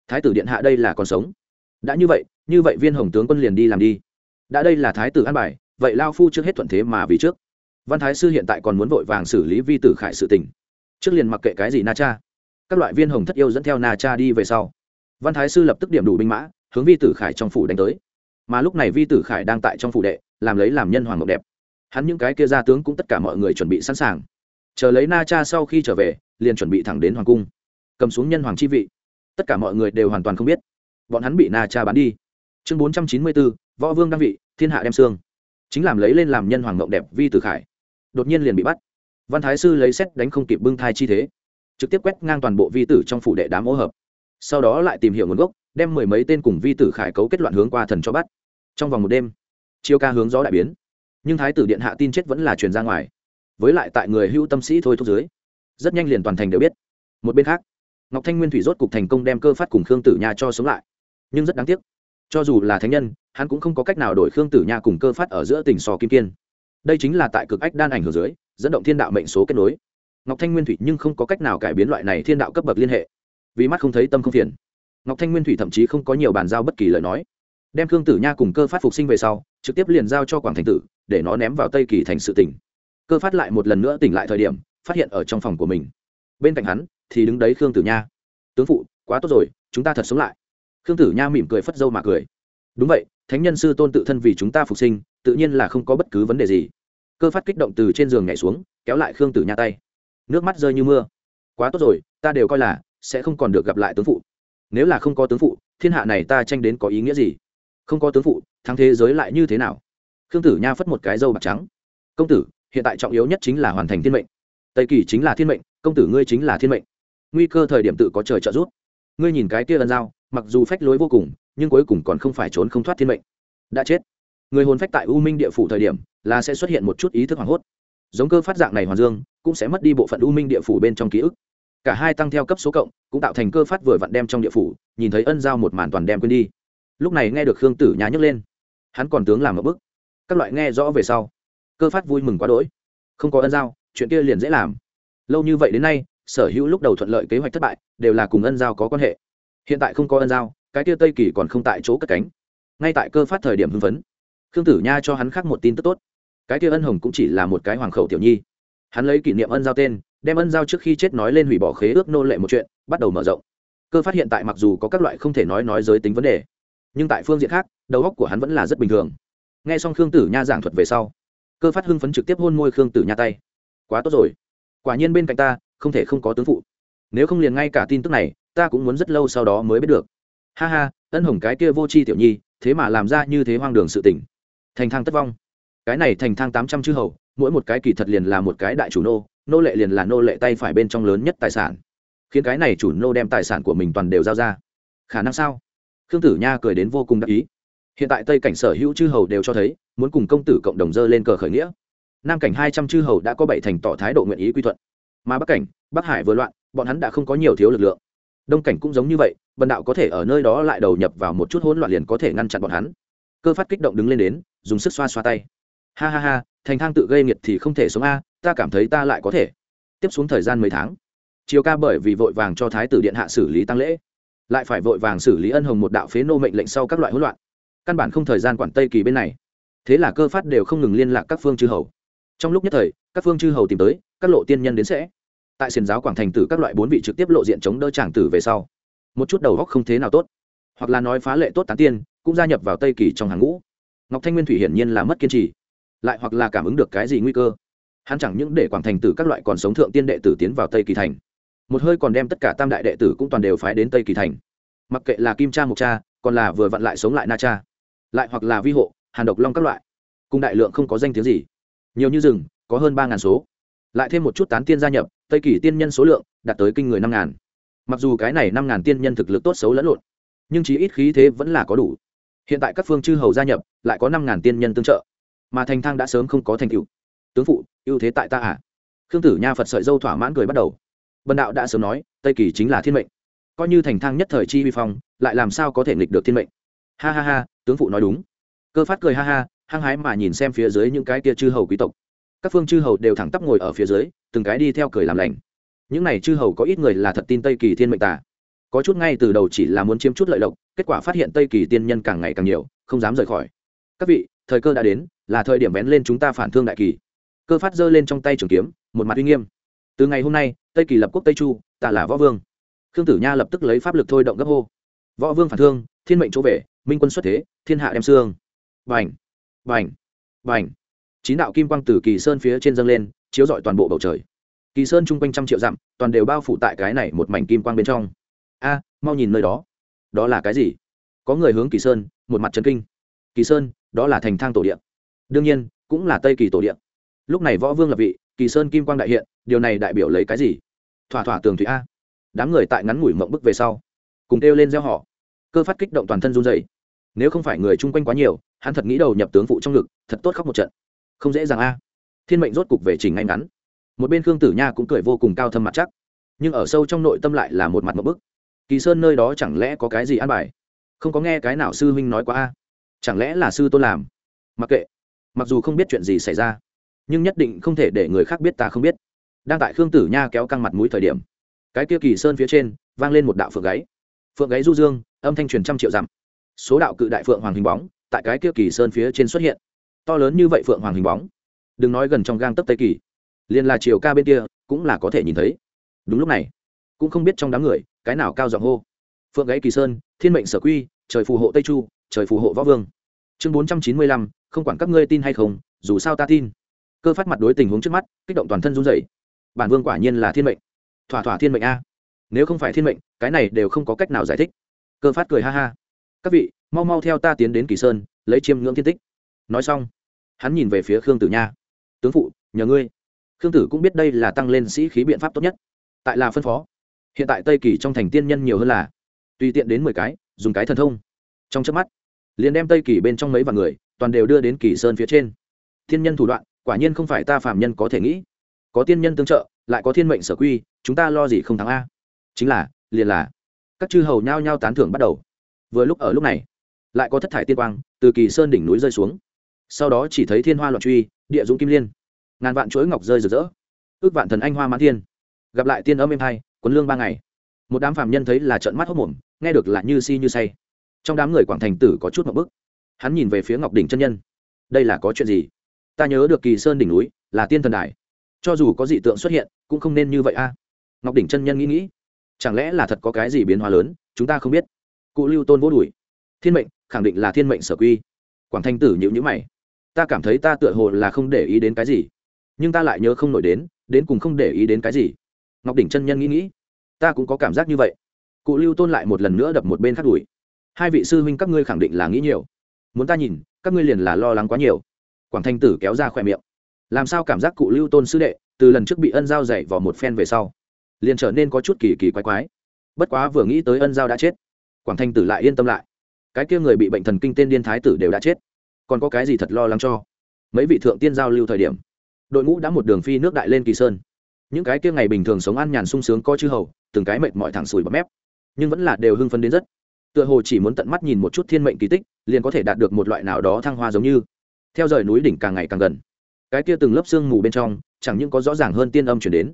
Thái tử điện hạ đây là còn sống. Đã như vậy như vậy viên hồng tướng quân liền đi làm đi. Đã đây là thái tử an bài, vậy lao phu trước hết thuận thế mà vì trước. Văn thái sư hiện tại còn muốn vội vàng xử lý vi tử khải sự tình. Trước liền mặc kệ cái gì na cha các loại viên hồng thất yêu dẫn theo na cha đi về sau. Văn thái sư lập tức điểm đủ binh mã, hướng vi tử khải trong phủ đánh tới. Mà lúc này vi tử khải đang tại trong phủ đệ, làm lấy làm nhân hoàng ngọc đẹp. Hắn những cái kia gia tướng cũng tất cả mọi người chuẩn bị sẵn sàng. Chờ lấy na cha sau khi trở về, liền chuẩn bị thẳng đến hoàng cung. Cầm xuống nhân hoàng chi vị. Tất cả mọi người đều hoàn toàn không biết. Bọn hắn bị na cha bán đi. Chương bốn trăm chín mươi bốn võ vương đăng vị, thiên hạ đem xương. Chính làm lấy lên làm nhân hoàng ngộng đẹp vi tử khải. Đột nhiên liền bị bắt. Văn thái sư lấy xét đánh không kịp bưng thai chi thế trực tiếp quét ngang toàn bộ vi tử trong phủ đệ đám ô hợp. Sau đó lại tìm hiểu nguồn gốc, đem mười mấy tên cùng vi tử khải cấu kết loạn hướng qua thần cho bắt. Trong vòng một đêm, chiêu ca hướng gió đại biến. Nhưng thái tử điện hạ tin chết vẫn là truyền ra ngoài. Với lại tại người hưu tâm sĩ thôi thúc dưới, rất nhanh liền toàn thành đều biết. Một bên khác, ngọc thanh nguyên thủy rốt cục thành công đem cơ phát cùng khương tử nha cho sống lại. Nhưng rất đáng tiếc, cho dù là thánh nhân, hắn cũng không có cách nào đổi khương tử nha cùng cơ phát ở giữa tỉnh sò kim kiên. Đây chính là tại cực ách đan ảnh hưởng dưới, dẫn động thiên đạo mệnh số kết nối ngọc thanh nguyên thủy nhưng không có cách nào cải biến loại này thiên đạo cấp bậc liên hệ. Vì mắt không thấy tâm không phiền. Ngọc thanh nguyên thủy thậm chí không có nhiều bàn giao bất kỳ lời nói. Đem khương tử nha cùng cơ phát phục sinh về sau, trực tiếp liền giao cho quảng thành tử, để nó ném vào tây kỳ thành sự tỉnh. Cơ phát lại một lần nữa tỉnh lại thời điểm, phát hiện ở trong phòng của mình. Bên cạnh hắn, thì đứng đấy khương tử nha. Tướng phụ, quá tốt rồi, chúng ta thật sống lại. Khương tử nha mỉm cười phất dâu mà cười. Đúng vậy, thánh nhân sư tôn tự thân vì chúng ta phục sinh, tự nhiên là không có bất cứ vấn đề gì. Cơ phát kích động từ trên giường nhảy xuống, kéo lại khương tử nha tay nước mắt rơi như mưa. Quá tốt rồi, ta đều coi là sẽ không còn được gặp lại tướng phụ. Nếu là không có tướng phụ, thiên hạ này ta tranh đến có ý nghĩa gì? Không có tướng phụ, thắng thế giới lại như thế nào? Khương tử nha phất một cái dâu bạc trắng. Công tử, hiện tại trọng yếu nhất chính là hoàn thành thiên mệnh. Tây kỳ chính là thiên mệnh, công tử ngươi chính là thiên mệnh. Nguy cơ thời điểm tự có trời trợ giúp. Ngươi nhìn cái kia ân giao, mặc dù phách lối vô cùng, nhưng cuối cùng còn không phải trốn không thoát thiên mệnh. Đã chết. Người hồn phách tại u minh địa phủ thời điểm là sẽ xuất hiện một chút ý thức hoảng hốt giống cơ phát dạng này hoàn dương, cũng sẽ mất đi bộ phận u minh địa phủ bên trong ký ức. Cả hai tăng theo cấp số cộng, cũng tạo thành cơ phát vừa vặn đem trong địa phủ, nhìn thấy ân giao một màn toàn đem quên đi. Lúc này nghe được khương tử nhá nhấc lên. Hắn còn tướng làm một bức. Các loại nghe rõ về sau, cơ phát vui mừng quá đỗi. Không có ân giao, chuyện kia liền dễ làm. Lâu như vậy đến nay, sở hữu lúc đầu thuận lợi kế hoạch thất bại, đều là cùng ân giao có quan hệ. Hiện tại không có ân giao, cái kia tây kỳ còn không tại chỗ cất cánh. Ngay tại cơ phát thời điểm hưng phấn, khương tử nha cho hắn khác một tin tức tốt cái kia ân hồng cũng chỉ là một cái hoàng khẩu tiểu nhi. Hắn lấy kỷ niệm ân giao tên, đem ân giao trước khi chết nói lên hủy bỏ khế ước nô lệ một chuyện, bắt đầu mở rộng. Cơ phát hiện tại mặc dù có các loại không thể nói nói giới tính vấn đề, nhưng tại phương diện khác, đầu óc của hắn vẫn là rất bình thường. Nghe xong khương tử nha giảng thuật về sau, cơ phát hưng phấn trực tiếp hôn môi khương tử nha tay. Quá tốt rồi. Quả nhiên bên cạnh ta, không thể không có tướng phụ. Nếu không liền ngay cả tin tức này, ta cũng muốn rất lâu sau đó mới biết được. Ha ha, ân hồng cái kia vô c h i tiểu nhi, thế mà làm ra như thế hoang đường sự tỉnh thành thang tất vong cái này thành thang tám trăm chư hầu, mỗi một cái kỳ thật liền là một cái đại chủ nô nô lệ liền là nô lệ tay phải bên trong lớn nhất tài sản. Khiến cái này chủ nô đem tài sản của mình toàn đều giao ra. Khả năng sao? Khương tử nha cười đến vô cùng đắc ý. Hiện tại tây cảnh sở hữu chư hầu đều cho thấy, muốn cùng công tử cộng đồng dơ lên cờ khởi nghĩa. Nam cảnh hai trăm chư hầu đã có bảy thành tỏ thái độ nguyện ý quy thuận. Mà bắc cảnh, bắc hải vừa loạn, bọn hắn đã không có nhiều thiếu lực lượng. Đông cảnh cũng giống như vậy bần đạo có thể ở nơi đó lại đầu nhập vào một chút hỗn loạn liền có thể ngăn chặn bọn hắn. Cơ phát kích động đứng lên đến, dùng sức xoa xoa tay ha ha ha, thành thang tự gây nghiệt thì không thể sống a, ta cảm thấy ta lại có thể. Tiếp xuống thời gian mấy tháng chiều ca bởi vì vội vàng cho thái tử điện hạ xử lý tăng lễ, lại phải vội vàng xử lý ân hồng một đạo phế nô mệnh lệnh sau các loại hỗn loạn. Căn bản không thời gian quản tây kỳ bên này. Thế là cơ phát đều không ngừng liên lạc các phương chư hầu. Trong lúc nhất thời, các phương chư hầu tìm tới, các lộ tiên nhân đến sẽ. Tại xiền giáo quảng thành tử các loại bốn vị trực tiếp lộ diện chống đỡ tràng tử về sau, một chút đầu góc không thế nào tốt. Hoặc là nói phá lệ tốt tán tiên, cũng gia nhập vào tây kỳ trong hàng ngũ. Ngọc thanh nguyên thủy hiển nhiên là mất kiên trì lại hoặc là cảm ứng được cái gì nguy cơ. Hắn chẳng những để quảng thành tử các loại còn sống thượng tiên đệ tử tiến vào tây kỳ thành. Một hơi còn đem tất cả tam đại đệ tử cũng toàn đều phái đến tây kỳ thành. Mặc kệ là kim cha mục cha, còn là vừa vặn lại sống lại na cha, lại hoặc là vi hộ, hàn độc long các loại, cùng đại lượng không có danh tiếng gì. Nhiều như rừng, có hơn ba ngàn số. Lại thêm một chút tán tiên gia nhập, tây kỳ tiên nhân số lượng đạt tới kinh người năm ngàn. Mặc dù cái này năm ngàn tiên nhân thực lực tốt xấu lẫn lộn, nhưng chí ít khí thế vẫn là có đủ. Hiện tại các phương chư hầu gia nhập, lại có năm ngàn tiên nhân tương trợ mà thành thang đã sớm không có thành tựu. Tướng phụ, ưu thế tại ta à? Khương tử nha phật sợi dâu thỏa mãn cười bắt đầu. Bần đạo đã sớm nói, tây kỳ chính là thiên mệnh. Coi như thành thang nhất thời chi vi phong, lại làm sao có thể nghịch được thiên mệnh? Ha ha ha, tướng phụ nói đúng. Cơ phát cười ha ha, hăng hái mà nhìn xem phía dưới những cái kia chư hầu quý tộc. Các phương chư hầu đều thẳng tắp ngồi ở phía dưới, từng cái đi theo cười làm lành. Những này chư hầu có ít người là thật tin tây kỳ thiên mệnh tả có chút ngay từ đầu chỉ là muốn chiếm chút lợi lộc, kết quả phát hiện tây kỳ tiên nhân càng ngày càng nhiều, không dám rời khỏi. Các vị thời cơ đã đến, là thời điểm vén lên chúng ta phản thương đại kỳ. Cơ phát giơ lên trong tay trường kiếm, một mặt uy nghiêm. Từ ngày hôm nay, tây kỳ lập quốc tây chu, ta là võ vương. Khương tử nha lập tức lấy pháp lực thôi động gấp hô. Võ vương phản thương, thiên mệnh chỗ về, minh quân xuất thế, thiên hạ đem xương. Vành vành vành chín đạo kim quang từ kỳ sơn phía trên dâng lên, chiếu rọi toàn bộ bầu trời. Kỳ sơn chung quanh trăm triệu dặm, toàn đều bao phủ tại cái này một mảnh kim quang bên trong. A, mau nhìn nơi đó. Đó là cái gì? Có người hướng kỳ sơn, một mặt trấn kinh. Kỳ sơn đó là thành thang tổ điện. Đương nhiên, cũng là tây kỳ tổ điện. Lúc này võ vương lập vị, kỳ sơn kim quang đại hiện, điều này đại biểu lấy cái gì? Thỏa thỏa tường thủy a. Đám người tại ngắn ngủi mộng bức về sau, cùng kêu lên gieo họ cơ phát kích động toàn thân run dày nếu không phải người chung quanh quá nhiều, hắn thật nghĩ đầu nhập tướng phụ trong ngực, thật tốt khóc một trận. Không dễ dàng a. Thiên mệnh rốt cục về trình ngay ngắn. Một bên khương tử nha cũng cười vô cùng cao thâm mặt chắc. Nhưng ở sâu trong nội tâm lại là một mặt một bức. Kỳ sơn nơi đó chẳng lẽ có cái gì an bài? Không có nghe cái nào sư huynh nói quá a chẳng lẽ là sư tôn làm? Mặc kệ. Mặc dù không biết chuyện gì xảy ra, nhưng nhất định không thể để người khác biết ta không biết. Đang tại khương tử nha kéo căng mặt mũi thời điểm, cái kia kỳ sơn phía trên vang lên một đạo phượng gáy. Phượng gáy du dương, âm thanh truyền trăm triệu dặm. Số đạo cự đại phượng hoàng hình bóng tại cái kia kỳ sơn phía trên xuất hiện. To lớn như vậy phượng hoàng hình bóng, đừng nói gần trong gang tấp tây kỳ, liền là chiều ca bên kia cũng là có thể nhìn thấy. Đúng lúc này, cũng không biết trong đám người cái nào cao giọng hô. Phượng gáy kỳ sơn, thiên mệnh sở quy, trời phù hộ tây chu trời phù hộ võ vương. Chương bốn trăm chín mươi lăm, không quản các ngươi tin hay không, dù sao ta tin. Cơ phát mặt đối tình huống trước mắt, kích động toàn thân run dậy bản vương quả nhiên là thiên mệnh. Thỏa thỏa thiên mệnh a. Nếu không phải thiên mệnh, cái này đều không có cách nào giải thích. Cơ phát cười ha ha. Các vị, mau mau theo ta tiến đến kỳ sơn, lấy chiêm ngưỡng thiên tích. Nói xong, hắn nhìn về phía khương tử nha. Tướng phụ, nhờ ngươi. Khương tử cũng biết đây là tăng lên sĩ khí biện pháp tốt nhất. Tại là phân phó. Hiện tại tây kỳ trong thành tiên nhân nhiều hơn là, tùy tiện đến mười cái, dùng cái thần thông. Trong trước mắt liền đem tây kỳ bên trong mấy vạn người, toàn đều đưa đến kỳ sơn phía trên. Thiên nhân thủ đoạn, quả nhiên không phải ta phạm nhân có thể nghĩ. Có tiên nhân tương trợ, lại có thiên mệnh sở quy, chúng ta lo gì không thắng a. Chính là, liền là, các chư hầu nhao nhao tán thưởng bắt đầu. Vừa lúc ở lúc này, lại có thất thải tiên quang từ kỳ sơn đỉnh núi rơi xuống. Sau đó chỉ thấy thiên hoa loạn truy, địa dũng kim liên. Ngàn vạn chuỗi ngọc rơi rực rỡ. Ước vạn thần anh hoa mãn thiên. Gặp lại tiên âm êm hai quấn lương ba ngày. Một đám phạm nhân thấy là trận mắt hốc mồm, nghe được là như si như say trong đám người quảng thành tử có chút một bức. Hắn nhìn về phía ngọc đỉnh chân nhân. Đây là có chuyện gì? Ta nhớ được kỳ sơn đỉnh núi là tiên thần đài. Cho dù có dị tượng xuất hiện, cũng không nên như vậy a. Ngọc đỉnh chân nhân nghĩ nghĩ. Chẳng lẽ là thật có cái gì biến hóa lớn, chúng ta không biết. Cụ lưu tôn vô đùi thiên mệnh, khẳng định là thiên mệnh sở quy. Quảng thanh tử nhịu nhữ mày. Ta cảm thấy ta tựa hồ là không để ý đến cái gì, nhưng ta lại nhớ không nổi đến đến cùng không để ý đến cái gì. Ngọc đỉnh chân nhân nghĩ nghĩ. Ta cũng có cảm giác như vậy. Cụ lưu tôn lại một lần nữa đập một bên khắc đùi hai vị sư huynh các ngươi khẳng định là nghĩ nhiều. Muốn ta nhìn, các ngươi liền là lo lắng quá nhiều. Quảng thanh tử kéo ra khỏe miệng. Làm sao cảm giác cụ lưu tôn sư đệ, từ lần trước bị ân giao dạy vào một phen về sau, liền trở nên có chút kỳ kỳ quái quái. Bất quá vừa nghĩ tới ân giao đã chết, quảng thanh tử lại yên tâm lại. Cái kia người bị bệnh thần kinh tên điên thái tử đều đã chết. Còn có cái gì thật lo lắng cho? Mấy vị thượng tiên giao lưu thời điểm, đội ngũ đã một đường phi nước đại lên kỳ sơn. Những cái kia ngày bình thường sống ăn nhàn sung sướng coi chư hầu, từng cái mệt mọi thẳng sùi bắp mép, nhưng vẫn là đều hưng phấn đến rất tựa hồ chỉ muốn tận mắt nhìn một chút thiên mệnh kỳ tích, liền có thể đạt được một loại nào đó thăng hoa giống như. Theo rời núi đỉnh càng ngày càng gần, cái kia từng lớp sương mù bên trong, chẳng những có rõ ràng hơn tiên âm chuyển đến,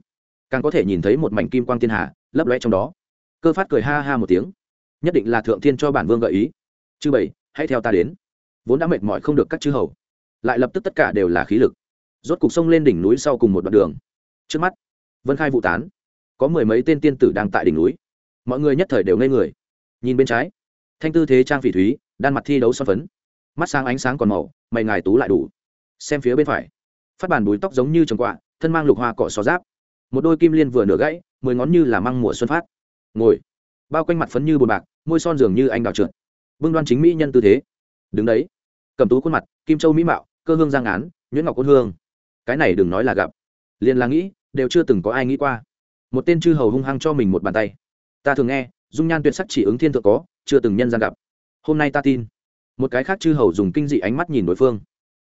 càng có thể nhìn thấy một mảnh kim quang tiên hà lấp lóe trong đó. Cơ phát cười ha ha một tiếng, nhất định là thượng thiên cho bản vương gợi ý. Chư bảy, hãy theo ta đến. Vốn đã mệt mỏi không được các chư hầu, lại lập tức tất cả đều là khí lực. Rốt cục sông lên đỉnh núi sau cùng một đoạn đường. Trước mắt, vân khai vụ tán, có mười mấy tên tiên tử đang tại đỉnh núi. Mọi người nhất thời đều ngây người nhìn bên trái. Thanh tư thế trang phỉ thúy, đan mặt thi đấu son phấn. Mắt sáng ánh sáng còn màu, mày ngài tú lại đủ. Xem phía bên phải. Phát bàn búi tóc giống như trồng quạ, thân mang lục hoa cỏ xó giáp. Một đôi kim liên vừa nửa gãy, mười ngón như là măng mùa xuân phát. Ngồi. Bao quanh mặt phấn như bồn bạc, môi son dường như anh đào trượt. Vương đoan chính mỹ nhân tư thế. Đứng đấy. Cầm tú khuôn mặt, kim châu mỹ mạo, cơ hương giang án, nhuyễn ngọc côn hương. Cái này đừng nói là gặp. Liền là nghĩ, đều chưa từng có ai nghĩ qua. Một tên chư hầu hung hăng cho mình một bàn tay. Ta thường nghe dung nhan tuyệt sắc chỉ ứng thiên thượng có, chưa từng nhân gian gặp. Hôm nay ta tin. Một cái khác chư hầu dùng kinh dị ánh mắt nhìn đối phương.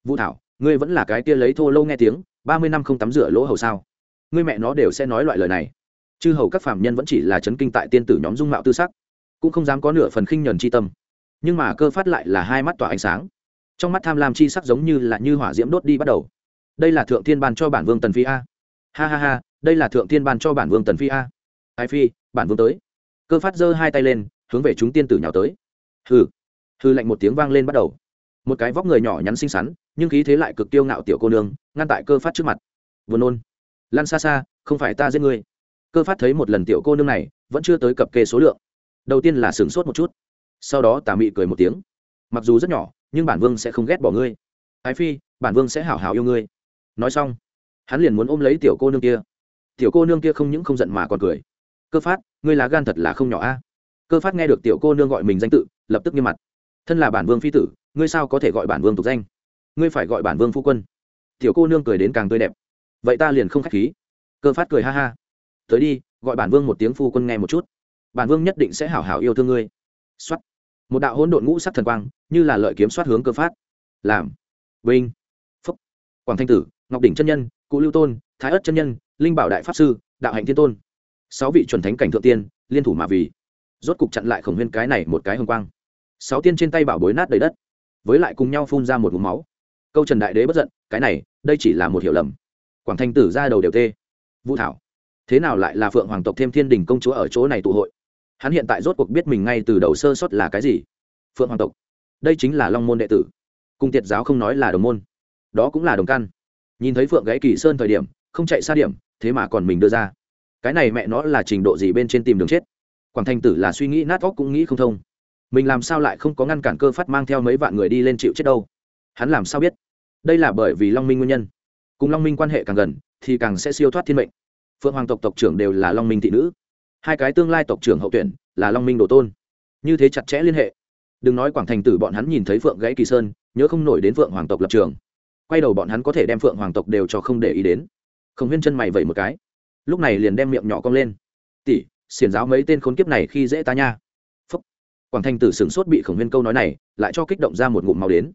Vũ thảo, ngươi vẫn là cái kia lấy thô lâu nghe tiếng, ba mươi năm không tắm rửa lỗ hầu sao? Ngươi mẹ nó đều sẽ nói loại lời này. Chư hầu các phạm nhân vẫn chỉ là chấn kinh tại tiên tử nhóm dung mạo tư sắc, cũng không dám có nửa phần khinh nhuần c h i tâm. Nhưng mà cơ phát lại là hai mắt tỏa ánh sáng. Trong mắt tham lam chi sắc giống như là như hỏa diễm đốt đi bắt đầu. Đây là thượng thiên ban cho bản vương tần phi a. Ha ha ha, đây là thượng thiên ban cho bản vương tần phi a. Ai phi, bản vương tới cơ phát giơ hai tay lên, hướng về chúng tiên tử nhào tới. Hừ. Hừ lạnh một tiếng vang lên bắt đầu. Một cái vóc người nhỏ nhắn xinh xắn, nhưng khí thế lại cực tiêu ngạo tiểu cô nương, ngăn tại cơ phát trước mặt. Vừa nôn. Lan xa xa, không phải ta giết ngươi. Cơ phát thấy một lần tiểu cô nương này, vẫn chưa tới cập kê số lượng. Đầu tiên là sửng sốt một chút. Sau đó tà mị cười một tiếng. Mặc dù rất nhỏ, nhưng bản vương sẽ không ghét bỏ ngươi. Ái phi, bản vương sẽ hảo hảo yêu ngươi. Nói xong, hắn liền muốn ôm lấy tiểu cô nương kia. Tiểu cô nương kia không những không giận mà còn cười cơ phát, ngươi lá gan thật là không nhỏ a. Cơ phát nghe được tiểu cô nương gọi mình danh tự, lập tức nghiêm mặt. Thân là bản vương phi tử, ngươi sao có thể gọi bản vương tục danh? Ngươi phải gọi bản vương phu quân. Tiểu cô nương cười đến càng tươi đẹp. Vậy ta liền không k h á c h khí. Cơ phát cười ha ha. Tới đi, gọi bản vương một tiếng phu quân nghe một chút. Bản vương nhất định sẽ hảo hảo yêu thương ngươi. X o á t một đạo hỗn độn ngũ sắc thần quang, như là lợi kiếm soát hướng cơ phát. Làm. Vinh. Phúc. Quảng thanh tử, ngọc đỉnh chân nhân, cụ lưu tôn, thái ất chân nhân, linh bảo đại pháp sư, đạo hạnh thiên tôn sáu vị chuẩn thánh cảnh thượng tiên, liên thủ mà vì. Rốt cục chặn lại khổng huyên cái này một cái hồng quang. Sáu tiên trên tay bảo bối nát đầy đất, với lại cùng nhau phun ra một vùng máu. Câu trần đại đế bất giận, cái này, đây chỉ là một hiểu lầm. Quảng thanh tử ra đầu đều tê. Vũ thảo, thế nào lại là phượng hoàng tộc thêm thiên đình công chúa ở chỗ này tụ hội? Hắn hiện tại rốt cuộc biết mình ngay từ đầu sơ sót là cái gì? Phượng hoàng tộc, đây chính là long môn đệ tử. Cung tiệt giáo không nói là đồng môn, đó cũng là đồng căn. Nhìn thấy phượng gãy kỳ sơn thời điểm, không chạy xa điểm, thế mà còn mình đưa ra cái này mẹ nó là trình độ gì bên trên tìm đường chết? Quảng thanh tử là suy nghĩ nát óc cũng nghĩ không thông. Mình làm sao lại không có ngăn cản cơ phát mang theo mấy vạn người đi lên chịu chết đâu? Hắn làm sao biết? Đây là bởi vì long minh nguyên nhân. Cùng long minh quan hệ càng gần, thì càng sẽ siêu thoát thiên mệnh. Phượng hoàng tộc tộc trưởng đều là long minh thị nữ. Hai cái tương lai tộc trưởng hậu tuyển là long minh đồ tôn. Như thế chặt chẽ liên hệ. Đừng nói quảng thành tử bọn hắn nhìn thấy phượng gãy kỳ sơn, nhớ không nổi đến phượng hoàng tộc lập trường. Quay đầu bọn hắn có thể đem phượng hoàng tộc đều cho không để ý đến. Không huyên chân mày vẩy một cái lúc này liền đem miệng nhỏ cong lên. Tỷ, xiển giáo mấy tên khốn kiếp này khi dễ ta nha. Quảng thanh tử sửng sốt bị khổng huyên câu nói này, lại cho kích động ra một ngụm máu đến.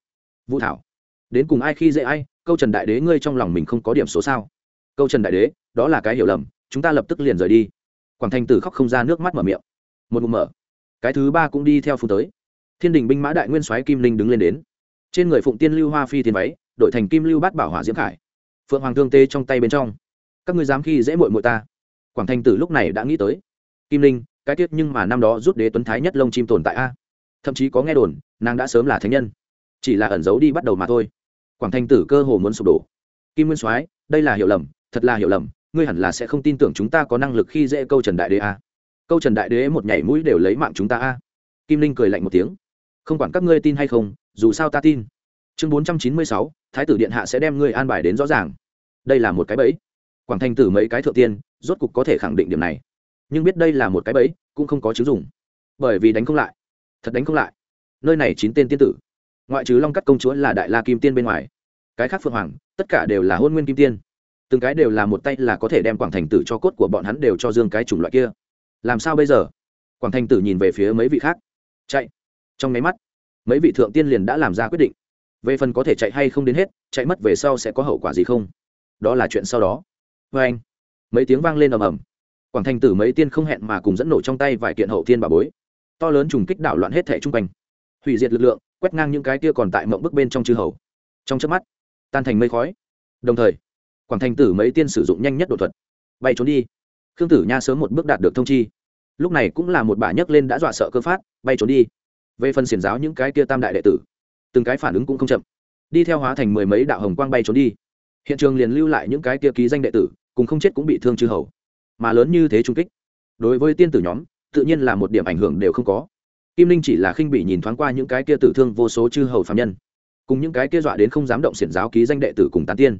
Vũ thảo, đến cùng ai khi dễ ai, câu trần đại đế ngươi trong lòng mình không có điểm số sao? Câu trần đại đế, đó là cái hiểu lầm, chúng ta lập tức liền rời đi. Quảng thanh tử khóc không ra nước mắt mở miệng. Một ngụm mở. Cái thứ ba cũng đi theo phù tới. Thiên đình binh mã đại nguyên soái kim linh đứng lên đến. Trên người phụng tiên lưu hoa phi thiên váy, đội thành kim lưu bát bảo hỏa diễm khải. Phượng hoàng thương tê trong tay bên trong các ngươi dám khi dễ mội mội ta. Quảng thanh tử lúc này đã nghĩ tới. Kim linh, cái tiết nhưng mà năm đó rút đế tuấn thái nhất lông chim tồn tại a. Thậm chí có nghe đồn, nàng đã sớm là thánh nhân. Chỉ là ẩn giấu đi bắt đầu mà thôi. Quảng thanh tử cơ hồ muốn sụp đổ. Kim nguyên soái, đây là hiểu lầm, thật là hiểu lầm, ngươi hẳn là sẽ không tin tưởng chúng ta có năng lực khi dễ câu trần đại đế a. Câu trần đại đế một nhảy mũi đều lấy mạng chúng ta a. Kim linh cười lạnh một tiếng. Không quản các ngươi tin hay không, dù sao ta tin. Chương bốn trăm chín mươi sáu, thái tử điện hạ sẽ đem ngươi an bài đến rõ ràng. Đây là một cái bẫy quảng thanh tử mấy cái thượng tiên, rốt cục có thể khẳng định điểm này. Nhưng biết đây là một cái bẫy, cũng không có chứng dùng bởi vì đánh không lại. Thật đánh không lại. Nơi này chín tên tiên tử. Ngoại trừ long cắt công chúa là đại la kim tiên bên ngoài, cái khác phượng hoàng, tất cả đều là hôn nguyên kim tiên. Từng cái đều là một tay là có thể đem quảng thành tử cho cốt của bọn hắn đều cho dương cái chủng loại kia. Làm sao bây giờ? Quảng thành tử nhìn về phía mấy vị khác. Chạy. Trong máy mắt, mấy vị thượng tiên liền đã làm ra quyết định. Về phần có thể chạy hay không đến hết, chạy mất về sau sẽ có hậu quả gì không? Đó là chuyện sau đó vê anh. Mấy tiếng vang lên ầm ầm. Quảng thành tử mấy tiên không hẹn mà cùng dẫn nổ trong tay vài kiện hậu thiên bà bối. To lớn trùng kích đảo loạn hết thẻ chung quanh. Hủy diệt lực lượng, quét ngang những cái kia còn tại mộng bức bên trong chư hầu. Trong chớp mắt, tan thành mây khói. Đồng thời, quảng thành tử mấy tiên sử dụng nhanh nhất đột thuật. Bay trốn đi. Khương tử nha sớm một bước đạt được thông chi. Lúc này cũng là một bà nhấc lên đã dọa sợ cơ phát, bay trốn đi. Về phần xiển giáo những cái kia tam đại đệ tử, từng cái phản ứng cũng không chậm. Đi theo hóa thành mười mấy đạo hồng quang bay trốn đi. Hiện trường liền lưu lại những cái kia ký danh đệ tử cùng không chết cũng bị thương chư hầu. Mà lớn như thế trung kích, đối với tiên tử nhóm, tự nhiên là một điểm ảnh hưởng đều không có. Kim linh chỉ là khinh bị nhìn thoáng qua những cái kia tử thương vô số chư hầu phạm nhân, cùng những cái kia dọa đến không dám động xiển giáo ký danh đệ tử cùng tán tiên.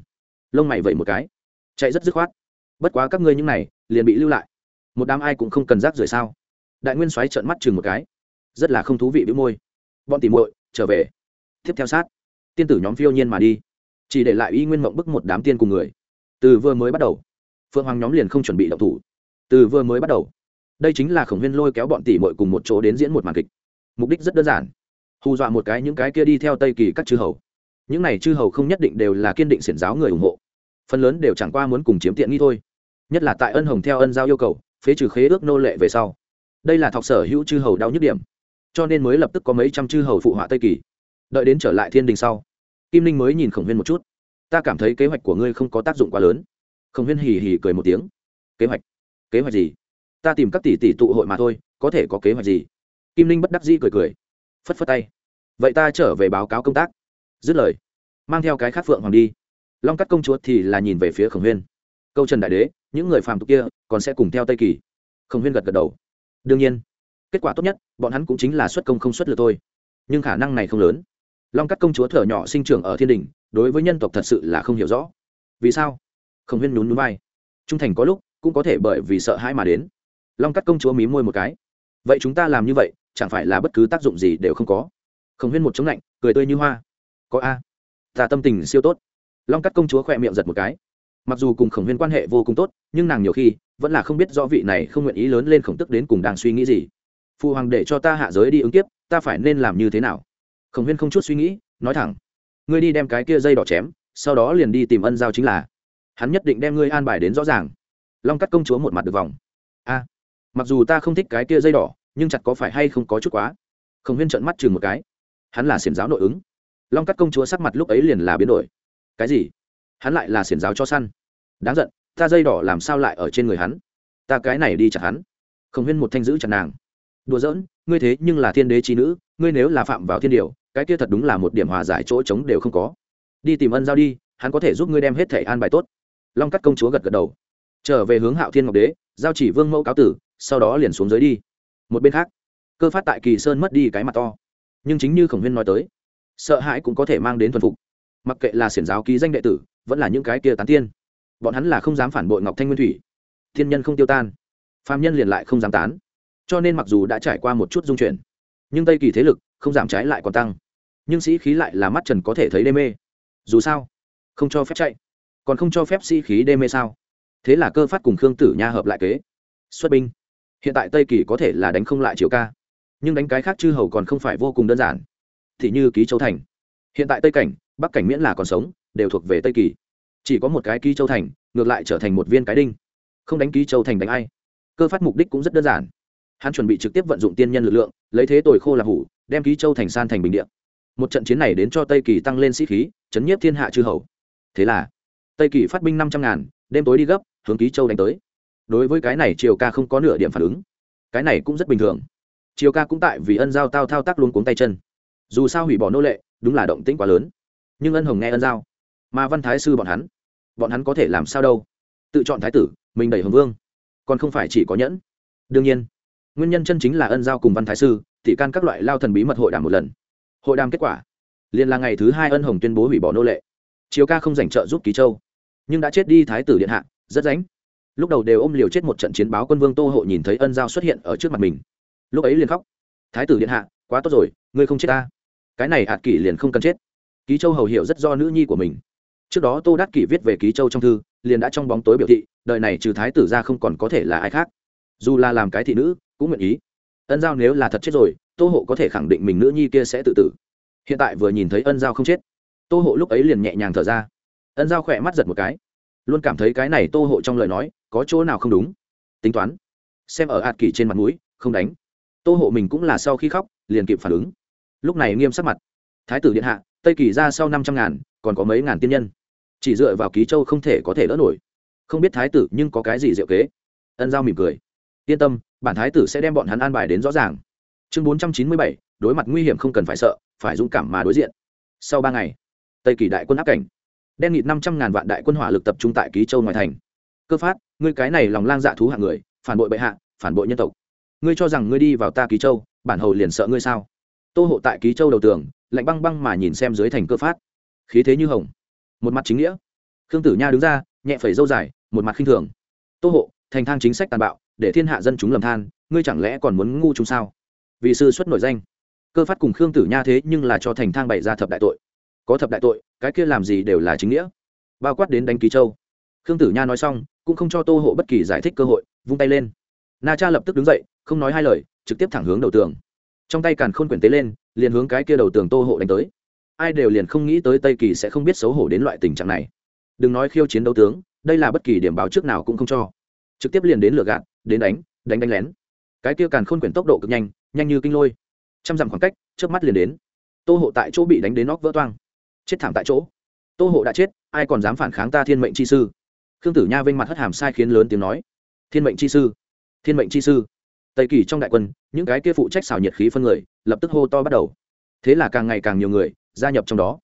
Lông mày vậy một cái, chạy rất dứt khoát. Bất quá các ngươi những này, liền bị lưu lại. Một đám ai cũng không cần rác rưởi sao? Đại nguyên xoáy trợn mắt chừng một cái, rất là không thú vị với môi. Bọn tỉ muội, trở về. Tiếp theo sát, tiên tử nhóm phiêu nhiên mà đi, chỉ để lại y nguyên mộng bức một đám tiên cùng người từ vừa mới bắt đầu, phượng hoàng nhóm liền không chuẩn bị động thủ. Từ vừa mới bắt đầu, đây chính là khổng huyên lôi kéo bọn tỷ mội cùng một chỗ đến diễn một màn kịch. Mục đích rất đơn giản. Hù dọa một cái những cái kia đi theo tây kỳ các chư hầu. Những này chư hầu không nhất định đều là kiên định xiển giáo người ủng hộ. Phần lớn đều chẳng qua muốn cùng chiếm tiện nghi thôi. Nhất là tại ân hồng theo ân giao yêu cầu, phế trừ khế ước nô lệ về sau. Đây là thọc sở hữu chư hầu đau nhức điểm. Cho nên mới lập tức có mấy trăm chư hầu phụ họa tây kỳ. Đợi đến trở lại thiên đình sau, kim linh mới nhìn khổng huyên một chút ta cảm thấy kế hoạch của ngươi không có tác dụng quá lớn. Khổng huyên hì hì cười một tiếng. Kế hoạch? Kế hoạch gì? Ta tìm các tỷ tỷ tụ hội mà thôi, có thể có kế hoạch gì? Kim linh bất đắc dĩ cười cười. Phất phất tay. Vậy ta trở về báo cáo công tác. Dứt lời, mang theo cái khác phượng hoàng đi. Long cắt công chúa thì là nhìn về phía khổng huyên. Câu trần đại đế, những người phàm tục kia còn sẽ cùng theo tây kỳ. Khổng huyên gật gật đầu. Đương nhiên, kết quả tốt nhất, bọn hắn cũng chính là xuất công không xuất lượt thôi. Nhưng khả năng này không lớn. Long cắt công chúa thở nhỏ sinh trưởng ở thiên đình đối với nhân tộc thật sự là không hiểu rõ. Vì sao? Khổng huyên nhún núi vai. Trung thành có lúc cũng có thể bởi vì sợ hãi mà đến. Long cắt công chúa mí môi một cái. Vậy chúng ta làm như vậy, chẳng phải là bất cứ tác dụng gì đều không có? Khổng huyên một chống lạnh, cười tươi như hoa. Có a. Ta tâm tình siêu tốt. Long cắt công chúa khỏe miệng giật một cái. Mặc dù cùng khổng huyên quan hệ vô cùng tốt, nhưng nàng nhiều khi vẫn là không biết do vị này không nguyện ý lớn lên khổng tức đến cùng đang suy nghĩ gì. Phụ hoàng để cho ta hạ giới đi ứng tiếp ta phải nên làm như thế nào? Khổng huyên không chút suy nghĩ, nói thẳng ngươi đi đem cái kia dây đỏ chém, sau đó liền đi tìm ân giao chính là. Hắn nhất định đem ngươi an bài đến rõ ràng. Long cắt công chúa một mặt được vòng. A, mặc dù ta không thích cái kia dây đỏ, nhưng chặt có phải hay không có chút quá. Khổng huyên trợn mắt chừng một cái. Hắn là xiển giáo nội ứng. Long cắt công chúa sắc mặt lúc ấy liền là biến đổi. Cái gì? Hắn lại là xiển giáo cho săn. Đáng giận, ta dây đỏ làm sao lại ở trên người hắn? Ta cái này đi chặt hắn. Khổng huyên một thanh giữ chặt nàng. Đùa giỡn, ngươi thế nhưng là thiên đế trí nữ, ngươi nếu là phạm vào thiên điều cái kia thật đúng là một điểm hòa giải chỗ trống đều không có. Đi tìm ân giao đi, hắn có thể giúp ngươi đem hết thảy an bài tốt. Long cắt công chúa gật gật đầu. Trở về hướng hạo thiên ngọc đế, giao chỉ vương mẫu cáo tử, sau đó liền xuống dưới đi. Một bên khác, cơ phát tại kỳ sơn mất đi cái mặt to. Nhưng chính như khổng huyên nói tới, sợ hãi cũng có thể mang đến thuần phục. Mặc kệ là xiển giáo ký danh đệ tử, vẫn là những cái kia tán tiên, bọn hắn là không dám phản bội ngọc thanh nguyên thủy. Thiên nhân không tiêu tan phạm nhân liền lại không dám tán. Cho nên mặc dù đã trải qua một chút dung chuyển, nhưng tây kỳ thế lực không giảm trái lại còn tăng. Nhưng sĩ khí lại là mắt trần có thể thấy đê mê. Dù sao, không cho phép chạy. Còn không cho phép sĩ khí đê mê sao? Thế là cơ phát cùng khương tử nha hợp lại kế. Xuất binh. Hiện tại tây kỳ có thể là đánh không lại triều ca. Nhưng đánh cái khác chư hầu còn không phải vô cùng đơn giản. Thì như ký châu thành. Hiện tại tây cảnh, bắc cảnh miễn là còn sống, đều thuộc về tây kỳ. Chỉ có một cái ký châu thành, ngược lại trở thành một viên cái đinh. Không đánh ký châu thành đánh ai. Cơ phát mục đích cũng rất đơn giản. Hắn chuẩn bị trực tiếp vận dụng tiên nhân lực lượng, lấy thế tồi khô là hủ đem ký châu thành san thành bình điện một trận chiến này đến cho tây kỳ tăng lên sĩ khí, chấn nhiếp thiên hạ chư hầu. Thế là, tây kỳ phát binh năm trăm ngàn, đêm tối đi gấp, hướng ký châu đánh tới. Đối với cái này, triều ca không có nửa điểm phản ứng. Cái này cũng rất bình thường. Triều ca cũng tại vì ân giao tao thao tác luôn cuống tay chân. Dù sao hủy bỏ nô lệ, đúng là động tĩnh quá lớn. Nhưng ân hồng nghe ân giao. Mà văn thái sư bọn hắn bọn hắn có thể làm sao đâu? Tự chọn thái tử, mình đẩy hồng vương. Còn không phải chỉ có nhẫn. Đương nhiên, nguyên nhân chân chính là ân giao cùng văn thái sư thị can các loại lao thần bí mật hội đàm một lần. Hội đàm kết quả, liền là ngày thứ hai ân hồng tuyên bố hủy bỏ nô lệ. Chiều ca không dành trợ giúp ký châu, nhưng đã chết đi thái tử điện hạ, rất ránh lúc đầu đều ôm liều chết một trận chiến báo quân vương tô hộ nhìn thấy ân giao xuất hiện ở trước mặt mình. Lúc ấy liền khóc. Thái tử điện hạ, quá tốt rồi, ngươi không chết ta. Cái này hạt kỷ liền không cần chết. Ký châu hầu hiểu rất do nữ nhi của mình. Trước đó tô đắc kỷ viết về ký châu trong thư, liền đã trong bóng tối biểu thị, đời này trừ thái tử ra không còn có thể là ai khác. Dù là làm cái thị nữ, cũng nguyện ý ân giao nếu là thật chết rồi, tô hộ có thể khẳng định mình nữ nhi kia sẽ tự tử. Hiện tại vừa nhìn thấy ân giao không chết, tô hộ lúc ấy liền nhẹ nhàng thở ra. Ân giao khỏe mắt giật một cái, luôn cảm thấy cái này tô hộ trong lời nói có chỗ nào không đúng. Tính toán, xem ở hạt kỳ trên mặt mũi, không đánh. Tô hộ mình cũng là sau khi khóc, liền kịp phản ứng. Lúc này nghiêm sắc mặt. Thái tử điện hạ, tây kỳ ra sau năm trăm ngàn, còn có mấy ngàn tiên nhân. Chỉ dựa vào ký châu không thể có thể đỡ nổi. Không biết thái tử nhưng có cái gì diệu kế. Ân giao mỉm cười yên tâm, bản thái tử sẽ đem bọn hắn an bài đến rõ ràng. Chương bốn trăm chín mươi bảy, đối mặt nguy hiểm không cần phải sợ, phải dũng cảm mà đối diện. Sau ba ngày, tây kỳ đại quân áp cảnh. Đen nghịt năm trăm ngàn vạn đại quân hỏa lực tập trung tại ký châu ngoài thành. Cơ phát, ngươi cái này lòng lang dạ thú hạng người, phản bội bệ hạ, phản bội nhân tộc. Ngươi cho rằng ngươi đi vào ta ký châu, bản hầu liền sợ ngươi sao? Tô hộ tại ký châu đầu tường, lạnh băng băng mà nhìn xem dưới thành cơ phát. Khí thế như hồng. Một mặt chính nghĩa. Khương tử nha đứng ra, nhẹ phẩy dâu dài, một mặt khinh thường. Tô hộ, thành thang chính sách tàn bạo để thiên hạ dân chúng lầm than, ngươi chẳng lẽ còn muốn ngu chúng sao? Vì sư xuất nổi danh. Cơ phát cùng khương tử nha thế nhưng là cho thành thang bày ra thập đại tội. Có thập đại tội, cái kia làm gì đều là chính nghĩa. Bao quát đến đánh ký châu. Khương tử nha nói xong, cũng không cho tô hộ bất kỳ giải thích cơ hội, vung tay lên. Na cha lập tức đứng dậy, không nói hai lời, trực tiếp thẳng hướng đầu tường. Trong tay càn khôn quyển tế lên, liền hướng cái kia đầu tường tô hộ đánh tới. Ai đều liền không nghĩ tới tây kỳ sẽ không biết xấu hổ đến loại tình trạng này. Đừng nói khiêu chiến đấu tướng, đây là bất kỳ điểm báo trước nào cũng không cho. Trực tiếp liền đến lửa gạt đến đánh đánh đánh lén. Cái kia càn khôn quyển tốc độ cực nhanh nhanh như kinh lôi. Trăm dặm khoảng cách trước mắt liền đến. Tô hộ tại chỗ bị đánh đến nóc vỡ toang. Chết thảm tại chỗ. Tô hộ đã chết, ai còn dám phản kháng ta thiên mệnh chi sư? Khương tử nha vênh mặt hất hàm sai khiến lớn tiếng nói. Thiên mệnh chi sư, thiên mệnh chi sư. Tây kỳ trong đại quân, những cái kia phụ trách xảo nhiệt khí phân người, lập tức hô to bắt đầu. Thế là càng ngày càng nhiều người, gia nhập trong đó.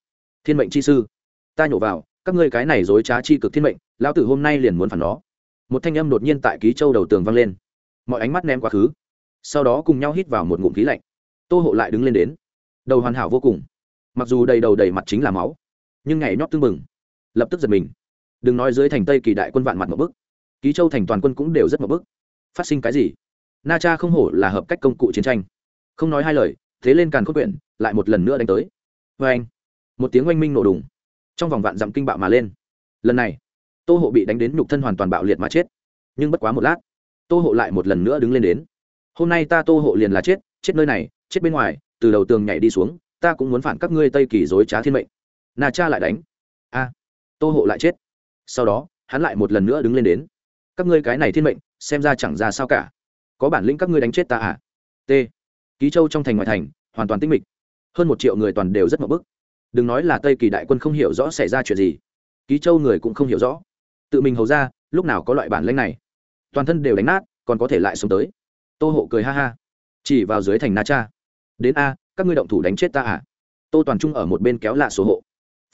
Thiên mệnh chi sư, ta nhổ vào, các ngươi cái này dối trá chi cực thiên mệnh, lão tử hôm nay liền muốn phản nó một thanh âm đột nhiên tại ký châu đầu tường vang lên. Mọi ánh mắt ném quá khứ. Sau đó cùng nhau hít vào một ngụm khí lạnh. Tô hộ lại đứng lên đến. Đầu hoàn hảo vô cùng. Mặc dù đầy đầu đầy mặt chính là máu, nhưng ngày nhót tưng bừng. Lập tức giật mình. Đừng nói dưới thành tây kỳ đại quân vạn mặt một bức ký châu thành toàn quân cũng đều rất một bức phát sinh cái gì? Na cha không hổ là hợp cách công cụ chiến tranh. Không nói hai lời, thế lên càn khốc quyển, lại một lần nữa đánh tới. Vê anh một tiếng oanh minh nổ đùng. Trong vòng vạn dặm kinh bạo mà lên. Lần này tô hộ bị đánh đến nhục thân hoàn toàn bạo liệt mà chết. Nhưng bất quá một lát, tô hộ lại một lần nữa đứng lên đến. Hôm nay ta tô hộ liền là chết chết nơi này, chết bên ngoài, từ đầu tường nhảy đi xuống, ta cũng muốn phản các ngươi tây kỳ dối trá thiên mệnh. Nà cha lại đánh. A, tô hộ lại chết. Sau đó, hắn lại một lần nữa đứng lên đến. Các ngươi cái này thiên mệnh, xem ra chẳng ra sao cả. Có bản lĩnh các ngươi đánh chết ta à? T, ký châu trong thành ngoại thành, hoàn toàn tinh mịch. Hơn một triệu người toàn đều rất mậu bức. Đừng nói là tây kỳ đại quân không hiểu rõ xảy ra chuyện gì. Ký châu người cũng không hiểu rõ tự mình hầu ra, lúc nào có loại bản lĩnh này? Toàn thân đều đánh nát, còn có thể lại sống tới. Tô hộ cười ha ha. Chỉ vào dưới thành na cha. Đến a, các ngươi động thủ đánh chết ta à? Tô toàn trung ở một bên kéo lạ số hộ.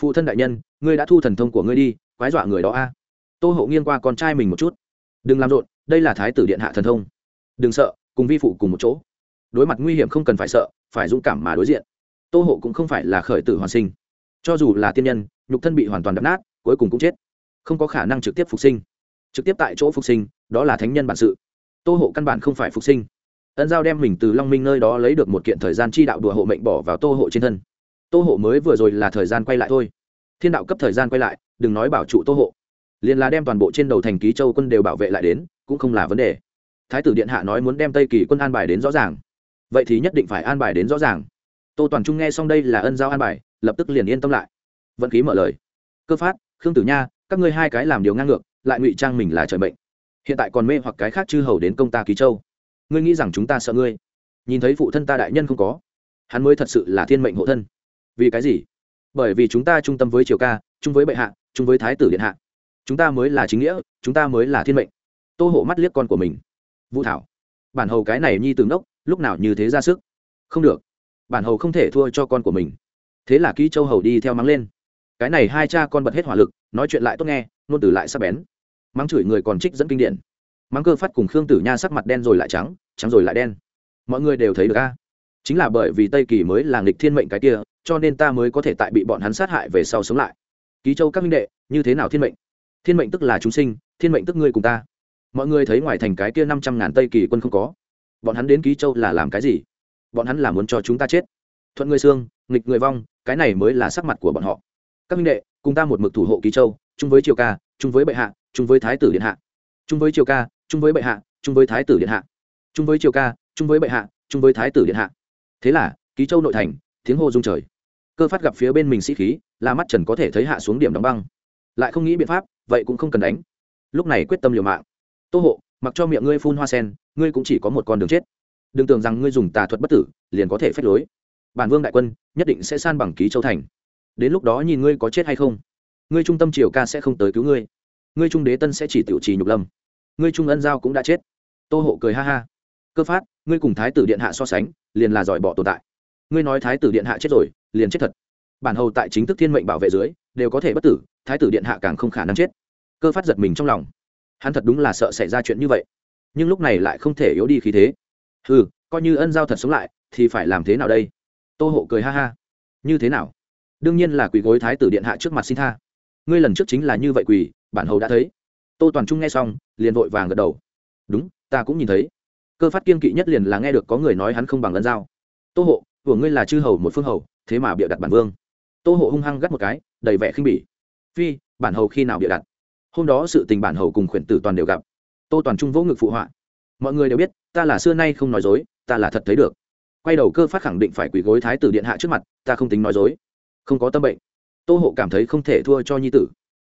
Phụ thân đại nhân, ngươi đã thu thần thông của ngươi đi, quái dọa người đó a. Tô hộ nghiêng qua con trai mình một chút. Đừng làm rộn, đây là thái tử điện hạ thần thông. Đừng sợ, cùng vi phụ cùng một chỗ. Đối mặt nguy hiểm không cần phải sợ, phải dũng cảm mà đối diện. Tô hộ cũng không phải là khởi tử hoàn sinh. Cho dù là tiên nhân, nhục thân bị hoàn toàn đập nát, cuối cùng cũng chết không có khả năng trực tiếp phục sinh. Trực tiếp tại chỗ phục sinh, đó là thánh nhân bản sự. Tô hộ căn bản không phải phục sinh. Ân giao đem mình từ long minh nơi đó lấy được một kiện thời gian chi đạo đùa hộ mệnh bỏ vào tô hộ trên thân. Tô hộ mới vừa rồi là thời gian quay lại thôi. Thiên đạo cấp thời gian quay lại, đừng nói bảo trụ tô hộ. Liền là đem toàn bộ trên đầu thành ký châu quân đều bảo vệ lại đến, cũng không là vấn đề. Thái tử điện hạ nói muốn đem tây kỳ quân an bài đến rõ ràng. Vậy thì nhất định phải an bài đến rõ ràng. Tô toàn trung nghe xong đây là ân giao an bài, lập tức liền yên tâm lại. Vận khí mở lời. Cơ phát, khương tử nha các ngươi hai cái làm điều ngang ngược, lại ngụy trang mình là trời mệnh. Hiện tại còn mê hoặc cái khác chư hầu đến công ta ký châu. Ngươi nghĩ rằng chúng ta sợ ngươi? Nhìn thấy phụ thân ta đại nhân không có, hắn mới thật sự là thiên mệnh hộ thân. Vì cái gì? Bởi vì chúng ta trung tâm với triều ca chung với bệ hạ chung với thái tử điện hạ. Chúng ta mới là chính nghĩa, chúng ta mới là thiên mệnh. Tô hộ mắt liếc con của mình. Vũ thảo, bản hầu cái này nhi tướng đốc lúc nào như thế ra sức? Không được. Bản hầu không thể thua cho con của mình. Thế là ký châu hầu đi theo mắng lên cái này hai cha con bật hết hỏa lực, nói chuyện lại tốt nghe nôn từ lại sắp bén. Mắng chửi người còn trích dẫn kinh điển. Mắng cơ phát cùng khương tử nha sắc mặt đen rồi lại trắng trắng rồi lại đen. Mọi người đều thấy được a. Chính là bởi vì tây kỳ mới là nghịch thiên mệnh cái kia, cho nên ta mới có thể tại bị bọn hắn sát hại về sau sống lại. Ký châu các minh đệ, như thế nào thiên mệnh? Thiên mệnh tức là chúng sinh, thiên mệnh tức ngươi cùng ta. Mọi người thấy ngoài thành cái kia năm trăm ngàn tây kỳ quân không có. Bọn hắn đến ký châu là làm cái gì? Bọn hắn là muốn cho chúng ta chết. Thuận người xương, nghịch người vong, cái này mới là sắc mặt của bọn họ các minh đệ, cùng ta một mực thủ hộ ký châu, chung với triều ca, chung với bệ hạ, chung với thái tử điện hạ. Chung với triều ca, chung với bệ hạ, chung với thái tử điện hạ. Chung với triều ca, chung với bệ hạ, chung với thái tử điện hạ. Thế là ký châu nội thành, tiếng hô dung trời. Cơ phát gặp phía bên mình sĩ khí, là mắt trần có thể thấy hạ xuống điểm đóng băng. Lại không nghĩ biện pháp, vậy cũng không cần đánh. Lúc này quyết tâm liều mạng. Tô hộ, mặc cho miệng ngươi phun hoa sen, ngươi cũng chỉ có một con đường chết. Đừng tưởng rằng ngươi dùng tà thuật bất tử, liền có thể phép lối. Bản vương đại quân, nhất định sẽ san bằng ký châu thành đến lúc đó nhìn ngươi có chết hay không. Ngươi trung tâm triều ca sẽ không tới cứu ngươi. Ngươi trung đế tân sẽ chỉ tiểu trì nhục lâm. Ngươi trung ân giao cũng đã chết. Tô hộ cười ha ha. Cơ phát, ngươi cùng thái tử điện hạ so sánh, liền là giỏi bỏ tồn tại. Ngươi nói thái tử điện hạ chết rồi, liền chết thật. Bản hầu tại chính thức thiên mệnh bảo vệ dưới, đều có thể bất tử, thái tử điện hạ càng không khả năng chết. Cơ phát giật mình trong lòng. Hắn thật đúng là sợ xảy ra chuyện như vậy. Nhưng lúc này lại không thể yếu đi khí thế. Ừ coi như ân giao thật sống lại, thì phải làm thế nào đây? Tô hộ cười ha ha. Như thế nào? Đương nhiên là quỳ gối thái tử điện hạ trước mặt xin tha. Ngươi lần trước chính là như vậy quỳ, bản hầu đã thấy. Tô toàn trung nghe xong, liền vội vàng gật đầu. Đúng, ta cũng nhìn thấy. Cơ phát kiên kỵ nhất liền là nghe được có người nói hắn không bằng ân giao. Tô hộ, của ngươi là chư hầu một phương hầu, thế mà bịa đặt bản vương. Tô hộ hung hăng gắt một cái, đầy vẻ khinh bỉ. Phi, bản hầu khi nào bịa đặt? Hôm đó sự tình bản hầu cùng khuyển tử toàn đều gặp. Tô toàn trung vỗ ngực phụ họa. Mọi người đều biết, ta là xưa nay không nói dối, ta là thật thấy được. Quay đầu cơ phát khẳng định phải quỳ gối thái tử điện hạ trước mặt, ta không tính nói dối không có tâm bệnh. Tô hộ cảm thấy không thể thua cho nhi tử.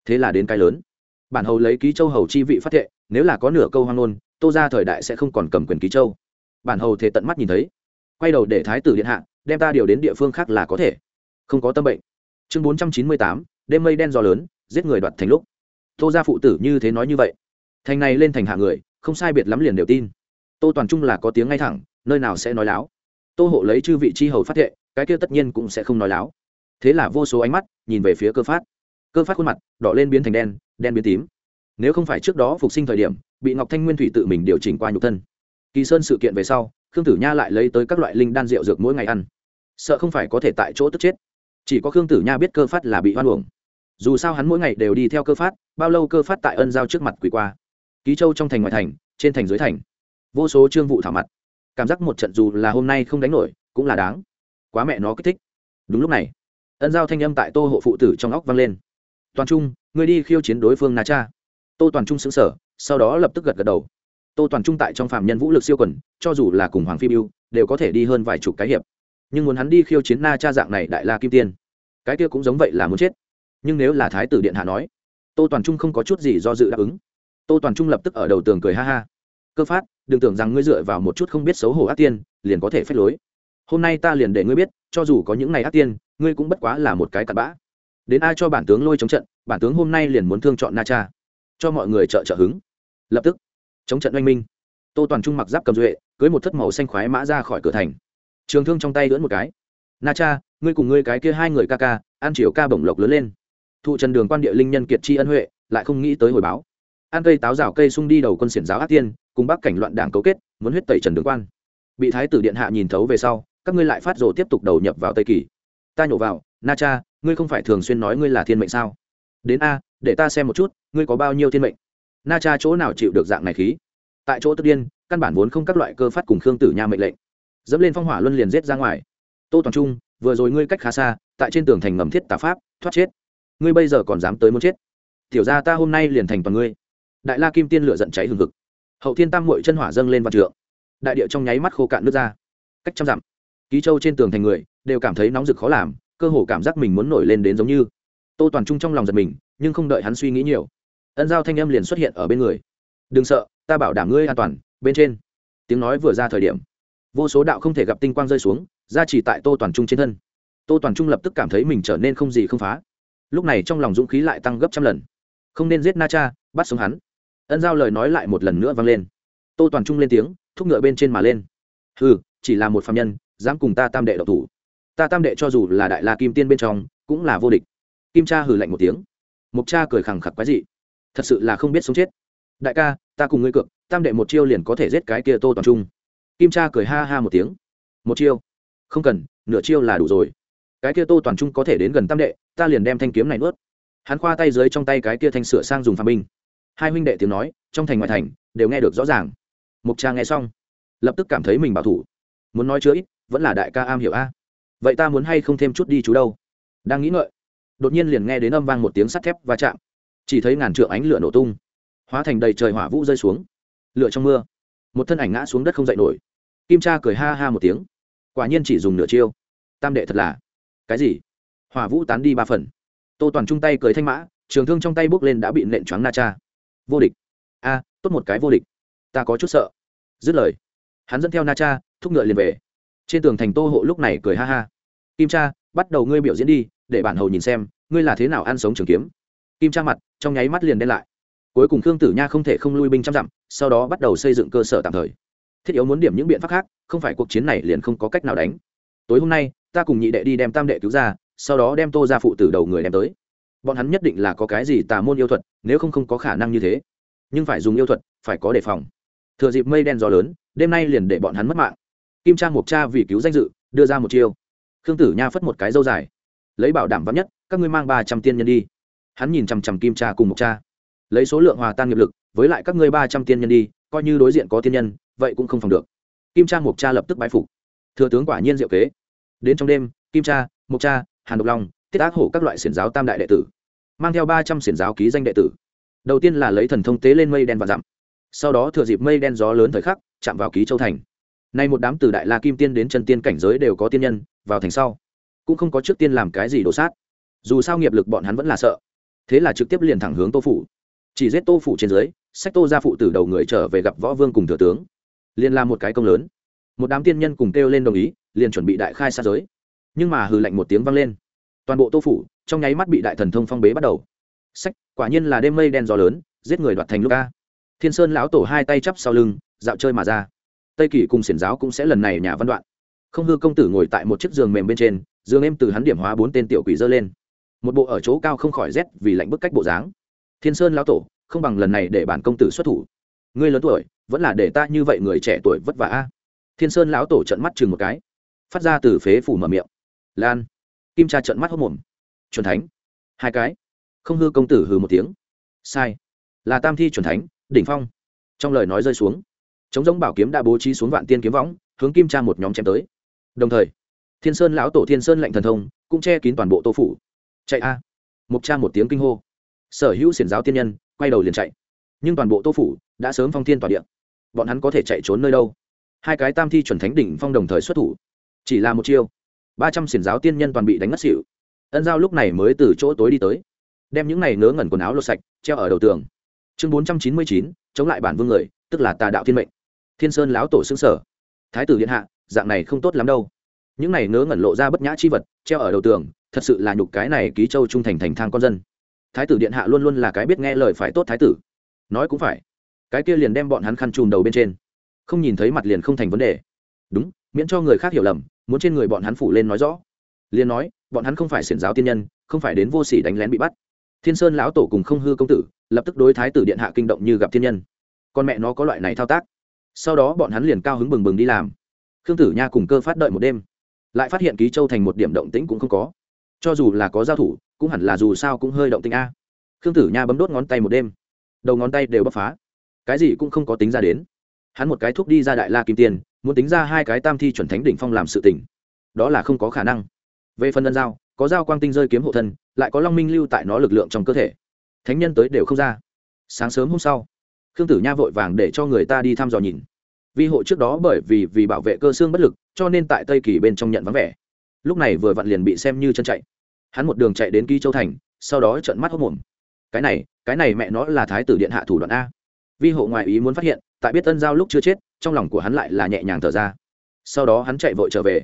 Thế là đến cái lớn. Bản hầu lấy ký châu hầu chi vị phát thệ, nếu là có nửa câu hoang ngôn, tô ra thời đại sẽ không còn cầm quyền ký châu. Bản hầu thế tận mắt nhìn thấy. Quay đầu để thái tử điện hạ, đem ta điều đến địa phương khác là có thể. Không có tâm bệnh. Chương bốn trăm chín mươi tám, đêm mây đen gió lớn, giết người đoạt thành lúc. Tô gia phụ tử như thế nói như vậy. Thành này lên thành hạ người, không sai biệt lắm liền đều tin. Tô toàn trung là có tiếng ngay thẳng, nơi nào sẽ nói láo. Tô hộ lấy chư vị chi hầu phát thệ, cái kia tất nhiên cũng sẽ không nói láo thế là vô số ánh mắt nhìn về phía cơ phát. Cơ phát khuôn mặt đỏ lên biến thành đen đen biến tím. Nếu không phải trước đó phục sinh thời điểm, bị ngọc thanh nguyên thủy tự mình điều chỉnh qua nhục thân. Kỳ sơn sự kiện về sau, khương tử nha lại lấy tới các loại linh đan rượu dược mỗi ngày ăn. Sợ không phải có thể tại chỗ tức chết. Chỉ có khương tử nha biết cơ phát là bị hoan uổng. Dù sao hắn mỗi ngày đều đi theo cơ phát, bao lâu cơ phát tại ân giao trước mặt quỷ qua. Ký châu trong thành ngoại thành, trên thành dưới thành. Vô số trương vụ thảo mặt. Cảm giác một trận dù là hôm nay không đánh nổi, cũng là đáng. Quá mẹ nó kích thích. Đúng lúc này ân giao thanh âm tại tô hộ phụ tử trong óc vang lên. Toàn trung, ngươi đi khiêu chiến đối phương na cha. Tô toàn trung xứng sở sau đó lập tức gật gật đầu. Tô toàn trung tại trong phạm nhân vũ lực siêu quần, cho dù là cùng hoàng phi biêu, đều có thể đi hơn vài chục cái hiệp. Nhưng muốn hắn đi khiêu chiến na cha dạng này đại la kim tiên, cái kia cũng giống vậy là muốn chết. Nhưng nếu là thái tử điện hạ nói, tô toàn trung không có chút gì do dự đáp ứng. Tô toàn trung lập tức ở đầu tường cười ha ha. Cơ phát, đừng tưởng rằng ngươi dựa vào một chút không biết xấu hổ ác tiên, liền có thể phép lối. Hôm nay ta liền để ngươi biết, cho dù có những ngày ác tiên ngươi cũng bất quá là một cái cặn bã. Đến ai cho bản tướng lôi chống trận, bản tướng hôm nay liền muốn thương chọn na cha. Cho mọi người trợ trợ hứng. Lập tức, chống trận oanh minh. Tô toàn trung mặc giáp cầm duệ, cưới một thất màu xanh khoái mã ra khỏi cửa thành. Trường thương trong tay lưỡn một cái. Na cha, ngươi cùng ngươi cái kia hai người ca ca ăn chiều ca bổng lộc lớn lên. Thụ trần đường quan địa linh nhân kiệt chi ân huệ, lại không nghĩ tới hồi báo. Ăn cây táo rào cây sung đi đầu quân xiển giáo ác tiên, cùng bắc cảnh loạn đảng cấu kết, muốn huyết tẩy trần đường quan. Bị thái tử điện hạ nhìn thấu về sau, các ngươi lại phát rồ tiếp tục đầu nhập vào tây kỳ ta nhổ vào, na cha, ngươi không phải thường xuyên nói ngươi là thiên mệnh sao? Đến a, để ta xem một chút, ngươi có bao nhiêu thiên mệnh? Na cha chỗ nào chịu được dạng này khí? Tại chỗ tức điên, căn bản vốn không các loại cơ phát cùng khương tử nha mệnh lệnh. Dẫm lên phong hỏa luân liền giết ra ngoài. Tô toàn trung, vừa rồi ngươi cách khá xa, tại trên tường thành ngầm thiết tà pháp, thoát chết. Ngươi bây giờ còn dám tới muốn chết. Tiểu ra ta hôm nay liền thành toàn ngươi. Đại la kim tiên lửa giận cháy hừng hực. Hậu thiên tam mội chân hỏa dâng lên văn trượng. Đại địa trong nháy mắt khô cạn nước ra. Cách trăm dặm ký châu trên tường thành người đều cảm thấy nóng rực khó làm, cơ hồ cảm giác mình muốn nổi lên đến giống như. Tô toàn trung trong lòng giật mình, nhưng không đợi hắn suy nghĩ nhiều. Ân giao thanh âm liền xuất hiện ở bên người. Đừng sợ, ta bảo đảm ngươi an toàn, bên trên. Tiếng nói vừa ra thời điểm, vô số đạo không thể gặp tinh quang rơi xuống ra chỉ tại tô toàn trung trên thân. Tô toàn trung lập tức cảm thấy mình trở nên không gì không phá. Lúc này trong lòng dũng khí lại tăng gấp trăm lần. Không nên giết na cha, bắt sống hắn. Ân giao lời nói lại một lần nữa vang lên. Tô toàn trung lên tiếng, thúc ngựa bên trên mà lên. Ừ chỉ là một phạm nhân dám cùng ta tam đệ độc thủ. Ta tam đệ cho dù là đại la kim tiên bên trong, cũng là vô địch. Kim cha hừ lạnh một tiếng. Mục cha cười khẳng khặc quái dị. Thật sự là không biết sống chết. Đại ca, ta cùng ngươi cược, tam đệ một chiêu liền có thể giết cái kia tô toàn trung. Kim cha cười ha ha một tiếng. Một chiêu? Không cần, nửa chiêu là đủ rồi. Cái kia tô toàn trung có thể đến gần tam đệ, ta liền đem thanh kiếm này nuốt. Hắn khoa tay dưới trong tay cái kia thanh sửa sang dùng phàm binh. Hai huynh đệ tiếng nói, trong thành ngoại thành, đều nghe được rõ ràng. Mục cha nghe xong, lập tức cảm thấy mình bảo thủ. Muốn nói chứa ít vẫn là đại ca am hiểu a. Vậy ta muốn hay không thêm chút đi chú đâu? Đang nghĩ ngợi, đột nhiên liền nghe đến âm vang một tiếng sắt thép va chạm. Chỉ thấy ngàn trượng ánh lửa nổ tung, hóa thành đầy trời hỏa vũ rơi xuống. Lửa trong mưa, một thân ảnh ngã xuống đất không dậy nổi. Kim cha cười ha ha một tiếng, quả nhiên chỉ dùng nửa chiêu. Tam đệ thật là, cái gì? Hỏa vũ tán đi ba phần. Tô toàn chung tay cười thanh mã, trường thương trong tay bước lên đã bị nện choáng na cha. Vô địch. A, tốt một cái vô địch. Ta có chút sợ. Dứt lời, hắn dẫn theo na cha, thúc ngựa liền về trên tường thành tô hộ lúc này cười ha ha. Kim cha, bắt đầu ngươi biểu diễn đi, để bản hầu nhìn xem, ngươi là thế nào ăn sống trường kiếm. Kim cha mặt, trong nháy mắt liền đen lại. Cuối cùng khương tử nha không thể không lui binh trăm dặm, sau đó bắt đầu xây dựng cơ sở tạm thời. Thiết yếu muốn điểm những biện pháp khác, không phải cuộc chiến này liền không có cách nào đánh. Tối hôm nay, ta cùng nhị đệ đi đem tam đệ cứu ra, sau đó đem tô ra phụ tử đầu người đem tới. Bọn hắn nhất định là có cái gì tà môn yêu thuật, nếu không không có khả năng như thế. Nhưng phải dùng yêu thuật, phải có đề phòng. Thừa dịp mây đen gió lớn, đêm nay liền để bọn hắn mất mạng kim trang mục cha vì cứu danh dự, đưa ra một chiêu. Khương tử nha phất một cái dâu dài. Lấy bảo đảm vắn nhất, các ngươi mang ba trăm tiên nhân đi. Hắn nhìn chằm chằm kim cha cùng mục cha. Lấy số lượng hòa tan nghiệp lực, với lại các ngươi ba trăm tiên nhân đi, coi như đối diện có tiên nhân, vậy cũng không phòng được. Kim Trang mục cha lập tức bái phục. Thừa tướng quả nhiên diệu kế. Đến trong đêm, kim cha mục cha, hàn độc long, tiết ác hổ các loại xiển giáo tam đại đệ tử, mang theo ba trăm xiển giáo ký danh đệ tử. Đầu tiên là lấy thần thông tế lên mây đen và dặm. Sau đó thừa dịp mây đen gió lớn thời khắc, chạm vào ký châu thành nay một đám từ đại la kim tiên đến chân tiên cảnh giới đều có tiên nhân, vào thành sau, cũng không có trước tiên làm cái gì đổ sát. Dù sao nghiệp lực bọn hắn vẫn là sợ. Thế là trực tiếp liền thẳng hướng tô phủ. Chỉ giết tô phủ trên dưới, sách tô ra phụ từ đầu người trở về gặp võ vương cùng thừa tướng. Liền làm một cái công lớn. Một đám tiên nhân cùng kêu lên đồng ý, liền chuẩn bị đại khai sát giới. Nhưng mà hừ lạnh một tiếng vang lên. Toàn bộ tô phủ, trong nháy mắt bị đại thần thông phong bế bắt đầu. Sách, quả nhiên là đêm mây đen gió lớn, giết người đoạt thành lúc ca thiên sơn lão tổ hai tay chắp sau lưng, dạo chơi mà ra tây kỳ cùng xiển giáo cũng sẽ lần này nhà văn đoạn. Không hư công tử ngồi tại một chiếc giường mềm bên trên, giường em từ hắn điểm hóa bốn tên tiểu quỷ dơ lên. Một bộ ở chỗ cao không khỏi rét vì lạnh bức cách bộ dáng. Thiên sơn lão tổ, không bằng lần này để bản công tử xuất thủ. Ngươi lớn tuổi, vẫn là để ta như vậy người trẻ tuổi vất vả a. Thiên sơn lão tổ trận mắt chừng một cái. Phát ra từ phế phủ mở miệng. Lan. Kim cha trận mắt hốc mồm. Chuẩn thánh. Hai cái. Không hư công tử hừ một tiếng. Sai. Là tam thi chuẩn thánh, đỉnh phong. Trong lời nói rơi xuống chống giống bảo kiếm đã bố trí xuống vạn tiên kiếm võng, hướng kim tra một nhóm chém tới. Đồng thời, thiên sơn lão tổ thiên sơn lệnh thần thông cũng che kín toàn bộ tô phủ. Chạy a! Mục cha một tiếng kinh hô. Sở hữu xiển giáo tiên nhân quay đầu liền chạy. Nhưng toàn bộ tô phủ đã sớm phong thiên tỏa điện bọn hắn có thể chạy trốn nơi đâu? Hai cái tam thi chuẩn thánh đỉnh phong đồng thời xuất thủ. Chỉ là một chiêu. Ba trăm xiển giáo tiên nhân toàn bị đánh ngất xỉu. Ân giao lúc này mới từ chỗ tối đi tới. Đem những này ngớ ngẩn quần áo lột sạch, treo ở đầu tường. Chương bốn trăm chín mươi chín, chống lại bản vương người, tức là tà đạo thiên mệnh thiên sơn lão tổ xứng sở. Thái tử điện hạ, dạng này không tốt lắm đâu. Những này ngớ ngẩn lộ ra bất nhã chi vật, treo ở đầu tường, thật sự là nhục cái này ký châu trung thành thành thang con dân. Thái tử điện hạ luôn luôn là cái biết nghe lời phải tốt thái tử. Nói cũng phải. Cái kia liền đem bọn hắn khăn chùm đầu bên trên. Không nhìn thấy mặt liền không thành vấn đề. Đúng, miễn cho người khác hiểu lầm, muốn trên người bọn hắn phủ lên nói rõ. Liền nói, bọn hắn không phải xiển giáo tiên nhân, không phải đến vô sỉ đánh lén bị bắt. Thiên sơn lão tổ cùng không hư công tử, lập tức đối thái tử điện hạ kinh động như gặp thiên nhân. Con mẹ nó có loại này thao tác sau đó bọn hắn liền cao hứng bừng bừng đi làm. Khương tử nha cùng cơ phát đợi một đêm. Lại phát hiện ký châu thành một điểm động tĩnh cũng không có. Cho dù là có giao thủ, cũng hẳn là dù sao cũng hơi động tĩnh a. Khương tử nha bấm đốt ngón tay một đêm. Đầu ngón tay đều bắp phá. Cái gì cũng không có tính ra đến. Hắn một cái thuốc đi ra đại la kim tiền, muốn tính ra hai cái tam thi chuẩn thánh đỉnh phong làm sự tỉnh đó là không có khả năng. Về phần ân giao, có giao quang tinh rơi kiếm hộ thân, lại có long minh lưu tại nó lực lượng trong cơ thể. Thánh nhân tới đều không ra. Sáng sớm hôm sau khương tử nha vội vàng để cho người ta đi thăm dò nhìn. Vi hộ trước đó bởi vì vì bảo vệ cơ xương bất lực, cho nên tại tây kỳ bên trong nhận vắng vẻ. Lúc này vừa vặn liền bị xem như chân chạy. Hắn một đường chạy đến ký châu thành, sau đó trợn mắt hốc mồm cái này cái này mẹ nó là thái tử điện hạ thủ đoạn a. Vi hộ ngoại ý muốn phát hiện, tại biết tân giao lúc chưa chết, trong lòng của hắn lại là nhẹ nhàng thở ra. Sau đó hắn chạy vội trở về.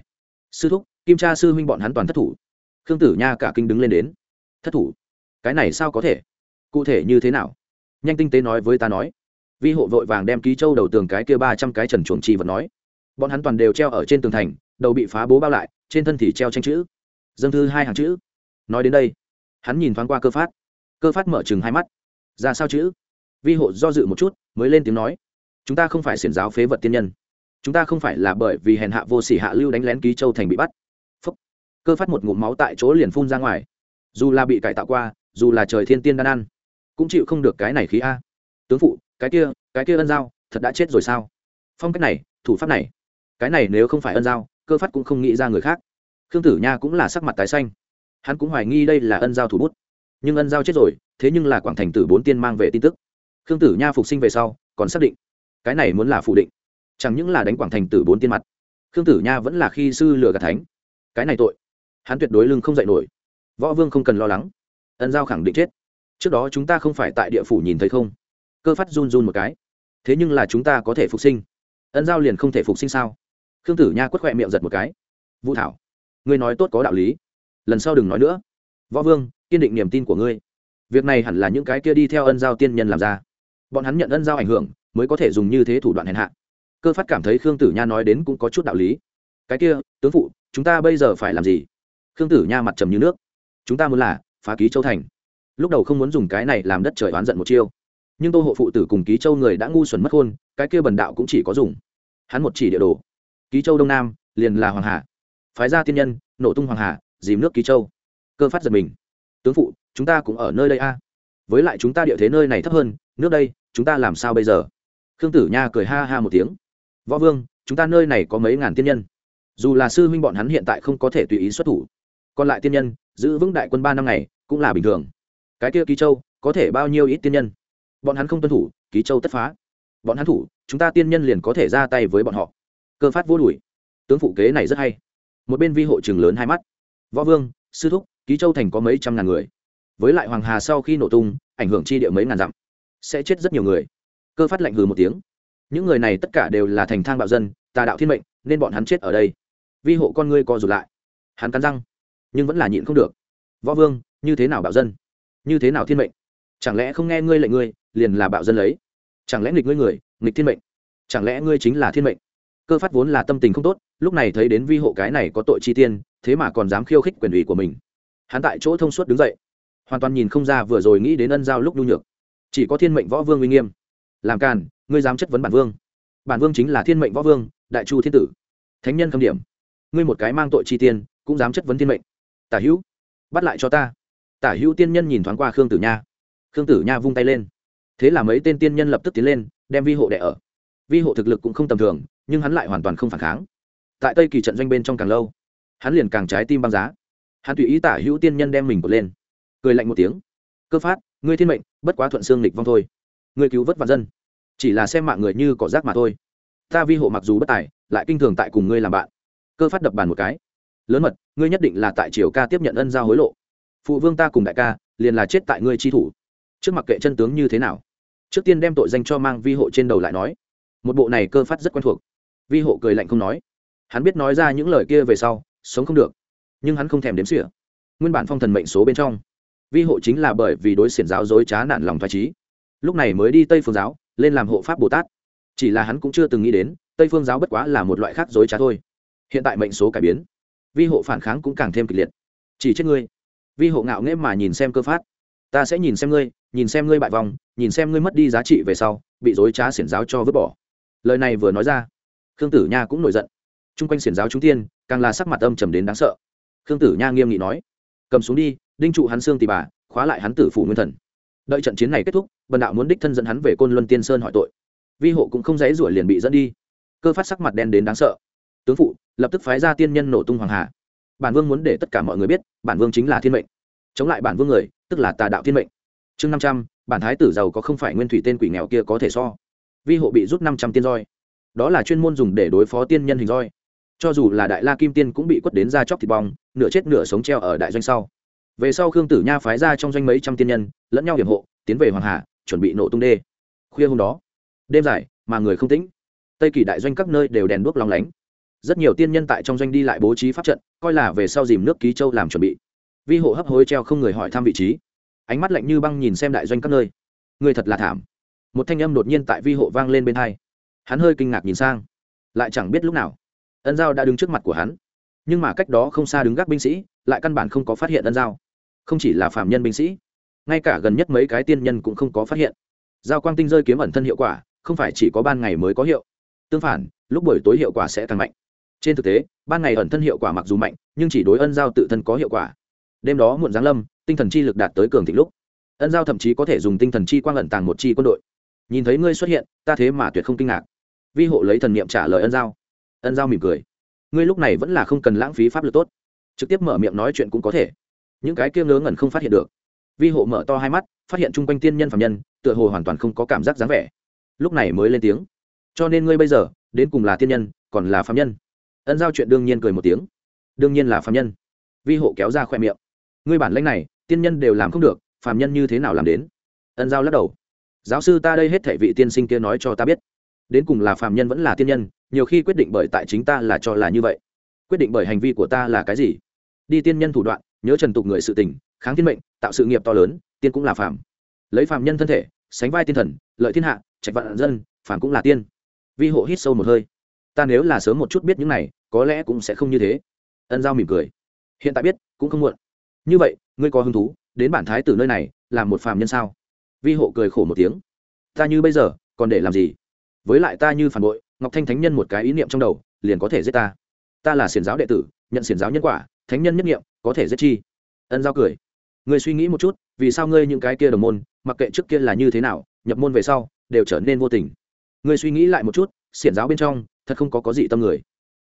Sư thúc, kim cha sư huynh bọn hắn toàn thất thủ. Khương tử nha cả kinh đứng lên đến. Thất thủ? Cái này sao có thể? Cụ thể như thế nào? Nhanh tinh tế nói với ta nói vi hộ vội vàng đem ký châu đầu tường cái kia ba trăm cái trần chuồng trì vật nói. Bọn hắn toàn đều treo ở trên tường thành, đầu bị phá bố bao lại, trên thân thì treo tranh chữ. Dân thư hai hàng chữ. Nói đến đây, hắn nhìn thoáng qua cơ phát. Cơ phát mở chừng hai mắt. Ra sao chữ? Vi hộ do dự một chút, mới lên tiếng nói. Chúng ta không phải xiển giáo phế vật tiên nhân. Chúng ta không phải là bởi vì hèn hạ vô sỉ hạ lưu đánh lén ký châu thành bị bắt. Phúc. cơ phát một ngụm máu tại chỗ liền phun ra ngoài. Dù là bị cải tạo qua, dù là trời thiên tiên đan ăn, cũng chịu không được cái này khí a. Tướng phụ cái kia cái kia ân giao, thật đã chết rồi sao? Phong cách này, thủ pháp này, cái này nếu không phải ân giao, cơ phát cũng không nghĩ ra người khác. Khương tử nha cũng là sắc mặt tái xanh. Hắn cũng hoài nghi đây là ân giao thủ bút. Nhưng ân giao chết rồi, thế nhưng là quảng thành tử bốn tiên mang về tin tức. Khương tử nha phục sinh về sau, còn xác định, cái này muốn là phủ định. Chẳng những là đánh quảng thành tử bốn tiên mặt, khương tử nha vẫn là khi sư lừa gạt thánh. Cái này tội, hắn tuyệt đối lưng không dạy nổi. Võ vương không cần lo lắng. Ân giao khẳng định chết. Trước đó chúng ta không phải tại địa phủ nhìn thấy không? Cơ phát run run một cái. Thế nhưng là chúng ta có thể phục sinh. Ân giao liền không thể phục sinh sao? Khương tử nha quất khoe miệng giật một cái. Vũ thảo, ngươi nói tốt có đạo lý. Lần sau đừng nói nữa. Võ vương, kiên định niềm tin của ngươi. Việc này hẳn là những cái kia đi theo ân giao tiên nhân làm ra. Bọn hắn nhận ân giao ảnh hưởng, mới có thể dùng như thế thủ đoạn hèn hạ. Cơ phát cảm thấy khương tử nha nói đến cũng có chút đạo lý. Cái kia, tướng phụ, chúng ta bây giờ phải làm gì? Khương tử nha mặt trầm như nước. Chúng ta muốn là phá ký châu thành. Lúc đầu không muốn dùng cái này làm đất trời oán giận một chiêu nhưng tô hộ phụ tử cùng ký châu người đã ngu xuẩn mất hôn cái kia bần đạo cũng chỉ có dùng. Hắn một chỉ địa đồ. Ký châu đông nam, liền là hoàng hà. Phái gia tiên nhân, nổ tung hoàng hà, dìm nước ký châu. Cơ phát giật mình. Tướng phụ, chúng ta cũng ở nơi đây a. Với lại chúng ta địa thế nơi này thấp hơn, nước đây, chúng ta làm sao bây giờ? Khương tử nha cười ha ha một tiếng. Võ vương, chúng ta nơi này có mấy ngàn tiên nhân? Dù là sư huynh bọn hắn hiện tại không có thể tùy ý xuất thủ. Còn lại tiên nhân, giữ vững đại quân ba năm ngày, cũng là bình thường. Cái kia ký châu, có thể bao nhiêu ít tiên nhân? Bọn hắn không tuân thủ, ký châu tất phá. Bọn hắn thủ, chúng ta tiên nhân liền có thể ra tay với bọn họ. Cơ phát vô đùi tướng phụ kế này rất hay. Một bên vi hộ trường lớn hai mắt. Võ vương, sư thúc, ký châu thành có mấy trăm ngàn người. Với lại hoàng hà sau khi nổ tung, ảnh hưởng chi địa mấy ngàn dặm, sẽ chết rất nhiều người. Cơ phát lạnh hừ một tiếng. Những người này tất cả đều là thành thang bạo dân, tà đạo thiên mệnh, nên bọn hắn chết ở đây. Vi hộ con ngươi co rụt lại. Hắn cắn răng, nhưng vẫn là nhịn không được. Võ vương, như thế nào bạo dân? Như thế nào thiên mệnh? Chẳng lẽ không nghe ngươi lệnh ngươi, liền là bạo dân lấy? Chẳng lẽ nghịch ngươi người, nghịch thiên mệnh? Chẳng lẽ ngươi chính là thiên mệnh? Cơ phát vốn là tâm tình không tốt, lúc này thấy đến vi hộ cái này có tội chi tiên, thế mà còn dám khiêu khích quyền ủy của mình. Hắn tại chỗ thông suốt đứng dậy, hoàn toàn nhìn không ra vừa rồi nghĩ đến ân giao lúc nhu nhược. Chỉ có thiên mệnh võ vương uy nghiêm. Làm càn, ngươi dám chất vấn bản vương. Bản vương chính là thiên mệnh võ vương, đại chu thiên tử. Thánh nhân khâm điểm. Ngươi một cái mang tội chi tiên, cũng dám chất vấn thiên mệnh. Tả hữu, bắt lại cho ta. Tả hữu tiên nhân nhìn thoáng qua khương tử nha khương tử nha vung tay lên. Thế là mấy tên tiên nhân lập tức tiến lên, đem vi hộ đẻ ở. Vi hộ thực lực cũng không tầm thường, nhưng hắn lại hoàn toàn không phản kháng. Tại tây kỳ trận doanh bên trong càng lâu, hắn liền càng trái tim băng giá. Hắn tùy ý tả hữu tiên nhân đem mình cột lên. Cười lạnh một tiếng. Cơ phát, ngươi thiên mệnh, bất quá thuận xương lịch vong thôi. Ngươi cứu vất vạn dân. Chỉ là xem mạng người như cỏ rác mà thôi. Ta vi hộ mặc dù bất tài, lại kinh thường tại cùng ngươi làm bạn. Cơ phát đập bàn một cái. Lớn mật, ngươi nhất định là tại triều ca tiếp nhận ân giao hối lộ. Phụ vương ta cùng đại ca, liền là chết tại ngươi chi thủ trước mặt kệ chân tướng như thế nào? Trước tiên đem tội danh cho mang vi hộ trên đầu lại nói. Một bộ này cơ phát rất quen thuộc. Vi hộ cười lạnh không nói. Hắn biết nói ra những lời kia về sau, sống không được. Nhưng hắn không thèm đếm xỉa. Nguyên bản phong thần mệnh số bên trong, vi hộ chính là bởi vì đối xiển giáo dối trá nạn lòng thoại trí. Lúc này mới đi tây phương giáo, lên làm hộ pháp bồ tát. Chỉ là hắn cũng chưa từng nghĩ đến, tây phương giáo bất quá là một loại khác dối trá thôi. Hiện tại mệnh số cải biến, vi hộ phản kháng cũng càng thêm kịch liệt. Chỉ chết ngươi. Vi hộ ngạo nghễ mà nhìn xem cơ phát ta sẽ nhìn xem ngươi, nhìn xem ngươi bại vòng nhìn xem ngươi mất đi giá trị về sau, bị dối trá xiển giáo cho vứt bỏ. Lời này vừa nói ra, khương tử nha cũng nổi giận. T r u n g quanh xiển giáo chúng tiên, càng là sắc mặt âm trầm đến đáng sợ. Khương tử nha nghiêm nghị nói, cầm xuống đi, đinh trụ hắn xương tì bà, khóa lại hắn tử phủ nguyên thần. Đợi trận chiến này kết thúc, bần đạo muốn đích thân dẫn hắn về côn luân tiên sơn hỏi tội. Vi hộ cũng không dãy rủi liền bị dẫn đi. Cơ phát sắc mặt đen đến đáng sợ. Tướng phụ, lập tức phái ra tiên nhân nổ tung hoàng hà. Bản vương muốn để tất cả mọi người biết, bản vương chính là thiên mệnh chống lại bản vương người, tức là tà đạo thiên mệnh. Chương năm trăm, bản thái tử giàu có không phải nguyên thủy tên quỷ nghèo kia có thể so. Vi hộ bị rút năm trăm tiên roi. Đó là chuyên môn dùng để đối phó tiên nhân hình roi. Cho dù là đại la kim tiên cũng bị quất đến ra chóc thịt bong, nửa chết nửa sống treo ở đại doanh sau. Về sau khương tử nha phái ra trong doanh mấy trăm tiên nhân, lẫn nhau hiểm hộ, tiến về hoàng hà chuẩn bị nổ tung đê. Khuya hôm đó, đêm dài, mà người không tĩnh. Tây kỳ đại doanh các nơi đều đèn đuốc lóng lánh. Rất nhiều tiên nhân tại trong doanh đi lại bố trí pháp trận, coi là về sau dìm nước ký châu làm chuẩn bị vi hộ hấp hối treo không người hỏi thăm vị trí. Ánh mắt lạnh như băng nhìn xem đại doanh các nơi. Người thật là thảm. Một thanh âm đột nhiên tại vi hộ vang lên bên hai. Hắn hơi kinh ngạc nhìn sang. Lại chẳng biết lúc nào. Ân giao đã đứng trước mặt của hắn. Nhưng mà cách đó không xa đứng gác binh sĩ, lại căn bản không có phát hiện ân giao. Không chỉ là phạm nhân binh sĩ, ngay cả gần nhất mấy cái tiên nhân cũng không có phát hiện. Giao quang tinh rơi kiếm ẩn thân hiệu quả, không phải chỉ có ban ngày mới có hiệu. Tương phản, lúc buổi tối hiệu quả sẽ càng mạnh. Trên thực tế, ban ngày ẩn thân hiệu quả mặc dù mạnh, nhưng chỉ đối ân giao tự thân có hiệu quả đêm đó muộn giáng lâm, tinh thần chi lực đạt tới cường thịnh lúc. Ân giao thậm chí có thể dùng tinh thần chi quang ẩn tàng một chi quân đội. Nhìn thấy ngươi xuất hiện, ta thế mà tuyệt không kinh ngạc. Vi hộ lấy thần niệm trả lời ân giao. Ân giao mỉm cười. Ngươi lúc này vẫn là không cần lãng phí pháp lực tốt. Trực tiếp mở miệng nói chuyện cũng có thể. Những cái kia ngớ ngẩn không phát hiện được. Vi hộ mở to hai mắt, phát hiện chung quanh tiên nhân phạm nhân, tựa hồ hoàn toàn không có cảm giác dáng vẻ. Lúc này mới lên tiếng. Cho nên ngươi bây giờ, đến cùng là tiên nhân, còn là phạm nhân. Ân giao chuyện đương nhiên cười một tiếng. Đương nhiên là phạm nhân. Vi hộ kéo ra khoe miệng ngươi bản lãnh này, tiên nhân đều làm không được, phàm nhân như thế nào làm đến? Ân giao lắc đầu. Giáo sư ta đây hết thể vị tiên sinh kia nói cho ta biết. Đến cùng là phàm nhân vẫn là tiên nhân, nhiều khi quyết định bởi tại chính ta là cho là như vậy. Quyết định bởi hành vi của ta là cái gì? Đi tiên nhân thủ đoạn, nhớ trần tục người sự tình, kháng thiên mệnh, tạo sự nghiệp to lớn, tiên cũng là phàm. Lấy phàm nhân thân thể, sánh vai tiên thần, lợi thiên hạ, trạch vạn dân, phàm cũng là tiên. Vi hộ hít sâu một hơi. Ta nếu là sớm một chút biết những này, có lẽ cũng sẽ không như thế. Ân giao mỉm cười. Hiện tại biết, cũng không muộn như vậy, ngươi có hứng thú đến bản thái tử nơi này làm một phàm nhân sao? Vi hộ cười khổ một tiếng. Ta như bây giờ, còn để làm gì? Với lại ta như phản bội, ngọc thanh thánh nhân một cái ý niệm trong đầu, liền có thể giết ta. Ta là xiển giáo đệ tử, nhận xiển giáo nhân quả, thánh nhân nhất niệm, có thể giết chi? Ân giao cười. Người suy nghĩ một chút, vì sao ngươi những cái kia đồng môn, mặc kệ trước kia là như thế nào, nhập môn về sau, đều trở nên vô tình? Người suy nghĩ lại một chút, xiển giáo bên trong, thật không có có dị tâm người.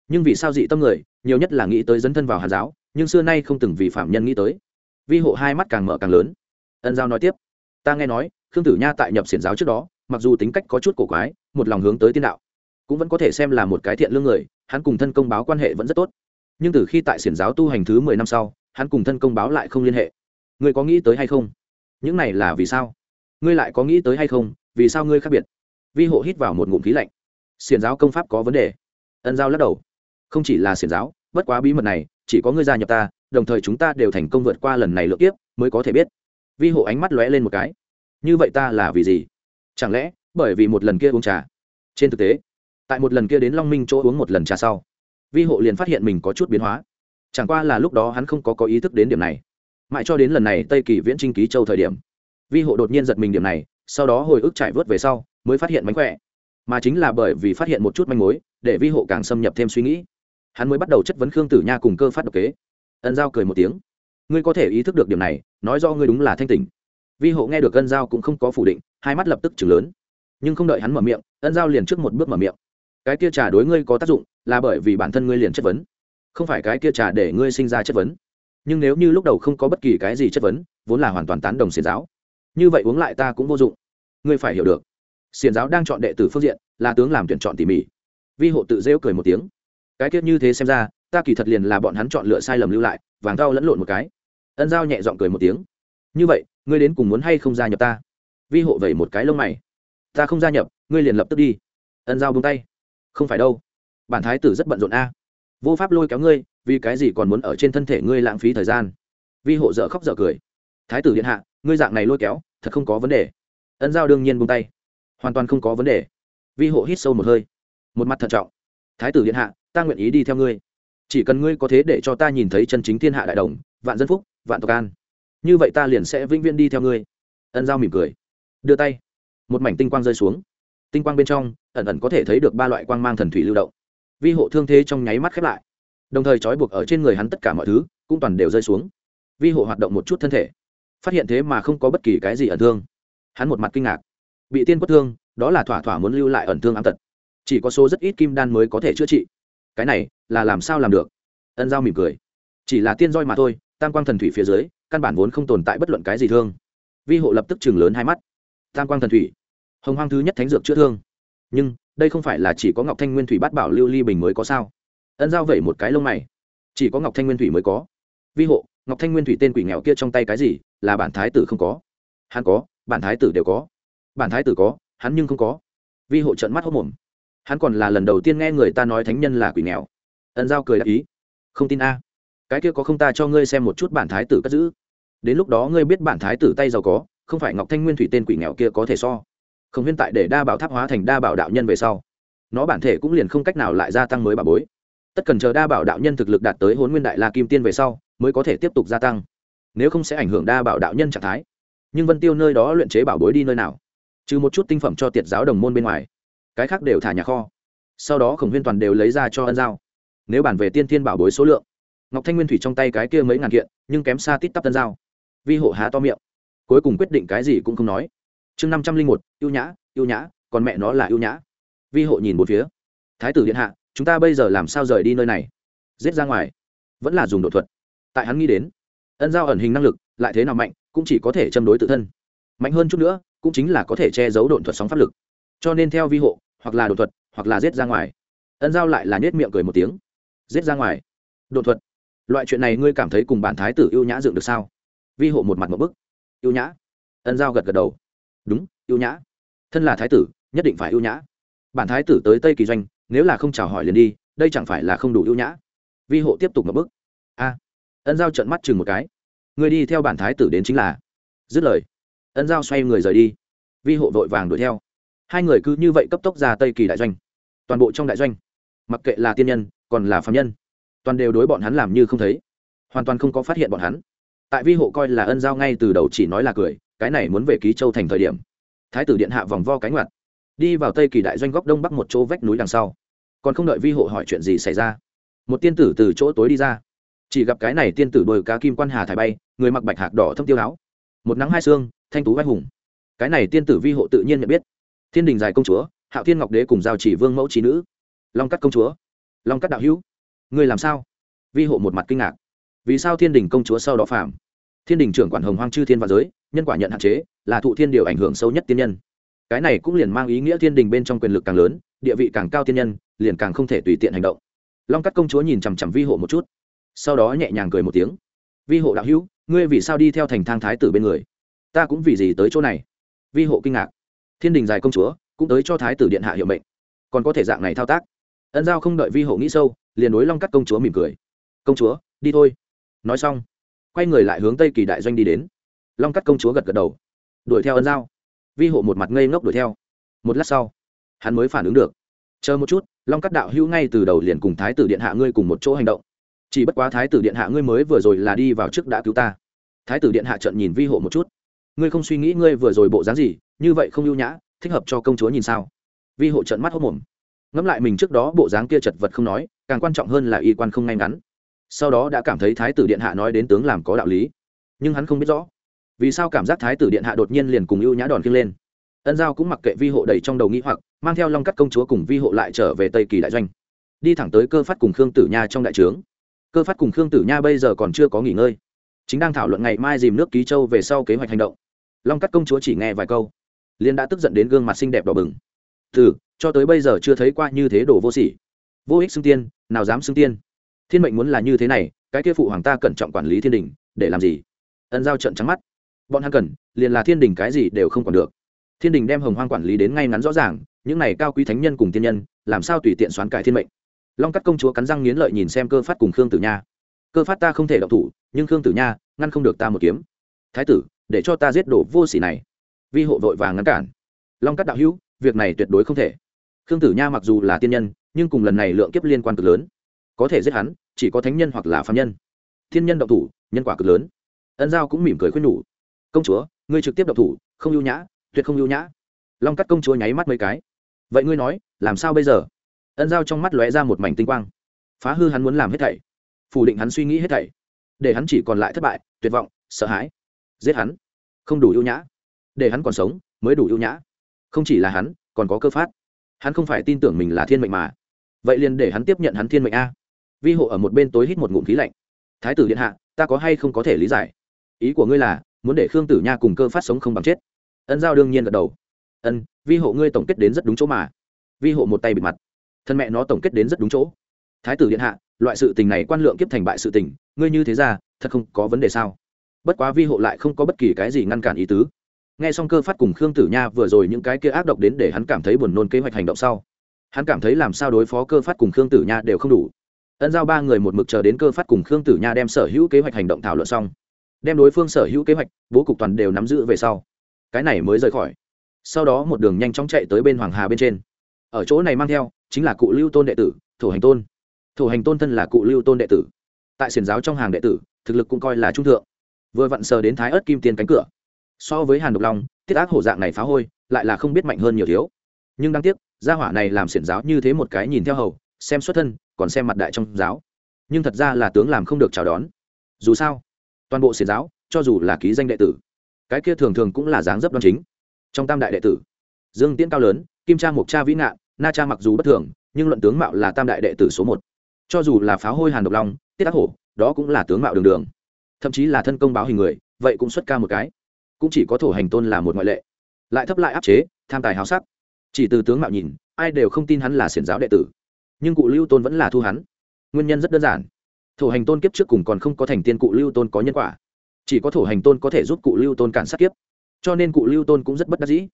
Nhưng vì sao dị tâm người, nhiều nhất là nghĩ tới dấn thân vào hàn giáo nhưng xưa nay không từng vì phạm nhân nghĩ tới. Vi hộ hai mắt càng mở càng lớn. Ân giao nói tiếp, ta nghe nói, khương tử nha tại nhập xiển giáo trước đó, mặc dù tính cách có chút cổ quái, một lòng hướng tới tiên đạo, cũng vẫn có thể xem là một cái thiện lương người, hắn cùng thân công báo quan hệ vẫn rất tốt. Nhưng từ khi tại xiển giáo tu hành thứ mười năm sau, hắn cùng thân công báo lại không liên hệ. Ngươi có nghĩ tới hay không? Những này là vì sao? Ngươi lại có nghĩ tới hay không? Vì sao ngươi khác biệt? Vi hộ hít vào một ngụm khí lạnh. Xiển giáo công pháp có vấn đề. Ân giao lắc đầu. Không chỉ là xiển giáo bất quá bí mật này, chỉ có ngươi gia nhập ta, đồng thời chúng ta đều thành công vượt qua lần này lượt tiếp mới có thể biết. Vi hộ ánh mắt lóe lên một cái. Như vậy ta là vì gì? Chẳng lẽ bởi vì một lần kia uống trà? Trên thực tế, tại một lần kia đến long minh chỗ uống một lần trà sau, vi hộ liền phát hiện mình có chút biến hóa. Chẳng qua là lúc đó hắn không có có ý thức đến điểm này. Mãi cho đến lần này tây kỳ viễn trinh ký châu thời điểm, vi hộ đột nhiên giật mình điểm này, sau đó hồi ức chạy vớt về sau, mới phát hiện mánh khỏe. Mà chính là bởi vì phát hiện một chút manh mối, để vi hộ càng xâm nhập thêm suy nghĩ hắn mới bắt đầu chất vấn khương tử nha cùng cơ phát độc kế. Ân giao cười một tiếng. Ngươi có thể ý thức được điểm này, nói do ngươi đúng là thanh tỉnh. Vi hộ nghe được ân giao cũng không có phủ định, hai mắt lập tức chừng lớn. Nhưng không đợi hắn mở miệng, ân giao liền trước một bước mở miệng. Cái kia trà đối ngươi có tác dụng, là bởi vì bản thân ngươi liền chất vấn. Không phải cái kia trà để ngươi sinh ra chất vấn. Nhưng nếu như lúc đầu không có bất kỳ cái gì chất vấn, vốn là hoàn toàn tán đồng xiền giáo. Như vậy uống lại ta cũng vô dụng. Ngươi phải hiểu được. Xiền giáo đang chọn đệ tử phương diện, là tướng làm tuyển chọn tỉ mỉ. Vi hộ tự rêu cười một tiếng cái tiết như thế xem ra, ta kỳ thật liền là bọn hắn chọn lựa sai lầm lưu lại, vàng thau lẫn lộn một cái. Ân giao nhẹ giọng cười một tiếng. Như vậy, ngươi đến cùng muốn hay không gia nhập ta? Vi hộ vẩy một cái lông mày. Ta không gia nhập, ngươi liền lập tức đi. Ân giao buông tay. Không phải đâu. Bản thái tử rất bận rộn a. Vô pháp lôi kéo ngươi, vì cái gì còn muốn ở trên thân thể ngươi lãng phí thời gian? Vi hộ dở khóc dở cười. Thái tử điện hạ, ngươi dạng này lôi kéo, thật không có vấn đề. Ân giao đương nhiên buông tay. Hoàn toàn không có vấn đề. Vi hộ hít sâu một hơi. Một mặt thận trọng thái tử điện hạ, ta nguyện ý đi theo ngươi. Chỉ cần ngươi có thế để cho ta nhìn thấy chân chính thiên hạ đại đồng, vạn dân phúc, vạn tộc an, như vậy ta liền sẽ vĩnh viễn đi theo ngươi. Ân giao mỉm cười, đưa tay. Một mảnh tinh quang rơi xuống. Tinh quang bên trong, ẩn ẩn có thể thấy được ba loại quang mang thần thủy lưu động. Vi hộ thương thế trong nháy mắt khép lại. Đồng thời trói buộc ở trên người hắn tất cả mọi thứ, cũng toàn đều rơi xuống. Vi hộ hoạt động một chút thân thể, phát hiện thế mà không có bất kỳ cái gì ẩn thương. Hắn một mặt kinh ngạc. Bị tiên quất thương, đó là thỏa thỏa muốn lưu lại ẩn thương ám tật chỉ có số rất ít kim đan mới có thể chữa trị. Cái này là làm sao làm được? Ân giao mỉm cười. Chỉ là tiên roi mà thôi, tam quang thần thủy phía dưới, căn bản vốn không tồn tại bất luận cái gì thương. Vi hộ lập tức chừng lớn hai mắt. Tam quang thần thủy, hồng hoang thứ nhất thánh dược chữa thương. Nhưng, đây không phải là chỉ có ngọc thanh nguyên thủy bát bảo lưu ly bình mới có sao? Ân giao vẩy một cái lông mày. Chỉ có ngọc thanh nguyên thủy mới có. Vi hộ, ngọc thanh nguyên thủy tên quỷ nghèo kia trong tay cái gì, là bản thái tử không có. Hắn có, bản thái tử đều có. Bản thái tử có, hắn nhưng không có. Vi hộ trận mắt hốc mồm hắn còn là lần đầu tiên nghe người ta nói thánh nhân là quỷ nghèo. Ẩn giao cười đáp ý. Không tin a. Cái kia có không ta cho ngươi xem một chút bản thái tử cất giữ. Đến lúc đó ngươi biết bản thái tử tay giàu có, không phải ngọc thanh nguyên thủy tên quỷ nghèo kia có thể so. Không huyên tại để đa bảo tháp hóa thành đa bảo đạo nhân về sau, nó bản thể cũng liền không cách nào lại gia tăng mới bà bối. Tất cần chờ đa bảo đạo nhân thực lực đạt tới hôn nguyên đại la kim tiên về sau, mới có thể tiếp tục gia tăng. Nếu không sẽ ảnh hưởng đa bảo đạo nhân trạng thái. Nhưng vân tiêu nơi đó luyện chế bảo bối đi nơi nào? Trừ một chút tinh phẩm cho tiệt giáo đồng môn bên ngoài cái khác đều thả nhà kho. Sau đó khổng huyên toàn đều lấy ra cho ân giao. Nếu bản về tiên thiên bảo bối số lượng, ngọc thanh nguyên thủy trong tay cái kia mấy ngàn kiện, nhưng kém xa tít tắp tân giao. Vi hộ há to miệng. Cuối cùng quyết định cái gì cũng không nói. Chương năm trăm linh một, ưu nhã ưu nhã, còn mẹ nó là ưu nhã. Vi hộ nhìn một phía. Thái tử điện hạ, chúng ta bây giờ làm sao rời đi nơi này? Giết ra ngoài. Vẫn là dùng đột thuật. Tại hắn nghĩ đến, ân giao ẩn hình năng lực, lại thế nào mạnh, cũng chỉ có thể châm đối tự thân. Mạnh hơn chút nữa, cũng chính là có thể che giấu đột thuật sóng pháp lực. Cho nên theo vi hộ hoặc là đột thuật, hoặc là giết ra ngoài. Ân giao lại là nhét miệng cười một tiếng. Giết ra ngoài? Đột thuật? Loại chuyện này ngươi cảm thấy cùng bản thái tử ưu nhã dựng được sao? Vi hộ một mặt một bức. Ưu nhã? Ân giao gật gật đầu. Đúng, ưu nhã. Thân là thái tử, nhất định phải ưu nhã. Bản thái tử tới tây kỳ doanh, nếu là không chào hỏi liền đi, đây chẳng phải là không đủ ưu nhã? Vi hộ tiếp tục một bức. A. Ân giao trận mắt chừng một cái. Người đi theo bản thái tử đến chính là. Dứt lời. Ân giao xoay người rời đi. Vi hộ vội vàng đuổi theo hai người cứ như vậy cấp tốc ra tây kỳ đại doanh toàn bộ trong đại doanh mặc kệ là tiên nhân còn là phạm nhân toàn đều đối bọn hắn làm như không thấy hoàn toàn không có phát hiện bọn hắn tại vi hộ coi là ân giao ngay từ đầu chỉ nói là cười cái này muốn về ký châu thành thời điểm thái tử điện hạ vòng vo cánh ngoặt đi vào tây kỳ đại doanh góc đông bắc một chỗ vách núi đằng sau còn không đợi vi hộ hỏi chuyện gì xảy ra một tiên tử từ chỗ tối đi ra chỉ gặp cái này tiên tử đôi cá kim quan hà thải bay người mặc bạch hạc đỏ thâm tiêu áo một nắng hai xương thanh tú vai hùng cái này tiên tử vi hộ tự nhiên nhận biết thiên đình dài công chúa, hạo thiên ngọc đế cùng giao chỉ vương mẫu trí nữ. Long cắt công chúa, long cắt đạo hữu người làm sao? Vi hộ một mặt kinh ngạc. Vì sao thiên đình công chúa sau đó phạm? Thiên đình trưởng quản hồng hoang chư thiên và giới, nhân quả nhận hạn chế, là thụ thiên điều ảnh hưởng sâu nhất tiên nhân. Cái này cũng liền mang ý nghĩa thiên đình bên trong quyền lực càng lớn, địa vị càng cao tiên nhân, liền càng không thể tùy tiện hành động. Long cắt công chúa nhìn chằm chằm vi hộ một chút, sau đó nhẹ nhàng cười một tiếng. Vi hộ đạo hữu, ngươi vì sao đi theo thành thang thái tử bên người? Ta cũng vì gì tới chỗ này? Vi hộ kinh ngạc thiên đình dài công chúa cũng tới cho thái tử điện hạ hiệu mệnh. Còn có thể dạng này thao tác. Ân giao không đợi vi hộ nghĩ sâu, liền đối long cắt công chúa mỉm cười. Công chúa, đi thôi. Nói xong, quay người lại hướng tây kỳ đại doanh đi đến. Long cắt công chúa gật gật đầu. Đuổi theo ân giao. Vi hộ một mặt ngây ngốc đuổi theo. Một lát sau, hắn mới phản ứng được. Chờ một chút, long cắt đạo hữu ngay từ đầu liền cùng thái tử điện hạ ngươi cùng một chỗ hành động. Chỉ bất quá thái tử điện hạ ngươi mới vừa rồi là đi vào trước đã cứu ta. Thái tử điện hạ trận nhìn vi hộ một chút ngươi không suy nghĩ ngươi vừa rồi bộ dáng gì, như vậy không ưu nhã, thích hợp cho công chúa nhìn sao? Vi hộ trận mắt hốc mồm. Ngẫm lại mình trước đó bộ dáng kia chật vật không nói, càng quan trọng hơn là y quan không ngay ngắn. Sau đó đã cảm thấy thái tử điện hạ nói đến tướng làm có đạo lý. Nhưng hắn không biết rõ. Vì sao cảm giác thái tử điện hạ đột nhiên liền cùng ưu nhã đòn kiêng lên? Ân giao cũng mặc kệ vi hộ đầy trong đầu nghĩ hoặc, mang theo long cắt công chúa cùng vi hộ lại trở về tây kỳ đại doanh. Đi thẳng tới cơ phát cùng khương tử nha trong đại trướng. Cơ phát cùng khương tử nha bây giờ còn chưa có nghỉ ngơi chính đang thảo luận ngày mai dìm nước ký châu về sau kế hoạch hành động. Long cắt công chúa chỉ nghe vài câu liên đã tức giận đến gương mặt xinh đẹp đỏ bừng. Từ, cho tới bây giờ chưa thấy qua như thế đồ vô sỉ. Vô ích xưng tiên, nào dám xưng tiên? Thiên mệnh muốn là như thế này, cái kia phụ hoàng ta cẩn trọng quản lý thiên đình, để làm gì? Ân giao trận trắng mắt. Bọn hắn cần, liền là thiên đình cái gì đều không còn được. Thiên đình đem hồng hoang quản lý đến ngay ngắn rõ ràng, những này cao quý thánh nhân cùng tiên nhân, làm sao tùy tiện xoán cải thiên mệnh? Long cắt công chúa cắn răng nghiến lợi nhìn xem cơ phát cùng khương tử nha cơ phát ta không thể động thủ, nhưng khương tử nha ngăn không được ta một kiếm. Thái tử, để cho ta giết đổ vô sỉ này. Vi hộ vội vàng ngăn cản. Long cắt đạo hữu, việc này tuyệt đối không thể. Khương tử nha mặc dù là tiên nhân, nhưng cùng lần này lượng kiếp liên quan cực lớn. Có thể giết hắn, chỉ có thánh nhân hoặc là phạm nhân. Thiên nhân động thủ, nhân quả cực lớn. Ân giao cũng mỉm cười khuyên nhủ. Công chúa, ngươi trực tiếp động thủ, không ưu nhã, tuyệt không ưu nhã. Long cắt công chúa nháy mắt mấy cái. Vậy ngươi nói, làm sao bây giờ? Ân giao trong mắt lóe ra một mảnh tinh quang. Phá hư hắn muốn làm hết thảy phủ định hắn suy nghĩ hết thảy. Để hắn chỉ còn lại thất bại, tuyệt vọng, sợ hãi. Giết hắn. Không đủ ưu nhã. Để hắn còn sống, mới đủ ưu nhã. Không chỉ là hắn, còn có cơ phát. Hắn không phải tin tưởng mình là thiên mệnh mà. Vậy liền để hắn tiếp nhận hắn thiên mệnh a. Vi hộ ở một bên tối hít một ngụm khí lạnh. Thái tử điện hạ, ta có hay không có thể lý giải? Ý của ngươi là, muốn để khương tử nha cùng cơ phát sống không bằng chết. Ân giao đương nhiên gật đầu. Ân, vi hộ ngươi tổng kết đến rất đúng chỗ mà. Vi hộ một tay bịt mặt. Thân mẹ nó tổng kết đến rất đúng chỗ. Thái tử điện hạ loại sự tình này quan lượng kiếp thành bại sự tình, ngươi như thế ra, thật không có vấn đề sao? Bất quá vi hộ lại không có bất kỳ cái gì ngăn cản ý tứ. Nghe xong cơ phát cùng khương tử nha vừa rồi những cái kia ác độc đến để hắn cảm thấy buồn nôn kế hoạch hành động sau, hắn cảm thấy làm sao đối phó cơ phát cùng khương tử nha đều không đủ. Ân giao ba người một mực chờ đến cơ phát cùng khương tử nha đem sở hữu kế hoạch hành động thảo luận xong, đem đối phương sở hữu kế hoạch, bố cục toàn đều nắm giữ về sau, cái này mới rời khỏi. Sau đó một đường nhanh chóng chạy tới bên hoàng hà bên trên. Ở chỗ này mang theo, chính là cụ lưu tôn đệ tử thủ hành tôn. Thủ hành tôn thân là cụ lưu tôn đệ tử. Tại xiển giáo trong hàng đệ tử, thực lực cũng coi là trung thượng. Vừa vặn sờ đến thái ớt kim tiền cánh cửa. So với hàn độc long tiết ác hổ dạng này phá hôi, lại là không biết mạnh hơn nhiều thiếu. Nhưng đáng tiếc, gia hỏa này làm xiển giáo như thế một cái nhìn theo hầu, xem xuất thân, còn xem mặt đại trong giáo. Nhưng thật ra là tướng làm không được chào đón. Dù sao, toàn bộ xiển giáo, cho dù là ký danh đệ tử, cái kia thường thường cũng là dáng dấp đoan chính. Trong tam đại đệ tử, dương tiễn cao lớn, kim cha mộc cha vĩ ngạn, na cha mặc dù bất thường, nhưng luận tướng mạo là tam đại đệ tử số một cho dù là phá hôi hàn độc long, tiết ác hổ, đó cũng là tướng mạo đường đường. Thậm chí là thân công báo hình người, vậy cũng xuất ca một cái. Cũng chỉ có thổ hành tôn là một ngoại lệ. Lại thấp lại áp chế, tham tài háo sắc. Chỉ từ tướng mạo nhìn, ai đều không tin hắn là xiển giáo đệ tử. Nhưng cụ lưu tôn vẫn là thu hắn. Nguyên nhân rất đơn giản. Thổ hành tôn kiếp trước cùng còn không có thành tiên cụ lưu tôn có nhân quả. Chỉ có thổ hành tôn có thể giúp cụ lưu tôn cản sát kiếp. Cho nên cụ lưu tôn cũng rất bất đắc dĩ.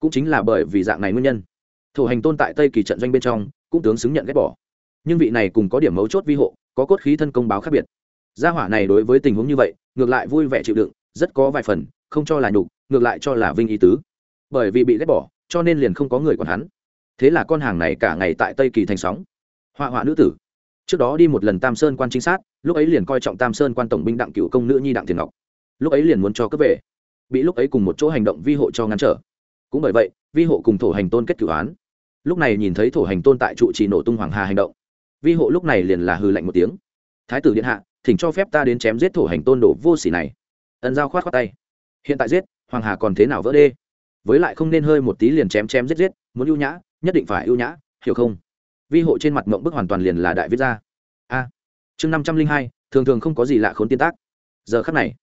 Cũng chính là bởi vì dạng này nguyên nhân. Thổ hành tôn tại tây kỳ trận doanh bên trong, cũng tướng xứng nhận ghét bỏ nhưng vị này cùng có điểm mấu chốt vi hộ, có cốt khí thân công báo khác biệt. Gia hỏa này đối với tình huống như vậy, ngược lại vui vẻ chịu đựng, rất có vài phần, không cho là nhục, ngược lại cho là vinh ý tứ. Bởi vì bị ghét bỏ, cho nên liền không có người còn hắn. Thế là con hàng này cả ngày tại tây kỳ thành sóng. Họa họa nữ tử. Trước đó đi một lần tam sơn quan trinh sát, lúc ấy liền coi trọng tam sơn quan tổng binh đặng cựu công nữ nhi đặng thiền ngọc. Lúc ấy liền muốn cho cướp về. Bị lúc ấy cùng một chỗ hành động vi hộ cho ngăn trở. Cũng bởi vậy, vi hộ cùng thổ hành tôn kết cửu án. Lúc này nhìn thấy thổ hành tôn tại trụ trì nổ tung hoàng hà hành động vi hộ lúc này liền là hư lạnh một tiếng. Thái tử điện hạ, thỉnh cho phép ta đến chém giết thổ hành tôn đồ vô sỉ này. Ân giao khoát khoát tay. Hiện tại giết, hoàng hà còn thế nào vỡ đê? Với lại không nên hơi một tí liền chém chém giết giết, muốn ưu nhã, nhất định phải ưu nhã, hiểu không? Vi hộ trên mặt mộng bức hoàn toàn liền là đại viết ra. A. Chương năm trăm linh hai, thường thường không có gì lạ khốn tiên tác. Giờ khắc này,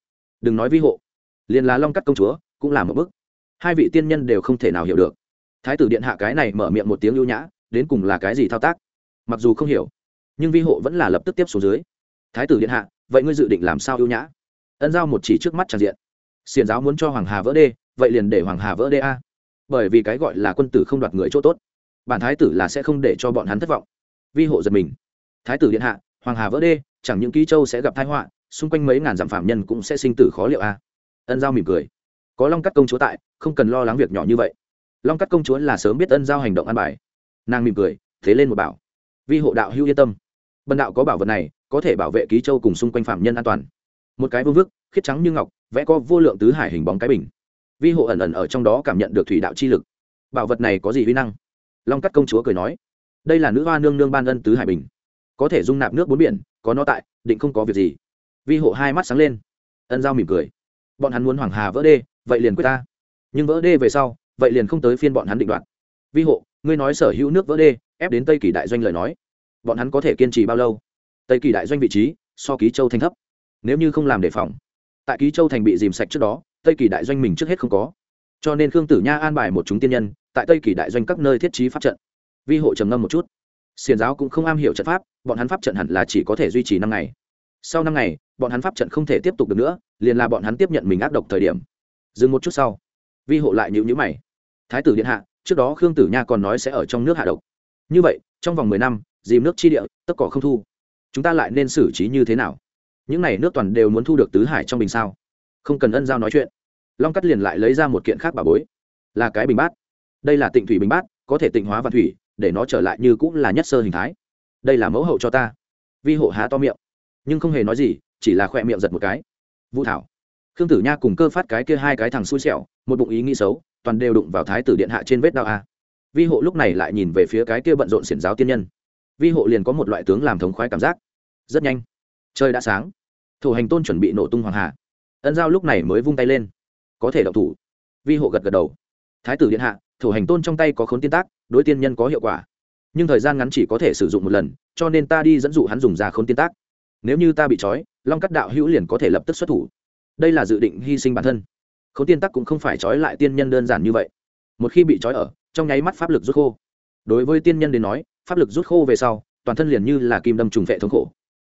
đừng nói vi hộ, liền là long cắt công chúa, cũng là một bức. Hai vị tiên nhân đều không thể nào hiểu được. Thái tử điện hạ cái này mở miệng một tiếng ưu nhã, đến cùng là cái gì thao tác? Mặc dù không hiểu, nhưng vi hộ vẫn là lập tức tiếp xuống dưới. Thái tử điện hạ, vậy ngươi dự định làm sao ưu nhã? Ân giao một chỉ trước mắt tràn diện. Xiền giáo muốn cho hoàng hà vỡ đê, vậy liền để hoàng hà vỡ đê a. Bởi vì cái gọi là quân tử không đoạt người chỗ tốt, bản thái tử là sẽ không để cho bọn hắn thất vọng. Vi hộ giật mình. Thái tử điện hạ, hoàng hà vỡ đê, chẳng những ký châu sẽ gặp thái họa, xung quanh mấy ngàn dặm phạm nhân cũng sẽ sinh tử khó liệu a. Ân giao mỉm cười. Có long cắt công chúa tại, không cần lo lắng việc nhỏ như vậy. Long cắt công chúa là sớm biết ân giao hành động ăn bài. Nàng mỉm cười, thế lên một bảo vi hộ đạo hữu yên tâm. Bần đạo có bảo vật này, có thể bảo vệ ký châu cùng xung quanh phạm nhân an toàn. Một cái vương vức, khiết trắng như ngọc, vẽ có vô lượng tứ hải hình bóng cái bình. Vi hộ ẩn ẩn ở trong đó cảm nhận được thủy đạo chi lực. Bảo vật này có gì vi năng? Long cắt công chúa cười nói, đây là nữ hoa nương nương ban ân tứ hải bình. Có thể dung nạp nước bốn biển, có nó tại, định không có việc gì. Vi hộ hai mắt sáng lên. Ân giao mỉm cười. Bọn hắn muốn hoàng hà vỡ đê, vậy liền quyết ta. Nhưng vỡ đê về sau, vậy liền không tới phiên bọn hắn định đoạt. Vi hộ ngươi nói sở hữu nước vỡ đê, ép đến tây kỳ đại doanh lời nói. Bọn hắn có thể kiên trì bao lâu? Tây kỳ đại doanh vị trí, so ký châu thành thấp. Nếu như không làm đề phòng, tại ký châu thành bị dìm sạch trước đó, tây kỳ đại doanh mình trước hết không có. Cho nên khương tử nha an bài một chúng tiên nhân, tại tây kỳ đại doanh các nơi thiết trí pháp trận. Vi hộ trầm ngâm một chút. Xiền giáo cũng không am hiểu trận pháp, bọn hắn pháp trận hẳn là chỉ có thể duy trì năm ngày. Sau năm ngày, bọn hắn pháp trận không thể tiếp tục được nữa, liền là bọn hắn tiếp nhận mình ác độc thời điểm. Dừng một chút sau. Vi hộ lại nhịu nhữ mày. Thái tử điện hạ trước đó khương tử nha còn nói sẽ ở trong nước hạ độc. Như vậy, trong vòng mười năm, dìm nước chi địa, tất cỏ không thu. Chúng ta lại nên xử trí như thế nào? Những n à y nước toàn đều muốn thu được tứ hải trong bình sao? Không cần ân giao nói chuyện. Long cắt liền lại lấy ra một kiện khác bà bối. Là cái bình bát. Đây là tịnh thủy bình bát, có thể tịnh hóa và thủy, để nó trở lại như cũng là nhất sơ hình thái. Đây là mẫu hậu cho ta. Vi hộ há to miệng. Nhưng không hề nói gì, chỉ là khỏe miệng giật một cái. Vũ thảo. Khương tử nha cùng cơ phát cái kia hai cái thằng xui xẻo, một bụng ý nghĩ xấu toàn đều đụng vào thái tử điện hạ trên vết đao a. Vi hộ lúc này lại nhìn về phía cái kia bận rộn xiển giáo tiên nhân. Vi hộ liền có một loại tướng làm thống khoái cảm giác. Rất nhanh, trời đã sáng. Thủ hành tôn chuẩn bị nổ tung hoàng hà. Ân giao lúc này mới vung tay lên. Có thể đậu thủ. Vi hộ gật gật đầu. Thái tử điện hạ thủ hành tôn trong tay có khốn tiên tác, đối tiên nhân có hiệu quả. Nhưng thời gian ngắn chỉ có thể sử dụng một lần, cho nên ta đi dẫn dụ hắn dùng ra khốn tiên tác. Nếu như ta bị trói, long cắt đạo hữu liền có thể lập tức xuất thủ. Đây là dự định hy sinh bản thân khốn tiên tắc cũng không phải trói lại tiên nhân đơn giản như vậy. Một khi bị trói ở, trong nháy mắt pháp lực rút khô. Đối với tiên nhân đến nói, pháp lực rút khô về sau, toàn thân liền như là kim đâm trùng vệ thống khổ.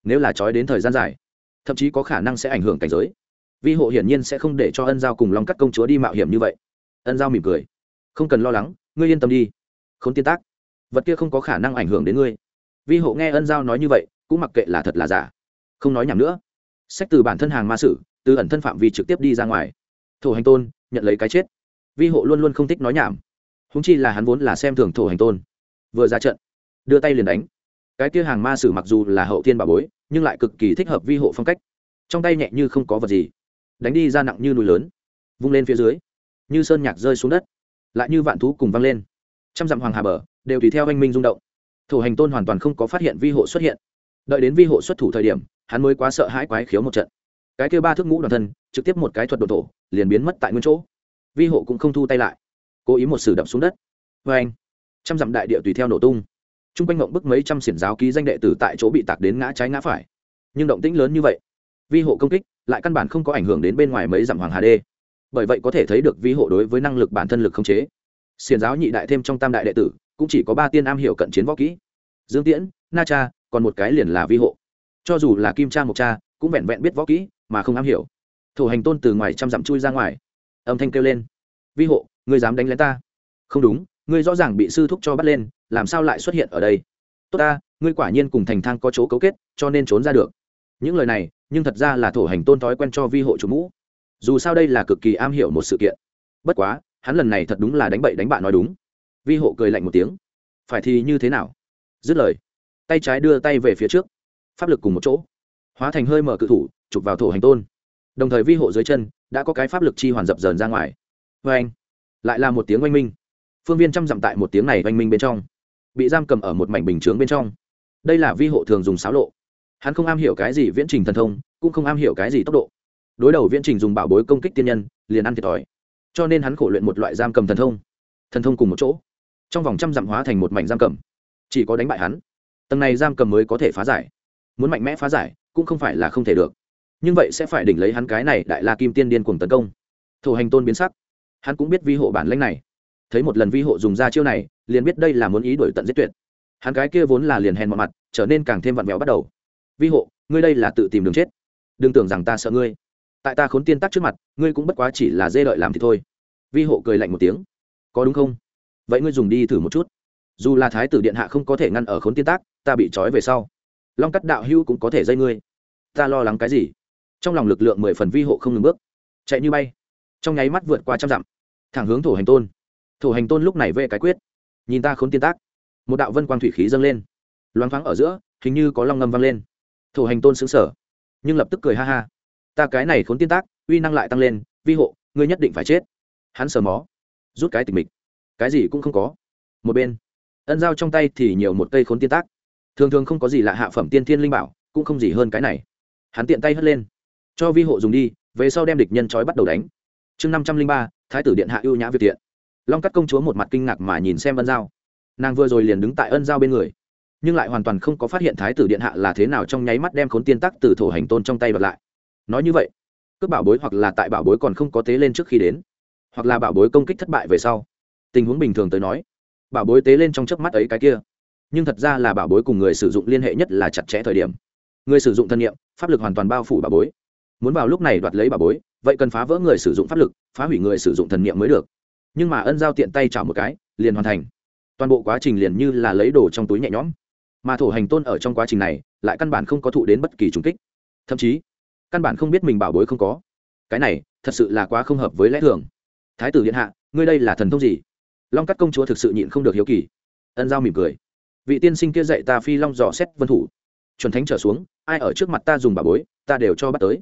Nếu là trói đến thời gian dài, thậm chí có khả năng sẽ ảnh hưởng cảnh giới. Vi hộ hiển nhiên sẽ không để cho ân giao cùng long cắt công chúa đi mạo hiểm như vậy. Ân giao mỉm cười. Không cần lo lắng, ngươi yên tâm đi. K h ố n tiên tác vật kia không có khả năng ảnh hưởng đến ngươi. Vi hộ nghe ân giao nói như vậy, cũng mặc kệ là thật là giả. Không nói nhảm nữa. Sách từ bản thân hàng ma sử, từ ẩn thân phạm vi trực tiếp đi ra ngoài thổ hành tôn, nhận lấy cái chết. Vi hộ luôn luôn không thích nói nhảm. Húng chi là hắn vốn là xem thường thổ hành tôn. Vừa ra trận, đưa tay liền đánh. Cái kia hàng ma sử mặc dù là hậu thiên bà bối, nhưng lại cực kỳ thích hợp vi hộ phong cách. Trong tay nhẹ như không có vật gì. Đánh đi ra nặng như núi lớn. Vung lên phía dưới. Như sơn nhạc rơi xuống đất. Lại như vạn thú cùng văng lên. Trăm dặm hoàng hà bờ, đều tùy theo anh minh rung động. Thủ hành tôn hoàn toàn không có phát hiện vi hộ xuất hiện. Đợi đến vi hộ xuất thủ thời điểm, hắn mới quá sợ hãi quái khiếu một trận. Cái kia ba thước ngũ đoàn thân, trực tiếp một cái thuật đồ thổ liền biến mất tại nguyên chỗ. Vi hộ cũng không thu tay lại. Cố ý một sử đập xuống đất. Vê anh, trăm dặm đại địa tùy theo nổ tung. T r u n g quanh mộng bức mấy trăm xiển giáo ký danh đệ tử tại chỗ bị tạc đến ngã trái ngã phải. Nhưng động tĩnh lớn như vậy, vi hộ công kích lại căn bản không có ảnh hưởng đến bên ngoài mấy dặm hoàng hà đê. Bởi vậy có thể thấy được vi hộ đối với năng lực bản thân lực không chế. Xiển giáo nhị đại thêm trong tam đại đệ tử, cũng chỉ có ba tiên am hiểu cận chiến võ kỹ. Dương tiễn, na cha, còn một cái liền là vi hộ. Cho dù là kim cha, mộc cha, cũng vẹn vẹn biết võ kỹ mà không am hiểu thủ hành tôn từ ngoài trăm dặm chui ra ngoài. Âm thanh kêu lên. Vi hộ, ngươi dám đánh lén ta? Không đúng, ngươi rõ ràng bị sư thúc cho bắt lên, làm sao lại xuất hiện ở đây? Tốt ta, ngươi quả nhiên cùng thành thang có chỗ cấu kết, cho nên trốn ra được. Những lời này, nhưng thật ra là thổ hành tôn thói quen cho vi hộ chủ mũ. Dù sao đây là cực kỳ am hiểu một sự kiện. Bất quá, hắn lần này thật đúng là đánh bậy đánh bạn nói đúng. Vi hộ cười lạnh một tiếng. Phải thì như thế nào? Dứt lời, tay trái đưa tay về phía trước. Pháp lực cùng một chỗ. Hóa thành hơi mở cự thủ, chụp vào thổ hành tôn đồng thời vi hộ dưới chân, đã có cái pháp lực chi hoàn dập dờn ra ngoài. Vê anh, lại là một tiếng oanh minh. Phương viên chăm dặm tại một tiếng này oanh minh bên trong, bị giam cầm ở một mảnh bình chướng bên trong. Đây là vi hộ thường dùng xáo lộ. Hắn không am hiểu cái gì viễn trình thần thông, cũng không am hiểu cái gì tốc độ. Đối đầu viễn trình dùng bảo bối công kích tiên nhân, liền ăn thiệt thòi. Cho nên hắn khổ luyện một loại giam cầm thần thông. Thần thông cùng một chỗ. Trong vòng trăm dặm hóa thành một mảnh giam cầm. Chỉ có đánh bại hắn. Tầng này giam cầm mới có thể phá giải. Muốn mạnh mẽ phá giải, cũng không phải là không thể được nhưng vậy sẽ phải đỉnh lấy hắn cái này đại la kim tiên điên cuồng tấn công. Thủ hành tôn biến sắc. Hắn cũng biết vi hộ bản lãnh này. Thấy một lần vi hộ dùng ra chiêu này, liền biết đây là muốn ý đổi tận giết tuyệt. Hắn cái kia vốn là liền hèn mọi mặt, trở nên càng thêm vặn vẹo bắt đầu. Vi hộ, ngươi đây là tự tìm đường chết. Đừng tưởng rằng ta sợ ngươi. Tại ta khốn tiên tắc trước mặt, ngươi cũng bất quá chỉ là dê đợi làm thì thôi. Vi hộ cười lạnh một tiếng. Có đúng không? Vậy ngươi dùng đi thử một chút. Dù là thái tử điện hạ không có thể ngăn ở khốn tiên tác ta bị trói về sau. Long cắt đạo hưu cũng có thể dây ngươi. Ta lo lắng cái gì? Trong lòng lực lượng mười phần vi hộ không ngừng bước. Chạy như bay. Trong nháy mắt vượt qua trăm dặm. Thẳng hướng thổ hành tôn. Thổ hành tôn lúc này vê cái quyết. Nhìn ta khốn tiên tác. Một đạo vân quang thủy khí dâng lên. Loáng thoáng ở giữa hình như có long ngâm vang lên. Thổ hành tôn xứng sở nhưng lập tức cười ha ha. Ta cái này khốn tiên tác uy năng lại tăng lên vi hộ ngươi nhất định phải chết. Hắn sờ mó rút cái tình mình, cái gì cũng không có. Một bên ân dao trong tay thì nhiều một cây khốn tiên tác. Thường thường không có gì lạ hạ phẩm tiên thiên linh bảo cũng không gì hơn cái này. Hắn tiện tay hất lên cho vi hộ dùng đi, về sau đem địch nhân trói bắt đầu đánh. Chương năm trăm linh ba, thái tử điện hạ ưu nhã việt tiện long cắt công chúa một mặt kinh ngạc mà nhìn xem ân giao. Nàng vừa rồi liền đứng tại ân giao bên người, nhưng lại hoàn toàn không có phát hiện thái tử điện hạ là thế nào trong nháy mắt đem khốn tiên tắc từ thổ hành tôn trong tay bật lại. Nói như vậy, cướp bảo bối hoặc là tại bảo bối còn không có tế lên trước khi đến, hoặc là bảo bối công kích thất bại về sau, tình huống bình thường tới nói, bảo bối tế lên trong chớp mắt ấy cái kia. Nhưng thật ra là bảo bối cùng người sử dụng liên hệ nhất là chặt chẽ thời điểm. Người sử dụng thân nhiệm, pháp lực hoàn toàn bao phủ bảo bối muốn vào lúc này đoạt lấy bảo bối, vậy cần phá vỡ người sử dụng pháp lực, phá hủy người sử dụng thần niệm mới được. Nhưng mà ân giao tiện tay chảo một cái, liền hoàn thành. Toàn bộ quá trình liền như là lấy đồ trong túi nhẹ nhõm. Mà thổ hành tôn ở trong quá trình này, lại căn bản không có thụ đến bất kỳ trùng kích. Thậm chí, căn bản không biết mình bảo bối không có. Cái này, thật sự là quá không hợp với lẽ thường. Thái tử điện hạ, ngươi đây là thần thông gì? Long cắt công chúa thực sự nhịn không được hiếu kỳ. Ân giao mỉm cười. Vị tiên sinh kia dạy ta phi long dò xét vân thủ. Chuẩn thánh trở xuống, ai ở trước mặt ta dùng bảo bối, ta đều cho bắt tới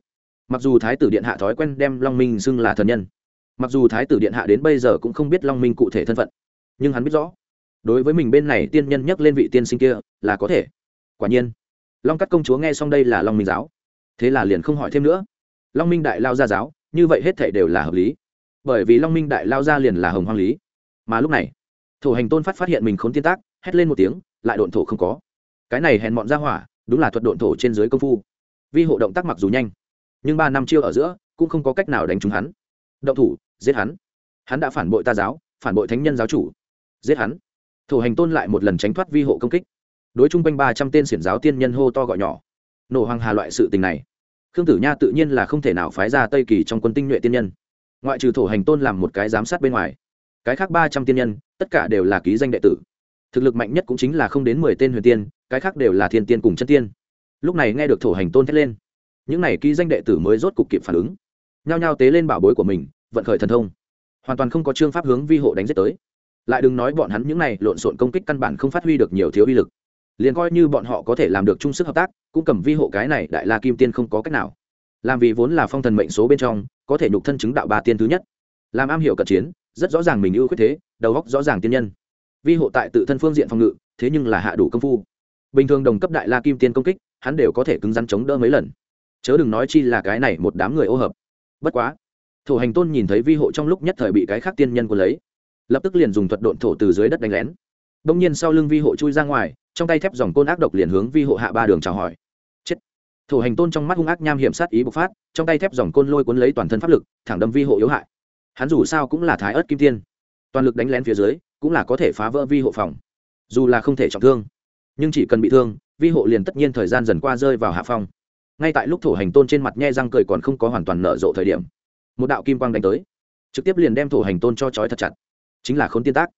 mặc dù thái tử điện hạ thói quen đem long minh xưng là thần nhân, mặc dù thái tử điện hạ đến bây giờ cũng không biết long minh cụ thể thân phận, nhưng hắn biết rõ, đối với mình bên này tiên nhân nhắc lên vị tiên sinh kia là có thể. Quả nhiên, long cắt công chúa nghe xong đây là long minh giáo, thế là liền không hỏi thêm nữa. Long minh đại lao gia giáo, như vậy hết thể đều là hợp lý, bởi vì long minh đại lao gia liền là hồng hoang lý. Mà lúc này, thổ hành tôn phát phát hiện mình khốn tiên tác, hét lên một tiếng, lại độn thổ không có. Cái này hèn mọn ra hỏa, đúng là thuật độn thổ trên dưới công phu. Vi hộ động tác mặc dù nhanh nhưng ba năm chiêu ở giữa, cũng không có cách nào đánh trúng hắn. Động thủ, giết hắn. Hắn đã phản bội ta giáo, phản bội thánh nhân giáo chủ. Giết hắn. Thủ hành tôn lại một lần tránh thoát vi hộ công kích. Đối chung quanh ba trăm tên xiển giáo tiên nhân hô to gọi nhỏ. Nổ hoàng hà loại sự tình này. Khương tử nha tự nhiên là không thể nào phái ra tây kỳ trong quân tinh nhuệ tiên nhân. Ngoại trừ thổ hành tôn làm một cái giám sát bên ngoài, cái khác ba trăm tiên nhân, tất cả đều là ký danh đệ tử. Thực lực mạnh nhất cũng chính là không đến mười tên huyền tiên, cái khác đều là thiên tiên cùng chân tiên. Lúc này nghe được thổ hành tôn thét lên những này ký danh đệ tử mới rốt cục kịp phản ứng. Nhao nhao tế lên bảo bối của mình, vận khởi thần thông. Hoàn toàn không có chương pháp hướng vi hộ đánh giết tới. Lại đừng nói bọn hắn những này lộn xộn công kích căn bản không phát huy được nhiều thiếu uy lực. Liền coi như bọn họ có thể làm được chung sức hợp tác, cũng cầm vi hộ cái này đại la kim tiên không có cách nào. Làm vì vốn là phong thần mệnh số bên trong, có thể nhục thân chứng đạo ba tiên thứ nhất. Làm am hiểu cận chiến, rất rõ ràng mình ưu khuyết thế, đầu góc rõ ràng tiên nhân. Vi hộ tại tự thân phương diện phòng ngự, thế nhưng là hạ đủ công phu. Bình thường đồng cấp đại la kim tiên công kích, hắn đều có thể cứng rắn chống đỡ mấy lần chớ đừng nói chi là cái này một đám người ô hợp. Bất quá, thổ hành tôn nhìn thấy vi hộ trong lúc nhất thời bị cái khác tiên nhân của lấy, lập tức liền dùng thuật độn thổ từ dưới đất đánh lén. Đông nhiên sau lưng vi hộ chui ra ngoài, trong tay thép dòng côn ác độc liền hướng vi hộ hạ ba đường chào hỏi. Chết. Thổ hành tôn trong mắt hung ác nham hiểm sát ý bộc phát, trong tay thép dòng côn lôi cuốn lấy toàn thân pháp lực, thẳng đâm vi hộ yếu hại. Hắn dù sao cũng là thái ớt kim tiên. Toàn lực đánh lén phía dưới, cũng là có thể phá vỡ vi hộ phòng. Dù là không thể trọng thương, nhưng chỉ cần bị thương, vi hộ liền tất nhiên thời gian dần qua rơi vào hạ phong ngay tại lúc thổ hành tôn trên mặt nhe răng cười còn không có hoàn toàn nở rộ thời điểm, một đạo kim quang đánh tới, trực tiếp liền đem thổ hành tôn cho trói thật chặt. Chính là khốn tiên tác.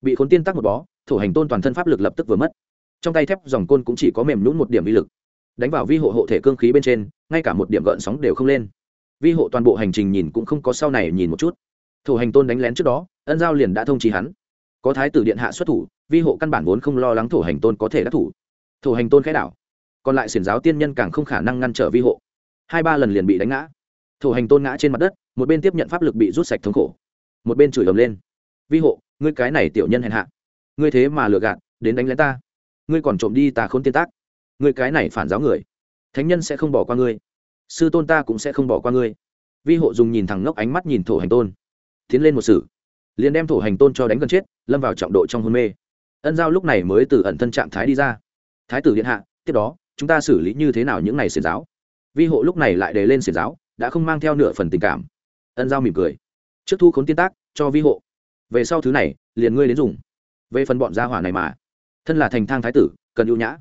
Bị khốn tiên tác một bó, thổ hành tôn toàn thân pháp lực lập tức vừa mất. Trong tay thép dòng côn cũng chỉ có mềm nhún một điểm vi lực. Đánh vào vi hộ hộ thể cương khí bên trên, ngay cả một điểm gợn sóng đều không lên. Vi hộ toàn bộ hành trình nhìn cũng không có sau này nhìn một chút. Thổ hành tôn đánh lén trước đó, ân giao liền đã thông trí hắn. Có thái tử điện hạ xuất thủ, vi hộ căn bản vốn không lo lắng thổ hành tôn có thể đắc thủ. Thổ hành tôn khẽ đảo còn lại xiển giáo tiên nhân càng không khả năng ngăn trở vi hộ. Hai ba lần liền bị đánh ngã. Thổ hành tôn ngã trên mặt đất, một bên tiếp nhận pháp lực bị rút sạch thống khổ, một bên chửi ầm lên. Vi hộ, ngươi cái này tiểu nhân hèn hạ. Ngươi thế mà lừa gạt, đến đánh lén ta. Ngươi còn trộm đi ta khốn tiên tác. Ngươi cái này phản giáo người, thánh nhân sẽ không bỏ qua ngươi. Sư tôn ta cũng sẽ không bỏ qua ngươi. Vi hộ dùng nhìn thẳng ngốc ánh mắt nhìn thổ hành tôn. Tiến lên một sử liền đem thổ hành tôn cho đánh gần chết, lâm vào trọng độ trong hôn mê. Ân giao lúc này mới từ ẩn thân trạng thái đi ra. Thái tử điện hạ, tiếp đó chúng ta xử lý như thế nào những ngày xiển giáo? Vi hộ lúc này lại đề lên xiển giáo, đã không mang theo nửa phần tình cảm. Ân giao mỉm cười. Trước thu khốn tiên tác, cho vi hộ. Về sau thứ này, liền ngươi đến dùng. Về phần bọn gia hỏa này mà. Thân là thành thang thái tử, cần ưu nhã.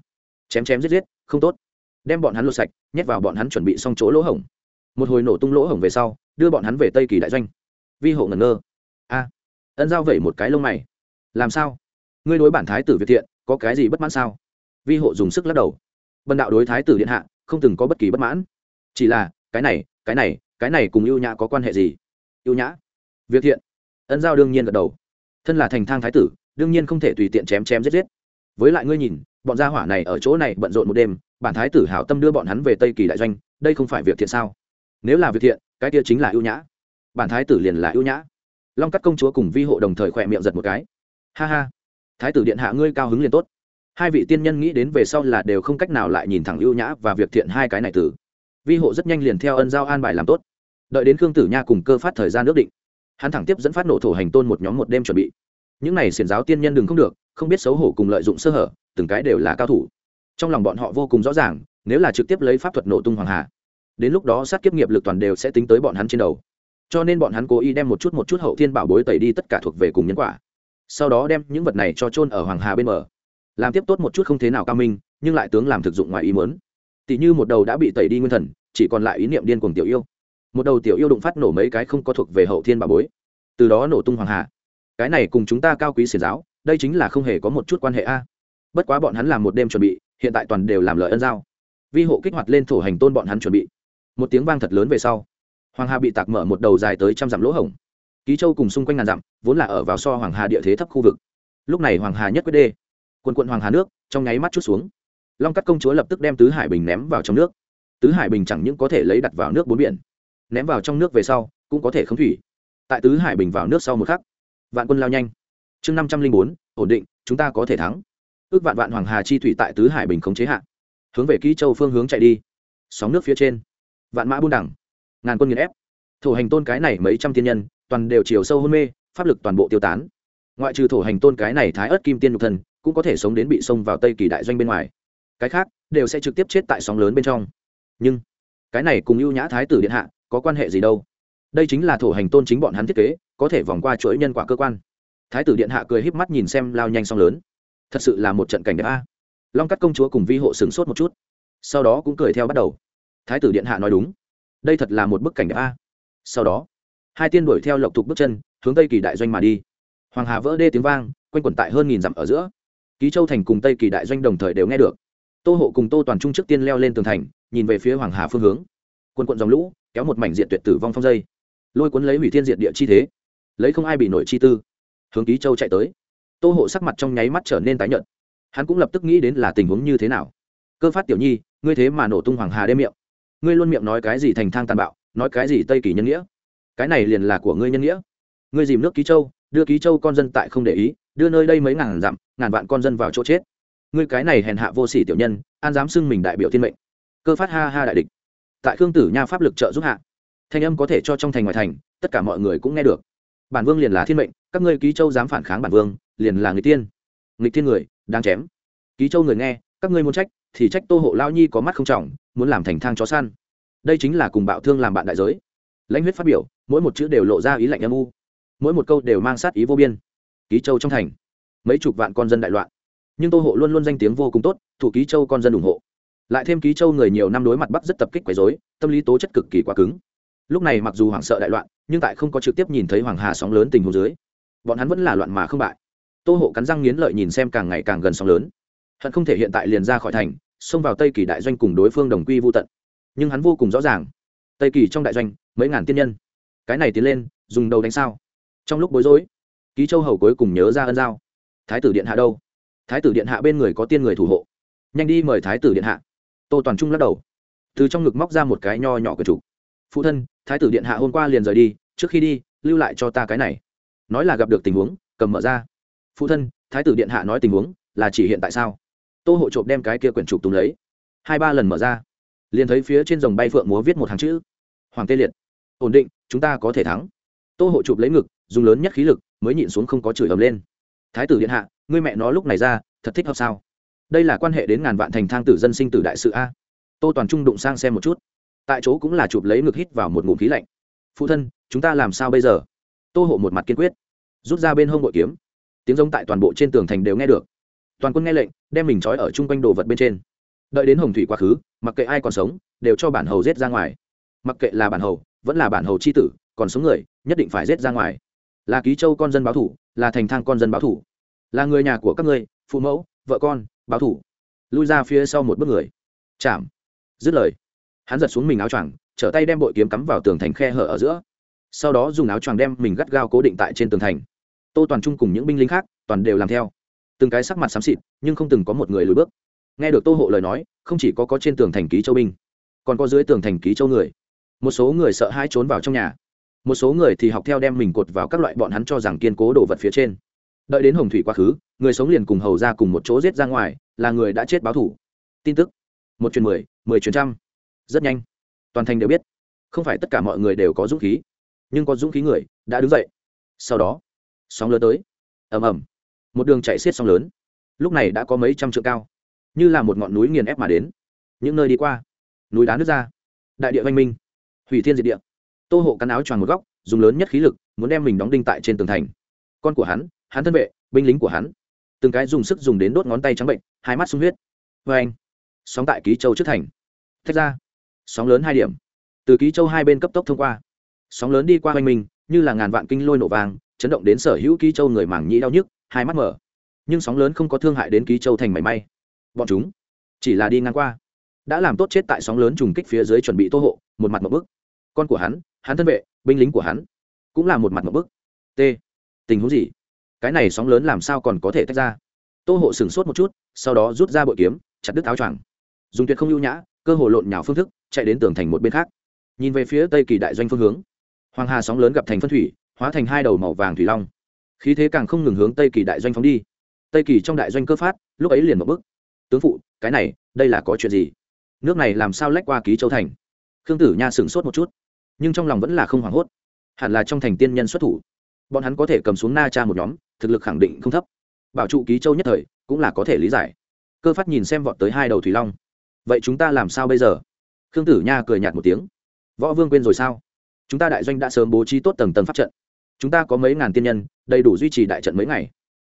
Chém chém giết giết, không tốt. Đem bọn hắn lột sạch, nhét vào bọn hắn chuẩn bị xong chỗ lỗ hổng. Một hồi nổ tung lỗ hổng về sau, đưa bọn hắn về tây kỳ đại doanh. Vi hộ ngẩn ngơ. A. Ân giao vẩy một cái lông mày. Làm sao? Ngươi đối bản thái tử việt thiện, có cái gì bất mãn sao? Vi hộ dùng sức lắc đầu bần đạo đối thái tử điện hạ không từng có bất kỳ bất mãn. Chỉ là, cái này cái này cái này cùng ưu nhã có quan hệ gì? Ưu nhã? Việc thiện. Ân giao đương nhiên gật đầu. Thân là thành thang thái tử, đương nhiên không thể tùy tiện chém chém giết giết. Với lại ngươi nhìn, bọn gia hỏa này ở chỗ này bận rộn một đêm, bản thái tử hảo tâm đưa bọn hắn về tây kỳ đại doanh, đây không phải việc thiện sao? Nếu là việc thiện, cái kia chính là ưu nhã. Bản thái tử liền là ưu nhã. Long cắt công chúa cùng vi hộ đồng thời khỏe miệng giật một cái. Ha ha. Thái tử điện hạ ngươi cao hứng liền tốt hai vị tiên nhân nghĩ đến về sau là đều không cách nào lại nhìn thẳng ưu nhã và việc thiện hai cái này tử vi hộ rất nhanh liền theo ân giao an bài làm tốt. Đợi đến khương tử nha cùng cơ phát thời gian ước định, hắn thẳng tiếp dẫn phát nổ thổ hành tôn một nhóm một đêm chuẩn bị. Những này xiển giáo tiên nhân đừng không được, không biết xấu hổ cùng lợi dụng sơ hở, từng cái đều là cao thủ. Trong lòng bọn họ vô cùng rõ ràng, nếu là trực tiếp lấy pháp thuật nổ tung hoàng hà, đến lúc đó sát kiếp nghiệp lực toàn đều sẽ tính tới bọn hắn trên đầu. Cho nên bọn hắn cố ý đem một chút một chút hậu thiên bảo bối tẩy đi tất cả thuộc về cùng nhân quả. Sau đó đem những vật này cho trôn ở hoàng hà bên bờ làm tiếp tốt một chút không thế nào cao minh, nhưng lại tướng làm thực dụng ngoài ý muốn. Tỷ như một đầu đã bị tẩy đi nguyên thần, chỉ còn lại ý niệm điên cuồng tiểu yêu. Một đầu tiểu yêu đụng phát nổ mấy cái không có thuộc về hậu thiên bà bối. Từ đó nổ tung hoàng hà. Cái này cùng chúng ta cao quý xiển giáo, đây chính là không hề có một chút quan hệ a. Bất quá bọn hắn làm một đêm chuẩn bị, hiện tại toàn đều làm lợi ân giao. Vi hộ kích hoạt lên thổ hành tôn bọn hắn chuẩn bị. Một tiếng vang thật lớn về sau, hoàng hà bị tạc mở một đầu dài tới trăm dặm lỗ hổng. Ký châu cùng xung quanh ngàn dặm, vốn là ở vào so hoàng hà địa thế thấp khu vực. Lúc này hoàng hà nhất quyết đê quân quận hoàng hà nước, trong nháy mắt chút xuống. Long cắt công chúa lập tức đem tứ hải bình ném vào trong nước. Tứ hải bình chẳng những có thể lấy đặt vào nước bốn biển, ném vào trong nước về sau, cũng có thể không thủy. Tại tứ hải bình vào nước sau một khắc, vạn quân lao nhanh. Chương năm trăm linh bốn, ổn định, chúng ta có thể thắng. Ước vạn vạn hoàng hà chi thủy tại tứ hải bình khống chế hạ. Hướng về ký châu phương hướng chạy đi. Sóng nước phía trên, vạn mã buôn đẳng, ngàn quân nghiền ép. Thổ hành tôn cái này mấy trăm tiên nhân, toàn đều chiều sâu hôn mê, pháp lực toàn bộ tiêu tán. Ngoại trừ thổ hành tôn cái này thái ớt kim tiên nhục thần cũng có thể sống đến bị xông vào tây kỳ đại doanh bên ngoài. Cái khác, đều sẽ trực tiếp chết tại sóng lớn bên trong. Nhưng, cái này cùng ưu nhã thái tử điện hạ, có quan hệ gì đâu? Đây chính là thổ hành tôn chính bọn hắn thiết kế, có thể vòng qua chuỗi nhân quả cơ quan. Thái tử điện hạ cười híp mắt nhìn xem lao nhanh sóng lớn. Thật sự là một trận cảnh đẹp a. Long cắt công chúa cùng vi hộ sửng sốt một chút. Sau đó cũng cười theo bắt đầu. Thái tử điện hạ nói đúng. Đây thật là một bức cảnh đẹp a. Sau đó, hai tiên đuổi theo lộc thục bước chân, hướng tây kỳ đại doanh mà đi. Hoàng hà vỡ đê tiếng vang, quanh quẩn tại hơn nghìn dặm ở giữa ký châu thành cùng tây kỳ đại doanh đồng thời đều nghe được. Tô hộ cùng tô toàn trung trước tiên leo lên tường thành, nhìn về phía hoàng hà phương hướng. Quân quận dòng lũ, kéo một mảnh diện tuyệt tử vong phong dây. Lôi cuốn lấy hủy thiên diện địa chi thế. Lấy không ai bị nổi chi tư. Hướng ký châu chạy tới. Tô hộ sắc mặt trong nháy mắt trở nên tái nhợt. Hắn cũng lập tức nghĩ đến là tình huống như thế nào. Cơ phát tiểu nhi, ngươi thế mà nổ tung hoàng hà đêm miệng. Ngươi luôn miệng nói cái gì thành thang tàn bạo, nói cái gì tây kỳ nhân nghĩa. Cái này liền là của ngươi nhân nghĩa. Ngươi dìm nước ký châu, đưa ký châu con dân tại không để ý, đưa nơi đây mấy ngàn dặm ngàn vạn con dân vào chỗ chết. Ngươi cái này hèn hạ vô sỉ tiểu nhân, an dám xưng mình đại biểu thiên mệnh. Cơ phát ha ha đại địch. Tại khương tử nha pháp lực trợ giúp hạ, thanh âm có thể cho trong thành ngoài thành, tất cả mọi người cũng nghe được. Bản vương liền là thiên mệnh, các ngươi ký châu dám phản kháng bản vương, liền là người tiên nghịch thiên người, đang chém. Ký châu người nghe, các ngươi muốn trách, thì trách tô hộ lao nhi có mắt không trọng, muốn làm thành thang chó săn. Đây chính là cùng bạo thương làm bạn đại giới. Lãnh huyết phát biểu, mỗi một chữ đều lộ ra ý lạnh âm u. Mỗi một câu đều mang sát ý vô biên. Ký châu trong thành mấy chục vạn con dân đại loạn. Nhưng tô hộ luôn luôn danh tiếng vô cùng tốt, thủ ký châu con dân ủng hộ. Lại thêm ký châu người nhiều năm đối mặt bắc rất tập kích quấy dối tâm lý tố chất cực kỳ quá cứng. Lúc này mặc dù hoảng sợ đại loạn, nhưng tại không có trực tiếp nhìn thấy hoàng hà sóng lớn tình hồ dưới, bọn hắn vẫn là loạn mà không bại. Tô hộ cắn răng nghiến lợi nhìn xem càng ngày càng gần sóng lớn. Hận không thể hiện tại liền ra khỏi thành, xông vào tây kỳ đại doanh cùng đối phương đồng quy vô tận. Nhưng hắn vô cùng rõ ràng, tây kỳ trong đại doanh, mấy ngàn tiên nhân. Cái này tiến lên, dùng đầu đánh sao. Trong lúc bối rối, ký châu hầu cuối cùng nhớ ra ân giao thái tử điện hạ đâu? Thái tử điện hạ bên người có tiên người thủ hộ. Nhanh đi mời thái tử điện hạ. Tô toàn trung lắc đầu. Từ trong ngực móc ra một cái nho nhỏ của chủ. Phụ thân, thái tử điện hạ hôm qua liền rời đi, trước khi đi, lưu lại cho ta cái này. Nói là gặp được tình huống, cầm mở ra. Phụ thân, thái tử điện hạ nói tình huống, là chỉ hiện tại sao? Tô hộ trộm đem cái kia quyển trục tùng lấy. Hai ba lần mở ra. Liền thấy phía trên dòng bay phượng múa viết một hàng chữ. Hoàng tê liệt. Ổn định, chúng ta có thể thắng. Tô hộ chụp lấy ngực, dùng lớn nhất khí lực, mới nhịn xuống không có chửi ầm lên thái tử điện hạ, ngươi mẹ nó lúc này ra, thật thích hợp sao? Đây là quan hệ đến ngàn vạn thành thang tử dân sinh tử đại sự a. Tô toàn trung đụng sang xem một chút. Tại chỗ cũng là chụp lấy ngực hít vào một ngụm khí lạnh. Phụ thân, chúng ta làm sao bây giờ? Tô hộ một mặt kiên quyết, rút ra bên hông bội kiếm. Tiếng giống tại toàn bộ trên tường thành đều nghe được. Toàn quân nghe lệnh, đem mình trói ở chung quanh đồ vật bên trên. Đợi đến hồng thủy quá khứ, mặc kệ ai còn sống, đều cho bản hầu giết ra ngoài. Mặc kệ là bản hầu, vẫn là bản hầu c h i tử, còn sống người, nhất định phải giết ra ngoài. Là ký châu con dân báo thủ là thành thang con dân báo thủ. Là người nhà của các ngươi, phụ mẫu, vợ con, báo thủ. Lui ra phía sau một bước người. Chạm dứt lời, hắn giật xuống mình áo choàng, trở tay đem bội kiếm cắm vào tường thành khe hở ở giữa. Sau đó dùng áo choàng đem mình gắt gao cố định tại trên tường thành. Tô toàn trung cùng những binh lính khác, toàn đều làm theo. Từng cái sắc mặt xám xịt, nhưng không từng có một người lùi bước. Nghe được tô hộ lời nói, không chỉ có có trên tường thành ký châu binh, còn có dưới tường thành ký châu người. Một số người sợ hãi trốn vào trong nhà một số người thì học theo đem mình cột vào các loại bọn hắn cho rằng kiên cố đồ vật phía trên. Đợi đến hồng thủy quá khứ, người sống liền cùng hầu ra cùng một chỗ giết ra ngoài, là người đã chết báo thủ tin tức. Một truyền mười mười truyền trăm. Rất nhanh. Toàn thành đều biết. Không phải tất cả mọi người đều có dũng khí. Nhưng có dũng khí người đã đứng dậy. Sau đó, sóng lớn tới. Ầm ầm. Một đường chạy xiết sóng lớn. Lúc này đã có mấy trăm trượng cao. Như là một ngọn núi nghiền ép mà đến. Những nơi đi qua, núi đá nước ra. Đại địa văn minh. Hủy thiên diệt địa tô hộ cắn áo choàng một góc, dùng lớn nhất khí lực, muốn đem mình đóng đinh tại trên tường thành. Con của hắn hắn thân vệ, binh lính của hắn. Từng cái dùng sức dùng đến đốt ngón tay trắng bệnh, hai mắt sung huyết. Vê anh, sóng tại ký châu trước thành. Thách ra, sóng lớn hai điểm. Từ ký châu hai bên cấp tốc thông qua. Sóng lớn đi qua hoành mình, như là ngàn vạn kinh lôi nổ vàng, chấn động đến sở hữu ký châu người mảng nhĩ đau nhức, hai mắt mở. Nhưng sóng lớn không có thương hại đến ký châu thành mảy may. Bọn chúng chỉ là đi ngang qua. Đã làm tốt chết tại sóng lớn trùng kích phía dưới chuẩn bị tô hộ, một mặt một bức con của hắn hắn thân vệ, binh lính của hắn, cũng là một mặt một bức. T. Tình huống gì? Cái này sóng lớn làm sao còn có thể tách ra? Tô hộ sửng sốt một chút, sau đó rút ra bội kiếm, chặt đứt áo choàng. Dùng tuyệt không ưu nhã, cơ hồ lộn nhào phương thức, chạy đến tường thành một bên khác. Nhìn về phía tây kỳ đại doanh phương hướng, hoàng hà sóng lớn gặp thành phân thủy, hóa thành hai đầu màu vàng thủy long. Khí thế càng không ngừng hướng tây kỳ đại doanh phóng đi. Tây kỳ trong đại doanh cơ phát, lúc ấy liền một bức. Tướng phụ, cái này, đây là có chuyện gì? Nước này làm sao lách qua ký châu thành? Khương tử nha sửng sốt một chút nhưng trong lòng vẫn là không hoảng hốt. Hẳn là trong thành tiên nhân xuất thủ, bọn hắn có thể cầm xuống na cha một nhóm, thực lực khẳng định không thấp. Bảo trụ ký châu nhất thời cũng là có thể lý giải. Cơ phát nhìn xem vọt tới hai đầu thủy long. Vậy chúng ta làm sao bây giờ? Khương tử nha cười nhạt một tiếng. Võ vương quên rồi sao? Chúng ta đại doanh đã sớm bố trí tốt tầng tầng pháp trận. Chúng ta có mấy ngàn tiên nhân, đầy đủ duy trì đại trận mấy ngày.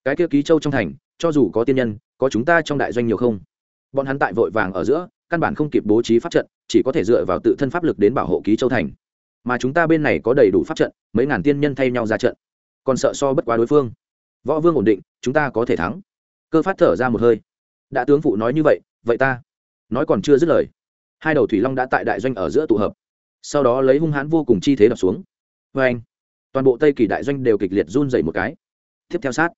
Cái kia ký châu trong thành, cho dù có tiên nhân, có chúng ta trong đại doanh nhiều không? Bọn hắn tại vội vàng ở giữa, căn bản không kịp bố trí pháp trận, chỉ có thể dựa vào tự thân pháp lực đến bảo hộ ký châu thành mà chúng ta bên này có đầy đủ pháp trận, mấy ngàn tiên nhân thay nhau ra trận. Còn sợ so bất quá đối phương. Võ vương ổn định, chúng ta có thể thắng. Cơ phát thở ra một hơi. Đã tướng phụ nói như vậy vậy ta nói còn chưa dứt lời. Hai đầu thủy long đã tại đại doanh ở giữa tụ hợp. Sau đó lấy hung hãn vô cùng chi thế đập xuống. Vê anh. Toàn bộ tây kỳ đại doanh đều kịch liệt run dày một cái. Tiếp theo sát.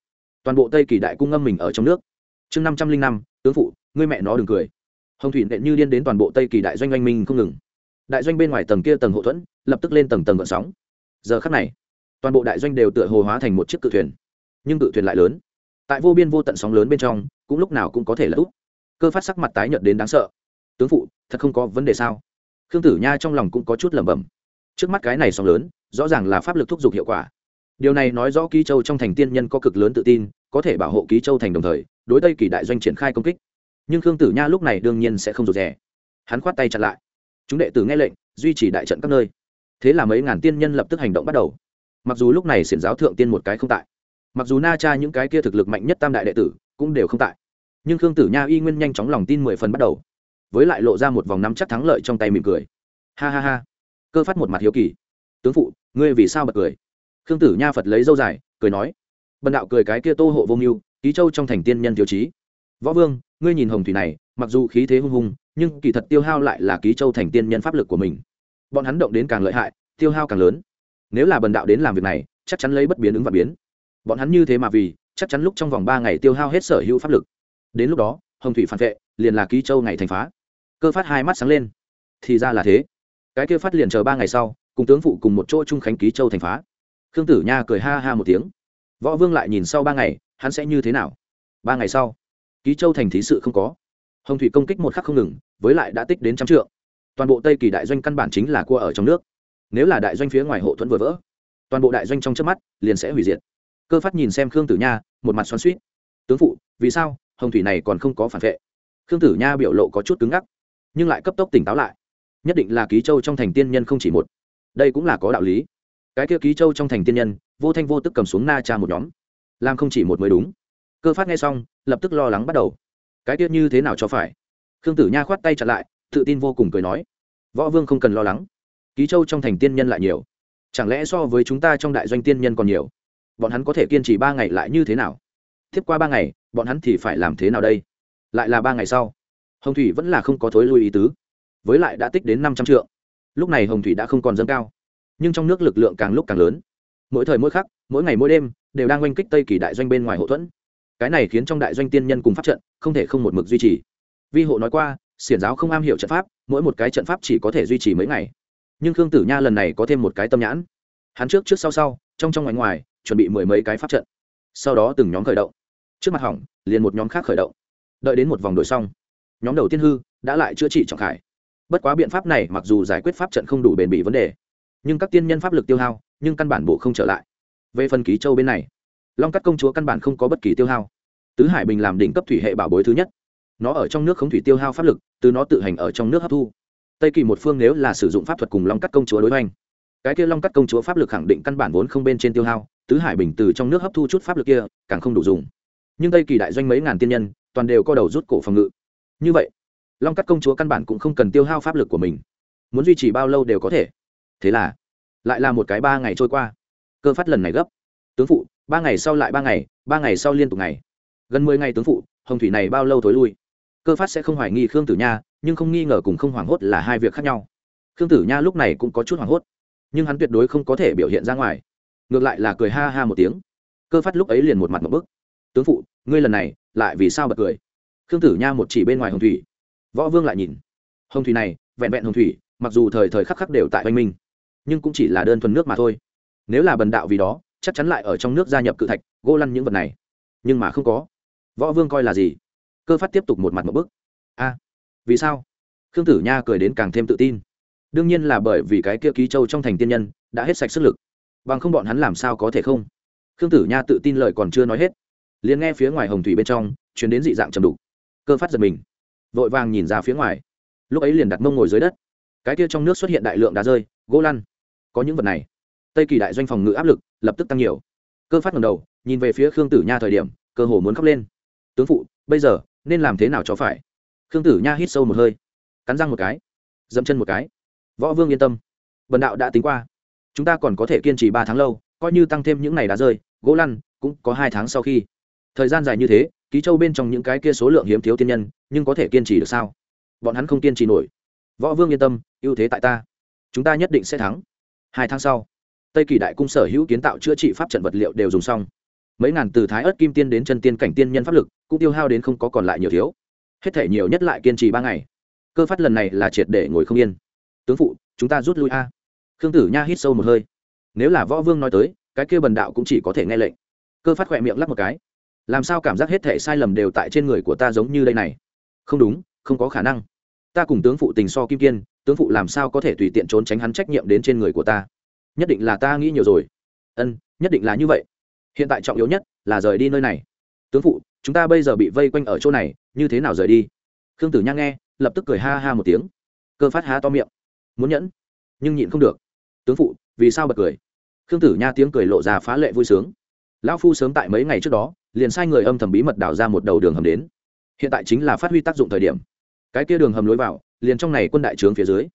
Toàn bộ tây kỳ đại cung ngâm mình ở trong nước. Chương năm trăm linh năm, tướng phụ, ngươi mẹ nó đừng cười. Hồng thủy nện như điên đến toàn bộ tây kỳ đại doanh oanh minh không ngừng đại doanh bên ngoài tầng kia tầng hậu thuẫn lập tức lên tầng tầng gợn sóng. Giờ khắc này, toàn bộ đại doanh đều tựa hồ hóa thành một chiếc cự thuyền, nhưng cự thuyền lại lớn. Tại vô biên vô tận sóng lớn bên trong, cũng lúc nào cũng có thể là úp. Cơ phát sắc mặt tái nhợt đến đáng sợ. Tướng phụ, thật không có vấn đề sao? Khương tử nha trong lòng cũng có chút lẩm bẩm. Trước mắt cái này sóng lớn, rõ ràng là pháp lực thúc giục hiệu quả. Điều này nói rõ ký châu trong thành tiên nhân có cực lớn tự tin, có thể bảo hộ ký châu thành đồng thời, đối tây kỳ đại doanh triển khai công kích. Nhưng khương tử nha lúc này đương nhiên sẽ không rụt rè. Hắn khoát tay chặn lại chúng đệ tử nghe lệnh, duy trì đại trận các nơi. Thế là mấy ngàn tiên nhân lập tức hành động bắt đầu. Mặc dù lúc này xiển giáo thượng tiên một cái không tại, mặc dù na cha những cái kia thực lực mạnh nhất tam đại đệ tử cũng đều không tại, nhưng khương tử nha y nguyên nhanh chóng lòng tin mười phần bắt đầu, với lại lộ ra một vòng năm chắc thắng lợi trong tay mỉm cười. Ha ha ha, cơ phát một mặt hiếu kỳ. Tướng phụ, ngươi vì sao bật cười? Khương tử nha phật lấy dâu dài, cười nói. Bần đạo cười cái kia tô hộ vô mưu, ký châu trong thành tiên nhân tiêu chí võ vương, ngươi nhìn hồng thủy này mặc dù khí thế hung hùng nhưng kỳ thật tiêu hao lại là ký châu thành tiên nhân pháp lực của mình. Bọn hắn động đến càng lợi hại, tiêu hao càng lớn. Nếu là bần đạo đến làm việc này, chắc chắn lấy bất biến ứng và biến. Bọn hắn như thế mà vì, chắc chắn lúc trong vòng ba ngày tiêu hao hết sở hữu pháp lực. Đến lúc đó, hồng thủy phản vệ, liền là ký châu ngày thành phá. Cơ phát hai mắt sáng lên. Thì ra là thế. Cái kia phát liền chờ ba ngày sau, cùng tướng phụ cùng một chỗ trung khánh ký châu thành phá. Khương tử nha cười ha ha một tiếng. Võ vương lại nhìn sau ba ngày, hắn sẽ như thế nào? Ba ngày sau, ký châu thành thí sự không có hồng thủy công kích một khắc không ngừng, với lại đã tích đến trăm trượng. Toàn bộ tây kỳ đại doanh căn bản chính là cua ở trong nước. Nếu là đại doanh phía ngoài hộ thuẫn vừa vỡ, toàn bộ đại doanh trong trước mắt liền sẽ hủy diệt. Cơ phát nhìn xem khương tử nha, một mặt xoắn suýt tướng phụ, vì sao hồng thủy này còn không có phản vệ? Khương tử nha biểu lộ có chút cứng ngắc, nhưng lại cấp tốc tỉnh táo lại. Nhất định là ký châu trong thành tiên nhân không chỉ một. Đây cũng là có đạo lý. Cái kia ký châu trong thành tiên nhân, vô thanh vô tức cầm xuống na cha một nhóm, làm không chỉ một mới đúng. Cơ phát nghe xong, lập tức lo lắng bắt đầu cái tiết như thế nào cho phải? Khương tử nha khoát tay chặt lại, tự tin vô cùng cười nói, võ vương không cần lo lắng, ký châu trong thành tiên nhân lại nhiều. Chẳng lẽ so với chúng ta trong đại doanh tiên nhân còn nhiều? Bọn hắn có thể kiên trì ba ngày lại như thế nào? Tiếp qua ba ngày, bọn hắn thì phải làm thế nào đây? Lại là ba ngày sau, hồng thủy vẫn là không có thối lui ý tứ, với lại đã tích đến năm trăm triệu lúc này hồng thủy đã không còn dâng cao, nhưng trong nước lực lượng càng lúc càng lớn. Mỗi thời mỗi khắc, mỗi ngày mỗi đêm, đều đang oanh kích tây kỳ đại doanh bên ngoài hậu thuẫn cái này khiến trong đại doanh tiên nhân cùng pháp trận không thể không một mực duy trì. Vi hộ nói qua, xiển giáo không am hiểu trận pháp, mỗi một cái trận pháp chỉ có thể duy trì mấy ngày. Nhưng khương tử nha lần này có thêm một cái tâm nhãn. Hắn trước trước sau sau, trong trong ngoài ngoài, chuẩn bị mười mấy cái pháp trận. Sau đó từng nhóm khởi động. Trước mặt hỏng, liền một nhóm khác khởi động. Đợi đến một vòng đổi xong, nhóm đầu tiên hư đã lại chữa trị trọng khải. Bất quá biện pháp này mặc dù giải quyết pháp trận không đủ bền bỉ vấn đề, nhưng các tiên nhân pháp lực tiêu hao, nhưng căn bản bộ không trở lại. Về phần ký châu bên này long cắt công chúa căn bản không có bất kỳ tiêu hao. Tứ hải bình làm đỉnh cấp thủy hệ bảo bối thứ nhất. Nó ở trong nước không thủy tiêu hao pháp lực, từ nó tự hành ở trong nước hấp thu. Tây kỳ một phương nếu là sử dụng pháp thuật cùng long cắt công chúa đối hoành, cái kia long cắt công chúa pháp lực khẳng định căn bản vốn không bên trên tiêu hao, tứ hải bình từ trong nước hấp thu chút pháp lực kia, càng không đủ dùng. Nhưng tây kỳ đại doanh mấy ngàn tiên nhân, toàn đều co đầu rút cổ phòng ngự. Như vậy, long cắt công chúa căn bản cũng không cần tiêu hao pháp lực của mình. Muốn duy trì bao lâu đều có thể. Thế là, lại là một cái ba ngày trôi qua. Cơ phát lần này gấp. Tướng phụ ba ngày sau lại ba ngày ba ngày sau liên tục ngày. Gần mười ngày tướng phụ, hồng thủy này bao lâu thối lui? Cơ phát sẽ không hoài nghi khương tử nha, nhưng không nghi ngờ cùng không hoảng hốt là hai việc khác nhau. Khương tử nha lúc này cũng có chút hoảng hốt, nhưng hắn tuyệt đối không có thể biểu hiện ra ngoài. Ngược lại là cười ha ha một tiếng. Cơ phát lúc ấy liền một mặt một bức. Tướng phụ, ngươi lần này lại vì sao bật cười? Khương tử nha một chỉ bên ngoài hồng thủy. Võ vương lại nhìn. Hồng thủy này, vẹn vẹn hồng thủy, mặc dù thời thời khắc khắc đều tại oanh minh, nhưng cũng chỉ là đơn thuần nước mà thôi. Nếu là bần đạo vì đó chắc chắn lại ở trong nước gia nhập cự thạch, gỗ lăn những vật này. Nhưng mà không có. Võ vương coi là gì? Cơ phát tiếp tục một mặt một bức. A, vì sao? Khương tử nha cười đến càng thêm tự tin. Đương nhiên là bởi vì cái kia ký châu trong thành tiên nhân đã hết sạch sức lực. Bằng không bọn hắn làm sao có thể không? Khương tử nha tự tin lời còn chưa nói hết, liền nghe phía ngoài hồng thủy bên trong chuyến đến dị dạng trầm đục. Cơ phát giật mình, vội vàng nhìn ra phía ngoài. Lúc ấy liền đặt mông ngồi dưới đất. Cái kia trong nước xuất hiện đại lượng đá rơi, gỗ lăn. Có những vật này tây kỳ đại doanh phòng ngự áp lực lập tức tăng nhiều. Cơ phát ngầm đầu, nhìn về phía khương tử nha thời điểm, cơ hồ muốn khóc lên. Tướng phụ, bây giờ nên làm thế nào cho phải? Khương tử nha hít sâu một hơi, cắn răng một cái dẫm chân một cái. Võ vương yên tâm, bần đạo đã tính qua. Chúng ta còn có thể kiên trì ba tháng lâu, coi như tăng thêm những ngày đá rơi, gỗ lăn cũng có hai tháng sau khi. Thời gian dài như thế, ký châu bên trong những cái kia số lượng hiếm thiếu tiên nhân, nhưng có thể kiên trì được sao? Bọn hắn không kiên trì nổi. Võ vương yên tâm, ưu thế tại ta. Chúng ta nhất định sẽ thắng. Hai tháng sau tây kỳ đại cung sở hữu kiến tạo chữa trị pháp trận vật liệu đều dùng xong. Mấy ngàn từ thái ớt kim tiên đến chân tiên cảnh tiên nhân pháp lực, cũng tiêu hao đến không có còn lại nhiều thiếu. Hết thể nhiều nhất lại kiên trì ba ngày. Cơ phát lần này là triệt để ngồi không yên. Tướng phụ, chúng ta rút lui a. Khương tử nha hít sâu một hơi. Nếu là võ vương nói tới, cái kia bần đạo cũng chỉ có thể nghe lệnh. Cơ phát khỏe miệng lắp một cái. Làm sao cảm giác hết thể sai lầm đều tại trên người của ta giống như đây này? Không đúng, không có khả năng. Ta cùng tướng phụ tình so kim kiên, tướng phụ làm sao có thể tùy tiện trốn tránh hắn trách nhiệm đến trên người của ta? Nhất định là ta nghĩ nhiều rồi. Ân, nhất định là như vậy. Hiện tại trọng yếu nhất là rời đi nơi này. Tướng phụ, chúng ta bây giờ bị vây quanh ở chỗ này, như thế nào rời đi? Khương tử nha nghe, lập tức cười ha ha một tiếng. Cơ phát há to miệng. Muốn nhẫn, nhưng nhịn không được. Tướng phụ, vì sao bật cười? Khương tử nha tiếng cười lộ ra phá lệ vui sướng. Lão phu sớm tại mấy ngày trước đó, liền sai người âm thầm bí mật đào ra một đầu đường hầm đến. Hiện tại chính là phát huy tác dụng thời điểm. Cái kia đường hầm lối vào, liền trong này quân đại trướng phía dưới.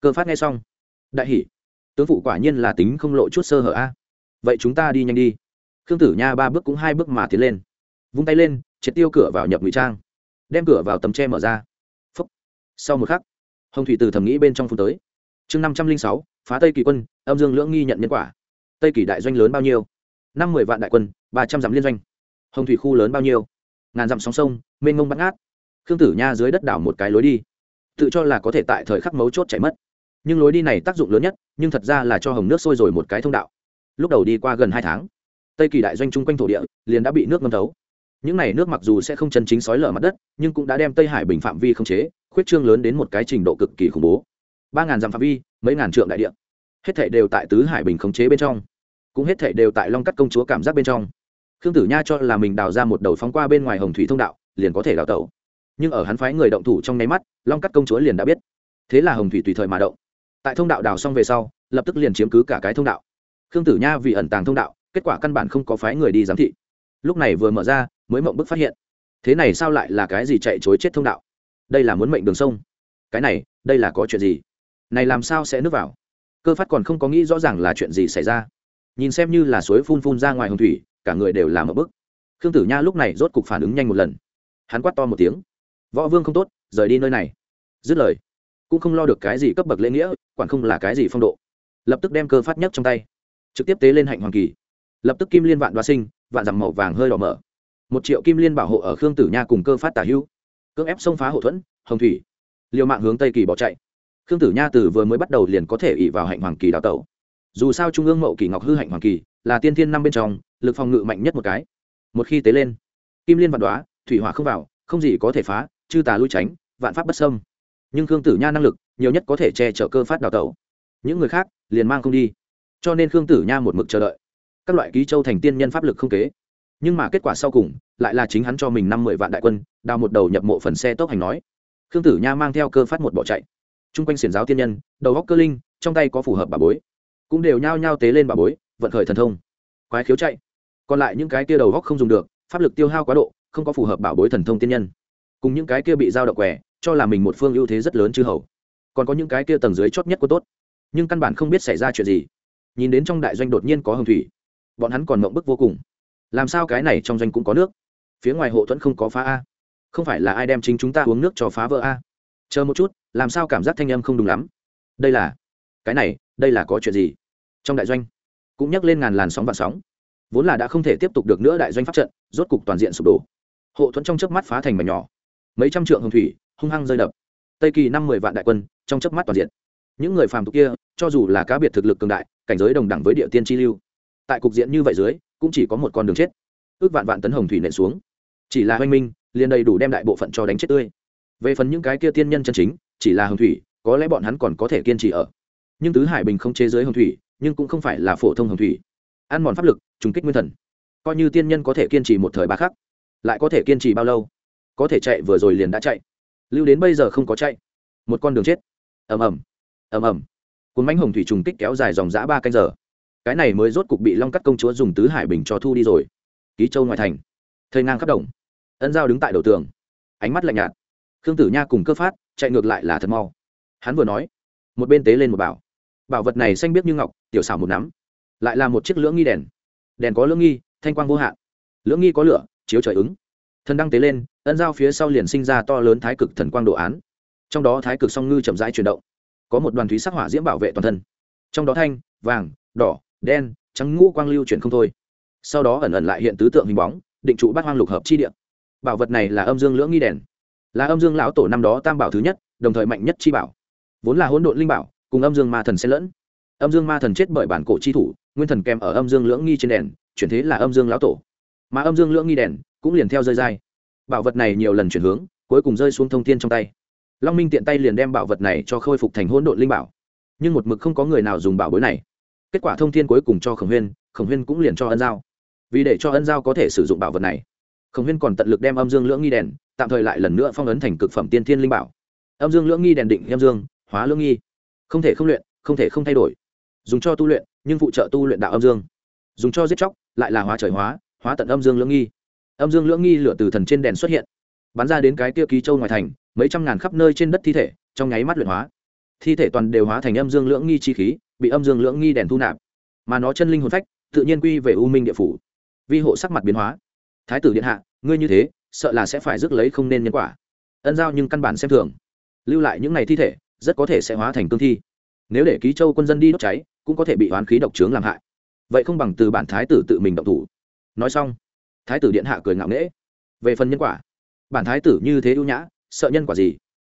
Cơ phát nghe xong. Đại hỷ tướng phụ quả nhiên là tính không lộ chút sơ hở a. Vậy chúng ta đi nhanh đi. Khương tử nha ba bước cũng hai bước mà tiến lên. Vung tay lên, triệt tiêu cửa vào nhập ngụy trang. Đem cửa vào tấm tre mở ra. Phúc. sau một khắc, hồng thủy từ thầm nghĩ bên trong phút tới. Chương năm trăm linh sáu, phá tây kỳ quân, âm dương lưỡng nghi nhận nhân quả. Tây kỳ đại doanh lớn bao nhiêu? năm mười vạn đại quân, ba trăm dặm liên doanh. Hồng thủy khu lớn bao nhiêu? Ngàn dặm sóng sông, mênh mông bắt ngát. Khương tử nha dưới đất đảo một cái lối đi. Tự cho là có thể tại thời khắc mấu chốt chảy mất nhưng lối đi này tác dụng lớn nhất, nhưng thật ra là cho hồng nước sôi rồi một cái thông đạo. Lúc đầu đi qua gần hai tháng, tây kỳ đại doanh chung quanh thổ địa liền đã bị nước ngâm thấu. Những n à y nước mặc dù sẽ không chân chính sói lở mặt đất, nhưng cũng đã đem tây hải bình phạm vi không chế, khuyết trương lớn đến một cái trình độ cực kỳ khủng bố. Ba ngàn dặm phạm vi, mấy ngàn trượng đại địa. Hết thệ đều tại tứ hải bình khống chế bên trong. Cũng hết thệ đều tại long cắt công chúa cảm giác bên trong. Khương tử nha cho là mình đào ra một đầu phóng qua bên ngoài hồng thủy thông đạo, liền có thể đào tẩu. Nhưng ở hắn phái người động thủ trong nháy mắt, long cắt công chúa liền đã biết. Thế là hồng thủy tùy thời mà động tại thông đạo đào xong về sau, lập tức liền chiếm cứ cả cái thông đạo. Khương tử nha vì ẩn tàng thông đạo, kết quả căn bản không có phái người đi giám thị. Lúc này vừa mở ra, mới mộng bức phát hiện. Thế này sao lại là cái gì chạy chối chết thông đạo? Đây là muốn mệnh đường sông. Cái này, đây là có chuyện gì? Này làm sao sẽ nước vào? Cơ phát còn không có nghĩ rõ ràng là chuyện gì xảy ra. Nhìn xem như là suối phun phun ra ngoài hồng thủy, cả người đều làm ở bức. Khương tử nha lúc này rốt cục phản ứng nhanh một lần. Hắn quát to một tiếng. Võ vương không tốt, rời đi nơi này. Dứt lời cũng không lo được cái gì cấp bậc lễ nghĩa, quản không là cái gì phong độ. Lập tức đem cơ phát nhất trong tay. Trực tiếp tế lên hạnh hoàng kỳ. Lập tức kim liên vạn đoá sinh, vạn dằm màu vàng hơi đỏ mở. Một triệu kim liên bảo hộ ở khương tử nha cùng cơ phát tả hữu. Cưỡng ép xông phá hậu thuẫn, hồng thủy. Liều mạng hướng tây kỳ bỏ chạy. Khương tử nha từ vừa mới bắt đầu liền có thể ỉ vào hạnh hoàng kỳ đào tẩu. Dù sao trung ương mậu kỳ ngọc hư hạnh hoàng kỳ là tiên thiên năm bên trong, lực phòng ngự mạnh nhất một cái. Một khi tế lên, kim liên vạn đoá, thủy hỏa không vào, không gì có thể phá, chư tà lui tránh, vạn pháp bất sâm nhưng khương tử nha năng lực nhiều nhất có thể che chở cơ phát đào tẩu. Những người khác liền mang không đi. Cho nên khương tử nha một mực chờ đợi. Các loại ký châu thành tiên nhân pháp lực không kế. Nhưng mà kết quả sau cùng lại là chính hắn cho mình năm mười vạn đại quân, đào một đầu nhập mộ phần xe tốc hành nói. Khương tử nha mang theo cơ phát một bỏ chạy. T r u n g quanh xiển giáo tiên nhân, đầu góc cơ linh, trong tay có phù hợp bà bối. Cũng đều nhao nhao tế lên bà bối, vận khởi thần thông. Quái khiếu chạy. Còn lại những cái kia đầu góc không dùng được, pháp lực tiêu hao quá độ, không có phù hợp bảo bối thần thông tiên nhân cùng những cái kia bị giao động quẻ cho là mình một phương ưu thế rất lớn chư hầu. Còn có những cái kia tầng dưới chót nhất của tốt. Nhưng căn bản không biết xảy ra chuyện gì. Nhìn đến trong đại doanh đột nhiên có hồng thủy, bọn hắn còn mộng bức vô cùng. Làm sao cái này trong doanh cũng có nước? Phía ngoài hộ thuẫn không có phá a. Không phải là ai đem chính chúng ta uống nước cho phá vỡ a? Chờ một chút, làm sao cảm giác thanh âm không đúng lắm? Đây là, cái này, đây là có chuyện gì? Trong đại doanh, cũng nhắc lên ngàn làn sóng và sóng. Vốn là đã không thể tiếp tục được nữa đại doanh pháp trận, rốt cục toàn diện sụp đổ. Hộ thuẫn trong chớp mắt phá thành mảnh nhỏ mấy trăm trượng hồng thủy, hung hăng rơi đập. Tây kỳ năm mười vạn đại quân, trong chớp mắt toàn diện. Những người phàm tục kia, cho dù là cá biệt thực lực cường đại, cảnh giới đồng đẳng với địa tiên chi lưu, tại cục diện như vậy dưới, cũng chỉ có một con đường chết. Ước vạn vạn tấn hồng thủy nện xuống. Chỉ là hoanh minh, liền đầy đủ đem đại bộ phận cho đánh chết tươi. Về phần những cái kia tiên nhân chân chính, chỉ là hồng thủy, có lẽ bọn hắn còn có thể kiên trì ở. Nhưng tứ hải bình không chế giới hồng thủy, nhưng cũng không phải là phổ thông hồng thủy. Ăn mòn pháp lực, trùng kích nguyên thần. Coi như tiên nhân có thể kiên trì một thời ba khắc, lại có thể kiên trì bao lâu? Có thể chạy vừa rồi liền đã chạy. Lưu đến bây giờ không có chạy. Một con đường chết. Ầm ầm. Ầm ầm. Cuốn mánh hồng thủy trùng kích kéo dài dòng dã ba canh giờ. Cái này mới rốt cục bị long cắt công chúa dùng tứ hải bình cho thu đi rồi. Ký châu ngoại thành. Thầy ngang khắp đồng. Ân giao đứng tại đầu tường. Ánh mắt lạnh nhạt. Khương tử nha cùng cơ phát chạy ngược lại là thật mau. Hắn vừa nói, một bên tế lên một bảo. Bảo vật này xanh biếc như ngọc, tiểu xảo một nắm. Lại là một chiếc lưỡng nghi đèn. Đèn có lưỡng nghi, thanh quang vô hạn. Lưỡng nghi có lửa, chiếu trời ứng. Thần đăng tế lên ân giao phía sau liền sinh ra to lớn thái cực thần quang đồ án. Trong đó thái cực song ngư chậm rãi chuyển động. Có một đoàn thúy sắc hỏa diễm bảo vệ toàn thân. Trong đó thanh, vàng, đỏ, đen, trắng ngũ quang lưu chuyển không thôi. Sau đó ẩn ẩn lại hiện tứ tượng hình bóng, định trụ bát hoang lục hợp chi địa. Bảo vật này là âm dương lưỡng nghi đèn. Là âm dương lão tổ năm đó tam bảo thứ nhất, đồng thời mạnh nhất chi bảo. Vốn là hỗn độn linh bảo, cùng âm dương ma thần xen lẫn. Âm dương ma thần chết bởi bản cổ chi thủ, nguyên thần kèm ở âm dương lưỡng nghi trên đèn, chuyển thế là âm dương lão tổ. Mà âm dương lưỡng nghi đèn cũng liền theo rơi dai bảo vật này nhiều lần chuyển hướng, cuối cùng rơi xuống thông thiên trong tay. Long minh tiện tay liền đem bảo vật này cho khôi phục thành hỗn độn linh bảo. Nhưng một mực không có người nào dùng bảo bối này. Kết quả thông thiên cuối cùng cho khổng huyên khổng huyên cũng liền cho ân giao. Vì để cho ân giao có thể sử dụng bảo vật này, khổng huyên còn tận lực đem âm dương lưỡng nghi đèn, tạm thời lại lần nữa phong ấn thành cực phẩm tiên thiên linh bảo. Âm dương lưỡng nghi đèn định âm dương, hóa lưỡng nghi. Không thể không luyện, không thể không thay đổi. Dùng cho tu luyện, nhưng phụ trợ tu luyện đạo âm dương. Dùng cho giết chóc, lại là hóa trời hóa hóa tận âm dương lưỡng nghi âm dương lưỡng nghi lửa từ thần trên đèn xuất hiện. Bắn ra đến cái kia ký châu ngoài thành, mấy trăm ngàn khắp nơi trên đất thi thể, trong nháy mắt luyện hóa. Thi thể toàn đều hóa thành âm dương lưỡng nghi chi khí, bị âm dương lưỡng nghi đèn thu nạp. Mà nó chân linh hồn phách, tự nhiên quy về u minh địa phủ. Vi hộ sắc mặt biến hóa. Thái tử điện hạ, ngươi như thế, sợ là sẽ phải rước lấy không nên nhân quả. Ân giao nhưng căn bản xem thường. Lưu lại những ngày thi thể, rất có thể sẽ hóa thành cương thi. Nếu để ký châu quân dân đi đốt cháy, cũng có thể bị hoán khí độc trướng làm hại. Vậy không bằng từ bản thái tử tự mình động thủ. Nói xong thái tử điện hạ cười ngạo nghễ. Về phần nhân quả, bản thái tử như thế ưu nhã, sợ nhân quả gì?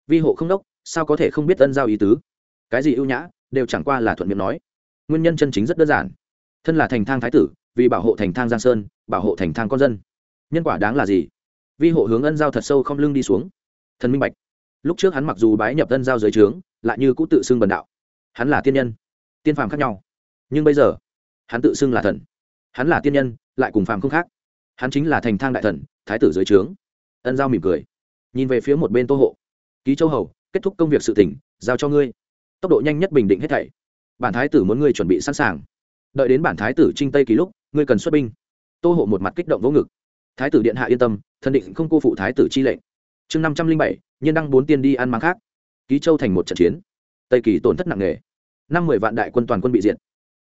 Vi hộ không đốc, sao có thể không biết ân giao ý tứ? Cái gì ưu nhã, đều chẳng qua là thuận miệng nói. Nguyên nhân chân chính rất đơn giản. Thân là thành thang thái tử, vì bảo hộ thành thang giang sơn, bảo hộ thành thang con dân. Nhân quả đáng là gì? Vi hộ hướng ân giao thật sâu không lưng đi xuống. Thần minh bạch. Lúc trước hắn mặc dù bái nhập ân giao dưới trướng, lại như cũng tự xưng bần đạo. Hắn là tiên nhân, tiên phàm khác nhau. Nhưng bây giờ, hắn tự xưng là thần. Hắn là tiên nhân, lại cùng phàm không khác hắn chính là thành thang đại thần, thái tử dưới trướng. Ân giao mỉm cười, nhìn về phía một bên tô hộ. Ký châu hầu, kết thúc công việc sự tỉnh giao cho ngươi. Tốc độ nhanh nhất bình định hết thảy. Bản thái tử muốn ngươi chuẩn bị sẵn sàng. Đợi đến bản thái tử trinh tây ký lúc, ngươi cần xuất binh. Tô hộ một mặt kích động vỗ ngực. Thái tử điện hạ yên tâm, thân định không cô phụ thái tử chi lệnh. Chương năm trăm linh bảy, nhân đăng bốn tiên đi ăn mắng khác. Ký châu thành một trận chiến. Tây kỳ tổn thất nặng nề. Năm mười vạn đại quân toàn quân bị diệt.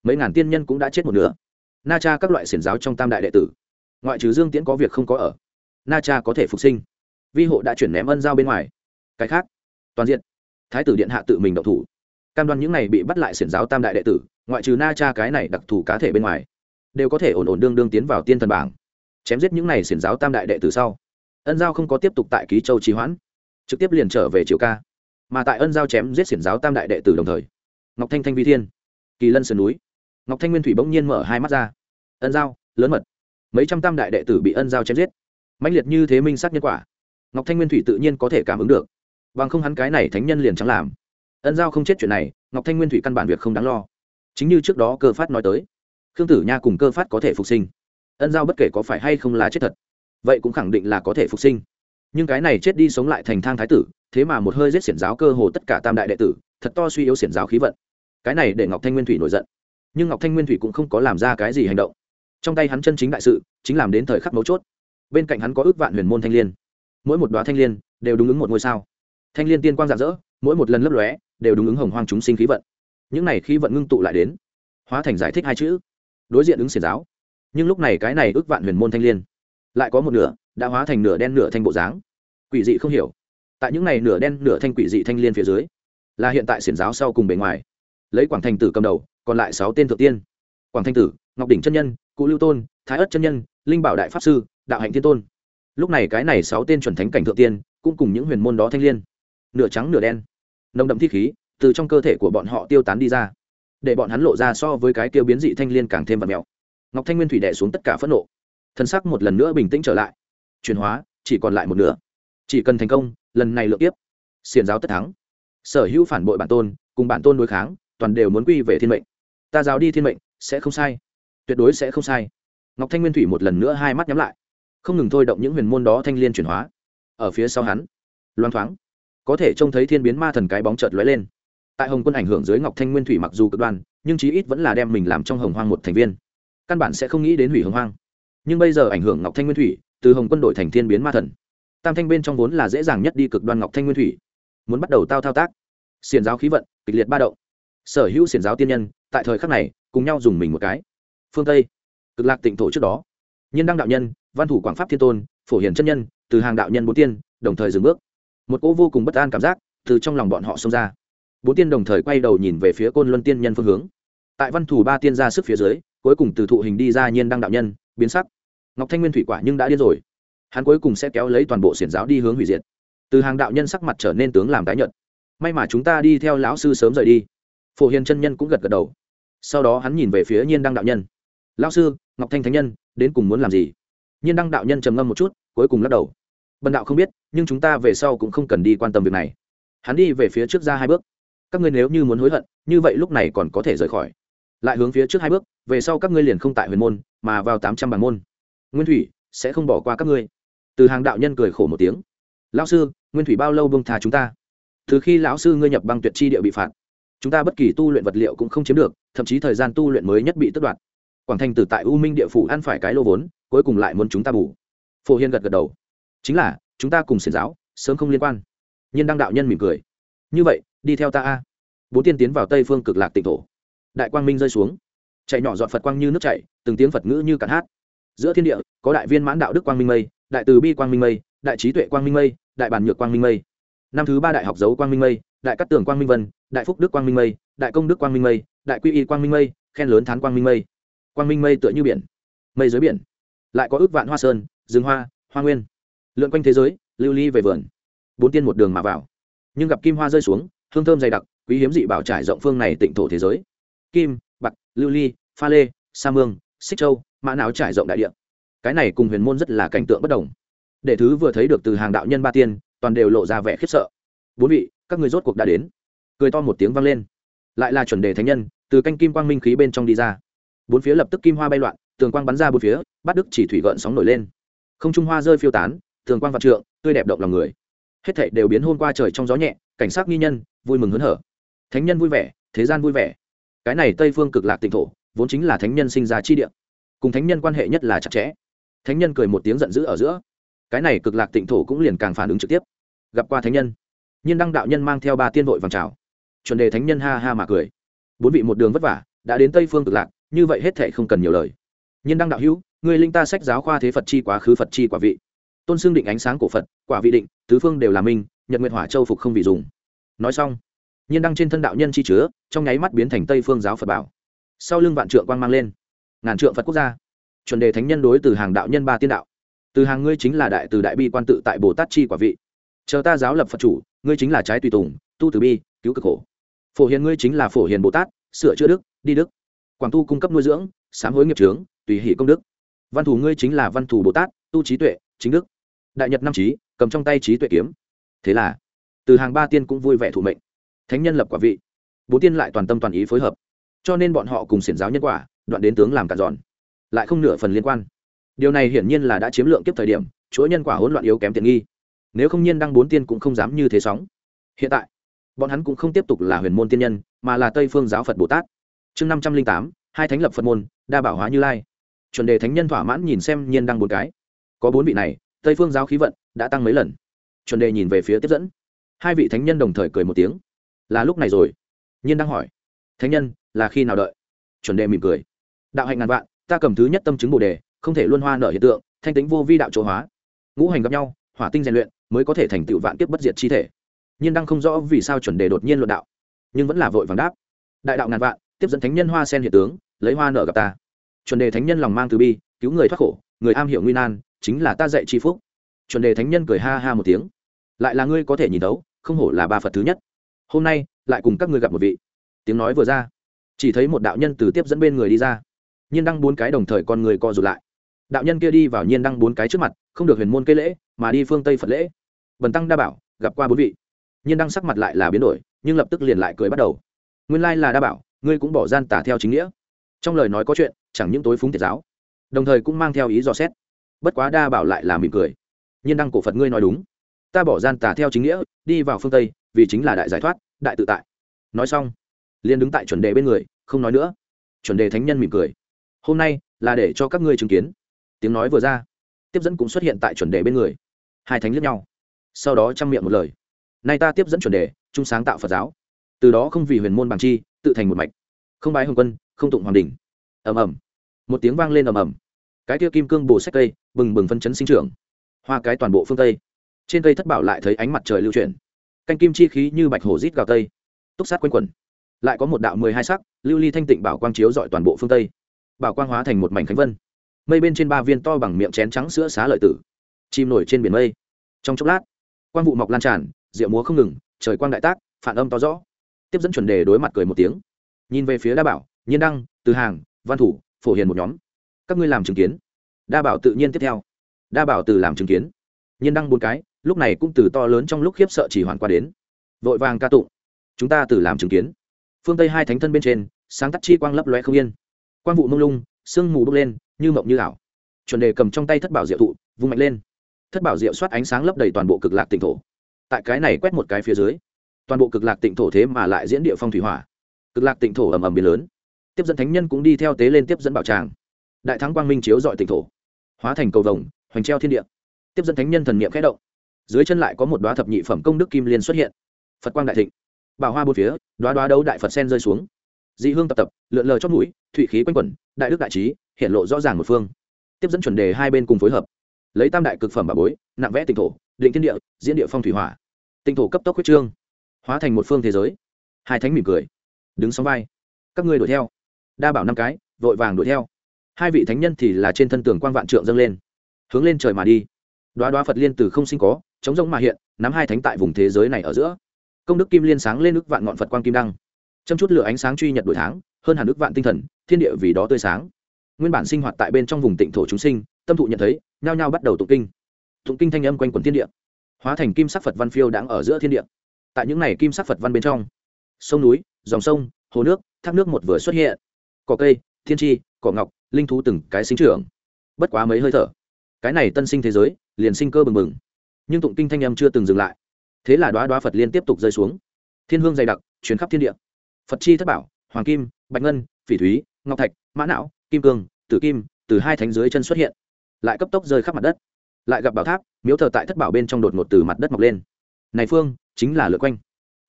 Mấy ngàn tiên nhân cũng đã chết một nửa. Na cha các loại xiển giáo trong tam đại đệ tử ngoại trừ dương tiễn có việc không có ở, na cha có thể phục sinh. Vi hộ đã chuyển ném ân giao bên ngoài. Cái khác, toàn diện. Thái tử điện hạ tự mình động thủ. Cam đoan những này bị bắt lại xiển giáo tam đại đệ tử, ngoại trừ na cha cái này đặc thù cá thể bên ngoài, đều có thể ổn ổn đương đương tiến vào tiên thần bảng. Chém giết những này xiển giáo tam đại đệ tử sau, ân giao không có tiếp tục tại ký châu trì hoãn, trực tiếp liền trở về triều ca. Mà tại ân giao chém giết xiển giáo tam đại đệ tử đồng thời, ngọc thanh thanh vi thiên, kỳ lân sườn núi, ngọc thanh nguyên thủy bỗng nhiên mở hai mắt ra. Ân giao, lớn mật mấy trăm tam đại đệ tử bị ân giao chém giết. Mạnh liệt như thế minh sát nhân quả, ngọc thanh nguyên thủy tự nhiên có thể cảm ứng được. Bằng không hắn cái này thánh nhân liền chẳng làm. Ân giao không chết chuyện này, ngọc thanh nguyên thủy căn bản việc không đáng lo. Chính như trước đó cơ phát nói tới, khương tử nha cùng cơ phát có thể phục sinh. Ân giao bất kể có phải hay không là chết thật, vậy cũng khẳng định là có thể phục sinh. Nhưng cái này chết đi sống lại thành thang thái tử, thế mà một hơi giết xiển giáo cơ hồ tất cả tam đại đệ tử, thật to suy yếu xiển giáo khí vận. Cái này để ngọc thanh nguyên thủy nổi giận. Nhưng ngọc thanh nguyên thủy cũng không có làm ra cái gì hành động trong tay hắn chân chính đại sự, chính làm đến thời khắc mấu chốt. Bên cạnh hắn có ước vạn huyền môn thanh l i ê n mỗi một đoá thanh l i ê n đều đúng ứng một ngôi sao. Thanh l i ê n tiên quang rạng rỡ, mỗi một lần lấp lóe đều đúng ứng hồng hoang chúng sinh khí vận. Những này khí vận ngưng tụ lại đến, hóa thành giải thích hai chữ. Đối diện ứng xiển giáo. Nhưng lúc này cái này ước vạn huyền môn thanh l i ê n lại có một nửa đã hóa thành nửa đen nửa thanh bộ dáng. Quỷ dị không hiểu. Tại những này nửa đen nửa thanh quỷ dị thanh l i ê n phía dưới, là hiện tại xiển giáo sau cùng bề ngoài. Lấy quảng thành tử cầm đầu, còn lại sáu tên thượng tiên. Quảng thanh tử ngọc đỉnh chân nhân, cụ lưu tôn, thái ất chân nhân, linh bảo đại pháp sư, đạo hạnh thiên tôn. Lúc này cái này sáu tên chuẩn thánh cảnh thượng tiên, cũng cùng những huyền môn đó thanh l i ê n nửa trắng nửa đen. Nồng đậm thi khí từ trong cơ thể của bọn họ tiêu tán đi ra, để bọn hắn lộ ra so với cái tiêu biến dị thanh l i ê n càng thêm vật mèo. Ngọc thanh nguyên thủy đẻ xuống tất cả phẫn nộ. Thân sắc một lần nữa bình tĩnh trở lại. Chuyển hóa, chỉ còn lại một nửa. Chỉ cần thành công, lần này lượt tiếp xiền giáo tất thắng. Sở hữu phản bội bản tôn, cùng bản tôn đối kháng, toàn đều muốn quy về thiên mệnh. Ta giáo đi thiên mệnh, sẽ không sai tuyệt đối sẽ không sai. Ngọc thanh nguyên thủy một lần nữa hai mắt nhắm lại. Không ngừng thôi động những huyền môn đó thanh liên chuyển hóa. Ở phía sau hắn loan thoáng, có thể trông thấy thiên biến ma thần cái bóng chợt lóe lên. Tại hồng quân ảnh hưởng dưới ngọc thanh nguyên thủy mặc dù cực đoan, nhưng chí ít vẫn là đem mình làm trong hồng hoang một thành viên. Căn bản sẽ không nghĩ đến hủy hồng hoang. Nhưng bây giờ ảnh hưởng ngọc thanh nguyên thủy, từ hồng quân đổi thành thiên biến ma thần. Tam thanh bên trong vốn là dễ dàng nhất đi cực đoan ngọc thanh nguyên thủy. Muốn bắt đầu tao thao tác. Xiền giáo khí vận, kịch liệt ba động. Sở hữu xiền giáo tiên nhân, tại thời khắc này, cùng nhau dùng mình một cái phương tây cực lạc tịnh thổ trước đó nhiên đăng đạo nhân văn thủ quảng pháp thiên tôn phổ hiển chân nhân từ hàng đạo nhân bốn tiên đồng thời dừng bước một cỗ vô cùng bất an cảm giác từ trong lòng bọn họ xông ra bốn tiên đồng thời quay đầu nhìn về phía côn luân tiên nhân phương hướng tại văn thủ ba tiên ra sức phía dưới cuối cùng từ thụ hình đi ra nhiên đăng đạo nhân biến sắc ngọc thanh nguyên thủy quả nhưng đã điên rồi hắn cuối cùng sẽ kéo lấy toàn bộ xiển giáo đi hướng hủy diệt từ hàng đạo nhân sắc mặt trở nên tướng làm tái nhợt may mà chúng ta đi theo lão sư sớm rời đi phổ hiền chân nhân cũng gật gật đầu sau đó hắn nhìn về phía nhiên đăng đạo nhân lão sư, ngọc thanh thánh nhân, đến cùng muốn làm gì? Nhiên đăng đạo nhân trầm ngâm một chút, cuối cùng lắc đầu. Bần đạo không biết, nhưng chúng ta về sau cũng không cần đi quan tâm việc này. Hắn đi về phía trước ra hai bước. Các ngươi nếu như muốn hối hận, như vậy lúc này còn có thể rời khỏi. Lại hướng phía trước hai bước, về sau các ngươi liền không tại huyền môn, mà vào tám trăm bản môn. Nguyên thủy sẽ không bỏ qua các ngươi. Từ hàng đạo nhân cười khổ một tiếng. Lão sư, nguyên thủy bao lâu bông thà chúng ta? Từ khi lão sư ngươi nhập băng tuyệt chi địa bị phạt, chúng ta bất kỳ tu luyện vật liệu cũng không chiếm được, thậm chí thời gian tu luyện mới nhất bị tước đoạt quảng thành từ tại u minh địa phủ ăn phải cái lô vốn cuối cùng lại muốn chúng ta bù phổ hiên gật gật đầu chính là chúng ta cùng xiển giáo sớm không liên quan nhiên đăng đạo nhân mỉm cười như vậy đi theo ta a bốn tiên tiến vào tây phương cực lạc tịnh thổ đại quang minh rơi xuống chạy nhỏ dọn phật quang như nước chạy từng tiếng phật ngữ như cạn hát giữa thiên địa có đại viên mãn đạo đức quang minh mây đại từ bi quang minh mây đại trí tuệ quang minh mây đại bản nhược quang minh mây năm thứ ba đại học dấu quang minh mây đại cát tường quang minh vân đại phúc đức quang minh mây đại công đức quang minh mây đại quy y quang minh mây khen lớn thán quang minh mây quang minh mây tựa như biển, mây dưới biển, lại có ước vạn hoa sơn, rừng hoa hoa nguyên. Lượn quanh thế giới, lưu ly về vườn, bốn tiên một đường mà vào. Nhưng gặp kim hoa rơi xuống, hương thơm dày đặc, quý hiếm dị bảo trải rộng phương này tịnh thổ thế giới. Kim, bạc, lưu ly, pha lê, sa mương, xích châu, mã não trải rộng đại địa. Cái này cùng huyền môn rất là cảnh tượng bất đồng. Để thứ vừa thấy được từ hàng đạo nhân ba tiên, toàn đều lộ ra vẻ khiếp sợ. Bốn vị, các người rốt cuộc đã đến. Cười to một tiếng vang lên. Lại là chuẩn đề thánh nhân, từ canh kim quang minh khí bên trong đi ra bốn phía lập tức kim hoa bay loạn, tường quang bắn ra bốn phía, bắt đức chỉ thủy gợn sóng nổi lên. Không trung hoa rơi phiêu tán, tường quang vạn trượng, tươi đẹp động lòng người. Hết thảy đều biến hôn qua trời trong gió nhẹ, cảnh sát nghi nhân, vui mừng hớn hở. Thánh nhân vui vẻ, thế gian vui vẻ. Cái này tây phương cực lạc tịnh thổ, vốn chính là thánh nhân sinh ra chi địa. Cùng thánh nhân quan hệ nhất là chặt chẽ. Thánh nhân cười một tiếng giận dữ ở giữa. Cái này cực lạc tịnh thổ cũng liền càng phản ứng trực tiếp. Gặp qua thánh nhân, nhiên đăng đạo nhân mang theo ba tiên vội vàng chào. Chuẩn đề thánh nhân ha ha mà cười. Bốn vị một đường vất vả, đã đến tây phương cực lạc như vậy hết thệ không cần nhiều lời. Nhiên đăng đạo hữu, người linh ta sách giáo khoa thế phật chi quá khứ phật chi quả vị. Tôn xương định ánh sáng của phật, quả vị định, tứ phương đều là minh, nhật nguyệt hỏa châu phục không vì dùng. Nói xong, nhiên đăng trên thân đạo nhân chi chứa, trong nháy mắt biến thành tây phương giáo phật bảo. Sau lưng vạn trượng quang mang lên, ngàn trượng phật quốc gia. Chuẩn đề thánh nhân đối từ hàng đạo nhân ba tiên đạo. Từ hàng ngươi chính là đại từ đại bi quan tự tại bồ tát chi quả vị. Chờ ta giáo lập phật chủ, ngươi chính là trái tùy tùng, tu từ bi, cứu cực khổ. Phổ hiền ngươi chính là phổ hiền bồ tát, sửa chữa đức, đi đức quảng tu cung cấp nuôi dưỡng, sám hối nghiệp trướng tùy hỷ công đức. Văn thủ ngươi chính là văn thủ bồ tát, tu trí tuệ, chính đức. Đại nhật năm trí cầm trong tay trí tuệ kiếm. Thế là, từ hàng ba tiên cũng vui vẻ thủ mệnh. Thánh nhân lập quả vị. Bốn tiên lại toàn tâm toàn ý phối hợp. Cho nên bọn họ cùng xiển giáo nhân quả, đoạn đến tướng làm cản giòn lại không nửa phần liên quan. Điều này hiển nhiên là đã chiếm lượng kiếp thời điểm, chuỗi nhân quả hỗn loạn yếu kém tiện nghi. Nếu không nhiên đăng bốn tiên cũng không dám như thế sóng. Hiện tại, bọn hắn cũng không tiếp tục là huyền môn tiên nhân, mà là tây phương giáo phật bồ tát chương năm trăm linh tám, hai thánh lập phật môn, đa bảo hóa như lai. Chuẩn đề thánh nhân thỏa mãn nhìn xem nhiên đăng bốn cái. Có bốn vị này, tây phương giáo khí vận đã tăng mấy lần. Chuẩn đề nhìn về phía tiếp dẫn. Hai vị thánh nhân đồng thời cười một tiếng. Là lúc này rồi? Nhiên đang hỏi. Thánh nhân, là khi nào đợi? Chuẩn đề mỉm cười. Đạo hạnh ngàn vạn, ta cầm thứ nhất tâm chứng bồ đề, không thể luân hoa nở hiện tượng, thanh tính vô vi đạo chỗ hóa. Ngũ hành gặp nhau, hỏa tinh rèn luyện, mới có thể thành tựu vạn kiếp bất diệt chi thể. Nhiên đang không rõ vì sao chuẩn đề đột nhiên luận đạo, nhưng vẫn là vội vàng đáp. Đại đạo ngàn vạn tiếp dẫn thánh nhân hoa sen hiện tướng, lấy hoa nở gặp ta. Chuẩn đề thánh nhân lòng mang từ bi, cứu người thoát khổ, người am hiểu nguy nan, chính là ta dạy tri phúc. Chuẩn đề thánh nhân cười ha ha một tiếng. Lại là ngươi có thể nhìn đấu không hổ là ba phật thứ nhất. Hôm nay, lại cùng các ngươi gặp một vị. Tiếng nói vừa ra, chỉ thấy một đạo nhân từ tiếp dẫn bên người đi ra. Nhiên đăng bốn cái đồng thời con người co rụt lại. Đạo nhân kia đi vào nhiên đăng bốn cái trước mặt, không được huyền môn cây lễ, mà đi phương tây phật lễ. Bần tăng đa bảo, gặp qua bốn vị. Nhiên đăng sắc mặt lại là biến đổi, nhưng lập tức liền lại cười bắt đầu. Nguyên lai là đa bảo ngươi cũng bỏ gian tả theo chính nghĩa. Trong lời nói có chuyện, chẳng những tối phúng thiệt giáo, đồng thời cũng mang theo ý dò xét. Bất quá đa bảo lại là mỉm cười. Nhiên đăng cổ phật ngươi nói đúng. Ta bỏ gian tả theo chính nghĩa, đi vào phương tây, vì chính là đại giải thoát, đại tự tại. Nói xong, liền đứng tại chuẩn đề bên người, không nói nữa. Chuẩn đề thánh nhân mỉm cười. Hôm nay là để cho các ngươi chứng kiến. Tiếng nói vừa ra, tiếp dẫn cũng xuất hiện tại chuẩn đề bên người. Hai thánh lướt nhau. Sau đó chăm miệng một lời. Nay ta tiếp dẫn chuẩn đề, chung sáng tạo phật giáo. Từ đó không vì huyền môn bằng chi, tự thành một mạch không bái hồng quân, không tụng hoàng đình. Ầm ầm. Một tiếng vang lên ầm ầm. Cái kia kim cương bồ sách cây, bừng bừng phân chấn sinh trưởng. Hoa cái toàn bộ phương tây. Trên cây thất bảo lại thấy ánh mặt trời lưu chuyển. Canh kim chi khí như bạch hổ rít gào tây. Túc sát quanh quẩn. Lại có một đạo mười hai sắc, lưu ly thanh tịnh bảo quang chiếu dọi toàn bộ phương tây. Bảo quang hóa thành một mảnh khánh vân. Mây bên trên ba viên to bằng miệng chén trắng sữa xá lợi tử. Chim nổi trên biển mây. Trong chốc lát, quang vụ mọc lan tràn, rượu múa không ngừng, trời quang đại tác, phản âm to rõ. Tiếp dẫn chuẩn đề đối mặt cười một tiếng nhìn về phía đa bảo, nhiên đăng, từ hàng, văn thủ, phổ hiền một nhóm. Các ngươi làm chứng kiến. Đa bảo tự nhiên tiếp theo. Đa bảo từ làm chứng kiến. Nhiên đăng bốn cái, lúc này cũng từ to lớn trong lúc khiếp sợ chỉ hoàn qua đến. Vội vàng ca tụng. Chúng ta từ làm chứng kiến. Phương tây hai thánh thân bên trên, sáng tắt chi quang lấp loe không yên. Quang vụ mông lung, sương mù bốc lên, như mộng như ảo. Chuẩn đề cầm trong tay thất bảo diệu thụ, vung mạnh lên. Thất bảo diệu soát ánh sáng lấp đầy toàn bộ cực lạc tỉnh thổ. Tại cái này quét một cái phía dưới, toàn bộ cực lạc tỉnh thổ thế mà lại diễn địa phong thủy hỏa cực lạc tịnh thổ ầm ầm biến lớn. Tiếp dẫn thánh nhân cũng đi theo tế lên tiếp dẫn bảo tràng. Đại thắng quang minh chiếu dọi tịnh thổ, hóa thành cầu vồng, hoành treo thiên địa. Tiếp dẫn thánh nhân thần niệm khẽ động. Dưới chân lại có một đoá thập nhị phẩm công đức kim liên xuất hiện. Phật quang đại thịnh. Bảo hoa bốn phía đoá đoá đấu đại phật sen rơi xuống. Dị hương tập tập, lượn lờ chót mũi, thụy khí quanh quẩn, đại đức đại trí, hiện lộ rõ ràng một phương. Tiếp dẫn chuẩn đề hai bên cùng phối hợp. Lấy tam đại cực phẩm bà bối, nặng vẽ tịnh thổ, định thiên địa, diễn địa phong thủy hỏa. Tinh thổ cấp tốc huyết trương, hóa thành một phương thế giới. Hai thánh mỉm cười đứng sóng vai. Các ngươi đuổi theo. Đa bảo năm cái, vội vàng đuổi theo. Hai vị thánh nhân thì là trên thân tường quan vạn trượng dâng lên. Hướng lên trời mà đi. Đoá đoá phật liên từ không sinh có, chống rông mà hiện, nắm hai thánh tại vùng thế giới này ở giữa. Công đức kim liên sáng lên ức vạn ngọn phật quang kim đăng. Châm chút lửa ánh sáng truy nhật đổi tháng, hơn hẳn ức vạn tinh thần, thiên địa vì đó tươi sáng. Nguyên bản sinh hoạt tại bên trong vùng tịnh thổ chúng sinh, tâm thụ nhận thấy, nhao nhao bắt đầu tụng kinh. Tụng kinh thanh âm quanh quần thiên địa. Hóa thành kim sắc phật văn phiêu đáng ở giữa thiên địa. Tại những này kim sắc phật văn bên trong sông núi, dòng sông, hồ nước, thác nước một vừa xuất hiện. Cỏ cây, thiên tri, cỏ ngọc, linh thú từng cái sinh trưởng. Bất quá mấy hơi thở, cái này tân sinh thế giới, liền sinh cơ bừng bừng. Nhưng tụng kinh thanh âm chưa từng dừng lại. Thế là đoá đoá phật liên tiếp tục rơi xuống. Thiên hương dày đặc chuyến khắp thiên địa. Phật chi thất bảo, hoàng kim, bạch ngân, phỉ thúy, ngọc thạch, mã não, kim cương, tử kim, từ hai thánh dưới chân xuất hiện. Lại cấp tốc rơi khắp mặt đất. Lại gặp bảo tháp, miếu thờ tại thất bảo bên trong đột ngột từ mặt đất mọc lên. Này phương, chính là lượt quanh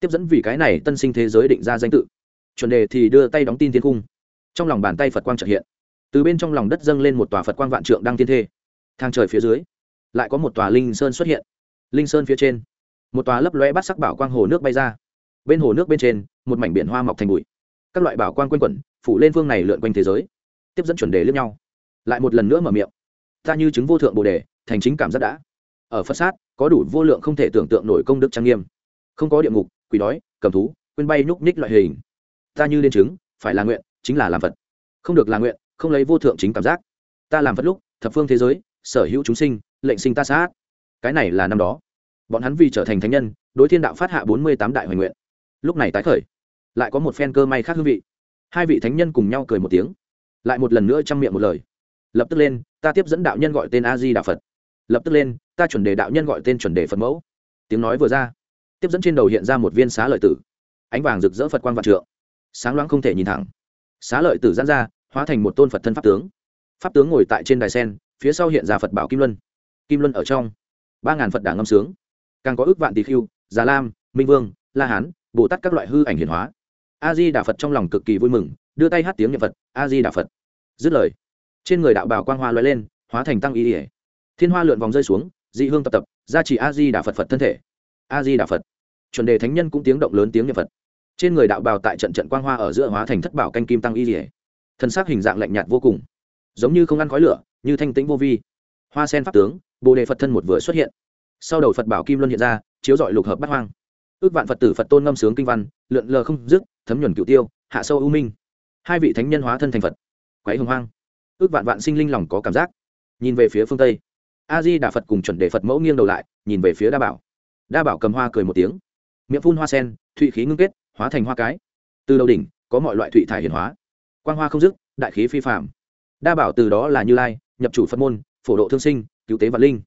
tiếp dẫn vì cái này tân sinh thế giới định ra danh tự. Chuẩn đề thì đưa tay đóng tin thiên cung. Trong lòng bàn tay phật quang trợ hiện. Từ bên trong lòng đất dâng lên một tòa phật quang vạn trượng đăng thiên thê. Thang trời phía dưới, lại có một tòa linh sơn xuất hiện. Linh sơn phía trên, một tòa lấp lóe bát sắc bảo quang hồ nước bay ra. Bên hồ nước bên trên, một mảnh biển hoa mọc thành bụi. Các loại bảo quang quanh quẩn, phủ lên phương này lượn quanh thế giới. Tiếp dẫn chuẩn đề lướt nhau. Lại một lần nữa mở miệng. Ta như chứng vô thượng bồ đề, thành chính cảm giác đã. Ở phật sát, có đủ vô lượng không thể tưởng tượng nổi công đức trang nghiêm. Không có địa ngục quỷ đói, cầm thú, quên bay nhúc nhích loại hình. Ta như liên chứng phải là nguyện, chính là làm phật. Không được là nguyện, không lấy vô thượng chính cảm giác. Ta làm phật lúc, thập phương thế giới, sở hữu chúng sinh, lệnh sinh ta sát. Cái này là năm đó. Bọn hắn vì trở thành thánh nhân, đối thiên đạo phát hạ bốn mươi tám đại hoành nguyện. Lúc này tái khởi. Lại có một phen cơ may khác hương vị. Hai vị thánh nhân cùng nhau cười một tiếng. Lại một lần nữa chăm miệng một lời. Lập tức lên, ta tiếp dẫn đạo nhân gọi tên a di đạo phật. Lập tức lên, ta chuẩn đề đạo nhân gọi tên chuẩn đề phật mẫu. Tiếng nói vừa ra tiếp dẫn trên đầu hiện ra một viên xá lợi tử. Ánh vàng rực rỡ phật quan vạn trượng. Sáng loáng không thể nhìn thẳng. Xá lợi tử giãn ra, hóa thành một tôn phật thân pháp tướng. Pháp tướng ngồi tại trên đài sen, phía sau hiện ra phật bảo kim luân. Kim luân ở trong, ba ngàn phật đảng ngâm sướng. Càng có ước vạn tỷ khiêu già lam, minh vương, la hán, bồ tát các loại hư ảnh hiển hóa. A di đà phật trong lòng cực kỳ vui mừng, đưa tay hát tiếng nhật phật, a di đà phật. Dứt lời, trên người đạo bào quang hoa loay lên, hóa thành tăng ý ỉa. Thiên hoa lượn vòng rơi xuống, dị hương tập tập, gia trì a di đà phật phật thân thể a di đà phật. Chuẩn đề thánh nhân cũng tiếng động lớn tiếng nhật phật. Trên người đạo bào tại trận trận quang hoa ở giữa hóa thành thất bảo canh kim tăng y dỉa thân xác hình dạng lạnh nhạt vô cùng. Giống như không ăn khói lửa, như thanh tĩnh vô vi. Hoa sen pháp tướng, bồ đề phật thân một vừa xuất hiện. Sau đầu phật bảo kim luân hiện ra, chiếu dọi lục hợp bắt hoang. Ước vạn phật tử phật tôn ngâm sướng kinh văn, lượn lờ không dứt, thấm nhuần cựu tiêu, hạ sâu ưu minh. Hai vị thánh nhân hóa thân thành phật. Quấy hồng hoang. Ước vạn vạn sinh linh lòng có cảm giác. Nhìn về phía phương tây. A di đà phật cùng chuẩn đề phật mẫu nghiêng đầu lại, nhìn về phía đa bảo đa bảo cầm hoa cười một tiếng. Miệng phun hoa sen, thụy khí ngưng kết, hóa thành hoa cái. Từ đầu đỉnh, có mọi loại thụy thải hiển hóa. Quan hoa không dứt, đại khí phi phạm đa bảo từ đó là như lai, nhập chủ phật môn, phổ độ thương sinh, cứu tế vạn linh.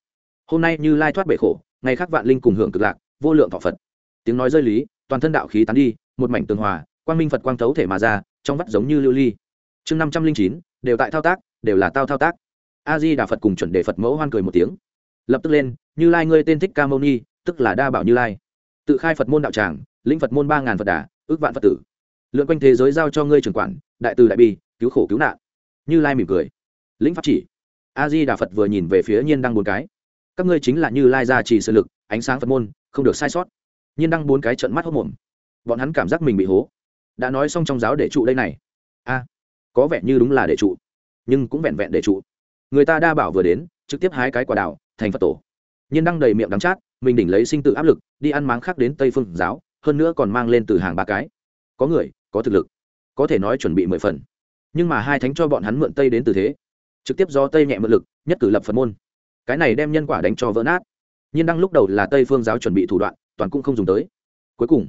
Hôm nay như lai thoát bể khổ, ngày khác vạn linh cùng hưởng cực lạc, vô lượng thọ phật. Tiếng nói rơi lý, toàn thân đạo khí tán đi, một mảnh tường hòa, quang minh phật quang thấu thể mà ra, trong vắt giống như lưu ly. Chương năm trăm linh chín, đều tại thao tác, đều là tao thao tác. A di đà phật cùng chuẩn đề phật mẫu hoan cười một tiếng. Lập tức lên, như lai ngươi tên thích ca mâu ni tức là đa bảo như lai. Tự khai phật môn đạo tràng, lĩnh phật môn ba ngàn phật đà, ước vạn phật tử. Lượn quanh thế giới giao cho ngươi trưởng quản, đại từ đại bi, cứu khổ cứu nạn. Như lai mỉm cười. Lĩnh pháp chỉ. A di đà phật vừa nhìn về phía nhiên đăng bốn cái. Các ngươi chính là như lai gia trì sự lực, ánh sáng phật môn, không được sai sót. Nhiên đăng bốn cái trận mắt hốc mồm bọn hắn cảm giác mình bị hố. Đã nói xong trong giáo để trụ đây này. A, có vẻ như đúng là để trụ, nhưng cũng vẹn vẹn để trụ. Người ta đa bảo vừa đến, trực tiếp hái cái quả đào, thành phật tổ. Nhiên đăng đầy miệng đắng chát mình đỉnh lấy sinh tự áp lực, đi ăn máng khác đến tây phương giáo, hơn nữa còn mang lên từ hàng ba cái. Có người, có thực lực, có thể nói chuẩn bị mười phần. Nhưng mà hai thánh cho bọn hắn mượn tây đến từ thế. Trực tiếp do tây nhẹ mượn lực, nhất cử lập phật môn. Cái này đem nhân quả đánh cho vỡ nát. Nhiên đăng lúc đầu là tây phương giáo chuẩn bị thủ đoạn, toàn cũng không dùng tới. Cuối cùng,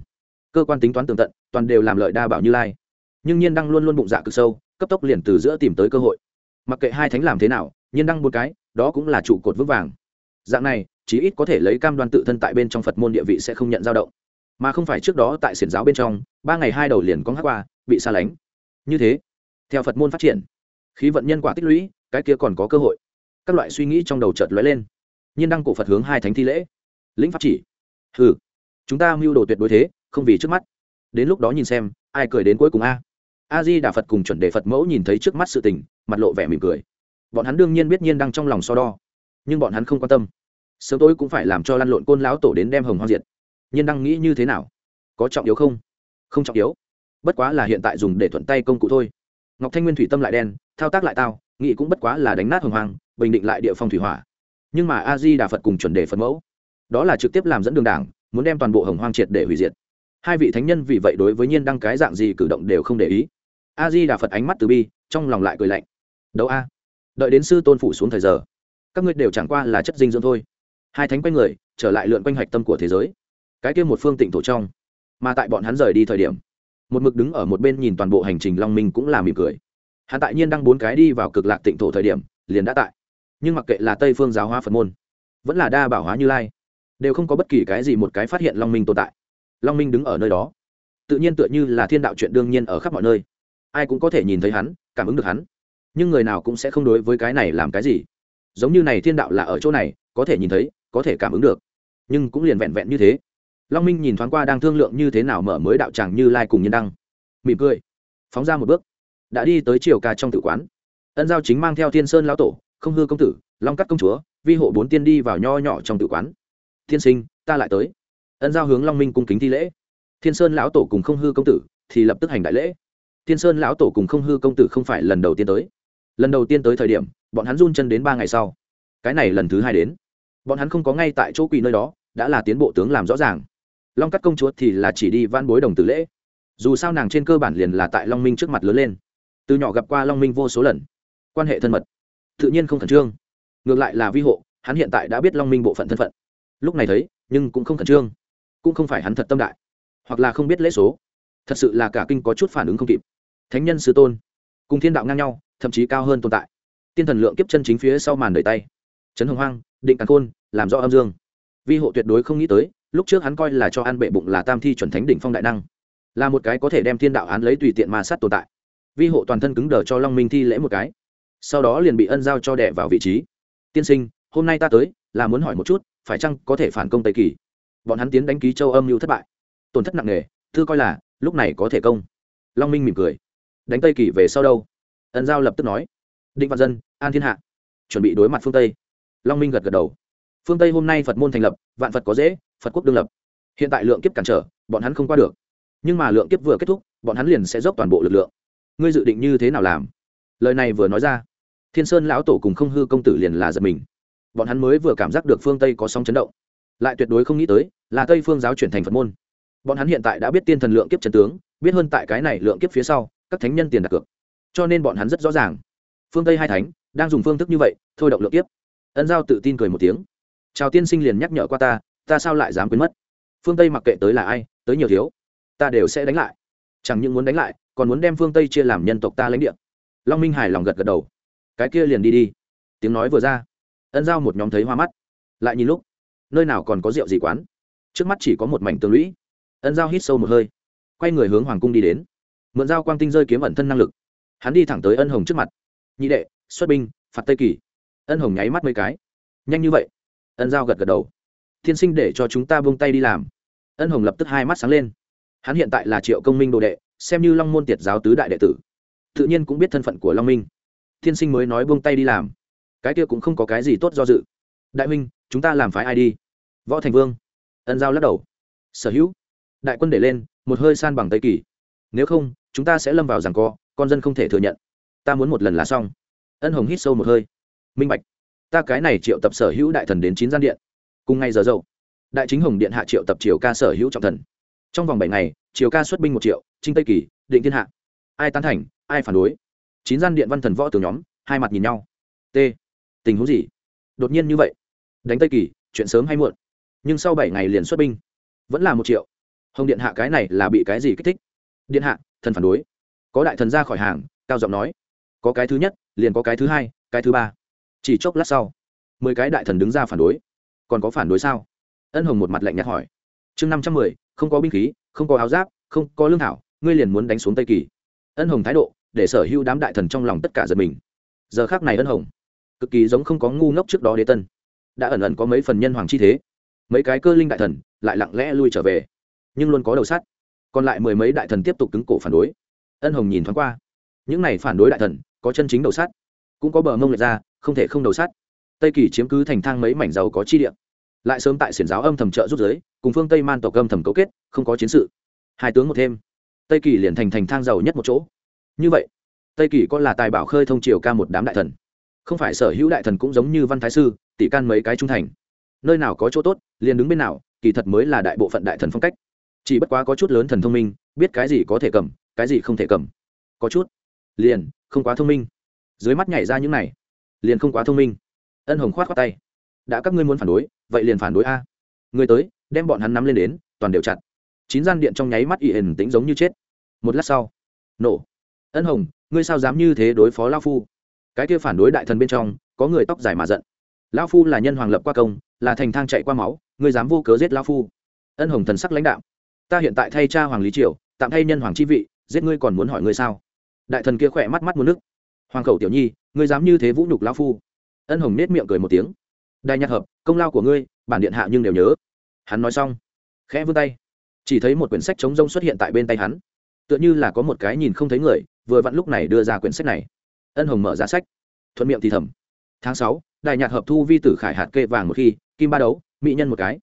cơ quan tính toán tường tận, toàn đều làm lợi đa bảo như lai. Nhưng nhiên đăng luôn luôn bụng dạ cực sâu, cấp tốc liền từ giữa tìm tới cơ hội. Mặc kệ hai thánh làm thế nào, nhiên đăng một cái, đó cũng là trụ cột vững vàng dạng này, chí ít có thể lấy cam đoan tự thân tại bên trong phật môn địa vị sẽ không nhận dao động. Mà không phải trước đó tại xiển giáo bên trong, ba ngày hai đầu liền có hát qua, bị xa lánh. Như thế, theo phật môn phát triển, khí vận nhân quả tích lũy, cái kia còn có cơ hội. Các loại suy nghĩ trong đầu chợt lóe lên. Nhiên đăng cổ phật hướng hai thánh thi lễ. Lĩnh pháp chỉ. Hừ, chúng ta mưu đồ tuyệt đối thế, không vì trước mắt. Đến lúc đó nhìn xem, ai cười đến cuối cùng a? A di đà phật cùng chuẩn đề phật mẫu nhìn thấy trước mắt sự tình, mặt lộ vẻ mỉm cười. Bọn hắn đương nhiên biết nhiên đăng trong lòng so đo nhưng bọn hắn không quan tâm. Sớm tối cũng phải làm cho lăn lộn côn lão tổ đến đem hồng hoang diệt. Nhiên đang nghĩ như thế nào? Có trọng yếu không? Không trọng yếu. Bất quá là hiện tại dùng để thuận tay công cụ thôi. Ngọc thanh nguyên thủy tâm lại đen, thao tác lại tao, nghĩ cũng bất quá là đánh nát hồng hoang, bình định lại địa phong thủy hỏa. Nhưng mà a di đà phật cùng chuẩn đề phật mẫu, đó là trực tiếp làm dẫn đường đảng, muốn đem toàn bộ hồng hoang triệt để hủy diệt. Hai vị thánh nhân vì vậy đối với nhiên đăng cái dạng gì cử động đều không để ý. A di đà phật ánh mắt từ bi, trong lòng lại cười lạnh. Đấu a, đợi đến sư tôn phủ xuống thời giờ các ngươi đều chẳng qua là chất dinh dưỡng thôi. Hai thánh quanh người, trở lại lượn quanh hạch tâm của thế giới. Cái kia một phương tịnh thổ trong, mà tại bọn hắn rời đi thời điểm, một mực đứng ở một bên nhìn toàn bộ hành trình long minh cũng là mỉm cười. Hắn tại nhiên đang bốn cái đi vào cực lạc tịnh thổ thời điểm, liền đã tại. Nhưng mặc kệ là tây phương giáo hóa phật môn, vẫn là đa bảo hóa như lai, đều không có bất kỳ cái gì một cái phát hiện long minh tồn tại. Long minh đứng ở nơi đó, tự nhiên tựa như là thiên đạo chuyện đương nhiên ở khắp mọi nơi. Ai cũng có thể nhìn thấy hắn, cảm ứng được hắn. Nhưng người nào cũng sẽ không đối với cái này làm cái gì giống như này thiên đạo là ở chỗ này, có thể nhìn thấy, có thể cảm ứng được. Nhưng cũng liền vẹn vẹn như thế. Long minh nhìn thoáng qua đang thương lượng như thế nào mở mới đạo tràng như lai cùng nhân đăng. Mỉm cười. Phóng ra một bước. Đã đi tới triều ca trong tử quán. Ân giao chính mang theo thiên sơn lão tổ, không hư công tử, long cắt công chúa, vi hộ bốn tiên đi vào nho nhỏ trong tử quán. Thiên sinh, ta lại tới. Ân giao hướng long minh cung kính thi lễ. Thiên sơn lão tổ cùng không hư công tử thì lập tức hành đại lễ. Thiên sơn lão tổ cùng không hư công tử không phải lần đầu tiên tới lần đầu tiên tới thời điểm, bọn hắn run chân đến ba ngày sau. Cái này lần thứ hai đến. Bọn hắn không có ngay tại chỗ quỳ nơi đó, đã là tiến bộ tướng làm rõ ràng. Long cắt công chúa thì là chỉ đi van bối đồng tử lễ. Dù sao nàng trên cơ bản liền là tại long minh trước mặt lớn lên. Từ nhỏ gặp qua long minh vô số lần. Quan hệ thân mật. Tự nhiên không khẩn trương. Ngược lại là vi hộ, hắn hiện tại đã biết long minh bộ phận thân phận. Lúc này thấy, nhưng cũng không khẩn trương. Cũng không phải hắn thật tâm đại. Hoặc là không biết lễ số. Thật sự là cả kinh có chút phản ứng không kịp. Thánh nhân sư tôn. Cùng thiên đạo ngang nhau thậm chí cao hơn tồn tại. Tiên thần lượng kiếp chân chính phía sau màn đời tay. Trấn hồng hoang, định càn khôn, làm rõ âm dương. Vi hộ tuyệt đối không nghĩ tới, lúc trước hắn coi là cho ăn bệ bụng là tam thi chuẩn thánh đỉnh phong đại năng. Là một cái có thể đem thiên đạo án lấy tùy tiện mà sát tồn tại. Vi hộ toàn thân cứng đờ cho long minh thi lễ một cái. Sau đó liền bị ân giao cho đẻ vào vị trí. Tiên sinh, hôm nay ta tới, là muốn hỏi một chút, phải chăng có thể phản công tây kỳ? Bọn hắn tiến đánh ký châu âm mưu thất bại. Tổn thất nặng nề, thư coi là, lúc này có thể công. Long minh mỉm cười. Đánh tây kỳ về sau đâu? Ân giao lập tức nói, định văn dân, an thiên hạ, chuẩn bị đối mặt phương tây. Long minh gật gật đầu, phương tây hôm nay phật môn thành lập, vạn phật có dễ, phật quốc đương lập. Hiện tại lượng kiếp cản trở, bọn hắn không qua được. Nhưng mà lượng kiếp vừa kết thúc, bọn hắn liền sẽ dốc toàn bộ lực lượng. Ngươi dự định như thế nào làm? Lời này vừa nói ra, thiên sơn lão tổ cùng không hư công tử liền là giật mình. Bọn hắn mới vừa cảm giác được phương tây có sóng chấn động, lại tuyệt đối không nghĩ tới là tây phương giáo chuyển thành phật môn. Bọn hắn hiện tại đã biết tiên thần lượng kiếp trần tướng, biết hơn tại cái này lượng kiếp phía sau, các thánh nhân tiền đặt cược cho nên bọn hắn rất rõ ràng. Phương tây hai thánh đang dùng phương thức như vậy, thôi động lượng tiếp. ân giao tự tin cười một tiếng. Chào tiên sinh liền nhắc nhở qua ta ta sao lại dám quên mất? Phương tây mặc kệ tới là ai, tới nhiều thiếu, ta đều sẽ đánh lại. Chẳng những muốn đánh lại, còn muốn đem phương tây chia làm nhân tộc ta lãnh địa. Long minh hài lòng gật gật đầu. Cái kia liền đi đi. Tiếng nói vừa ra, ân giao một nhóm thấy hoa mắt. Lại nhìn lúc, nơi nào còn có rượu gì quán? Trước mắt chỉ có một mảnh tường lũy. Ân giao hít sâu một hơi, quay người hướng hoàng cung đi đến. Mượn dao quang tinh rơi kiếm ẩn thân năng lực hắn đi thẳng tới ân hồng trước mặt. Nhị đệ, xuất binh, phạt tây kỳ. Ân hồng nháy mắt mấy cái. Nhanh như vậy? Ân giao gật gật đầu. Thiên sinh để cho chúng ta buông tay đi làm. Ân hồng lập tức hai mắt sáng lên. Hắn hiện tại là triệu công minh đồ đệ, xem như long môn tiệt giáo tứ đại đệ tử. Tự nhiên cũng biết thân phận của long minh. Thiên sinh mới nói buông tay đi làm. Cái kia cũng không có cái gì tốt do dự. Đại minh chúng ta làm phái ai đi? Võ thành vương. Ân giao lắc đầu. Sở hữu. Đại quân để lên, một hơi san bằng tây kỳ. Nếu không, chúng ta sẽ lâm vào rằng co con dân không thể thừa nhận. Ta muốn một lần là xong. Ân hồng hít sâu một hơi. Minh bạch, ta cái này triệu tập sở hữu đại thần đến chín gian điện. Cùng ngay giờ dậu, đại chính hồng điện hạ triệu tập triều ca sở hữu trọng thần. Trong vòng bảy ngày, triều ca xuất binh một triệu, trinh tây kỳ, định thiên hạ. Ai tán thành, ai phản đối. Chín gian điện văn thần võ từ nhóm, hai mặt nhìn nhau. T, tình huống gì? Đột nhiên như vậy. Đánh tây kỳ, chuyện sớm hay muộn. Nhưng sau bảy ngày liền xuất binh, vẫn là một triệu. Hồng điện hạ cái này là bị cái gì kích thích? Điện hạ, thần phản đối có đại thần ra khỏi hàng, cao giọng nói, có cái thứ nhất, liền có cái thứ hai, cái thứ ba. Chỉ chốc lát sau, mười cái đại thần đứng ra phản đối. Còn có phản đối sao? Ân hồng một mặt lạnh nhạt hỏi. Chương năm trăm mười, không có binh khí, không có áo giáp, không có lương thảo, ngươi liền muốn đánh xuống tây kỳ. Ân hồng thái độ, để sở hữu đám đại thần trong lòng tất cả giật mình. Giờ khác này ân hồng, cực kỳ giống không có ngu ngốc trước đó đế tân. Đã ẩn ẩn có mấy phần nhân hoàng chi thế. Mấy cái cơ linh đại thần lại lặng lẽ lui trở về, nhưng luôn có đầu sắt. Còn lại mười mấy đại thần tiếp tục cứng cổ phản đối ân hồng nhìn thoáng qua. Những này phản đối đại thần, có chân chính đầu sắt cũng có bờ mông lệch ra, không thể không đầu sắt tây kỳ chiếm cứ thành thang mấy mảnh giàu có chi địa. Lại sớm tại xiển giáo âm thầm trợ rút giới, cùng phương tây man tộc âm thầm cấu kết, không có chiến sự. Hai tướng một thêm. Tây kỳ liền thành thành thang giàu nhất một chỗ. Như vậy, tây kỳ có là tài bảo khơi thông triều ca một đám đại thần. Không phải sở hữu đại thần cũng giống như văn thái sư, tỷ can mấy cái trung thành. Nơi nào có chỗ tốt, liền đứng bên nào, kỳ thật mới là đại bộ phận đại thần phong cách. Chỉ bất quá có chút lớn thần thông minh, biết cái gì có thể cầm cái gì không thể cầm? Có chút. Liền, không quá thông minh. Dưới mắt nhảy ra những này, liền không quá thông minh. Ân hồng khoát khoát tay. Đã các ngươi muốn phản đối, vậy liền phản đối a. Người tới, đem bọn hắn nắm lên đến, toàn đều chặt. Chín gian điện trong nháy mắt ị hình tính giống như chết. Một lát sau, nổ. Ân hồng, ngươi sao dám như thế đối phó lao phu? Cái kia phản đối đại thần bên trong, có người tóc dài mà giận. Lao phu là nhân hoàng lập qua công, là thành thang chạy qua máu, ngươi dám vô cớ giết lao phu? Ân hồng thần sắc lãnh đạo ta hiện tại thay cha hoàng lý triều, tạm thay nhân hoàng chi vị giết ngươi còn muốn hỏi ngươi sao? Đại thần kia khỏe mắt mắt muốn nước. Hoàng khẩu tiểu nhi, ngươi dám như thế vũ nhục lao phu? Ân hồng nết miệng cười một tiếng. Đại nhạc hợp, công lao của ngươi, bản điện hạ nhưng đều nhớ. Hắn nói xong, khẽ vươn tay. Chỉ thấy một quyển sách chống rông xuất hiện tại bên tay hắn. Tựa như là có một cái nhìn không thấy người, vừa vặn lúc này đưa ra quyển sách này. Ân hồng mở ra sách. Thuận miệng thì thầm. Tháng sáu đại nhạc hợp thu vi tử khải hạt kê vàng một khi, kim ba đấu, mỹ nhân một cái.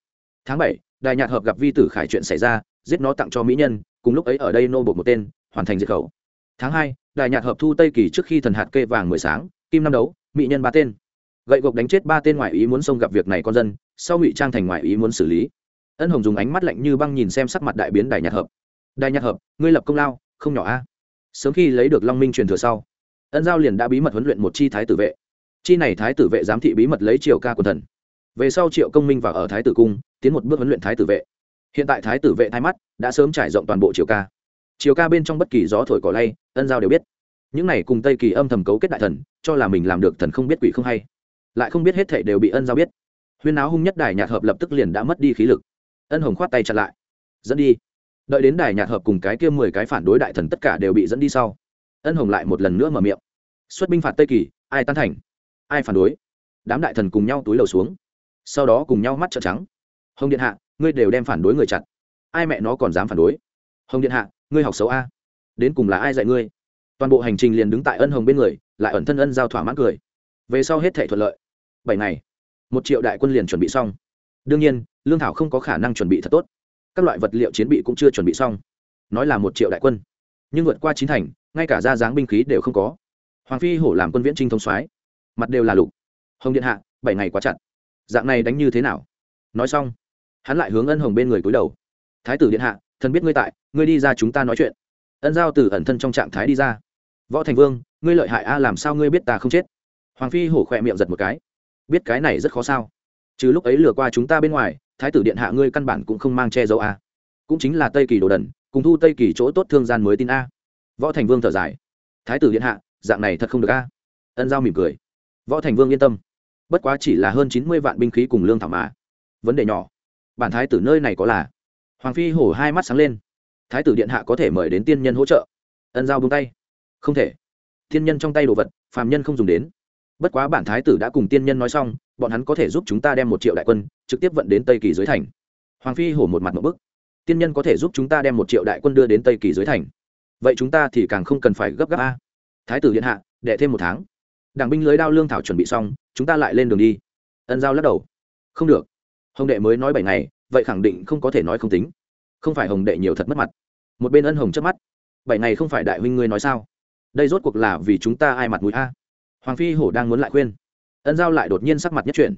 Tháng bảy đại nhạc hợp gặp vi tử khải chuyện xảy ra, giết nó tặng cho mỹ nhân cùng lúc ấy ở đây nô bột một tên, hoàn thành diệt khẩu. Tháng hai đại nhạc hợp thu tây kỳ trước khi thần hạt kê vàng mười sáng, kim năm đấu, mỹ nhân ba tên. Gậy gộc đánh chết ba tên ngoại ý muốn xông gặp việc này con dân, sau ngụy trang thành ngoại ý muốn xử lý. Ân hồng dùng ánh mắt lạnh như băng nhìn xem sắc mặt đại biến đại nhạc hợp. Đại nhạc hợp, ngươi lập công lao, không nhỏ a. Sớm khi lấy được long minh truyền thừa sau, ân giao liền đã bí mật huấn luyện một chi thái tử vệ. Chi này thái tử vệ giám thị bí mật lấy triều ca của thần. Về sau triệu công minh và ở thái tử cung, tiến một bước huấn luyện thái tử vệ hiện tại thái tử vệ thái mắt đã sớm trải rộng toàn bộ triều ca. Triều ca bên trong bất kỳ gió thổi cỏ lay, ân giao đều biết. Những này cùng tây kỳ âm thầm cấu kết đại thần, cho là mình làm được thần không biết quỷ không hay. Lại không biết hết thảy đều bị ân giao biết. Huyên áo hung nhất đài nhạc hợp lập tức liền đã mất đi khí lực. Ân hồng khoát tay chặt lại. Dẫn đi. Đợi đến đài nhạc hợp cùng cái kia mười cái phản đối đại thần tất cả đều bị dẫn đi sau, ân hồng lại một lần nữa mở miệng. Xuất binh phạt tây kỳ, ai tán thành? Ai phản đối? Đám đại thần cùng nhau túi lầu xuống, sau đó cùng nhau mắt trợn trắng. Hồng điện hạ ngươi đều đem phản đối người chặt. Ai mẹ nó còn dám phản đối? Hồng điện hạ, ngươi học xấu a. Đến cùng là ai dạy ngươi? Toàn bộ hành trình liền đứng tại ân hồng bên người, lại ẩn thân ân giao thỏa mãn cười. Về sau hết thể thuận lợi. Bảy ngày, một triệu đại quân liền chuẩn bị xong. Đương nhiên, lương thảo không có khả năng chuẩn bị thật tốt. Các loại vật liệu chiến bị cũng chưa chuẩn bị xong. Nói là một triệu đại quân, nhưng vượt qua chín thành, ngay cả ra dáng binh khí đều không có. Hoàng phi hổ làm quân viễn trinh thông soái, mặt đều là lục. Hồng điện hạ, bảy ngày quá chặt. Dạng này đánh như thế nào? Nói xong hắn lại hướng ân hồng bên người cúi đầu. Thái tử điện hạ, thần biết ngươi tại, ngươi đi ra chúng ta nói chuyện. Ân giao từ ẩn thân trong trạng thái đi ra. Võ thành vương, ngươi lợi hại a, làm sao ngươi biết ta không chết? Hoàng phi hổ khỏe miệng giật một cái. Biết cái này rất khó sao. Chứ lúc ấy lừa qua chúng ta bên ngoài, thái tử điện hạ ngươi căn bản cũng không mang che dấu a. Cũng chính là tây kỳ đồ đần, cùng thu tây kỳ chỗ tốt thương gian mới tin a. Võ thành vương thở dài. Thái tử điện hạ, dạng này thật không được a. Ân giao mỉm cười. Võ thành vương yên tâm. Bất quá chỉ là hơn chín mươi vạn binh khí cùng lương thảo mà. Vấn đề nhỏ bản thái tử nơi này có là? Hoàng phi hổ hai mắt sáng lên. Thái tử điện hạ có thể mời đến tiên nhân hỗ trợ? Ân giao bông tay. Không thể. Tiên nhân trong tay đồ vật, phàm nhân không dùng đến. Bất quá bản thái tử đã cùng tiên nhân nói xong, bọn hắn có thể giúp chúng ta đem một triệu đại quân trực tiếp vận đến tây kỳ dưới thành. Hoàng phi hổ một mặt một bức. Tiên nhân có thể giúp chúng ta đem một triệu đại quân đưa đến tây kỳ dưới thành. Vậy chúng ta thì càng không cần phải gấp gáp a. Thái tử điện hạ đệ thêm một tháng. Đảng binh lưới đao lương thảo chuẩn bị xong, chúng ta lại lên đường đi. Ân giao lắc đầu. Không được hồng đệ mới nói bảy ngày, vậy khẳng định không có thể nói không tính. Không phải hồng đệ nhiều thật mất mặt. Một bên ân hồng chớp mắt. Bảy ngày không phải đại huynh ngươi nói sao? Đây rốt cuộc là vì chúng ta ai mặt mũi a? Hoàng phi hổ đang muốn lại khuyên. Ân giao lại đột nhiên sắc mặt nhất chuyển.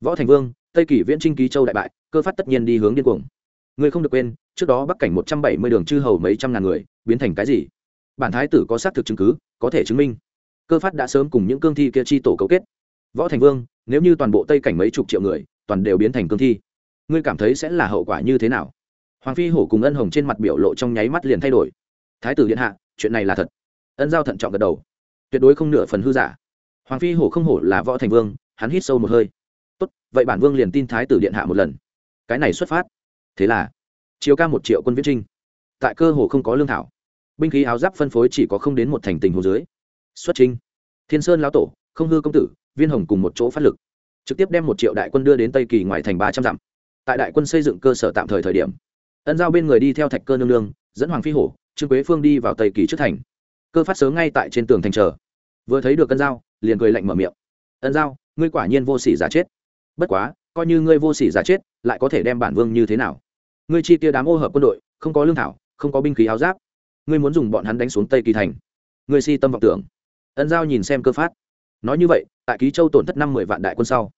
Võ thành vương, tây kỷ viễn trinh ký châu đại bại, cơ phát tất nhiên đi hướng điên cuồng. Ngươi không được quên, trước đó bắc cảnh một trăm bảy mươi đường chư hầu mấy trăm ngàn người, biến thành cái gì? Bản thái tử có xác thực chứng cứ, có thể chứng minh. Cơ phát đã sớm cùng những cương thi kia chi tổ cấu kết. Võ thành vương, nếu như toàn bộ tây cảnh mấy chục triệu người toàn đều biến thành cương thi. Ngươi cảm thấy sẽ là hậu quả như thế nào? Hoàng phi hổ cùng ân hồng trên mặt biểu lộ trong nháy mắt liền thay đổi. Thái tử điện hạ, chuyện này là thật. Ân giao thận trọng gật đầu. Tuyệt đối không nửa phần hư giả. Hoàng phi hổ không hổ là võ thành vương, hắn hít sâu một hơi. Tốt, vậy bản vương liền tin thái tử điện hạ một lần. Cái này xuất phát. Thế là chiều ca một triệu quân viễn trinh. Tại cơ hồ không có lương thảo. Binh khí áo giáp phân phối chỉ có không đến một thành tình hồ dưới. Xuất trinh thiên sơn lão tổ, không hư công tử, viên hồng cùng một chỗ phát lực trực tiếp đem một triệu đại quân đưa đến tây kỳ ngoài thành ba trăm dặm. Tại đại quân xây dựng cơ sở tạm thời thời điểm, ân giao bên người đi theo thạch cơ nương nương, dẫn hoàng phi hổ, trương quế phương đi vào tây kỳ trước thành. Cơ phát sớm ngay tại trên tường thành chờ. Vừa thấy được ân giao, liền cười lạnh mở miệng. Ân giao, ngươi quả nhiên vô sỉ giả chết. Bất quá, coi như ngươi vô sỉ giả chết, lại có thể đem bản vương như thế nào? Ngươi chi tiêu đám ô hợp quân đội, không có lương thảo, không có binh khí áo giáp. Ngươi muốn dùng bọn hắn đánh xuống tây kỳ thành. Ngươi si tâm vọng tưởng. Ân giao nhìn xem cơ phát. Nói như vậy, tại ký châu tổn thất năm mười vạn đại quân sau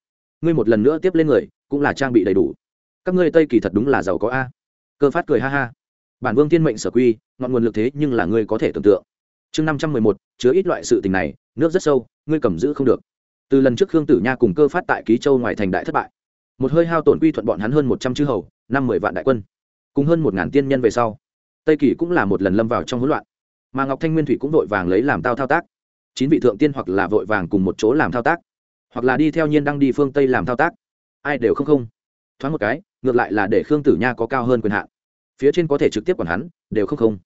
ngươi một lần nữa tiếp lên người, cũng là trang bị đầy đủ. Các ngươi tây kỳ thật đúng là giàu có a. Cơ phát cười ha ha. Bản vương thiên mệnh sở quy, ngọn nguồn lực thế nhưng là ngươi có thể tưởng tượng. Chương năm trăm mười một, chứa ít loại sự tình này, nước rất sâu, ngươi cầm giữ không được. Từ lần trước khương tử nha cùng cơ phát tại ký châu ngoài thành đại thất bại. Một hơi hao tổn quy thuận bọn hắn hơn một trăm chư hầu, năm mười vạn đại quân. Cùng hơn một ngàn tiên nhân về sau, tây kỳ cũng là một lần lâm vào trong hỗn loạn. Mà ngọc thanh nguyên thủy cũng vội vàng lấy làm tao thao tác. Chín vị thượng tiên hoặc là vội vàng cùng một chỗ làm thao tác hoặc là đi theo nhiên đăng đi phương tây làm thao tác ai đều không không thoáng một cái ngược lại là để khương tử nha có cao hơn quyền hạn phía trên có thể trực tiếp còn hắn đều không không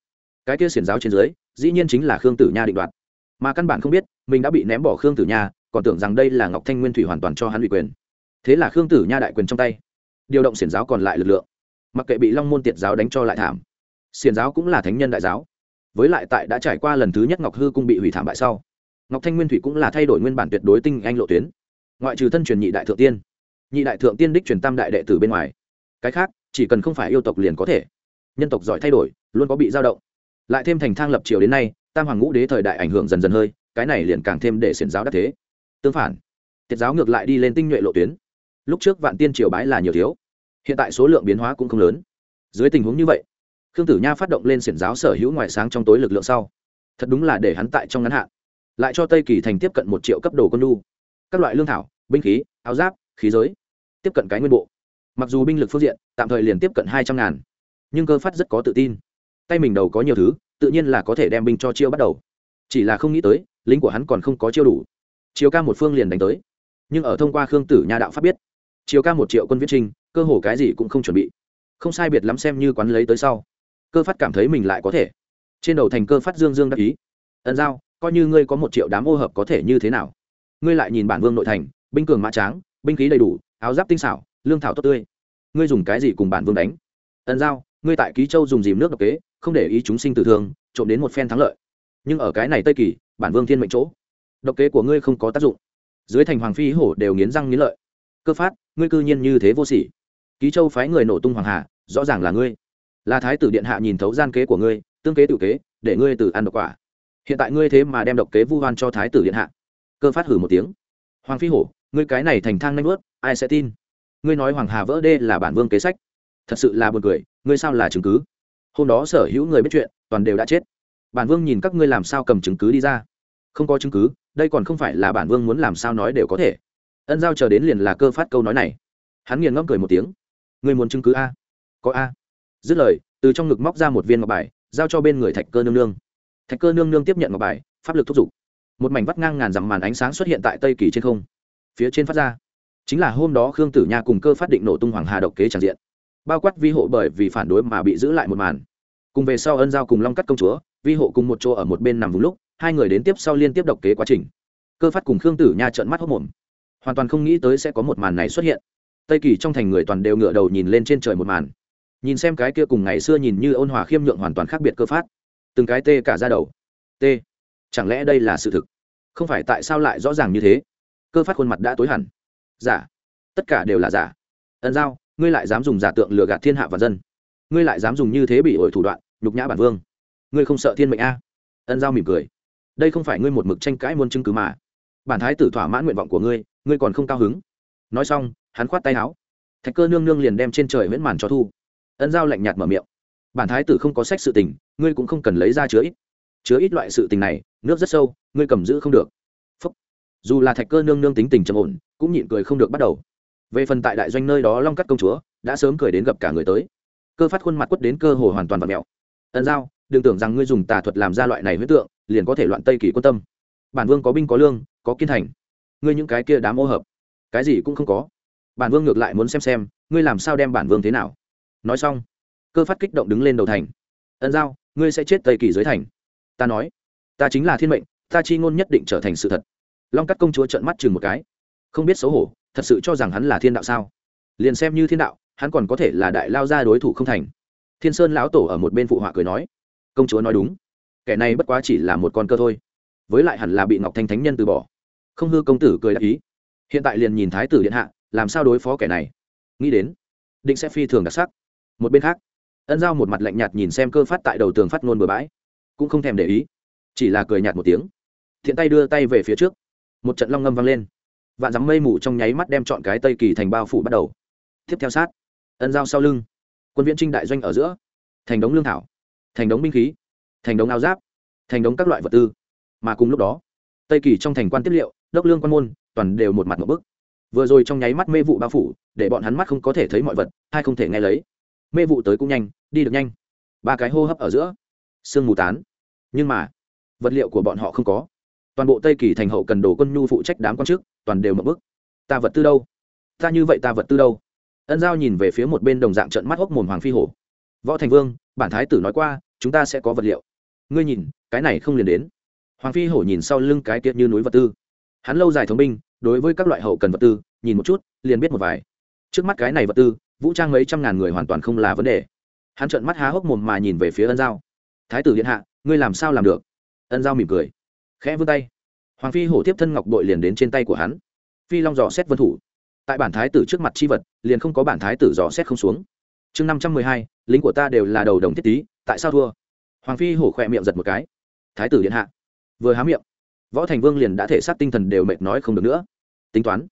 cái kia xiển giáo trên dưới dĩ nhiên chính là khương tử nha định đoạt mà căn bản không biết mình đã bị ném bỏ khương tử nha còn tưởng rằng đây là ngọc thanh nguyên thủy hoàn toàn cho hắn ủy quyền thế là khương tử nha đại quyền trong tay điều động xiển giáo còn lại lực lượng mặc kệ bị long môn tiệt giáo đánh cho lại thảm xiển giáo cũng là thánh nhân đại giáo với lại tại đã trải qua lần thứ nhất ngọc hư cung bị hủy thảm bại sau ngọc thanh nguyên thủy cũng là thay đổi nguyên bản tuyệt đối tinh anh lộ tuyến. Ngoại trừ thân truyền nhị đại thượng tiên. Nhị đại thượng tiên đích truyền tam đại đệ tử bên ngoài. Cái khác, chỉ cần không phải yêu tộc liền có thể. Nhân tộc giỏi thay đổi, luôn có bị dao động. Lại thêm thành thang lập triều đến nay, tam hoàng ngũ đế thời đại ảnh hưởng dần dần hơi, cái này liền càng thêm để xiển giáo đắc thế. Tương phản, tiết giáo ngược lại đi lên tinh nhuệ lộ tuyến. Lúc trước vạn tiên triều bái là nhiều thiếu. Hiện tại số lượng biến hóa cũng không lớn. Dưới tình huống như vậy, khương tử nha phát động lên xiển giáo sở hữu ngoại sáng trong tối lực lượng sau. Thật đúng là để hắn tại trong ngắn hạn lại cho tây kỳ thành tiếp cận một triệu cấp đồ quân lu các loại lương thảo, binh khí, áo giáp, khí giới, tiếp cận cái nguyên bộ. Mặc dù binh lực phương diện, tạm thời liền tiếp cận hai trăm ngàn, nhưng cơ phát rất có tự tin. Tay mình đầu có nhiều thứ, tự nhiên là có thể đem binh cho chiêu bắt đầu. Chỉ là không nghĩ tới, lính của hắn còn không có chiêu đủ. Chiều ca một phương liền đánh tới. Nhưng ở thông qua khương tử nha đạo pháp biết chiều ca một triệu quân viết trinh cơ hồ cái gì cũng không chuẩn bị. Không sai biệt lắm xem như quán lấy tới sau. Cơ phát cảm thấy mình lại có thể. Trên đầu thành cơ phát dương dương đắc ý. Ẩn giao coi như ngươi có một triệu đám ô hợp có thể như thế nào? Ngươi lại nhìn bản vương nội thành, binh cường mã tráng, binh khí đầy đủ, áo giáp tinh xảo, lương thảo tốt tươi. Ngươi dùng cái gì cùng bản vương đánh? Ẩn giao, ngươi tại ký châu dùng dìm nước độc kế, không để ý chúng sinh tử thương, trộm đến một phen thắng lợi. Nhưng ở cái này tây kỳ, bản vương thiên mệnh chỗ, độc kế của ngươi không có tác dụng. Dưới thành hoàng phi hổ đều nghiến răng nghiến lợi. Cơ phát, ngươi cư nhiên như thế vô sỉ. Ký châu phái người nổ tung hoàng hà, rõ ràng là ngươi. Là thái tử điện hạ nhìn thấu gian kế của ngươi, tương kế tự kế, để ngươi từ ăn độc quả hiện tại ngươi thế mà đem độc kế vu hoan cho thái tử điện hạ. Cơ phát hử một tiếng. Hoàng phi hổ, ngươi cái này thành thang nanh vớt ai sẽ tin? Ngươi nói hoàng hà vỡ đê là bản vương kế sách. Thật sự là buồn cười, ngươi sao là chứng cứ? Hôm đó sở hữu người biết chuyện, toàn đều đã chết. Bản vương nhìn các ngươi làm sao cầm chứng cứ đi ra. Không có chứng cứ, đây còn không phải là bản vương muốn làm sao nói đều có thể. Ân giao chờ đến liền là cơ phát câu nói này. Hắn nghiền ngẫm cười một tiếng. Ngươi muốn chứng cứ a? Có a. Dứt lời, từ trong ngực móc ra một viên ngọc bài, giao cho bên người thạch cơ nương nương thạch cơ nương nương tiếp nhận ngọc bài, pháp lực thúc giục. Một mảnh vắt ngang ngàn dặm màn ánh sáng xuất hiện tại tây kỳ trên không. Phía trên phát ra, chính là hôm đó khương tử nha cùng cơ phát định nổ tung hoàng hà độc kế tràn diện. Bao quát vi hộ bởi vì phản đối mà bị giữ lại một màn. Cùng về sau ân giao cùng long cắt công chúa, vi hộ cùng một chỗ ở một bên nằm vùng lúc, hai người đến tiếp sau liên tiếp độc kế quá trình. Cơ phát cùng khương tử nha trợn mắt hốc mồm. Hoàn toàn không nghĩ tới sẽ có một màn này xuất hiện. Tây kỳ trong thành người toàn đều ngựa đầu nhìn lên trên trời một màn. Nhìn xem cái kia cùng ngày xưa nhìn như ôn hòa khiêm nhượng hoàn toàn khác biệt cơ phát từng cái tê cả ra đầu. Tê chẳng lẽ đây là sự thực? Không phải tại sao lại rõ ràng như thế? Cơ phát khuôn mặt đã tối hẳn. Giả. Tất cả đều là giả. Ẩn giao, ngươi lại dám dùng giả tượng lừa gạt thiên hạ và dân. Ngươi lại dám dùng như thế bị ổi thủ đoạn, nhục nhã bản vương. Ngươi không sợ thiên mệnh a? Ân giao mỉm cười. Đây không phải ngươi một mực tranh cãi muôn chứng cứ mà. Bản thái tử thỏa mãn nguyện vọng của ngươi ngươi còn không cao hứng. Nói xong, hắn khoát tay áo. Thạch cơ nương nương liền đem trên trời miễn màn cho thu. Ân giao lạnh nhạt mở miệng bản thái tử không có sách sự tình, ngươi cũng không cần lấy ra chứa ít. Chứa ít loại sự tình này, nước rất sâu, ngươi cầm giữ không được. Phúc. dù là thạch cơ nương nương tính tình trầm ổn, cũng nhịn cười không được bắt đầu. Về phần tại đại doanh nơi đó long cắt công chúa, đã sớm cười đến gặp cả người tới. Cơ phát khuôn mặt quất đến cơ hồ hoàn toàn và mẹo ẩn giao, đừng tưởng rằng ngươi dùng tà thuật làm ra loại này huyết tượng, liền có thể loạn tây kỳ quan tâm. Bản vương có binh có lương, có kiên thành. Ngươi những cái kia đám ô hợp, cái gì cũng không có. Bản vương ngược lại muốn xem xem, ngươi làm sao đem bản vương thế nào. Nói xong cơ phát kích động đứng lên đầu thành. Ân giao, ngươi sẽ chết tây kỳ dưới thành. Ta nói, ta chính là thiên mệnh, ta chi ngôn nhất định trở thành sự thật. Long cắt công chúa trợn mắt chừng một cái. Không biết xấu hổ, thật sự cho rằng hắn là thiên đạo sao? Liền xem như thiên đạo, hắn còn có thể là đại lao ra đối thủ không thành. Thiên sơn lão tổ ở một bên phụ họa cười nói. Công chúa nói đúng, kẻ này bất quá chỉ là một con cơ thôi, với lại hẳn là bị ngọc thanh thánh nhân từ bỏ. Không hư công tử cười đáp ý. Hiện tại liền nhìn thái tử điện hạ, làm sao đối phó kẻ này? Nghĩ đến, định sẽ phi thường đặc sắc. Một bên khác ân giao một mặt lạnh nhạt nhìn xem cơ phát tại đầu tường phát ngôn bừa bãi. Cũng không thèm để ý, chỉ là cười nhạt một tiếng. Thiện tay đưa tay về phía trước. Một trận long ngâm vang lên. Vạn dắm mây mù trong nháy mắt đem chọn cái tây kỳ thành bao phủ bắt đầu. Tiếp theo sát. Ân giao sau lưng. Quân viễn trinh đại doanh ở giữa. Thành đống lương thảo. Thành đống binh khí. Thành đống áo giáp. Thành đống các loại vật tư. Mà cùng lúc đó, tây kỳ trong thành quan tiếp liệu, đốc lương quan môn, toàn đều một mặt một bức. Vừa rồi trong nháy mắt mê vụ bao phủ, để bọn hắn mắt không có thể thấy mọi vật hay không thể nghe lấy mê vụ tới cũng nhanh, đi được nhanh. Ba cái hô hấp ở giữa, sương mù tán. Nhưng mà, vật liệu của bọn họ không có. Toàn bộ tây kỳ thành hậu cần đồ quân nhu phụ trách đám quan chức, toàn đều mập bức. Ta vật tư đâu? Ta như vậy ta vật tư đâu? Ân giao nhìn về phía một bên đồng dạng trận mắt hốc mồm hoàng phi hổ. Võ thành vương, bản thái tử nói qua, chúng ta sẽ có vật liệu. Ngươi nhìn, cái này không liền đến. Hoàng phi hổ nhìn sau lưng cái tiết như núi vật tư. Hắn lâu dài thống binh, đối với các loại hậu cần vật tư, nhìn một chút, liền biết một vài. Trước mắt cái này vật tư vũ trang mấy trăm ngàn người hoàn toàn không là vấn đề. Hắn trợn mắt há hốc mồm mà nhìn về phía ân giao. Thái tử điện hạ, ngươi làm sao làm được? Ân giao mỉm cười. Khẽ vươn tay. Hoàng phi hổ tiếp thân ngọc bội liền đến trên tay của hắn. Phi long dò xét vân thủ. Tại bản thái tử trước mặt chi vật, liền không có bản thái tử dò xét không xuống. Chương năm trăm mười hai, lính của ta đều là đầu đồng thiết tý tại sao thua? Hoàng phi hổ khỏe miệng giật một cái. Thái tử điện hạ. Vừa há miệng, võ thành vương liền đã thể xác tinh thần đều mệt nói không được nữa. Tính toán,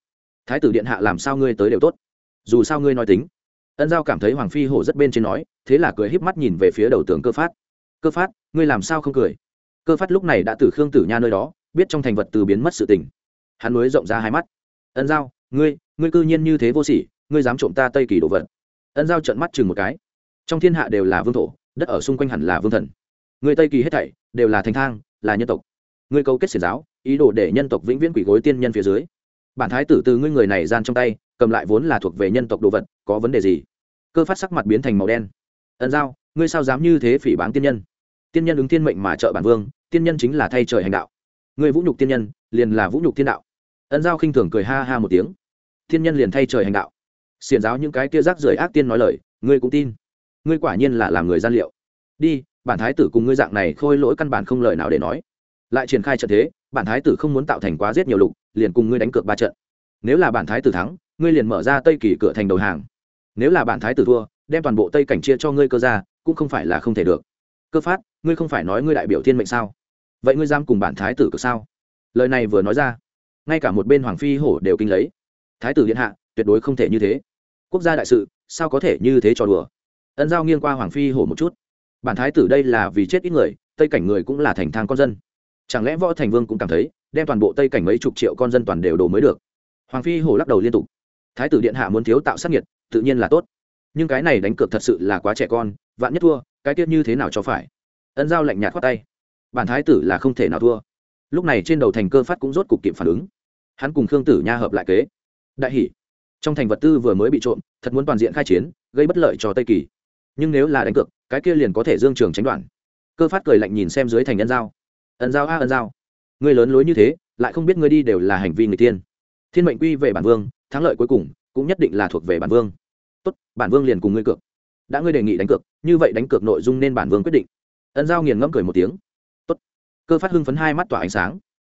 thái tử điện hạ làm sao ngươi tới đều tốt? Dù sao ngươi nói tính ân giao cảm thấy hoàng phi hổ rất bên trên nói, thế là cười híp mắt nhìn về phía đầu tường cơ phát. Cơ phát, ngươi làm sao không cười? Cơ phát lúc này đã từ khương tử nha nơi đó, biết trong thành vật từ biến mất sự tình. Hắn mới rộng ra hai mắt. Ân giao, ngươi ngươi cư nhiên như thế vô sỉ, ngươi dám trộm ta tây kỳ đồ vật. Ân giao trợn mắt chừng một cái. Trong thiên hạ đều là vương thổ, đất ở xung quanh hẳn là vương thần. Người tây kỳ hết thảy đều là thành thang, là nhân tộc. Ngươi câu kết xiển giáo, ý đồ để nhân tộc vĩnh viễn quỷ gối tiên nhân phía dưới. Bản thái tử từ ngươi người này gian trong tay cầm lại vốn là thuộc về nhân tộc đồ vật, có vấn đề gì? Cơ phát sắc mặt biến thành màu đen. Ẩn giao, ngươi sao dám như thế phỉ báng tiên nhân? Tiên nhân ứng tiên mệnh mà trợ bản vương, tiên nhân chính là thay trời hành đạo. Ngươi vũ nhục tiên nhân, liền là vũ nhục tiên đạo. Ân giao khinh thường cười ha ha một tiếng. Tiên nhân liền thay trời hành đạo. Xiển giáo những cái kia rác rưởi ác tiên nói lời, ngươi cũng tin. Ngươi quả nhiên là làm người gian liệu. Đi, bản thái tử cùng ngươi dạng này khôi lỗi căn bản không lời nào để nói. Lại triển khai trận thế, bản thái tử không muốn tạo thành quá giết nhiều lục, liền cùng ngươi đánh cược ba trận. Nếu là bản thái tử thắng ngươi liền mở ra tây kỳ cửa thành đầu hàng. Nếu là bản thái tử thua, đem toàn bộ tây cảnh chia cho ngươi cơ ra cũng không phải là không thể được. Cơ phát, ngươi không phải nói ngươi đại biểu thiên mệnh sao? Vậy ngươi giam cùng bản thái tử cực sao? Lời này vừa nói ra, ngay cả một bên hoàng phi hổ đều kinh lấy. Thái tử điện hạ, tuyệt đối không thể như thế. Quốc gia đại sự, sao có thể như thế cho đùa? Ân giao nghiêng qua hoàng phi hổ một chút. Bản thái tử đây là vì chết ít người, tây cảnh người cũng là thành thang con dân. Chẳng lẽ võ thành vương cũng cảm thấy, đem toàn bộ tây cảnh mấy chục triệu con dân toàn đều đổ mới được? Hoàng phi hổ lắc đầu liên tục thái tử điện hạ muốn thiếu tạo sát nhiệt tự nhiên là tốt. Nhưng cái này đánh cược thật sự là quá trẻ con, vạn nhất thua, cái tiết như thế nào cho phải? Ân giao lạnh nhạt khoát tay. Bản thái tử là không thể nào thua. Lúc này trên đầu thành cơ phát cũng rốt cục kịp phản ứng. Hắn cùng khương tử nha hợp lại kế. Đại hỷ. Trong thành vật tư vừa mới bị trộm, thật muốn toàn diện khai chiến, gây bất lợi cho tây kỳ. Nhưng nếu là đánh cược, cái kia liền có thể dương trường tránh đoạn. Cơ phát cười lạnh nhìn xem dưới thành ân giao. Ân giao a, ân giao. Người lớn lối như thế, lại không biết ngươi đi đều là hành vi người tiên. Thiên mệnh quy về bản vương thắng lợi cuối cùng cũng nhất định là thuộc về bản vương. Tốt, bản vương liền cùng ngươi cược. Đã ngươi đề nghị đánh cược, như vậy đánh cược nội dung nên bản vương quyết định. Ân giao nghiền ngẫm cười một tiếng. Tốt. Cơ phát hưng phấn hai mắt tỏa ánh sáng.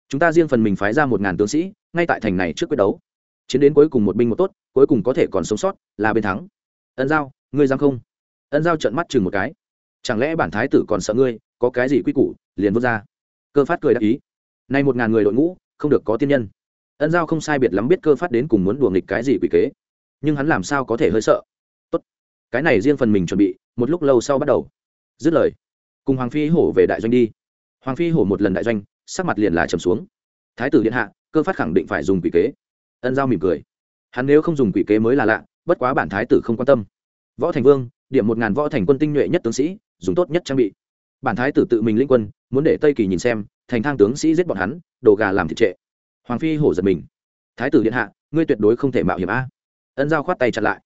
Chúng ta riêng phần mình phái ra một ngàn tướng sĩ, ngay tại thành này trước quyết đấu. Chiến đến cuối cùng một binh một tốt, cuối cùng có thể còn sống sót, là bên thắng. Ân giao, ngươi dám không? Ân giao trận mắt chừng một cái. Chẳng lẽ bản thái tử còn sợ ngươi, có cái gì quy củ, liền vút ra. Cơ phát cười đáp ý. Nay một ngàn người đội ngũ, không được có tiên nhân ân giao không sai biệt lắm biết cơ phát đến cùng muốn đùa nghịch cái gì quỷ kế, nhưng hắn làm sao có thể hơi sợ? Tốt, cái này riêng phần mình chuẩn bị, một lúc lâu sau bắt đầu. Dứt lời, cùng hoàng phi hổ về đại doanh đi. Hoàng phi hổ một lần đại doanh, sắc mặt liền là trầm xuống. Thái tử điện hạ, cơ phát khẳng định phải dùng quỷ kế. Ân giao mỉm cười. Hắn nếu không dùng quỷ kế mới là lạ, bất quá bản thái tử không quan tâm. Võ thành vương, điểm một ngàn võ thành quân tinh nhuệ nhất tướng sĩ, dùng tốt nhất trang bị. Bản thái tử tự mình linh quân, muốn để tây kỳ nhìn xem, thành thang tướng sĩ giết bọn hắn, đồ gà làm thịt trệ hoàng phi hổ giật mình. Thái tử điện hạ, ngươi tuyệt đối không thể mạo hiểm a. Ân giao khoát tay chặt lại.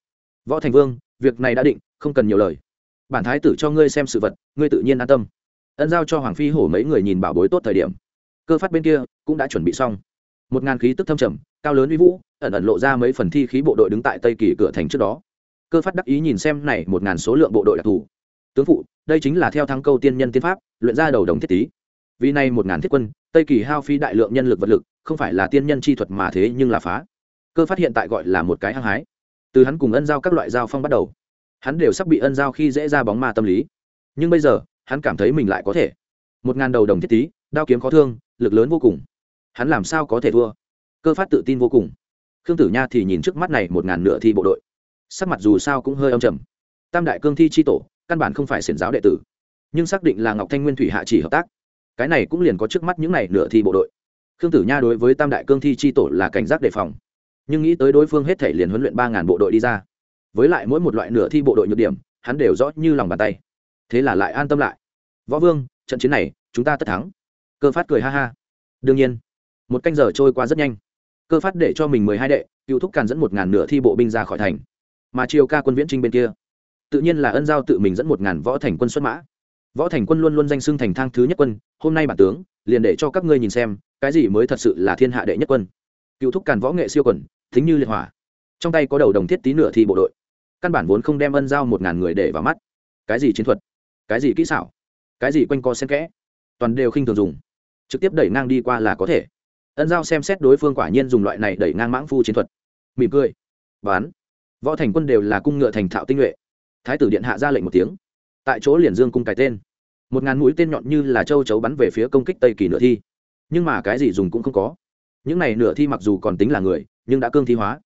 Võ thành vương, việc này đã định, không cần nhiều lời. Bản thái tử cho ngươi xem sự vật, ngươi tự nhiên an tâm. Ân giao cho hoàng phi hổ mấy người nhìn bảo bối tốt thời điểm. Cơ phát bên kia cũng đã chuẩn bị xong. Một ngàn khí tức thâm trầm, cao lớn uy vũ, ẩn ẩn lộ ra mấy phần thi khí bộ đội đứng tại tây kỳ cửa thành trước đó. Cơ phát đắc ý nhìn xem này một ngàn số lượng bộ đội đặc thù. Tướng phụ, đây chính là theo thăng câu tiên nhân tiên pháp, luyện ra đầu đồng thiết tý. Vì này một ngàn thiết quân tây kỳ hao phí đại lượng nhân lực vật lực không phải là tiên nhân chi thuật mà thế nhưng là phá. Cơ phát hiện tại gọi là một cái hăng hái. Từ hắn cùng ân giao các loại giao phong bắt đầu hắn đều sắp bị ân giao khi dễ ra bóng ma tâm lý. Nhưng bây giờ hắn cảm thấy mình lại có thể. Một ngàn đầu đồng thiết tí, đao kiếm khó thương lực lớn vô cùng. Hắn làm sao có thể thua? Cơ phát tự tin vô cùng. Khương tử nha thì nhìn trước mắt này một ngàn nửa thi bộ đội. Sắc mặt dù sao cũng hơi âm trầm. Tam đại cương thi c h i tổ căn bản không phải xiển giáo đệ tử. Nhưng xác định là ngọc thanh nguyên thủy hạ chỉ hợp tác cái này cũng liền có trước mắt những này nửa thi bộ đội. Khương tử nha đối với tam đại cương thi chi tổ là cảnh giác đề phòng, nhưng nghĩ tới đối phương hết thể liền huấn luyện ba ngàn bộ đội đi ra. Với lại mỗi một loại nửa thi bộ đội nhược điểm, hắn đều rõ như lòng bàn tay. Thế là lại an tâm lại. Võ vương, trận chiến này, chúng ta tất thắng. Cơ phát cười ha ha. Đương nhiên. Một canh giờ trôi qua rất nhanh. Cơ phát để cho mình mười hai đệ, cựu thúc càn dẫn một ngàn nửa thi bộ binh ra khỏi thành. Mà triều ca quân viễn trinh bên kia, tự nhiên là ân giao tự mình dẫn một ngàn võ thành quân xuất mã võ thành quân luôn luôn danh xưng thành thang thứ nhất quân, hôm nay bản tướng, liền để cho các ngươi nhìn xem, cái gì mới thật sự là thiên hạ đệ nhất quân. Cựu thúc càn võ nghệ siêu quần thính như liệt hỏa. Trong tay có đầu đồng thiết tí nửa thì bộ đội. Căn bản vốn không đem ân giao một ngàn người để vào mắt. Cái gì chiến thuật? Cái gì kỹ xảo? Cái gì quanh co xen kẽ? Toàn đều khinh thường dùng. Trực tiếp đẩy ngang đi qua là có thể. Ân giao xem xét đối phương quả nhiên dùng loại này đẩy ngang mãng phu chiến thuật. Mỉm cười. Bán võ thành quân đều là cung ngựa thành thạo tinh nhuệ. Thái tử điện hạ ra lệnh một tiếng tại chỗ liền dương cung cái tên. Một ngàn mũi tên nhọn như là châu chấu bắn về phía công kích tây kỳ nửa thi. Nhưng mà cái gì dùng cũng không có. Những này nửa thi mặc dù còn tính là người, nhưng đã cương thi hóa.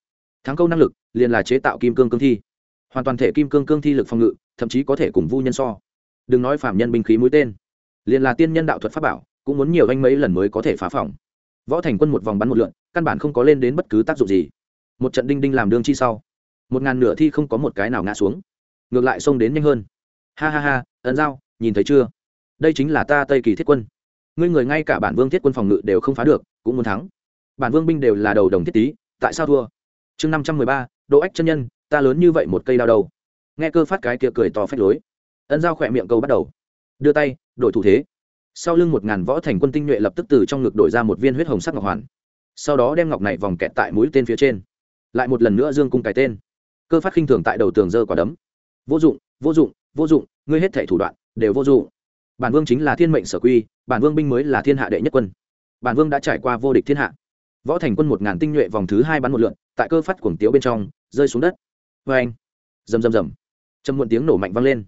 Thắng câu năng lực, liền là chế tạo kim cương cương thi. Hoàn toàn thể kim cương cương thi lực phòng ngự, thậm chí có thể cùng vu nhân so. Đừng nói phạm nhân binh khí mũi tên. Liền là tiên nhân đạo thuật pháp bảo, cũng muốn nhiều anh mấy lần mới có thể phá phòng. Võ thành quân một vòng bắn một lượn, căn bản không có lên đến bất cứ tác dụng gì. Một trận đinh đinh làm đương chi sau, một ngàn nửa thi không có một cái nào ngã xuống. Ngược lại xông đến nhanh hơn ha ha ha, ấn giao, nhìn thấy chưa? Đây chính là ta tây kỳ thiết quân. Ngươi người ngay cả bản vương thiết quân phòng ngự đều không phá được, cũng muốn thắng. Bản vương binh đều là đầu đồng thiết tý tại sao thua? Chương năm trăm mười ba độ ách chân nhân, ta lớn như vậy một cây đao đầu nghe cơ phát cái kia cười to phách lối. Ân giao khỏe miệng câu bắt đầu. Đưa tay, đổi thủ thế. Sau lưng một ngàn võ thành quân tinh nhuệ lập tức từ trong ngực đổi ra một viên huyết hồng sắc ngọc hoàn. Sau đó đem ngọc này vòng kẹt tại mũi tên phía trên. Lại một lần nữa dương cung cái tên. Cơ phát khinh thường tại đầu tường dơ quả đấm vô dụng vô dụng vô dụng, ngươi hết thể thủ đoạn đều vô dụng. Bản vương chính là thiên mệnh sở quy, bản vương binh mới là thiên hạ đệ nhất quân. Bản vương đã trải qua vô địch thiên hạ. Võ thành quân một ngàn tinh nhuệ vòng thứ hai bắn một lượn, tại cơ phát cuồng tiếu bên trong, rơi xuống đất. Vê anh. Rầm rầm rầm. Châm muộn tiếng nổ mạnh vang lên.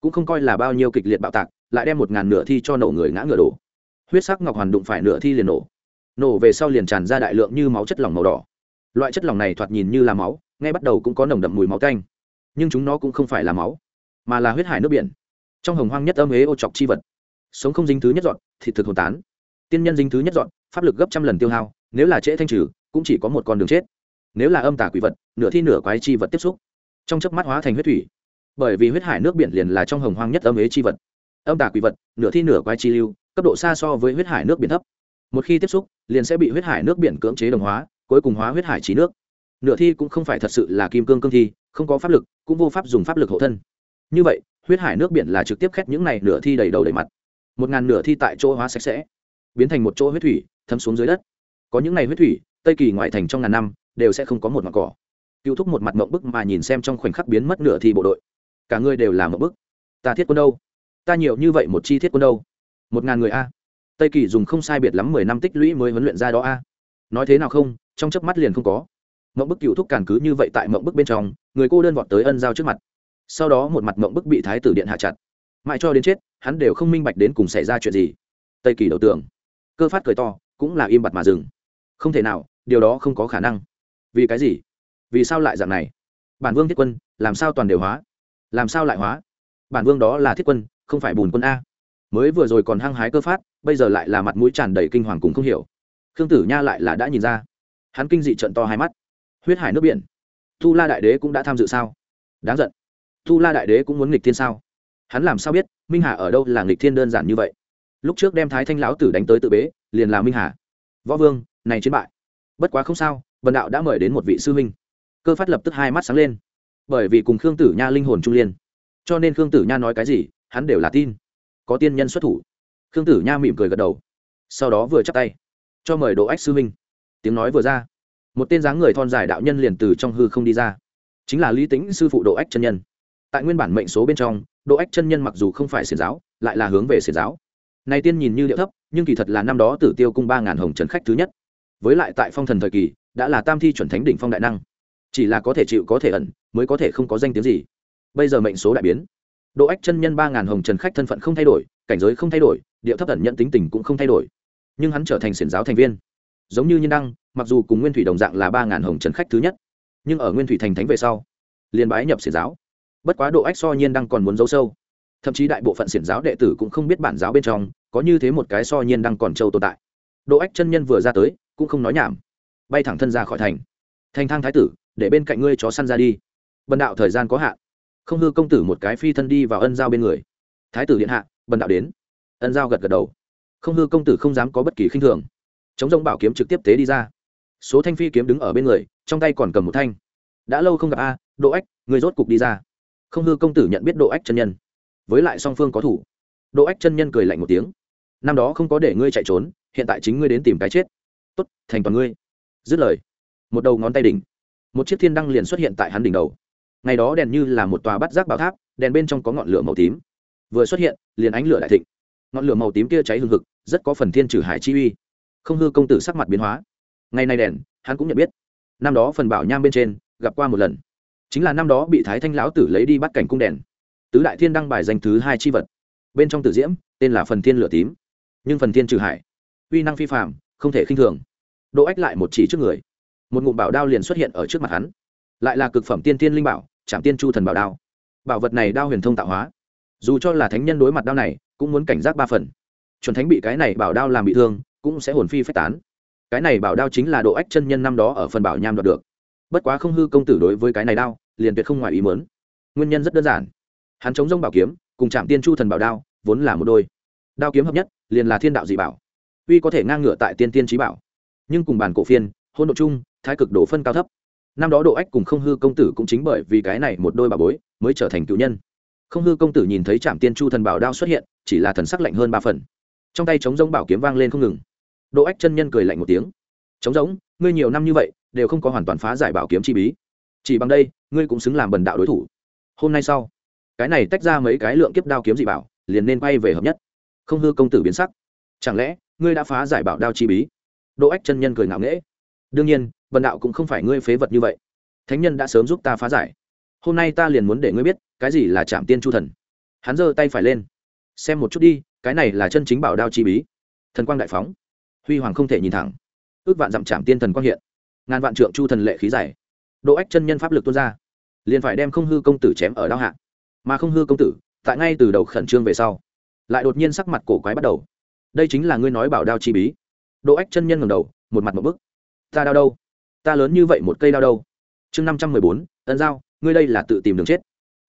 Cũng không coi là bao nhiêu kịch liệt bạo tạc, lại đem một ngàn nửa thi cho nổ người ngã ngựa đổ. Huyết sắc ngọc hoàn đụng phải nửa thi liền nổ. Nổ về sau liền tràn ra đại lượng như máu chất lỏng màu đỏ. Loại chất lỏng này thoạt nhìn như là máu, ngay bắt đầu cũng có nồng đậm mùi máu tanh nhưng chúng nó cũng không phải là máu, mà là huyết hải nước biển. Trong hồng hoang nhất âm ế ô chọc chi vật. Sống không dính thứ nhất dọn, thịt thực hồn tán. Tiên nhân dính thứ nhất dọn, pháp lực gấp trăm lần tiêu hao, nếu là trễ thanh trừ, cũng chỉ có một con đường chết. Nếu là âm tà quỷ vật, nửa thi nửa quái chi vật tiếp xúc. Trong chớp mắt hóa thành huyết thủy. Bởi vì huyết hải nước biển liền là trong hồng hoang nhất âm ế chi vật. Âm tà quỷ vật, nửa thi nửa quái chi lưu, cấp độ xa so với huyết hải nước biển thấp. Một khi tiếp xúc, liền sẽ bị huyết hải nước biển cưỡng chế đồng hóa, cuối cùng hóa huyết hải trí nước nửa thi cũng không phải thật sự là kim cương cương thi, không có pháp lực, cũng vô pháp dùng pháp lực hộ thân. Như vậy, huyết hải nước biển là trực tiếp khét những này nửa thi đầy đầu đầy mặt. Một ngàn nửa thi tại chỗ hóa sạch sẽ, biến thành một chỗ huyết thủy, thấm xuống dưới đất. Có những ngày huyết thủy, tây kỳ ngoại thành trong ngàn năm, đều sẽ không có một mặt cỏ. Cựu thúc một mặt mộng bức mà nhìn xem trong khoảnh khắc biến mất nửa thi bộ đội. Cả người đều là mộng bức. Ta thiết quân đâu? Ta nhiều như vậy một chi thiết quân đâu? Một ngàn người a. Tây kỳ dùng không sai biệt lắm mười năm tích lũy mới huấn luyện ra đó a. Nói thế nào không? Trong chớp mắt liền không có mộng bức cựu thúc càn cứ như vậy tại mộng bức bên trong, người cô đơn vọt tới ân giao trước mặt. Sau đó một mặt mộng bức bị thái tử điện hạ chặt. Mãi cho đến chết, hắn đều không minh bạch đến cùng xảy ra chuyện gì. Tây kỳ đầu tưởng cơ phát cười to, cũng là im bặt mà dừng. Không thể nào, điều đó không có khả năng. Vì cái gì? Vì sao lại dạng này? Bản vương thiết quân, làm sao toàn đều hóa? Làm sao lại hóa? Bản vương đó là thiết quân, không phải bùn quân a. Mới vừa rồi còn hăng hái cơ phát, bây giờ lại là mặt mũi tràn đầy kinh hoàng cùng không hiểu. Khương tử nha lại là đã nhìn ra. Hắn kinh dị trận to hai mắt huyết hải nước biển. Tu la đại đế cũng đã tham dự sao? Đáng giận. Tu la đại đế cũng muốn nghịch thiên sao? Hắn làm sao biết minh hà ở đâu là nghịch thiên đơn giản như vậy? Lúc trước đem thái thanh lão tử đánh tới tự bế, liền là minh hà. Võ vương, này chiến bại. Bất quá không sao vần đạo đã mời đến một vị sư huynh. Cơ phát lập tức hai mắt sáng lên. Bởi vì cùng khương tử nha linh hồn trung liên. Cho nên khương tử nha nói cái gì, hắn đều là tin. Có tiên nhân xuất thủ. Khương tử nha mỉm cười gật đầu. Sau đó vừa chắp tay, cho mời Đỗ ách sư huynh. Tiếng nói vừa ra một tên dáng người thon dài đạo nhân liền từ trong hư không đi ra. Chính là lý tính sư phụ độ ách chân nhân. Tại nguyên bản mệnh số bên trong, độ ách chân nhân mặc dù không phải xiển giáo, lại là hướng về xiển giáo. Này tiên nhìn như điệu thấp, nhưng kỳ thật là năm đó tử tiêu cung ba ngàn hồng trần khách thứ nhất. Với lại tại phong thần thời kỳ, đã là tam thi chuẩn thánh đỉnh phong đại năng. Chỉ là có thể chịu, có thể ẩn, mới có thể không có danh tiếng gì. Bây giờ mệnh số đại biến. Độ ách chân nhân ba ngàn hồng trần khách thân phận không thay đổi, cảnh giới không thay đổi, điệu thấp ẩn nhận tính tình cũng không thay đổi. Nhưng hắn trở thành xiển giáo thành viên giống như nhân đăng, mặc dù cùng nguyên thủy đồng dạng là ba ngàn hồng trần khách thứ nhất, nhưng ở nguyên thủy thành thánh về sau, liền bái nhập xiển giáo. Bất quá độ ách so nhiên đăng còn muốn giấu sâu. Thậm chí đại bộ phận xiển giáo đệ tử cũng không biết bản giáo bên trong có như thế một cái so nhiên đăng còn trâu tồn tại. Độ ách chân nhân vừa ra tới, cũng không nói nhảm. Bay thẳng thân ra khỏi thành. Thành thang thái tử, để bên cạnh ngươi chó săn ra đi. Bần đạo thời gian có hạn. Không hư công tử một cái phi thân đi vào ân giao bên người. Thái tử điện hạ, bần đạo đến. Ân giao gật gật đầu. Không hư công tử không dám có bất kỳ khinh thường chống rông bảo kiếm trực tiếp tế đi ra. Số thanh phi kiếm đứng ở bên người, trong tay còn cầm một thanh. Đã lâu không gặp a độ ách, người rốt cục đi ra. Không hư công tử nhận biết độ ách chân nhân. Với lại song phương có thủ. Độ ách chân nhân cười lạnh một tiếng. Năm đó không có để ngươi chạy trốn, hiện tại chính ngươi đến tìm cái chết. Tốt, thành toàn ngươi. Dứt lời, một đầu ngón tay đỉnh. Một chiếc thiên đăng liền xuất hiện tại hắn đỉnh đầu. Ngày đó đèn như là một tòa bắt giác bảo tháp, đèn bên trong có ngọn lửa màu tím. Vừa xuất hiện, liền ánh lửa đại thịnh. Ngọn lửa màu tím kia cháy hừng hực, rất có phần thiên trừ hải chi uy không hư công tử sắc mặt biến hóa. Ngày nay đèn, hắn cũng nhận biết. Năm đó phần bảo nham bên trên, gặp qua một lần. Chính là năm đó bị thái thanh lão tử lấy đi bắt cảnh cung đèn. Tứ đại thiên đăng bài danh thứ hai chi vật. Bên trong tử diễm, tên là phần thiên lửa tím. Nhưng phần thiên trừ hải, uy năng phi phạm không thể khinh thường. Độ ách lại một chỉ trước người. Một ngụm bảo đao liền xuất hiện ở trước mặt hắn. Lại là cực phẩm tiên tiên linh bảo trạm tiên chu thần bảo đao. Bảo vật này đao huyền thông tạo hóa. Dù cho là thánh nhân đối mặt đao này, cũng muốn cảnh giác ba phần. Chuẩn thánh bị cái này bảo đao làm bị thương cũng sẽ hồn phi phách tán. Cái này bảo đao chính là độ ách chân nhân năm đó ở phần bảo nham đoạt được. Bất quá không hư công tử đối với cái này đao, liền tuyệt không ngoài ý mớn nguyên nhân rất đơn giản. Hắn chống rông bảo kiếm, cùng chạm tiên chu thần bảo đao, vốn là một đôi. Đao kiếm hợp nhất, liền là thiên đạo dị bảo. Uy có thể ngang ngửa tại tiên tiên trí bảo, nhưng cùng bản cổ phiên, hôn độ chung, thái cực đổ phân cao thấp. Năm đó độ ách cùng không hư công tử cũng chính bởi vì cái này một đôi bà bối, mới trở thành cựu nhân. Không hư công tử nhìn thấy trạm tiên chu thần bảo đao xuất hiện, chỉ là thần sắc lạnh hơn ba phần. Trong tay chống giống bảo kiếm vang lên không ngừng. Đỗ ách chân nhân cười lạnh một tiếng. Trống giống ngươi nhiều năm như vậy, đều không có hoàn toàn phá giải bảo kiếm chi bí. Chỉ bằng đây, ngươi cũng xứng làm bần đạo đối thủ. Hôm nay sau, cái này tách ra mấy cái lượng kiếp đao kiếm dị bảo, liền nên quay về hợp nhất. Không hư công tử biến sắc. Chẳng lẽ, ngươi đã phá giải bảo đao chi bí? Đỗ ách chân nhân cười ngạo nghễ. Đương nhiên, bần đạo cũng không phải ngươi phế vật như vậy. Thánh nhân đã sớm giúp ta phá giải. Hôm nay ta liền muốn để ngươi biết, cái gì là trạm tiên chu thần. Hắn giơ tay phải lên. Xem một chút đi, cái này là chân chính bảo đao chi bí. Thần quang đại phóng huy hoàng không thể nhìn thẳng. Ước vạn dặm trạm tiên thần quang hiện. Ngàn vạn trượng chu thần lệ khí dày. Độ ách chân nhân pháp lực tuôn ra. Liền phải đem không hư công tử chém ở đao hạ. Mà không hư công tử, tại ngay từ đầu khẩn trương về sau, lại đột nhiên sắc mặt cổ quái bắt đầu. Đây chính là ngươi nói bảo đao chi bí. Độ ách chân nhân ngầm đầu, một mặt một bức. Ta đau đâu? Ta lớn như vậy một cây đau đâu? Chương năm trăm mười bốn ấn giao, ngươi đây là tự tìm đường chết.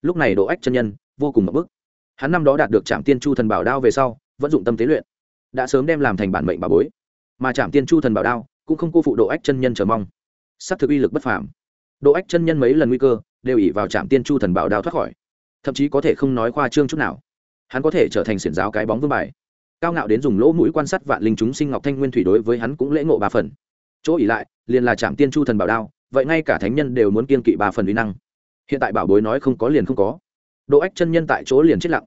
Lúc này độ ách chân nhân vô cùng một bức. Hắn năm đó đạt được trạm tiên chu thần bảo đao về sau, vẫn dụng tâm tế luyện. Đã sớm đem làm thành bản mệnh bà bối mà trạm tiên chu thần bảo đao cũng không cô phụ độ ách chân nhân chờ mong. Sắc thực uy lực bất phàm. Độ ách chân nhân mấy lần nguy cơ đều ỉ vào trạm tiên chu thần bảo đao thoát khỏi, thậm chí có thể không nói khoa trương chút nào. Hắn có thể trở thành xiển giáo cái bóng vương bài. Cao ngạo đến dùng lỗ mũi quan sát vạn linh chúng sinh ngọc thanh nguyên thủy đối với hắn cũng lễ ngộ ba phần. Chỗ ỉ lại, liền là trạm tiên chu thần bảo đao, vậy ngay cả thánh nhân đều muốn kiên kỵ ba phần uy năng. Hiện tại bảo bối nói không có liền không có. Độ ách chân nhân tại chỗ liền chết lặng.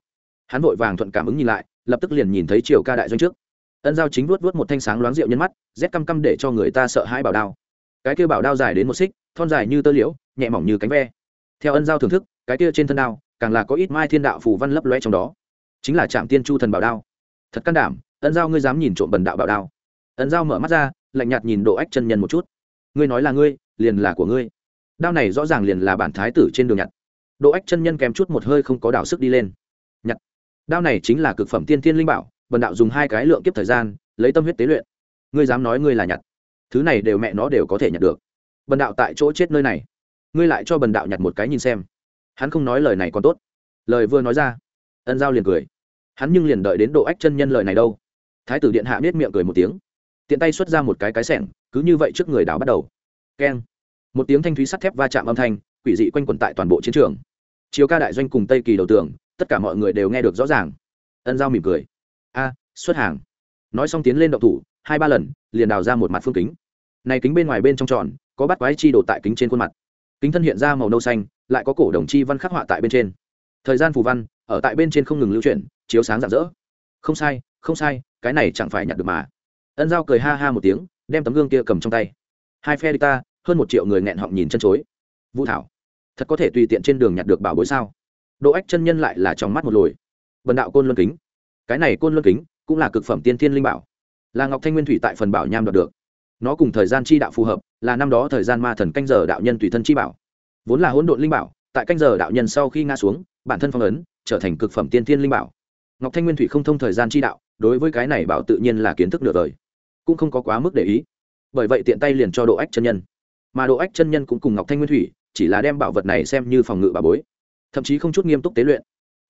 Hắn vội vàng thuận cảm ứng nhìn lại, lập tức liền nhìn thấy triều ca đại doanh trước ân giao chính vuốt vuốt một thanh sáng loáng rượu nhân mắt, rét căm căm để cho người ta sợ hãi bảo đao. Cái kia bảo đao dài đến một xích, thon dài như tơ liễu, nhẹ mỏng như cánh ve. Theo ân giao thưởng thức, cái kia trên thân đao, càng là có ít mai thiên đạo phù văn lấp loe trong đó. Chính là trạm tiên chu thần bảo đao. Thật can đảm, ân giao ngươi dám nhìn trộm bần đạo bảo đao. Ân giao mở mắt ra, lạnh nhạt nhìn độ ách chân nhân một chút. Ngươi nói là ngươi, liền là của ngươi. Đao này rõ ràng liền là bản thái tử trên đường nhặt. Độ ách chân nhân kèm chút một hơi không có đảo sức đi lên. Nhặt. Đao này chính là cực phẩm tiên thiên linh bảo bần đạo dùng hai cái lượng kiếp thời gian, lấy tâm huyết tế luyện. Ngươi dám nói ngươi là nhặt. Thứ này đều mẹ nó đều có thể nhặt được. Bần đạo tại chỗ chết nơi này. Ngươi lại cho bần đạo nhặt một cái nhìn xem. Hắn không nói lời này còn tốt. Lời vừa nói ra, ân giao liền cười. Hắn nhưng liền đợi đến độ ách chân nhân lời này đâu. Thái tử điện hạ biết miệng cười một tiếng. Tiện tay xuất ra một cái cái sẻng, cứ như vậy trước người đảo bắt đầu. Keng. Một tiếng thanh thúy sắt thép va chạm âm thanh, quỷ dị quanh quẩn tại toàn bộ chiến trường. Chiều ca đại doanh cùng tây kỳ đầu tường, tất cả mọi người đều nghe được rõ ràng. Ân giao mỉm cười a, xuất hàng. Nói xong tiến lên động thủ, hai ba lần, liền đào ra một mặt phương kính. Này kính bên ngoài bên trong tròn, có bắt quái chi đổ tại kính trên khuôn mặt. Kính thân hiện ra màu nâu xanh, lại có cổ đồng chi văn khắc họa tại bên trên. Thời gian phù văn, ở tại bên trên không ngừng lưu chuyển, chiếu sáng rạng rỡ. Không sai không sai, cái này chẳng phải nhặt được mà. Ân giao cười ha ha một tiếng, đem tấm gương kia cầm trong tay. Hai phe đi ta, hơn một triệu người nghẹn họng nhìn chân chối. Vũ thảo, thật có thể tùy tiện trên đường nhặt được bảo bối sao? Độ ách chân nhân lại là trong mắt một lồi. Vần đạo côn luân kính cái này côn luân kính cũng là cực phẩm tiên thiên linh bảo. Là ngọc thanh nguyên thủy tại phần bảo nham đoạt được. Nó cùng thời gian chi đạo phù hợp, là năm đó thời gian ma thần canh giờ đạo nhân tùy thân chi bảo. Vốn là hỗn độn linh bảo, tại canh giờ đạo nhân sau khi ngã xuống, bản thân phong ấn, trở thành cực phẩm tiên thiên linh bảo. Ngọc thanh nguyên thủy không thông thời gian chi đạo, đối với cái này bảo tự nhiên là kiến thức nửa đời. Cũng không có quá mức để ý. Bởi vậy tiện tay liền cho độ ách chân nhân. Mà độ ách chân nhân cũng cùng ngọc thanh nguyên thủy, chỉ là đem bảo vật này xem như phòng ngự bà bối. Thậm chí không chút nghiêm túc tế luyện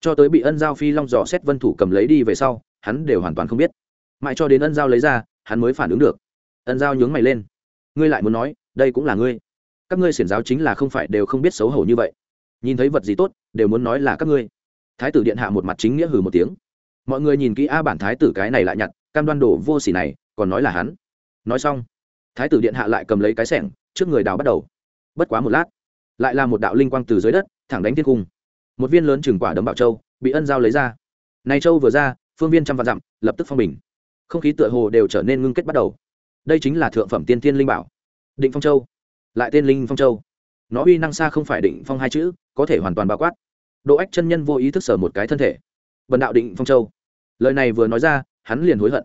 cho tới bị ân giao phi long dò xét vân thủ cầm lấy đi về sau, hắn đều hoàn toàn không biết. Mãi cho đến ân giao lấy ra, hắn mới phản ứng được. Ân giao nhướng mày lên. Ngươi lại muốn nói, đây cũng là ngươi. Các ngươi xiển giáo chính là không phải đều không biết xấu hổ như vậy. Nhìn thấy vật gì tốt, đều muốn nói là các ngươi. Thái tử điện hạ một mặt chính nghĩa hừ một tiếng. Mọi người nhìn kỹ a bản thái tử cái này lại nhặt, cam đoan đồ vô s ỉ này, còn nói là hắn. Nói xong, thái tử điện hạ lại cầm lấy cái sẻng, trước người đào bắt đầu. Bất quá một lát, lại là một đạo linh quang từ dưới đất, thẳng đánh thiên cung một viên lớn chừng quả đấm bảo châu, bị ân giao lấy ra. Này châu vừa ra, phương viên trăm vạn dặm, lập tức phong bình. Không khí tựa hồ đều trở nên ngưng kết bắt đầu. Đây chính là thượng phẩm tiên thiên linh bảo. Định phong châu. Lại tên linh phong châu. Nó uy năng xa không phải định phong hai chữ, có thể hoàn toàn bao quát. Độ ách chân nhân vô ý thức sở một cái thân thể. Bần đạo định phong châu. Lời này vừa nói ra, hắn liền hối hận.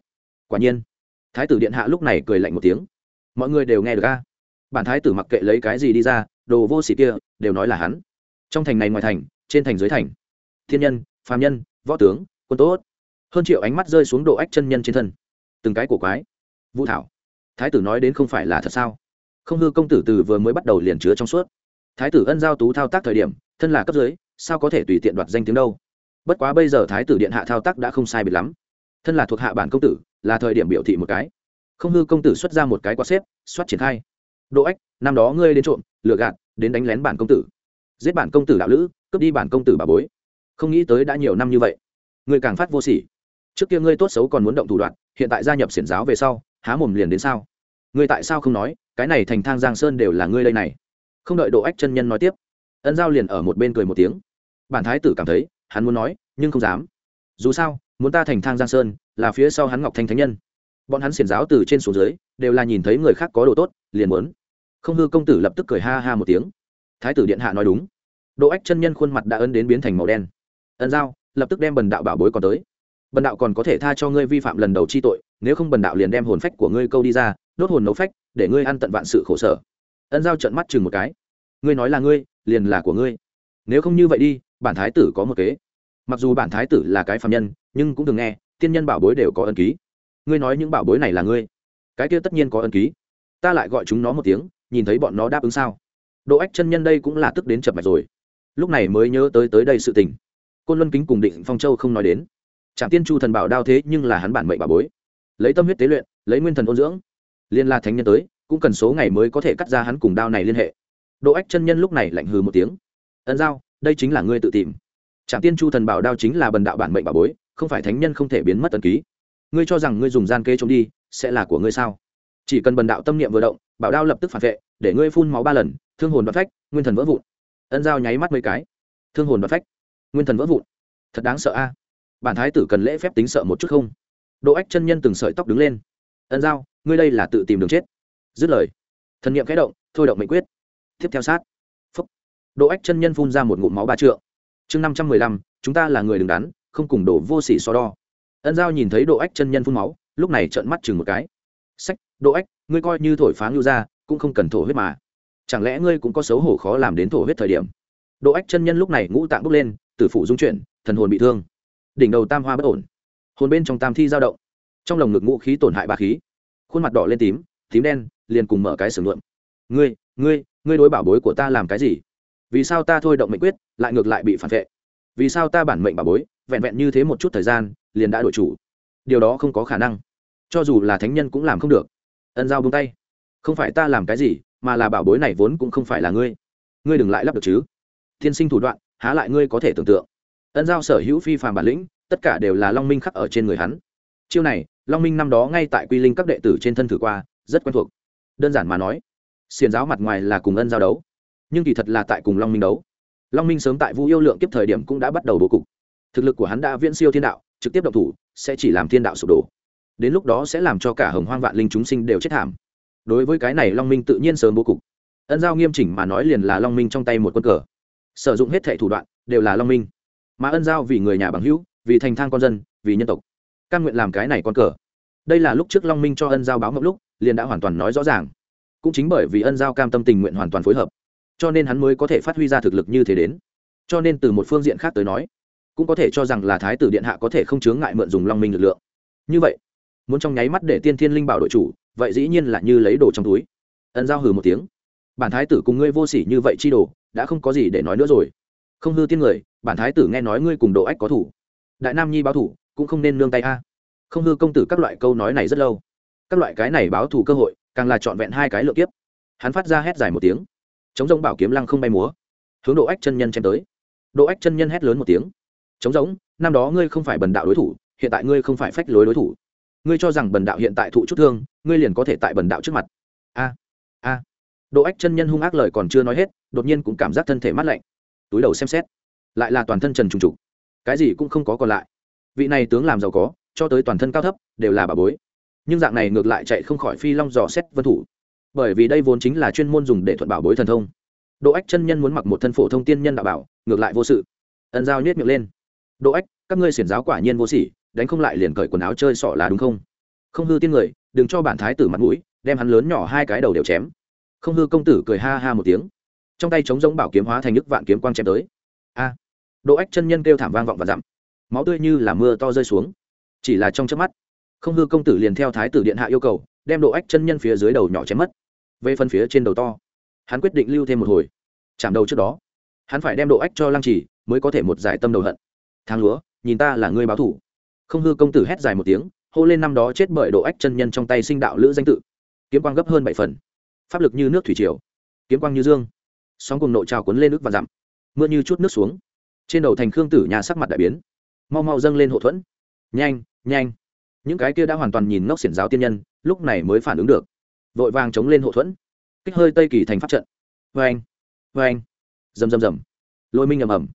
Quả nhiên, thái tử điện hạ lúc này cười lạnh một tiếng. Mọi người đều nghe được a. Bản thái tử mặc kệ lấy cái gì đi ra, đồ vô sĩ kia, đều nói là hắn. Trong thành này ngoài thành trên thành dưới thành. Thiên nhân, phàm nhân, võ tướng, quân tốt. Hơn triệu ánh mắt rơi xuống độ ách chân nhân trên thân. Từng cái cổ quái. Vũ thảo. Thái tử nói đến không phải là thật sao? Không hư công tử từ vừa mới bắt đầu liền chứa trong suốt. Thái tử ân giao tú thao tác thời điểm, thân là cấp dưới, sao có thể tùy tiện đoạt danh tiếng đâu? Bất quá bây giờ thái tử điện hạ thao tác đã không sai biệt lắm. Thân là thuộc hạ bản công tử, là thời điểm biểu thị một cái. Không hư công tử xuất ra một cái quá xếp, xoát triển khai. Độ ách, năm đó ngươi đến trộm, lừa gạt, đến đánh lén bản công tử. Giết bản công tử đạo lữ cướp đi bản công tử bà bối. Không nghĩ tới đã nhiều năm như vậy. Ngươi càng phát vô sỉ. Trước kia ngươi tốt xấu còn muốn động thủ đoạn, hiện tại gia nhập xiển giáo về sau, há mồm liền đến sao? Ngươi tại sao không nói, cái này thành thang giang sơn đều là ngươi đây này? Không đợi độ ách chân nhân nói tiếp, ân giao liền ở một bên cười một tiếng. Bản thái tử cảm thấy, hắn muốn nói, nhưng không dám. Dù sao, muốn ta thành thang giang sơn, là phía sau hắn ngọc thanh thánh nhân. Bọn hắn xiển giáo từ trên xuống dưới, đều là nhìn thấy người khác có đồ tốt, liền muốn. Không hư công tử lập tức cười ha ha một tiếng. Thái tử điện hạ nói đúng độ ách chân nhân khuôn mặt đã ấn đến biến thành màu đen. Ân giao, lập tức đem bần đạo bảo bối còn tới. Bần đạo còn có thể tha cho ngươi vi phạm lần đầu chi tội, nếu không bần đạo liền đem hồn phách của ngươi câu đi ra, đốt hồn nấu phách, để ngươi ăn tận vạn sự khổ sở. Ân giao trợn mắt chừng một cái. Ngươi nói là ngươi, liền là của ngươi. Nếu không như vậy đi, bản thái tử có một kế. Mặc dù bản thái tử là cái phạm nhân, nhưng cũng đừng nghe, tiên nhân bảo bối đều có ân ký. Ngươi nói những bảo bối này là ngươi? Cái kia tất nhiên có ân ký. Ta lại gọi chúng nó một tiếng, nhìn thấy bọn nó đáp ứng sao? Độ ách chân nhân đây cũng là tức đến chập mạch rồi lúc này mới nhớ tới tới đây sự tình. Côn luân kính cùng định phong châu không nói đến. Trạm tiên chu thần bảo đao thế nhưng là hắn bản mệnh bà bối. Lấy tâm huyết tế luyện, lấy nguyên thần ôn dưỡng, liên la thánh nhân tới, cũng cần số ngày mới có thể cắt ra hắn cùng đao này liên hệ. Độ ách chân nhân lúc này lạnh hừ một tiếng. Ấn giao, đây chính là ngươi tự tìm. Trạm tiên chu thần bảo đao chính là bần đạo bản mệnh bà bối, không phải thánh nhân không thể biến mất tần ký. Ngươi cho rằng ngươi dùng gian kê trốn đi, sẽ là của ngươi sao? Chỉ cần bần đạo tâm niệm vừa động, bảo đao lập tức phản vệ, để ngươi phun máu ba lần, thương hồn đoạt phách, nguyên thần vỡ vụn ân giao nháy mắt mấy cái. Thương hồn đoạt phách. Nguyên thần vỡ vụn. Thật đáng sợ a. Bản thái tử cần lễ phép tính sợ một chút không? Độ ách chân nhân từng sợi tóc đứng lên. Ân giao, ngươi đây là tự tìm đường chết. Dứt lời, thần nghiệm kẽ động, thôi động mệnh quyết. Tiếp theo sát. Phúc. Độ ách chân nhân phun ra một ngụm máu ba trượng. Chương năm trăm mười lăm, chúng ta là người đứng đắn, không cùng đổ vô sỉ so đo. Ân giao nhìn thấy độ ách chân nhân phun máu, lúc này trợn mắt chừng một cái. Sách độ ách, ngươi coi như thổi phá ngưu ra cũng không cần thổ huyết mà chẳng lẽ ngươi cũng có xấu hổ khó làm đến thổ huyết thời điểm? Độ ách chân nhân lúc này ngũ tạng bốc lên, tử phụ dung chuyển, thần hồn bị thương. Đỉnh đầu tam hoa bất ổn. Hồn bên trong tam thi dao động. Trong lồng ngực ngũ khí tổn hại ba khí. Khuôn mặt đỏ lên tím tím đen, liền cùng mở cái sừng luộm. Ngươi ngươi ngươi đối bảo bối của ta làm cái gì? Vì sao ta thôi động mệnh quyết, lại ngược lại bị phản vệ? Vì sao ta bản mệnh bảo bối, vẹn vẹn như thế một chút thời gian, liền đã đổi chủ? Điều đó không có khả năng. Cho dù là thánh nhân cũng làm không được. Ân giao bông tay. Không phải ta làm cái gì mà là bảo bối này vốn cũng không phải là ngươi. Ngươi đừng lại lắp được chứ. Thiên sinh thủ đoạn, há lại ngươi có thể tưởng tượng. Ân giao sở hữu phi phàm bản lĩnh, tất cả đều là long minh khắc ở trên người hắn. Chiêu này, long minh năm đó ngay tại quy linh các đệ tử trên thân thử qua, rất quen thuộc. Đơn giản mà nói xiền giáo mặt ngoài là cùng ân giao đấu, nhưng kỳ thật là tại cùng long minh đấu. Long minh sớm tại vũ yêu lượng kiếp thời điểm cũng đã bắt đầu bố cục. Thực lực của hắn đã viễn siêu thiên đạo, trực tiếp động thủ, sẽ chỉ làm thiên đạo sụp đổ. Đến lúc đó sẽ làm cho cả hồng hoang vạn linh chúng sinh đều chết thảm đối với cái này long minh tự nhiên sớm bố cục. Ân giao nghiêm chỉnh mà nói liền là long minh trong tay một quân cờ. Sử dụng hết thệ thủ đoạn, đều là long minh. Mà ân giao vì người nhà bằng hữu, vì thành thang con dân, vì nhân tộc. Căn nguyện làm cái này con cờ. Đây là lúc trước long minh cho ân giao báo ngẫu lúc, liền đã hoàn toàn nói rõ ràng. Cũng chính bởi vì ân giao cam tâm tình nguyện hoàn toàn phối hợp, cho nên hắn mới có thể phát huy ra thực lực như thế đến. Cho nên từ một phương diện khác tới nói, cũng có thể cho rằng là thái tử điện hạ có thể không chướng ngại mượn dùng long minh lực lượng. Như vậy, muốn trong nháy mắt để tiên thiên linh bảo đội chủ vậy dĩ nhiên là như lấy đồ trong túi. Ân giao hừ một tiếng. Bản thái tử cùng ngươi vô sỉ như vậy chi đồ, đã không có gì để nói nữa rồi. Không hư tiên người, bản thái tử nghe nói ngươi cùng độ ách có thủ. Đại nam nhi báo thủ, cũng không nên nương tay a. Không hư công tử các loại câu nói này rất lâu. Các loại cái này báo thủ cơ hội, càng là trọn vẹn hai cái lượt tiếp hắn phát ra hét dài một tiếng. Chống giống bảo kiếm lăng không bay múa. Hướng độ ách chân nhân chém tới. Độ ách chân nhân hét lớn một tiếng. Chống giống năm đó ngươi không phải bần đạo đối thủ, hiện tại ngươi không phải phách lối đối thủ ngươi cho rằng bần đạo hiện tại thụ chút thương, ngươi liền có thể tại bần đạo trước mặt. A a. Độ ách chân nhân hung ác lời còn chưa nói hết, đột nhiên cũng cảm giác thân thể mát lạnh. Túi đầu xem xét, lại là toàn thân trần trùng trục. Cái gì cũng không có còn lại. Vị này tướng làm giàu có, cho tới toàn thân cao thấp, đều là bà bối. Nhưng dạng này ngược lại chạy không khỏi phi long dò xét vân thủ. Bởi vì đây vốn chính là chuyên môn dùng để thuận bảo bối thần thông. Độ ách chân nhân muốn mặc một thân phổ thông tiên nhân đạo bảo, ngược lại vô sự. Ân giao nhét miệng lên. Độ ách, các ngươi xiển giáo quả nhiên vô sỉ đánh không lại liền cởi quần áo chơi sọ là đúng không? Không hư tiên người, đừng cho bản thái tử mặt mũi, đem hắn lớn nhỏ hai cái đầu đều chém. Không hư công tử cười ha ha một tiếng. Trong tay chống giống bảo kiếm hóa thành nhức vạn kiếm quang chém tới. A! Độ ách chân nhân kêu thảm vang vọng và dặm. Máu tươi như là mưa to rơi xuống. Chỉ là trong chớp mắt, không hư công tử liền theo thái tử điện hạ yêu cầu, đem độ ách chân nhân phía dưới đầu nhỏ chém mất. Về phần phía trên đầu to, hắn quyết định lưu thêm một hồi. Chạm đầu trước đó, hắn phải đem độ ách cho lăng trì, mới có thể một giải tâm đầu hận. Thang lúa, nhìn ta là ngươi báo thủ không hư công tử hét dài một tiếng, hô lên năm đó chết bởi độ ách chân nhân trong tay sinh đạo lữ danh tự. Kiếm quang gấp hơn bảy phần. Pháp lực như nước thủy triều, kiếm quang như dương. Sóng cùng nội trào cuốn lên nước và dặm, mưa như chút nước xuống. Trên đầu thành khương tử nhà sắc mặt đại biến, mau mau dâng lên hộ thuẫn. Nhanh nhanh. Những cái kia đã hoàn toàn nhìn ngốc xiển giáo tiên nhân, lúc này mới phản ứng được. Vội vàng chống lên hộ thuẫn. Kích hơi tây kỳ thành pháp trận. Vê anh vê anh rầm rầm rầm. Lôi minh ầm ầm.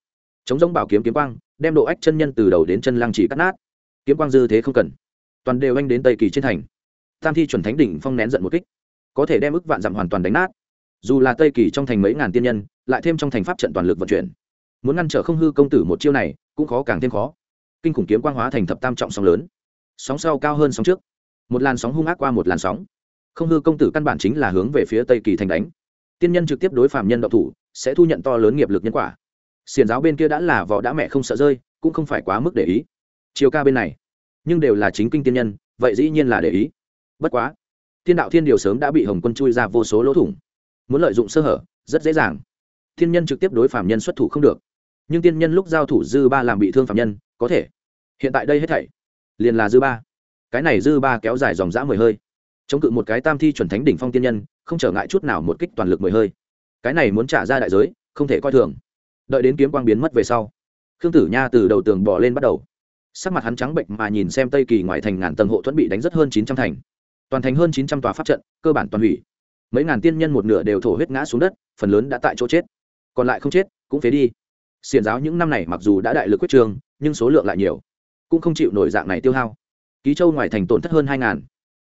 Chống giống bảo kiếm kiếm quang, đem độ ách chân nhân từ đầu đến chân lăng chỉ cắt nát kiếm quang dư thế không cần. Toàn đều anh đến tây kỳ trên thành. Tam thi chuẩn thánh đỉnh phong nén giận một kích, có thể đem ức vạn dặm hoàn toàn đánh nát. Dù là tây kỳ trong thành mấy ngàn tiên nhân, lại thêm trong thành pháp trận toàn lực vận chuyển. Muốn ngăn trở không hư công tử một chiêu này, cũng khó càng thêm khó. Kinh khủng kiếm quang hóa thành thập tam trọng sóng lớn. Sóng sau cao hơn sóng trước. Một làn sóng hung ác qua một làn sóng. Không hư công tử căn bản chính là hướng về phía tây kỳ thành đánh. Tiên nhân trực tiếp đối phạm nhân độc thủ, sẽ thu nhận to lớn nghiệp lực nhân quả. Xiền giáo bên kia đã là vỏ đã mẹ không sợ rơi, cũng không phải quá mức để ý chiều ca bên này. Nhưng đều là chính kinh tiên nhân, vậy dĩ nhiên là để ý. Bất quá, thiên đạo thiên điều sớm đã bị hồng quân chui ra vô số lỗ thủng. Muốn lợi dụng sơ hở, rất dễ dàng. Thiên nhân trực tiếp đối phạm nhân xuất thủ không được. Nhưng tiên nhân lúc giao thủ dư ba làm bị thương phạm nhân, có thể. Hiện tại đây hết thảy, liền là dư ba. Cái này dư ba kéo dài dòng dã mười hơi. Chống cự một cái tam thi chuẩn thánh đỉnh phong tiên nhân, không trở ngại chút nào một kích toàn lực mười hơi. Cái này muốn trả ra đại giới, không thể coi thường. Đợi đến kiếm quang biến mất về sau, khương tử nha từ đầu tường bỏ lên bắt đầu sắc mặt hắn trắng bệnh mà nhìn xem tây kỳ ngoài thành ngàn tầng hộ thuẫn bị đánh rất hơn chín trăm thành. Toàn thành hơn chín trăm tòa pháp trận, cơ bản toàn hủy. Mấy ngàn tiên nhân một nửa đều thổ huyết ngã xuống đất, phần lớn đã tại chỗ chết. Còn lại không chết, cũng phế đi. Xiền giáo những năm này mặc dù đã đại lực quyết trường, nhưng số lượng lại nhiều. Cũng không chịu nổi dạng này tiêu hao. Ký châu ngoài thành tổn thất hơn hai ngàn.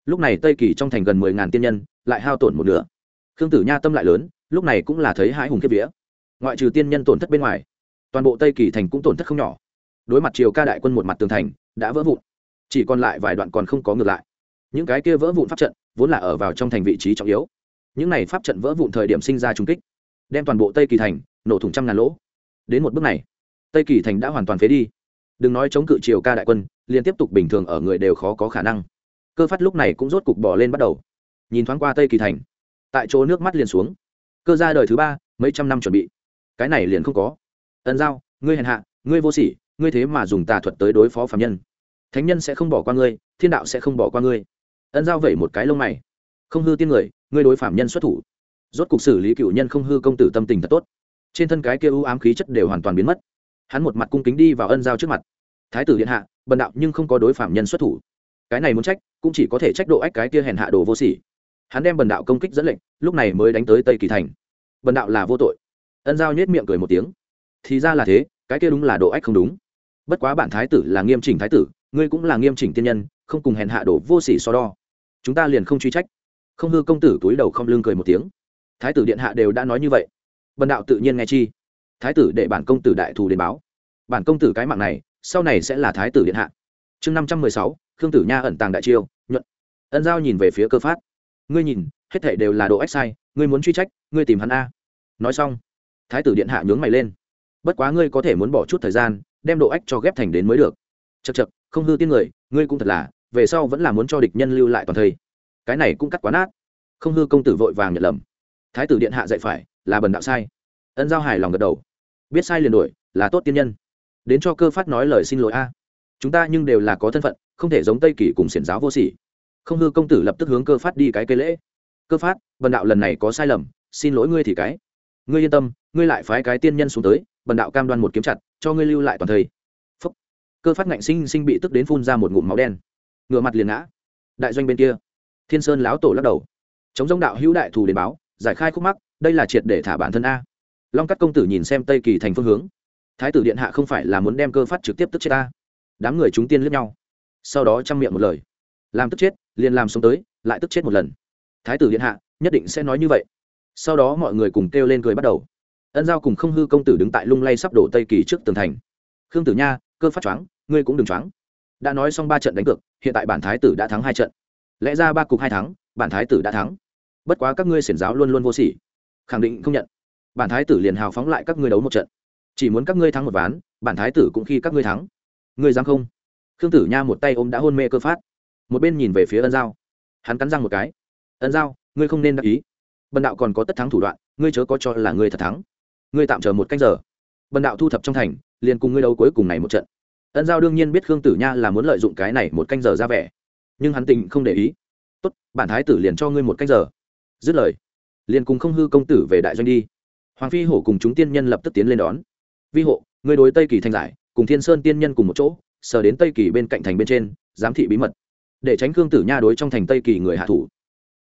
Lúc này tây kỳ trong thành gần mười ngàn tiên nhân, lại hao tổn một nửa. Khương tử nha tâm lại lớn, lúc này cũng là thấy hãi hùng kiếp vía. Ngoại trừ tiên nhân tổn thất bên ngoài, toàn bộ tây kỳ thành cũng tổn thất không nhỏ đối mặt triều ca đại quân một mặt tường thành, đã vỡ vụn. Chỉ còn lại vài đoạn còn không có ngược lại. Những cái kia vỡ vụn pháp trận vốn là ở vào trong thành vị trí trọng yếu. Những này pháp trận vỡ vụn thời điểm sinh ra trung kích, đem toàn bộ tây kỳ thành nổ thủng trăm ngàn lỗ. Đến một bước này, tây kỳ thành đã hoàn toàn phế đi. Đừng nói chống cự triều ca đại quân, liên tiếp tục bình thường ở người đều khó có khả năng. Cơ phát lúc này cũng rốt cục bỏ lên bắt đầu. Nhìn thoáng qua tây kỳ thành, tại chỗ nước mắt liền xuống. Cơ ra đời thứ ba, mấy trăm năm chuẩn bị. Cái này liền không có. Ân giao, ngươi hèn hạ, ngươi vô sỉ ngươi thế mà dùng tà thuật tới đối phó phạm nhân. Thánh nhân sẽ không bỏ qua ngươi, thiên đạo sẽ không bỏ qua ngươi. Ân giao vẩy một cái lông mày. Không hư tiên người, ngươi đối phạm nhân xuất thủ. Rốt cục xử lý cựu nhân không hư công tử tâm tình thật tốt. Trên thân cái kia ưu ám khí chất đều hoàn toàn biến mất. Hắn một mặt cung kính đi vào ân giao trước mặt. Thái tử điện hạ, bần đạo nhưng không có đối phạm nhân xuất thủ. Cái này muốn trách, cũng chỉ có thể trách độ ách cái kia hèn hạ đồ vô sỉ. Hắn đem bần đạo công kích dẫn lệnh, lúc này mới đánh tới tây kỳ thành. Bần đạo là vô tội. Ân giao nhét miệng cười một tiếng. Thì ra là thế, cái kia đúng là độ ách không đúng bất quá bản thái tử là nghiêm chỉnh thái tử, ngươi cũng là nghiêm chỉnh tiên nhân, không cùng hèn hạ đổ vô sỉ so đo. Chúng ta liền không truy trách. Không hư công tử túi đầu không lưng cười một tiếng. Thái tử điện hạ đều đã nói như vậy. Bần đạo tự nhiên nghe chi. Thái tử để bản công tử đại thù đến báo. Bản công tử cái mạng này, sau này sẽ là thái tử điện hạ. Chương năm trăm mười sáu, khương tử nha ẩn tàng đại chiêu, nhuận. Ân giao nhìn về phía cơ phát. Ngươi nhìn, hết thể đều là độ ách sai, ngươi muốn truy trách, ngươi tìm hắn a. Nói xong, thái tử điện hạ nhướng mày lên. Bất quá ngươi có thể muốn bỏ chút thời gian đem độ ách cho ghép thành đến mới được. Chật chật không hư tiên người, ngươi cũng thật là, về sau vẫn là muốn cho địch nhân lưu lại toàn thây. Cái này cũng cắt quá nát. Không hư công tử vội vàng nhận lầm. Thái tử điện hạ dạy phải, là bần đạo sai. Ân giao hài lòng gật đầu. Biết sai liền đổi là tốt tiên nhân. Đến cho cơ phát nói lời xin lỗi a. Chúng ta nhưng đều là có thân phận, không thể giống tây kỳ cùng xiển giáo vô sỉ. Không hư công tử lập tức hướng cơ phát đi cái cây lễ. Cơ phát, bần đạo lần này có sai lầm, xin lỗi ngươi thì cái. Ngươi yên tâm, ngươi lại phái cái tiên nhân xuống tới bần đạo cam đoan một kiếm chặt, cho ngươi lưu lại toàn thây. Phúc. cơ phát ngạnh sinh sinh bị tức đến phun ra một ngụm máu đen. Ngựa mặt liền ngã. Đại doanh bên kia. Thiên sơn láo tổ lắc đầu. Chống giống đạo hữu đại thù đến báo, giải khai khúc mắc, đây là triệt để thả bản thân a. Long cắt công tử nhìn xem tây kỳ thành phương hướng. Thái tử điện hạ không phải là muốn đem cơ phát trực tiếp tức chết ta đám người chúng tiên lướt nhau. Sau đó chăm miệng một lời. Làm tức chết, liền làm sống tới, lại tức chết một lần. Thái tử điện hạ, nhất định sẽ nói như vậy. Sau đó mọi người cùng kêu lên cười bắt đầu ân giao cùng không hư công tử đứng tại lung lay sắp đổ tây kỳ trước tường thành. Khương tử nha, cơ phát choáng, ngươi cũng đừng choáng. Đã nói xong ba trận đánh cược, hiện tại bản thái tử đã thắng hai trận. Lẽ ra ba cục hai thắng, bản thái tử đã thắng. Bất quá các ngươi xiển giáo luôn luôn vô sỉ. Khẳng định không nhận. Bản thái tử liền hào phóng lại các ngươi đấu một trận. Chỉ muốn các ngươi thắng một ván, bản thái tử cũng khi các ngươi thắng. Ngươi dám không? Khương tử nha một tay ôm đã hôn mê cơ phát. Một bên nhìn về phía ân giao. Hắn cắn răng một cái. Ân giao, ngươi không nên đắc ý. Bần đạo còn có tất thắng thủ đoạn, ngươi chớ có cho là ngươi thật thắng ngươi tạm chờ một canh giờ. Bần đạo thu thập trong thành, liền cùng ngươi đấu cuối cùng này một trận. Ân giao đương nhiên biết khương tử nha là muốn lợi dụng cái này một canh giờ ra vẻ. Nhưng hắn tình không để ý. Tốt, bản thái tử liền cho ngươi một canh giờ. Dứt lời, liền cùng không hư công tử về đại doanh đi. Hoàng phi hổ cùng chúng tiên nhân lập tức tiến lên đón. Vi hộ ngươi đối tây kỳ thành giải, cùng thiên sơn tiên nhân cùng một chỗ, sờ đến tây kỳ bên cạnh thành bên trên, giám thị bí mật. Để tránh khương tử nha đối trong thành tây kỳ người hạ thủ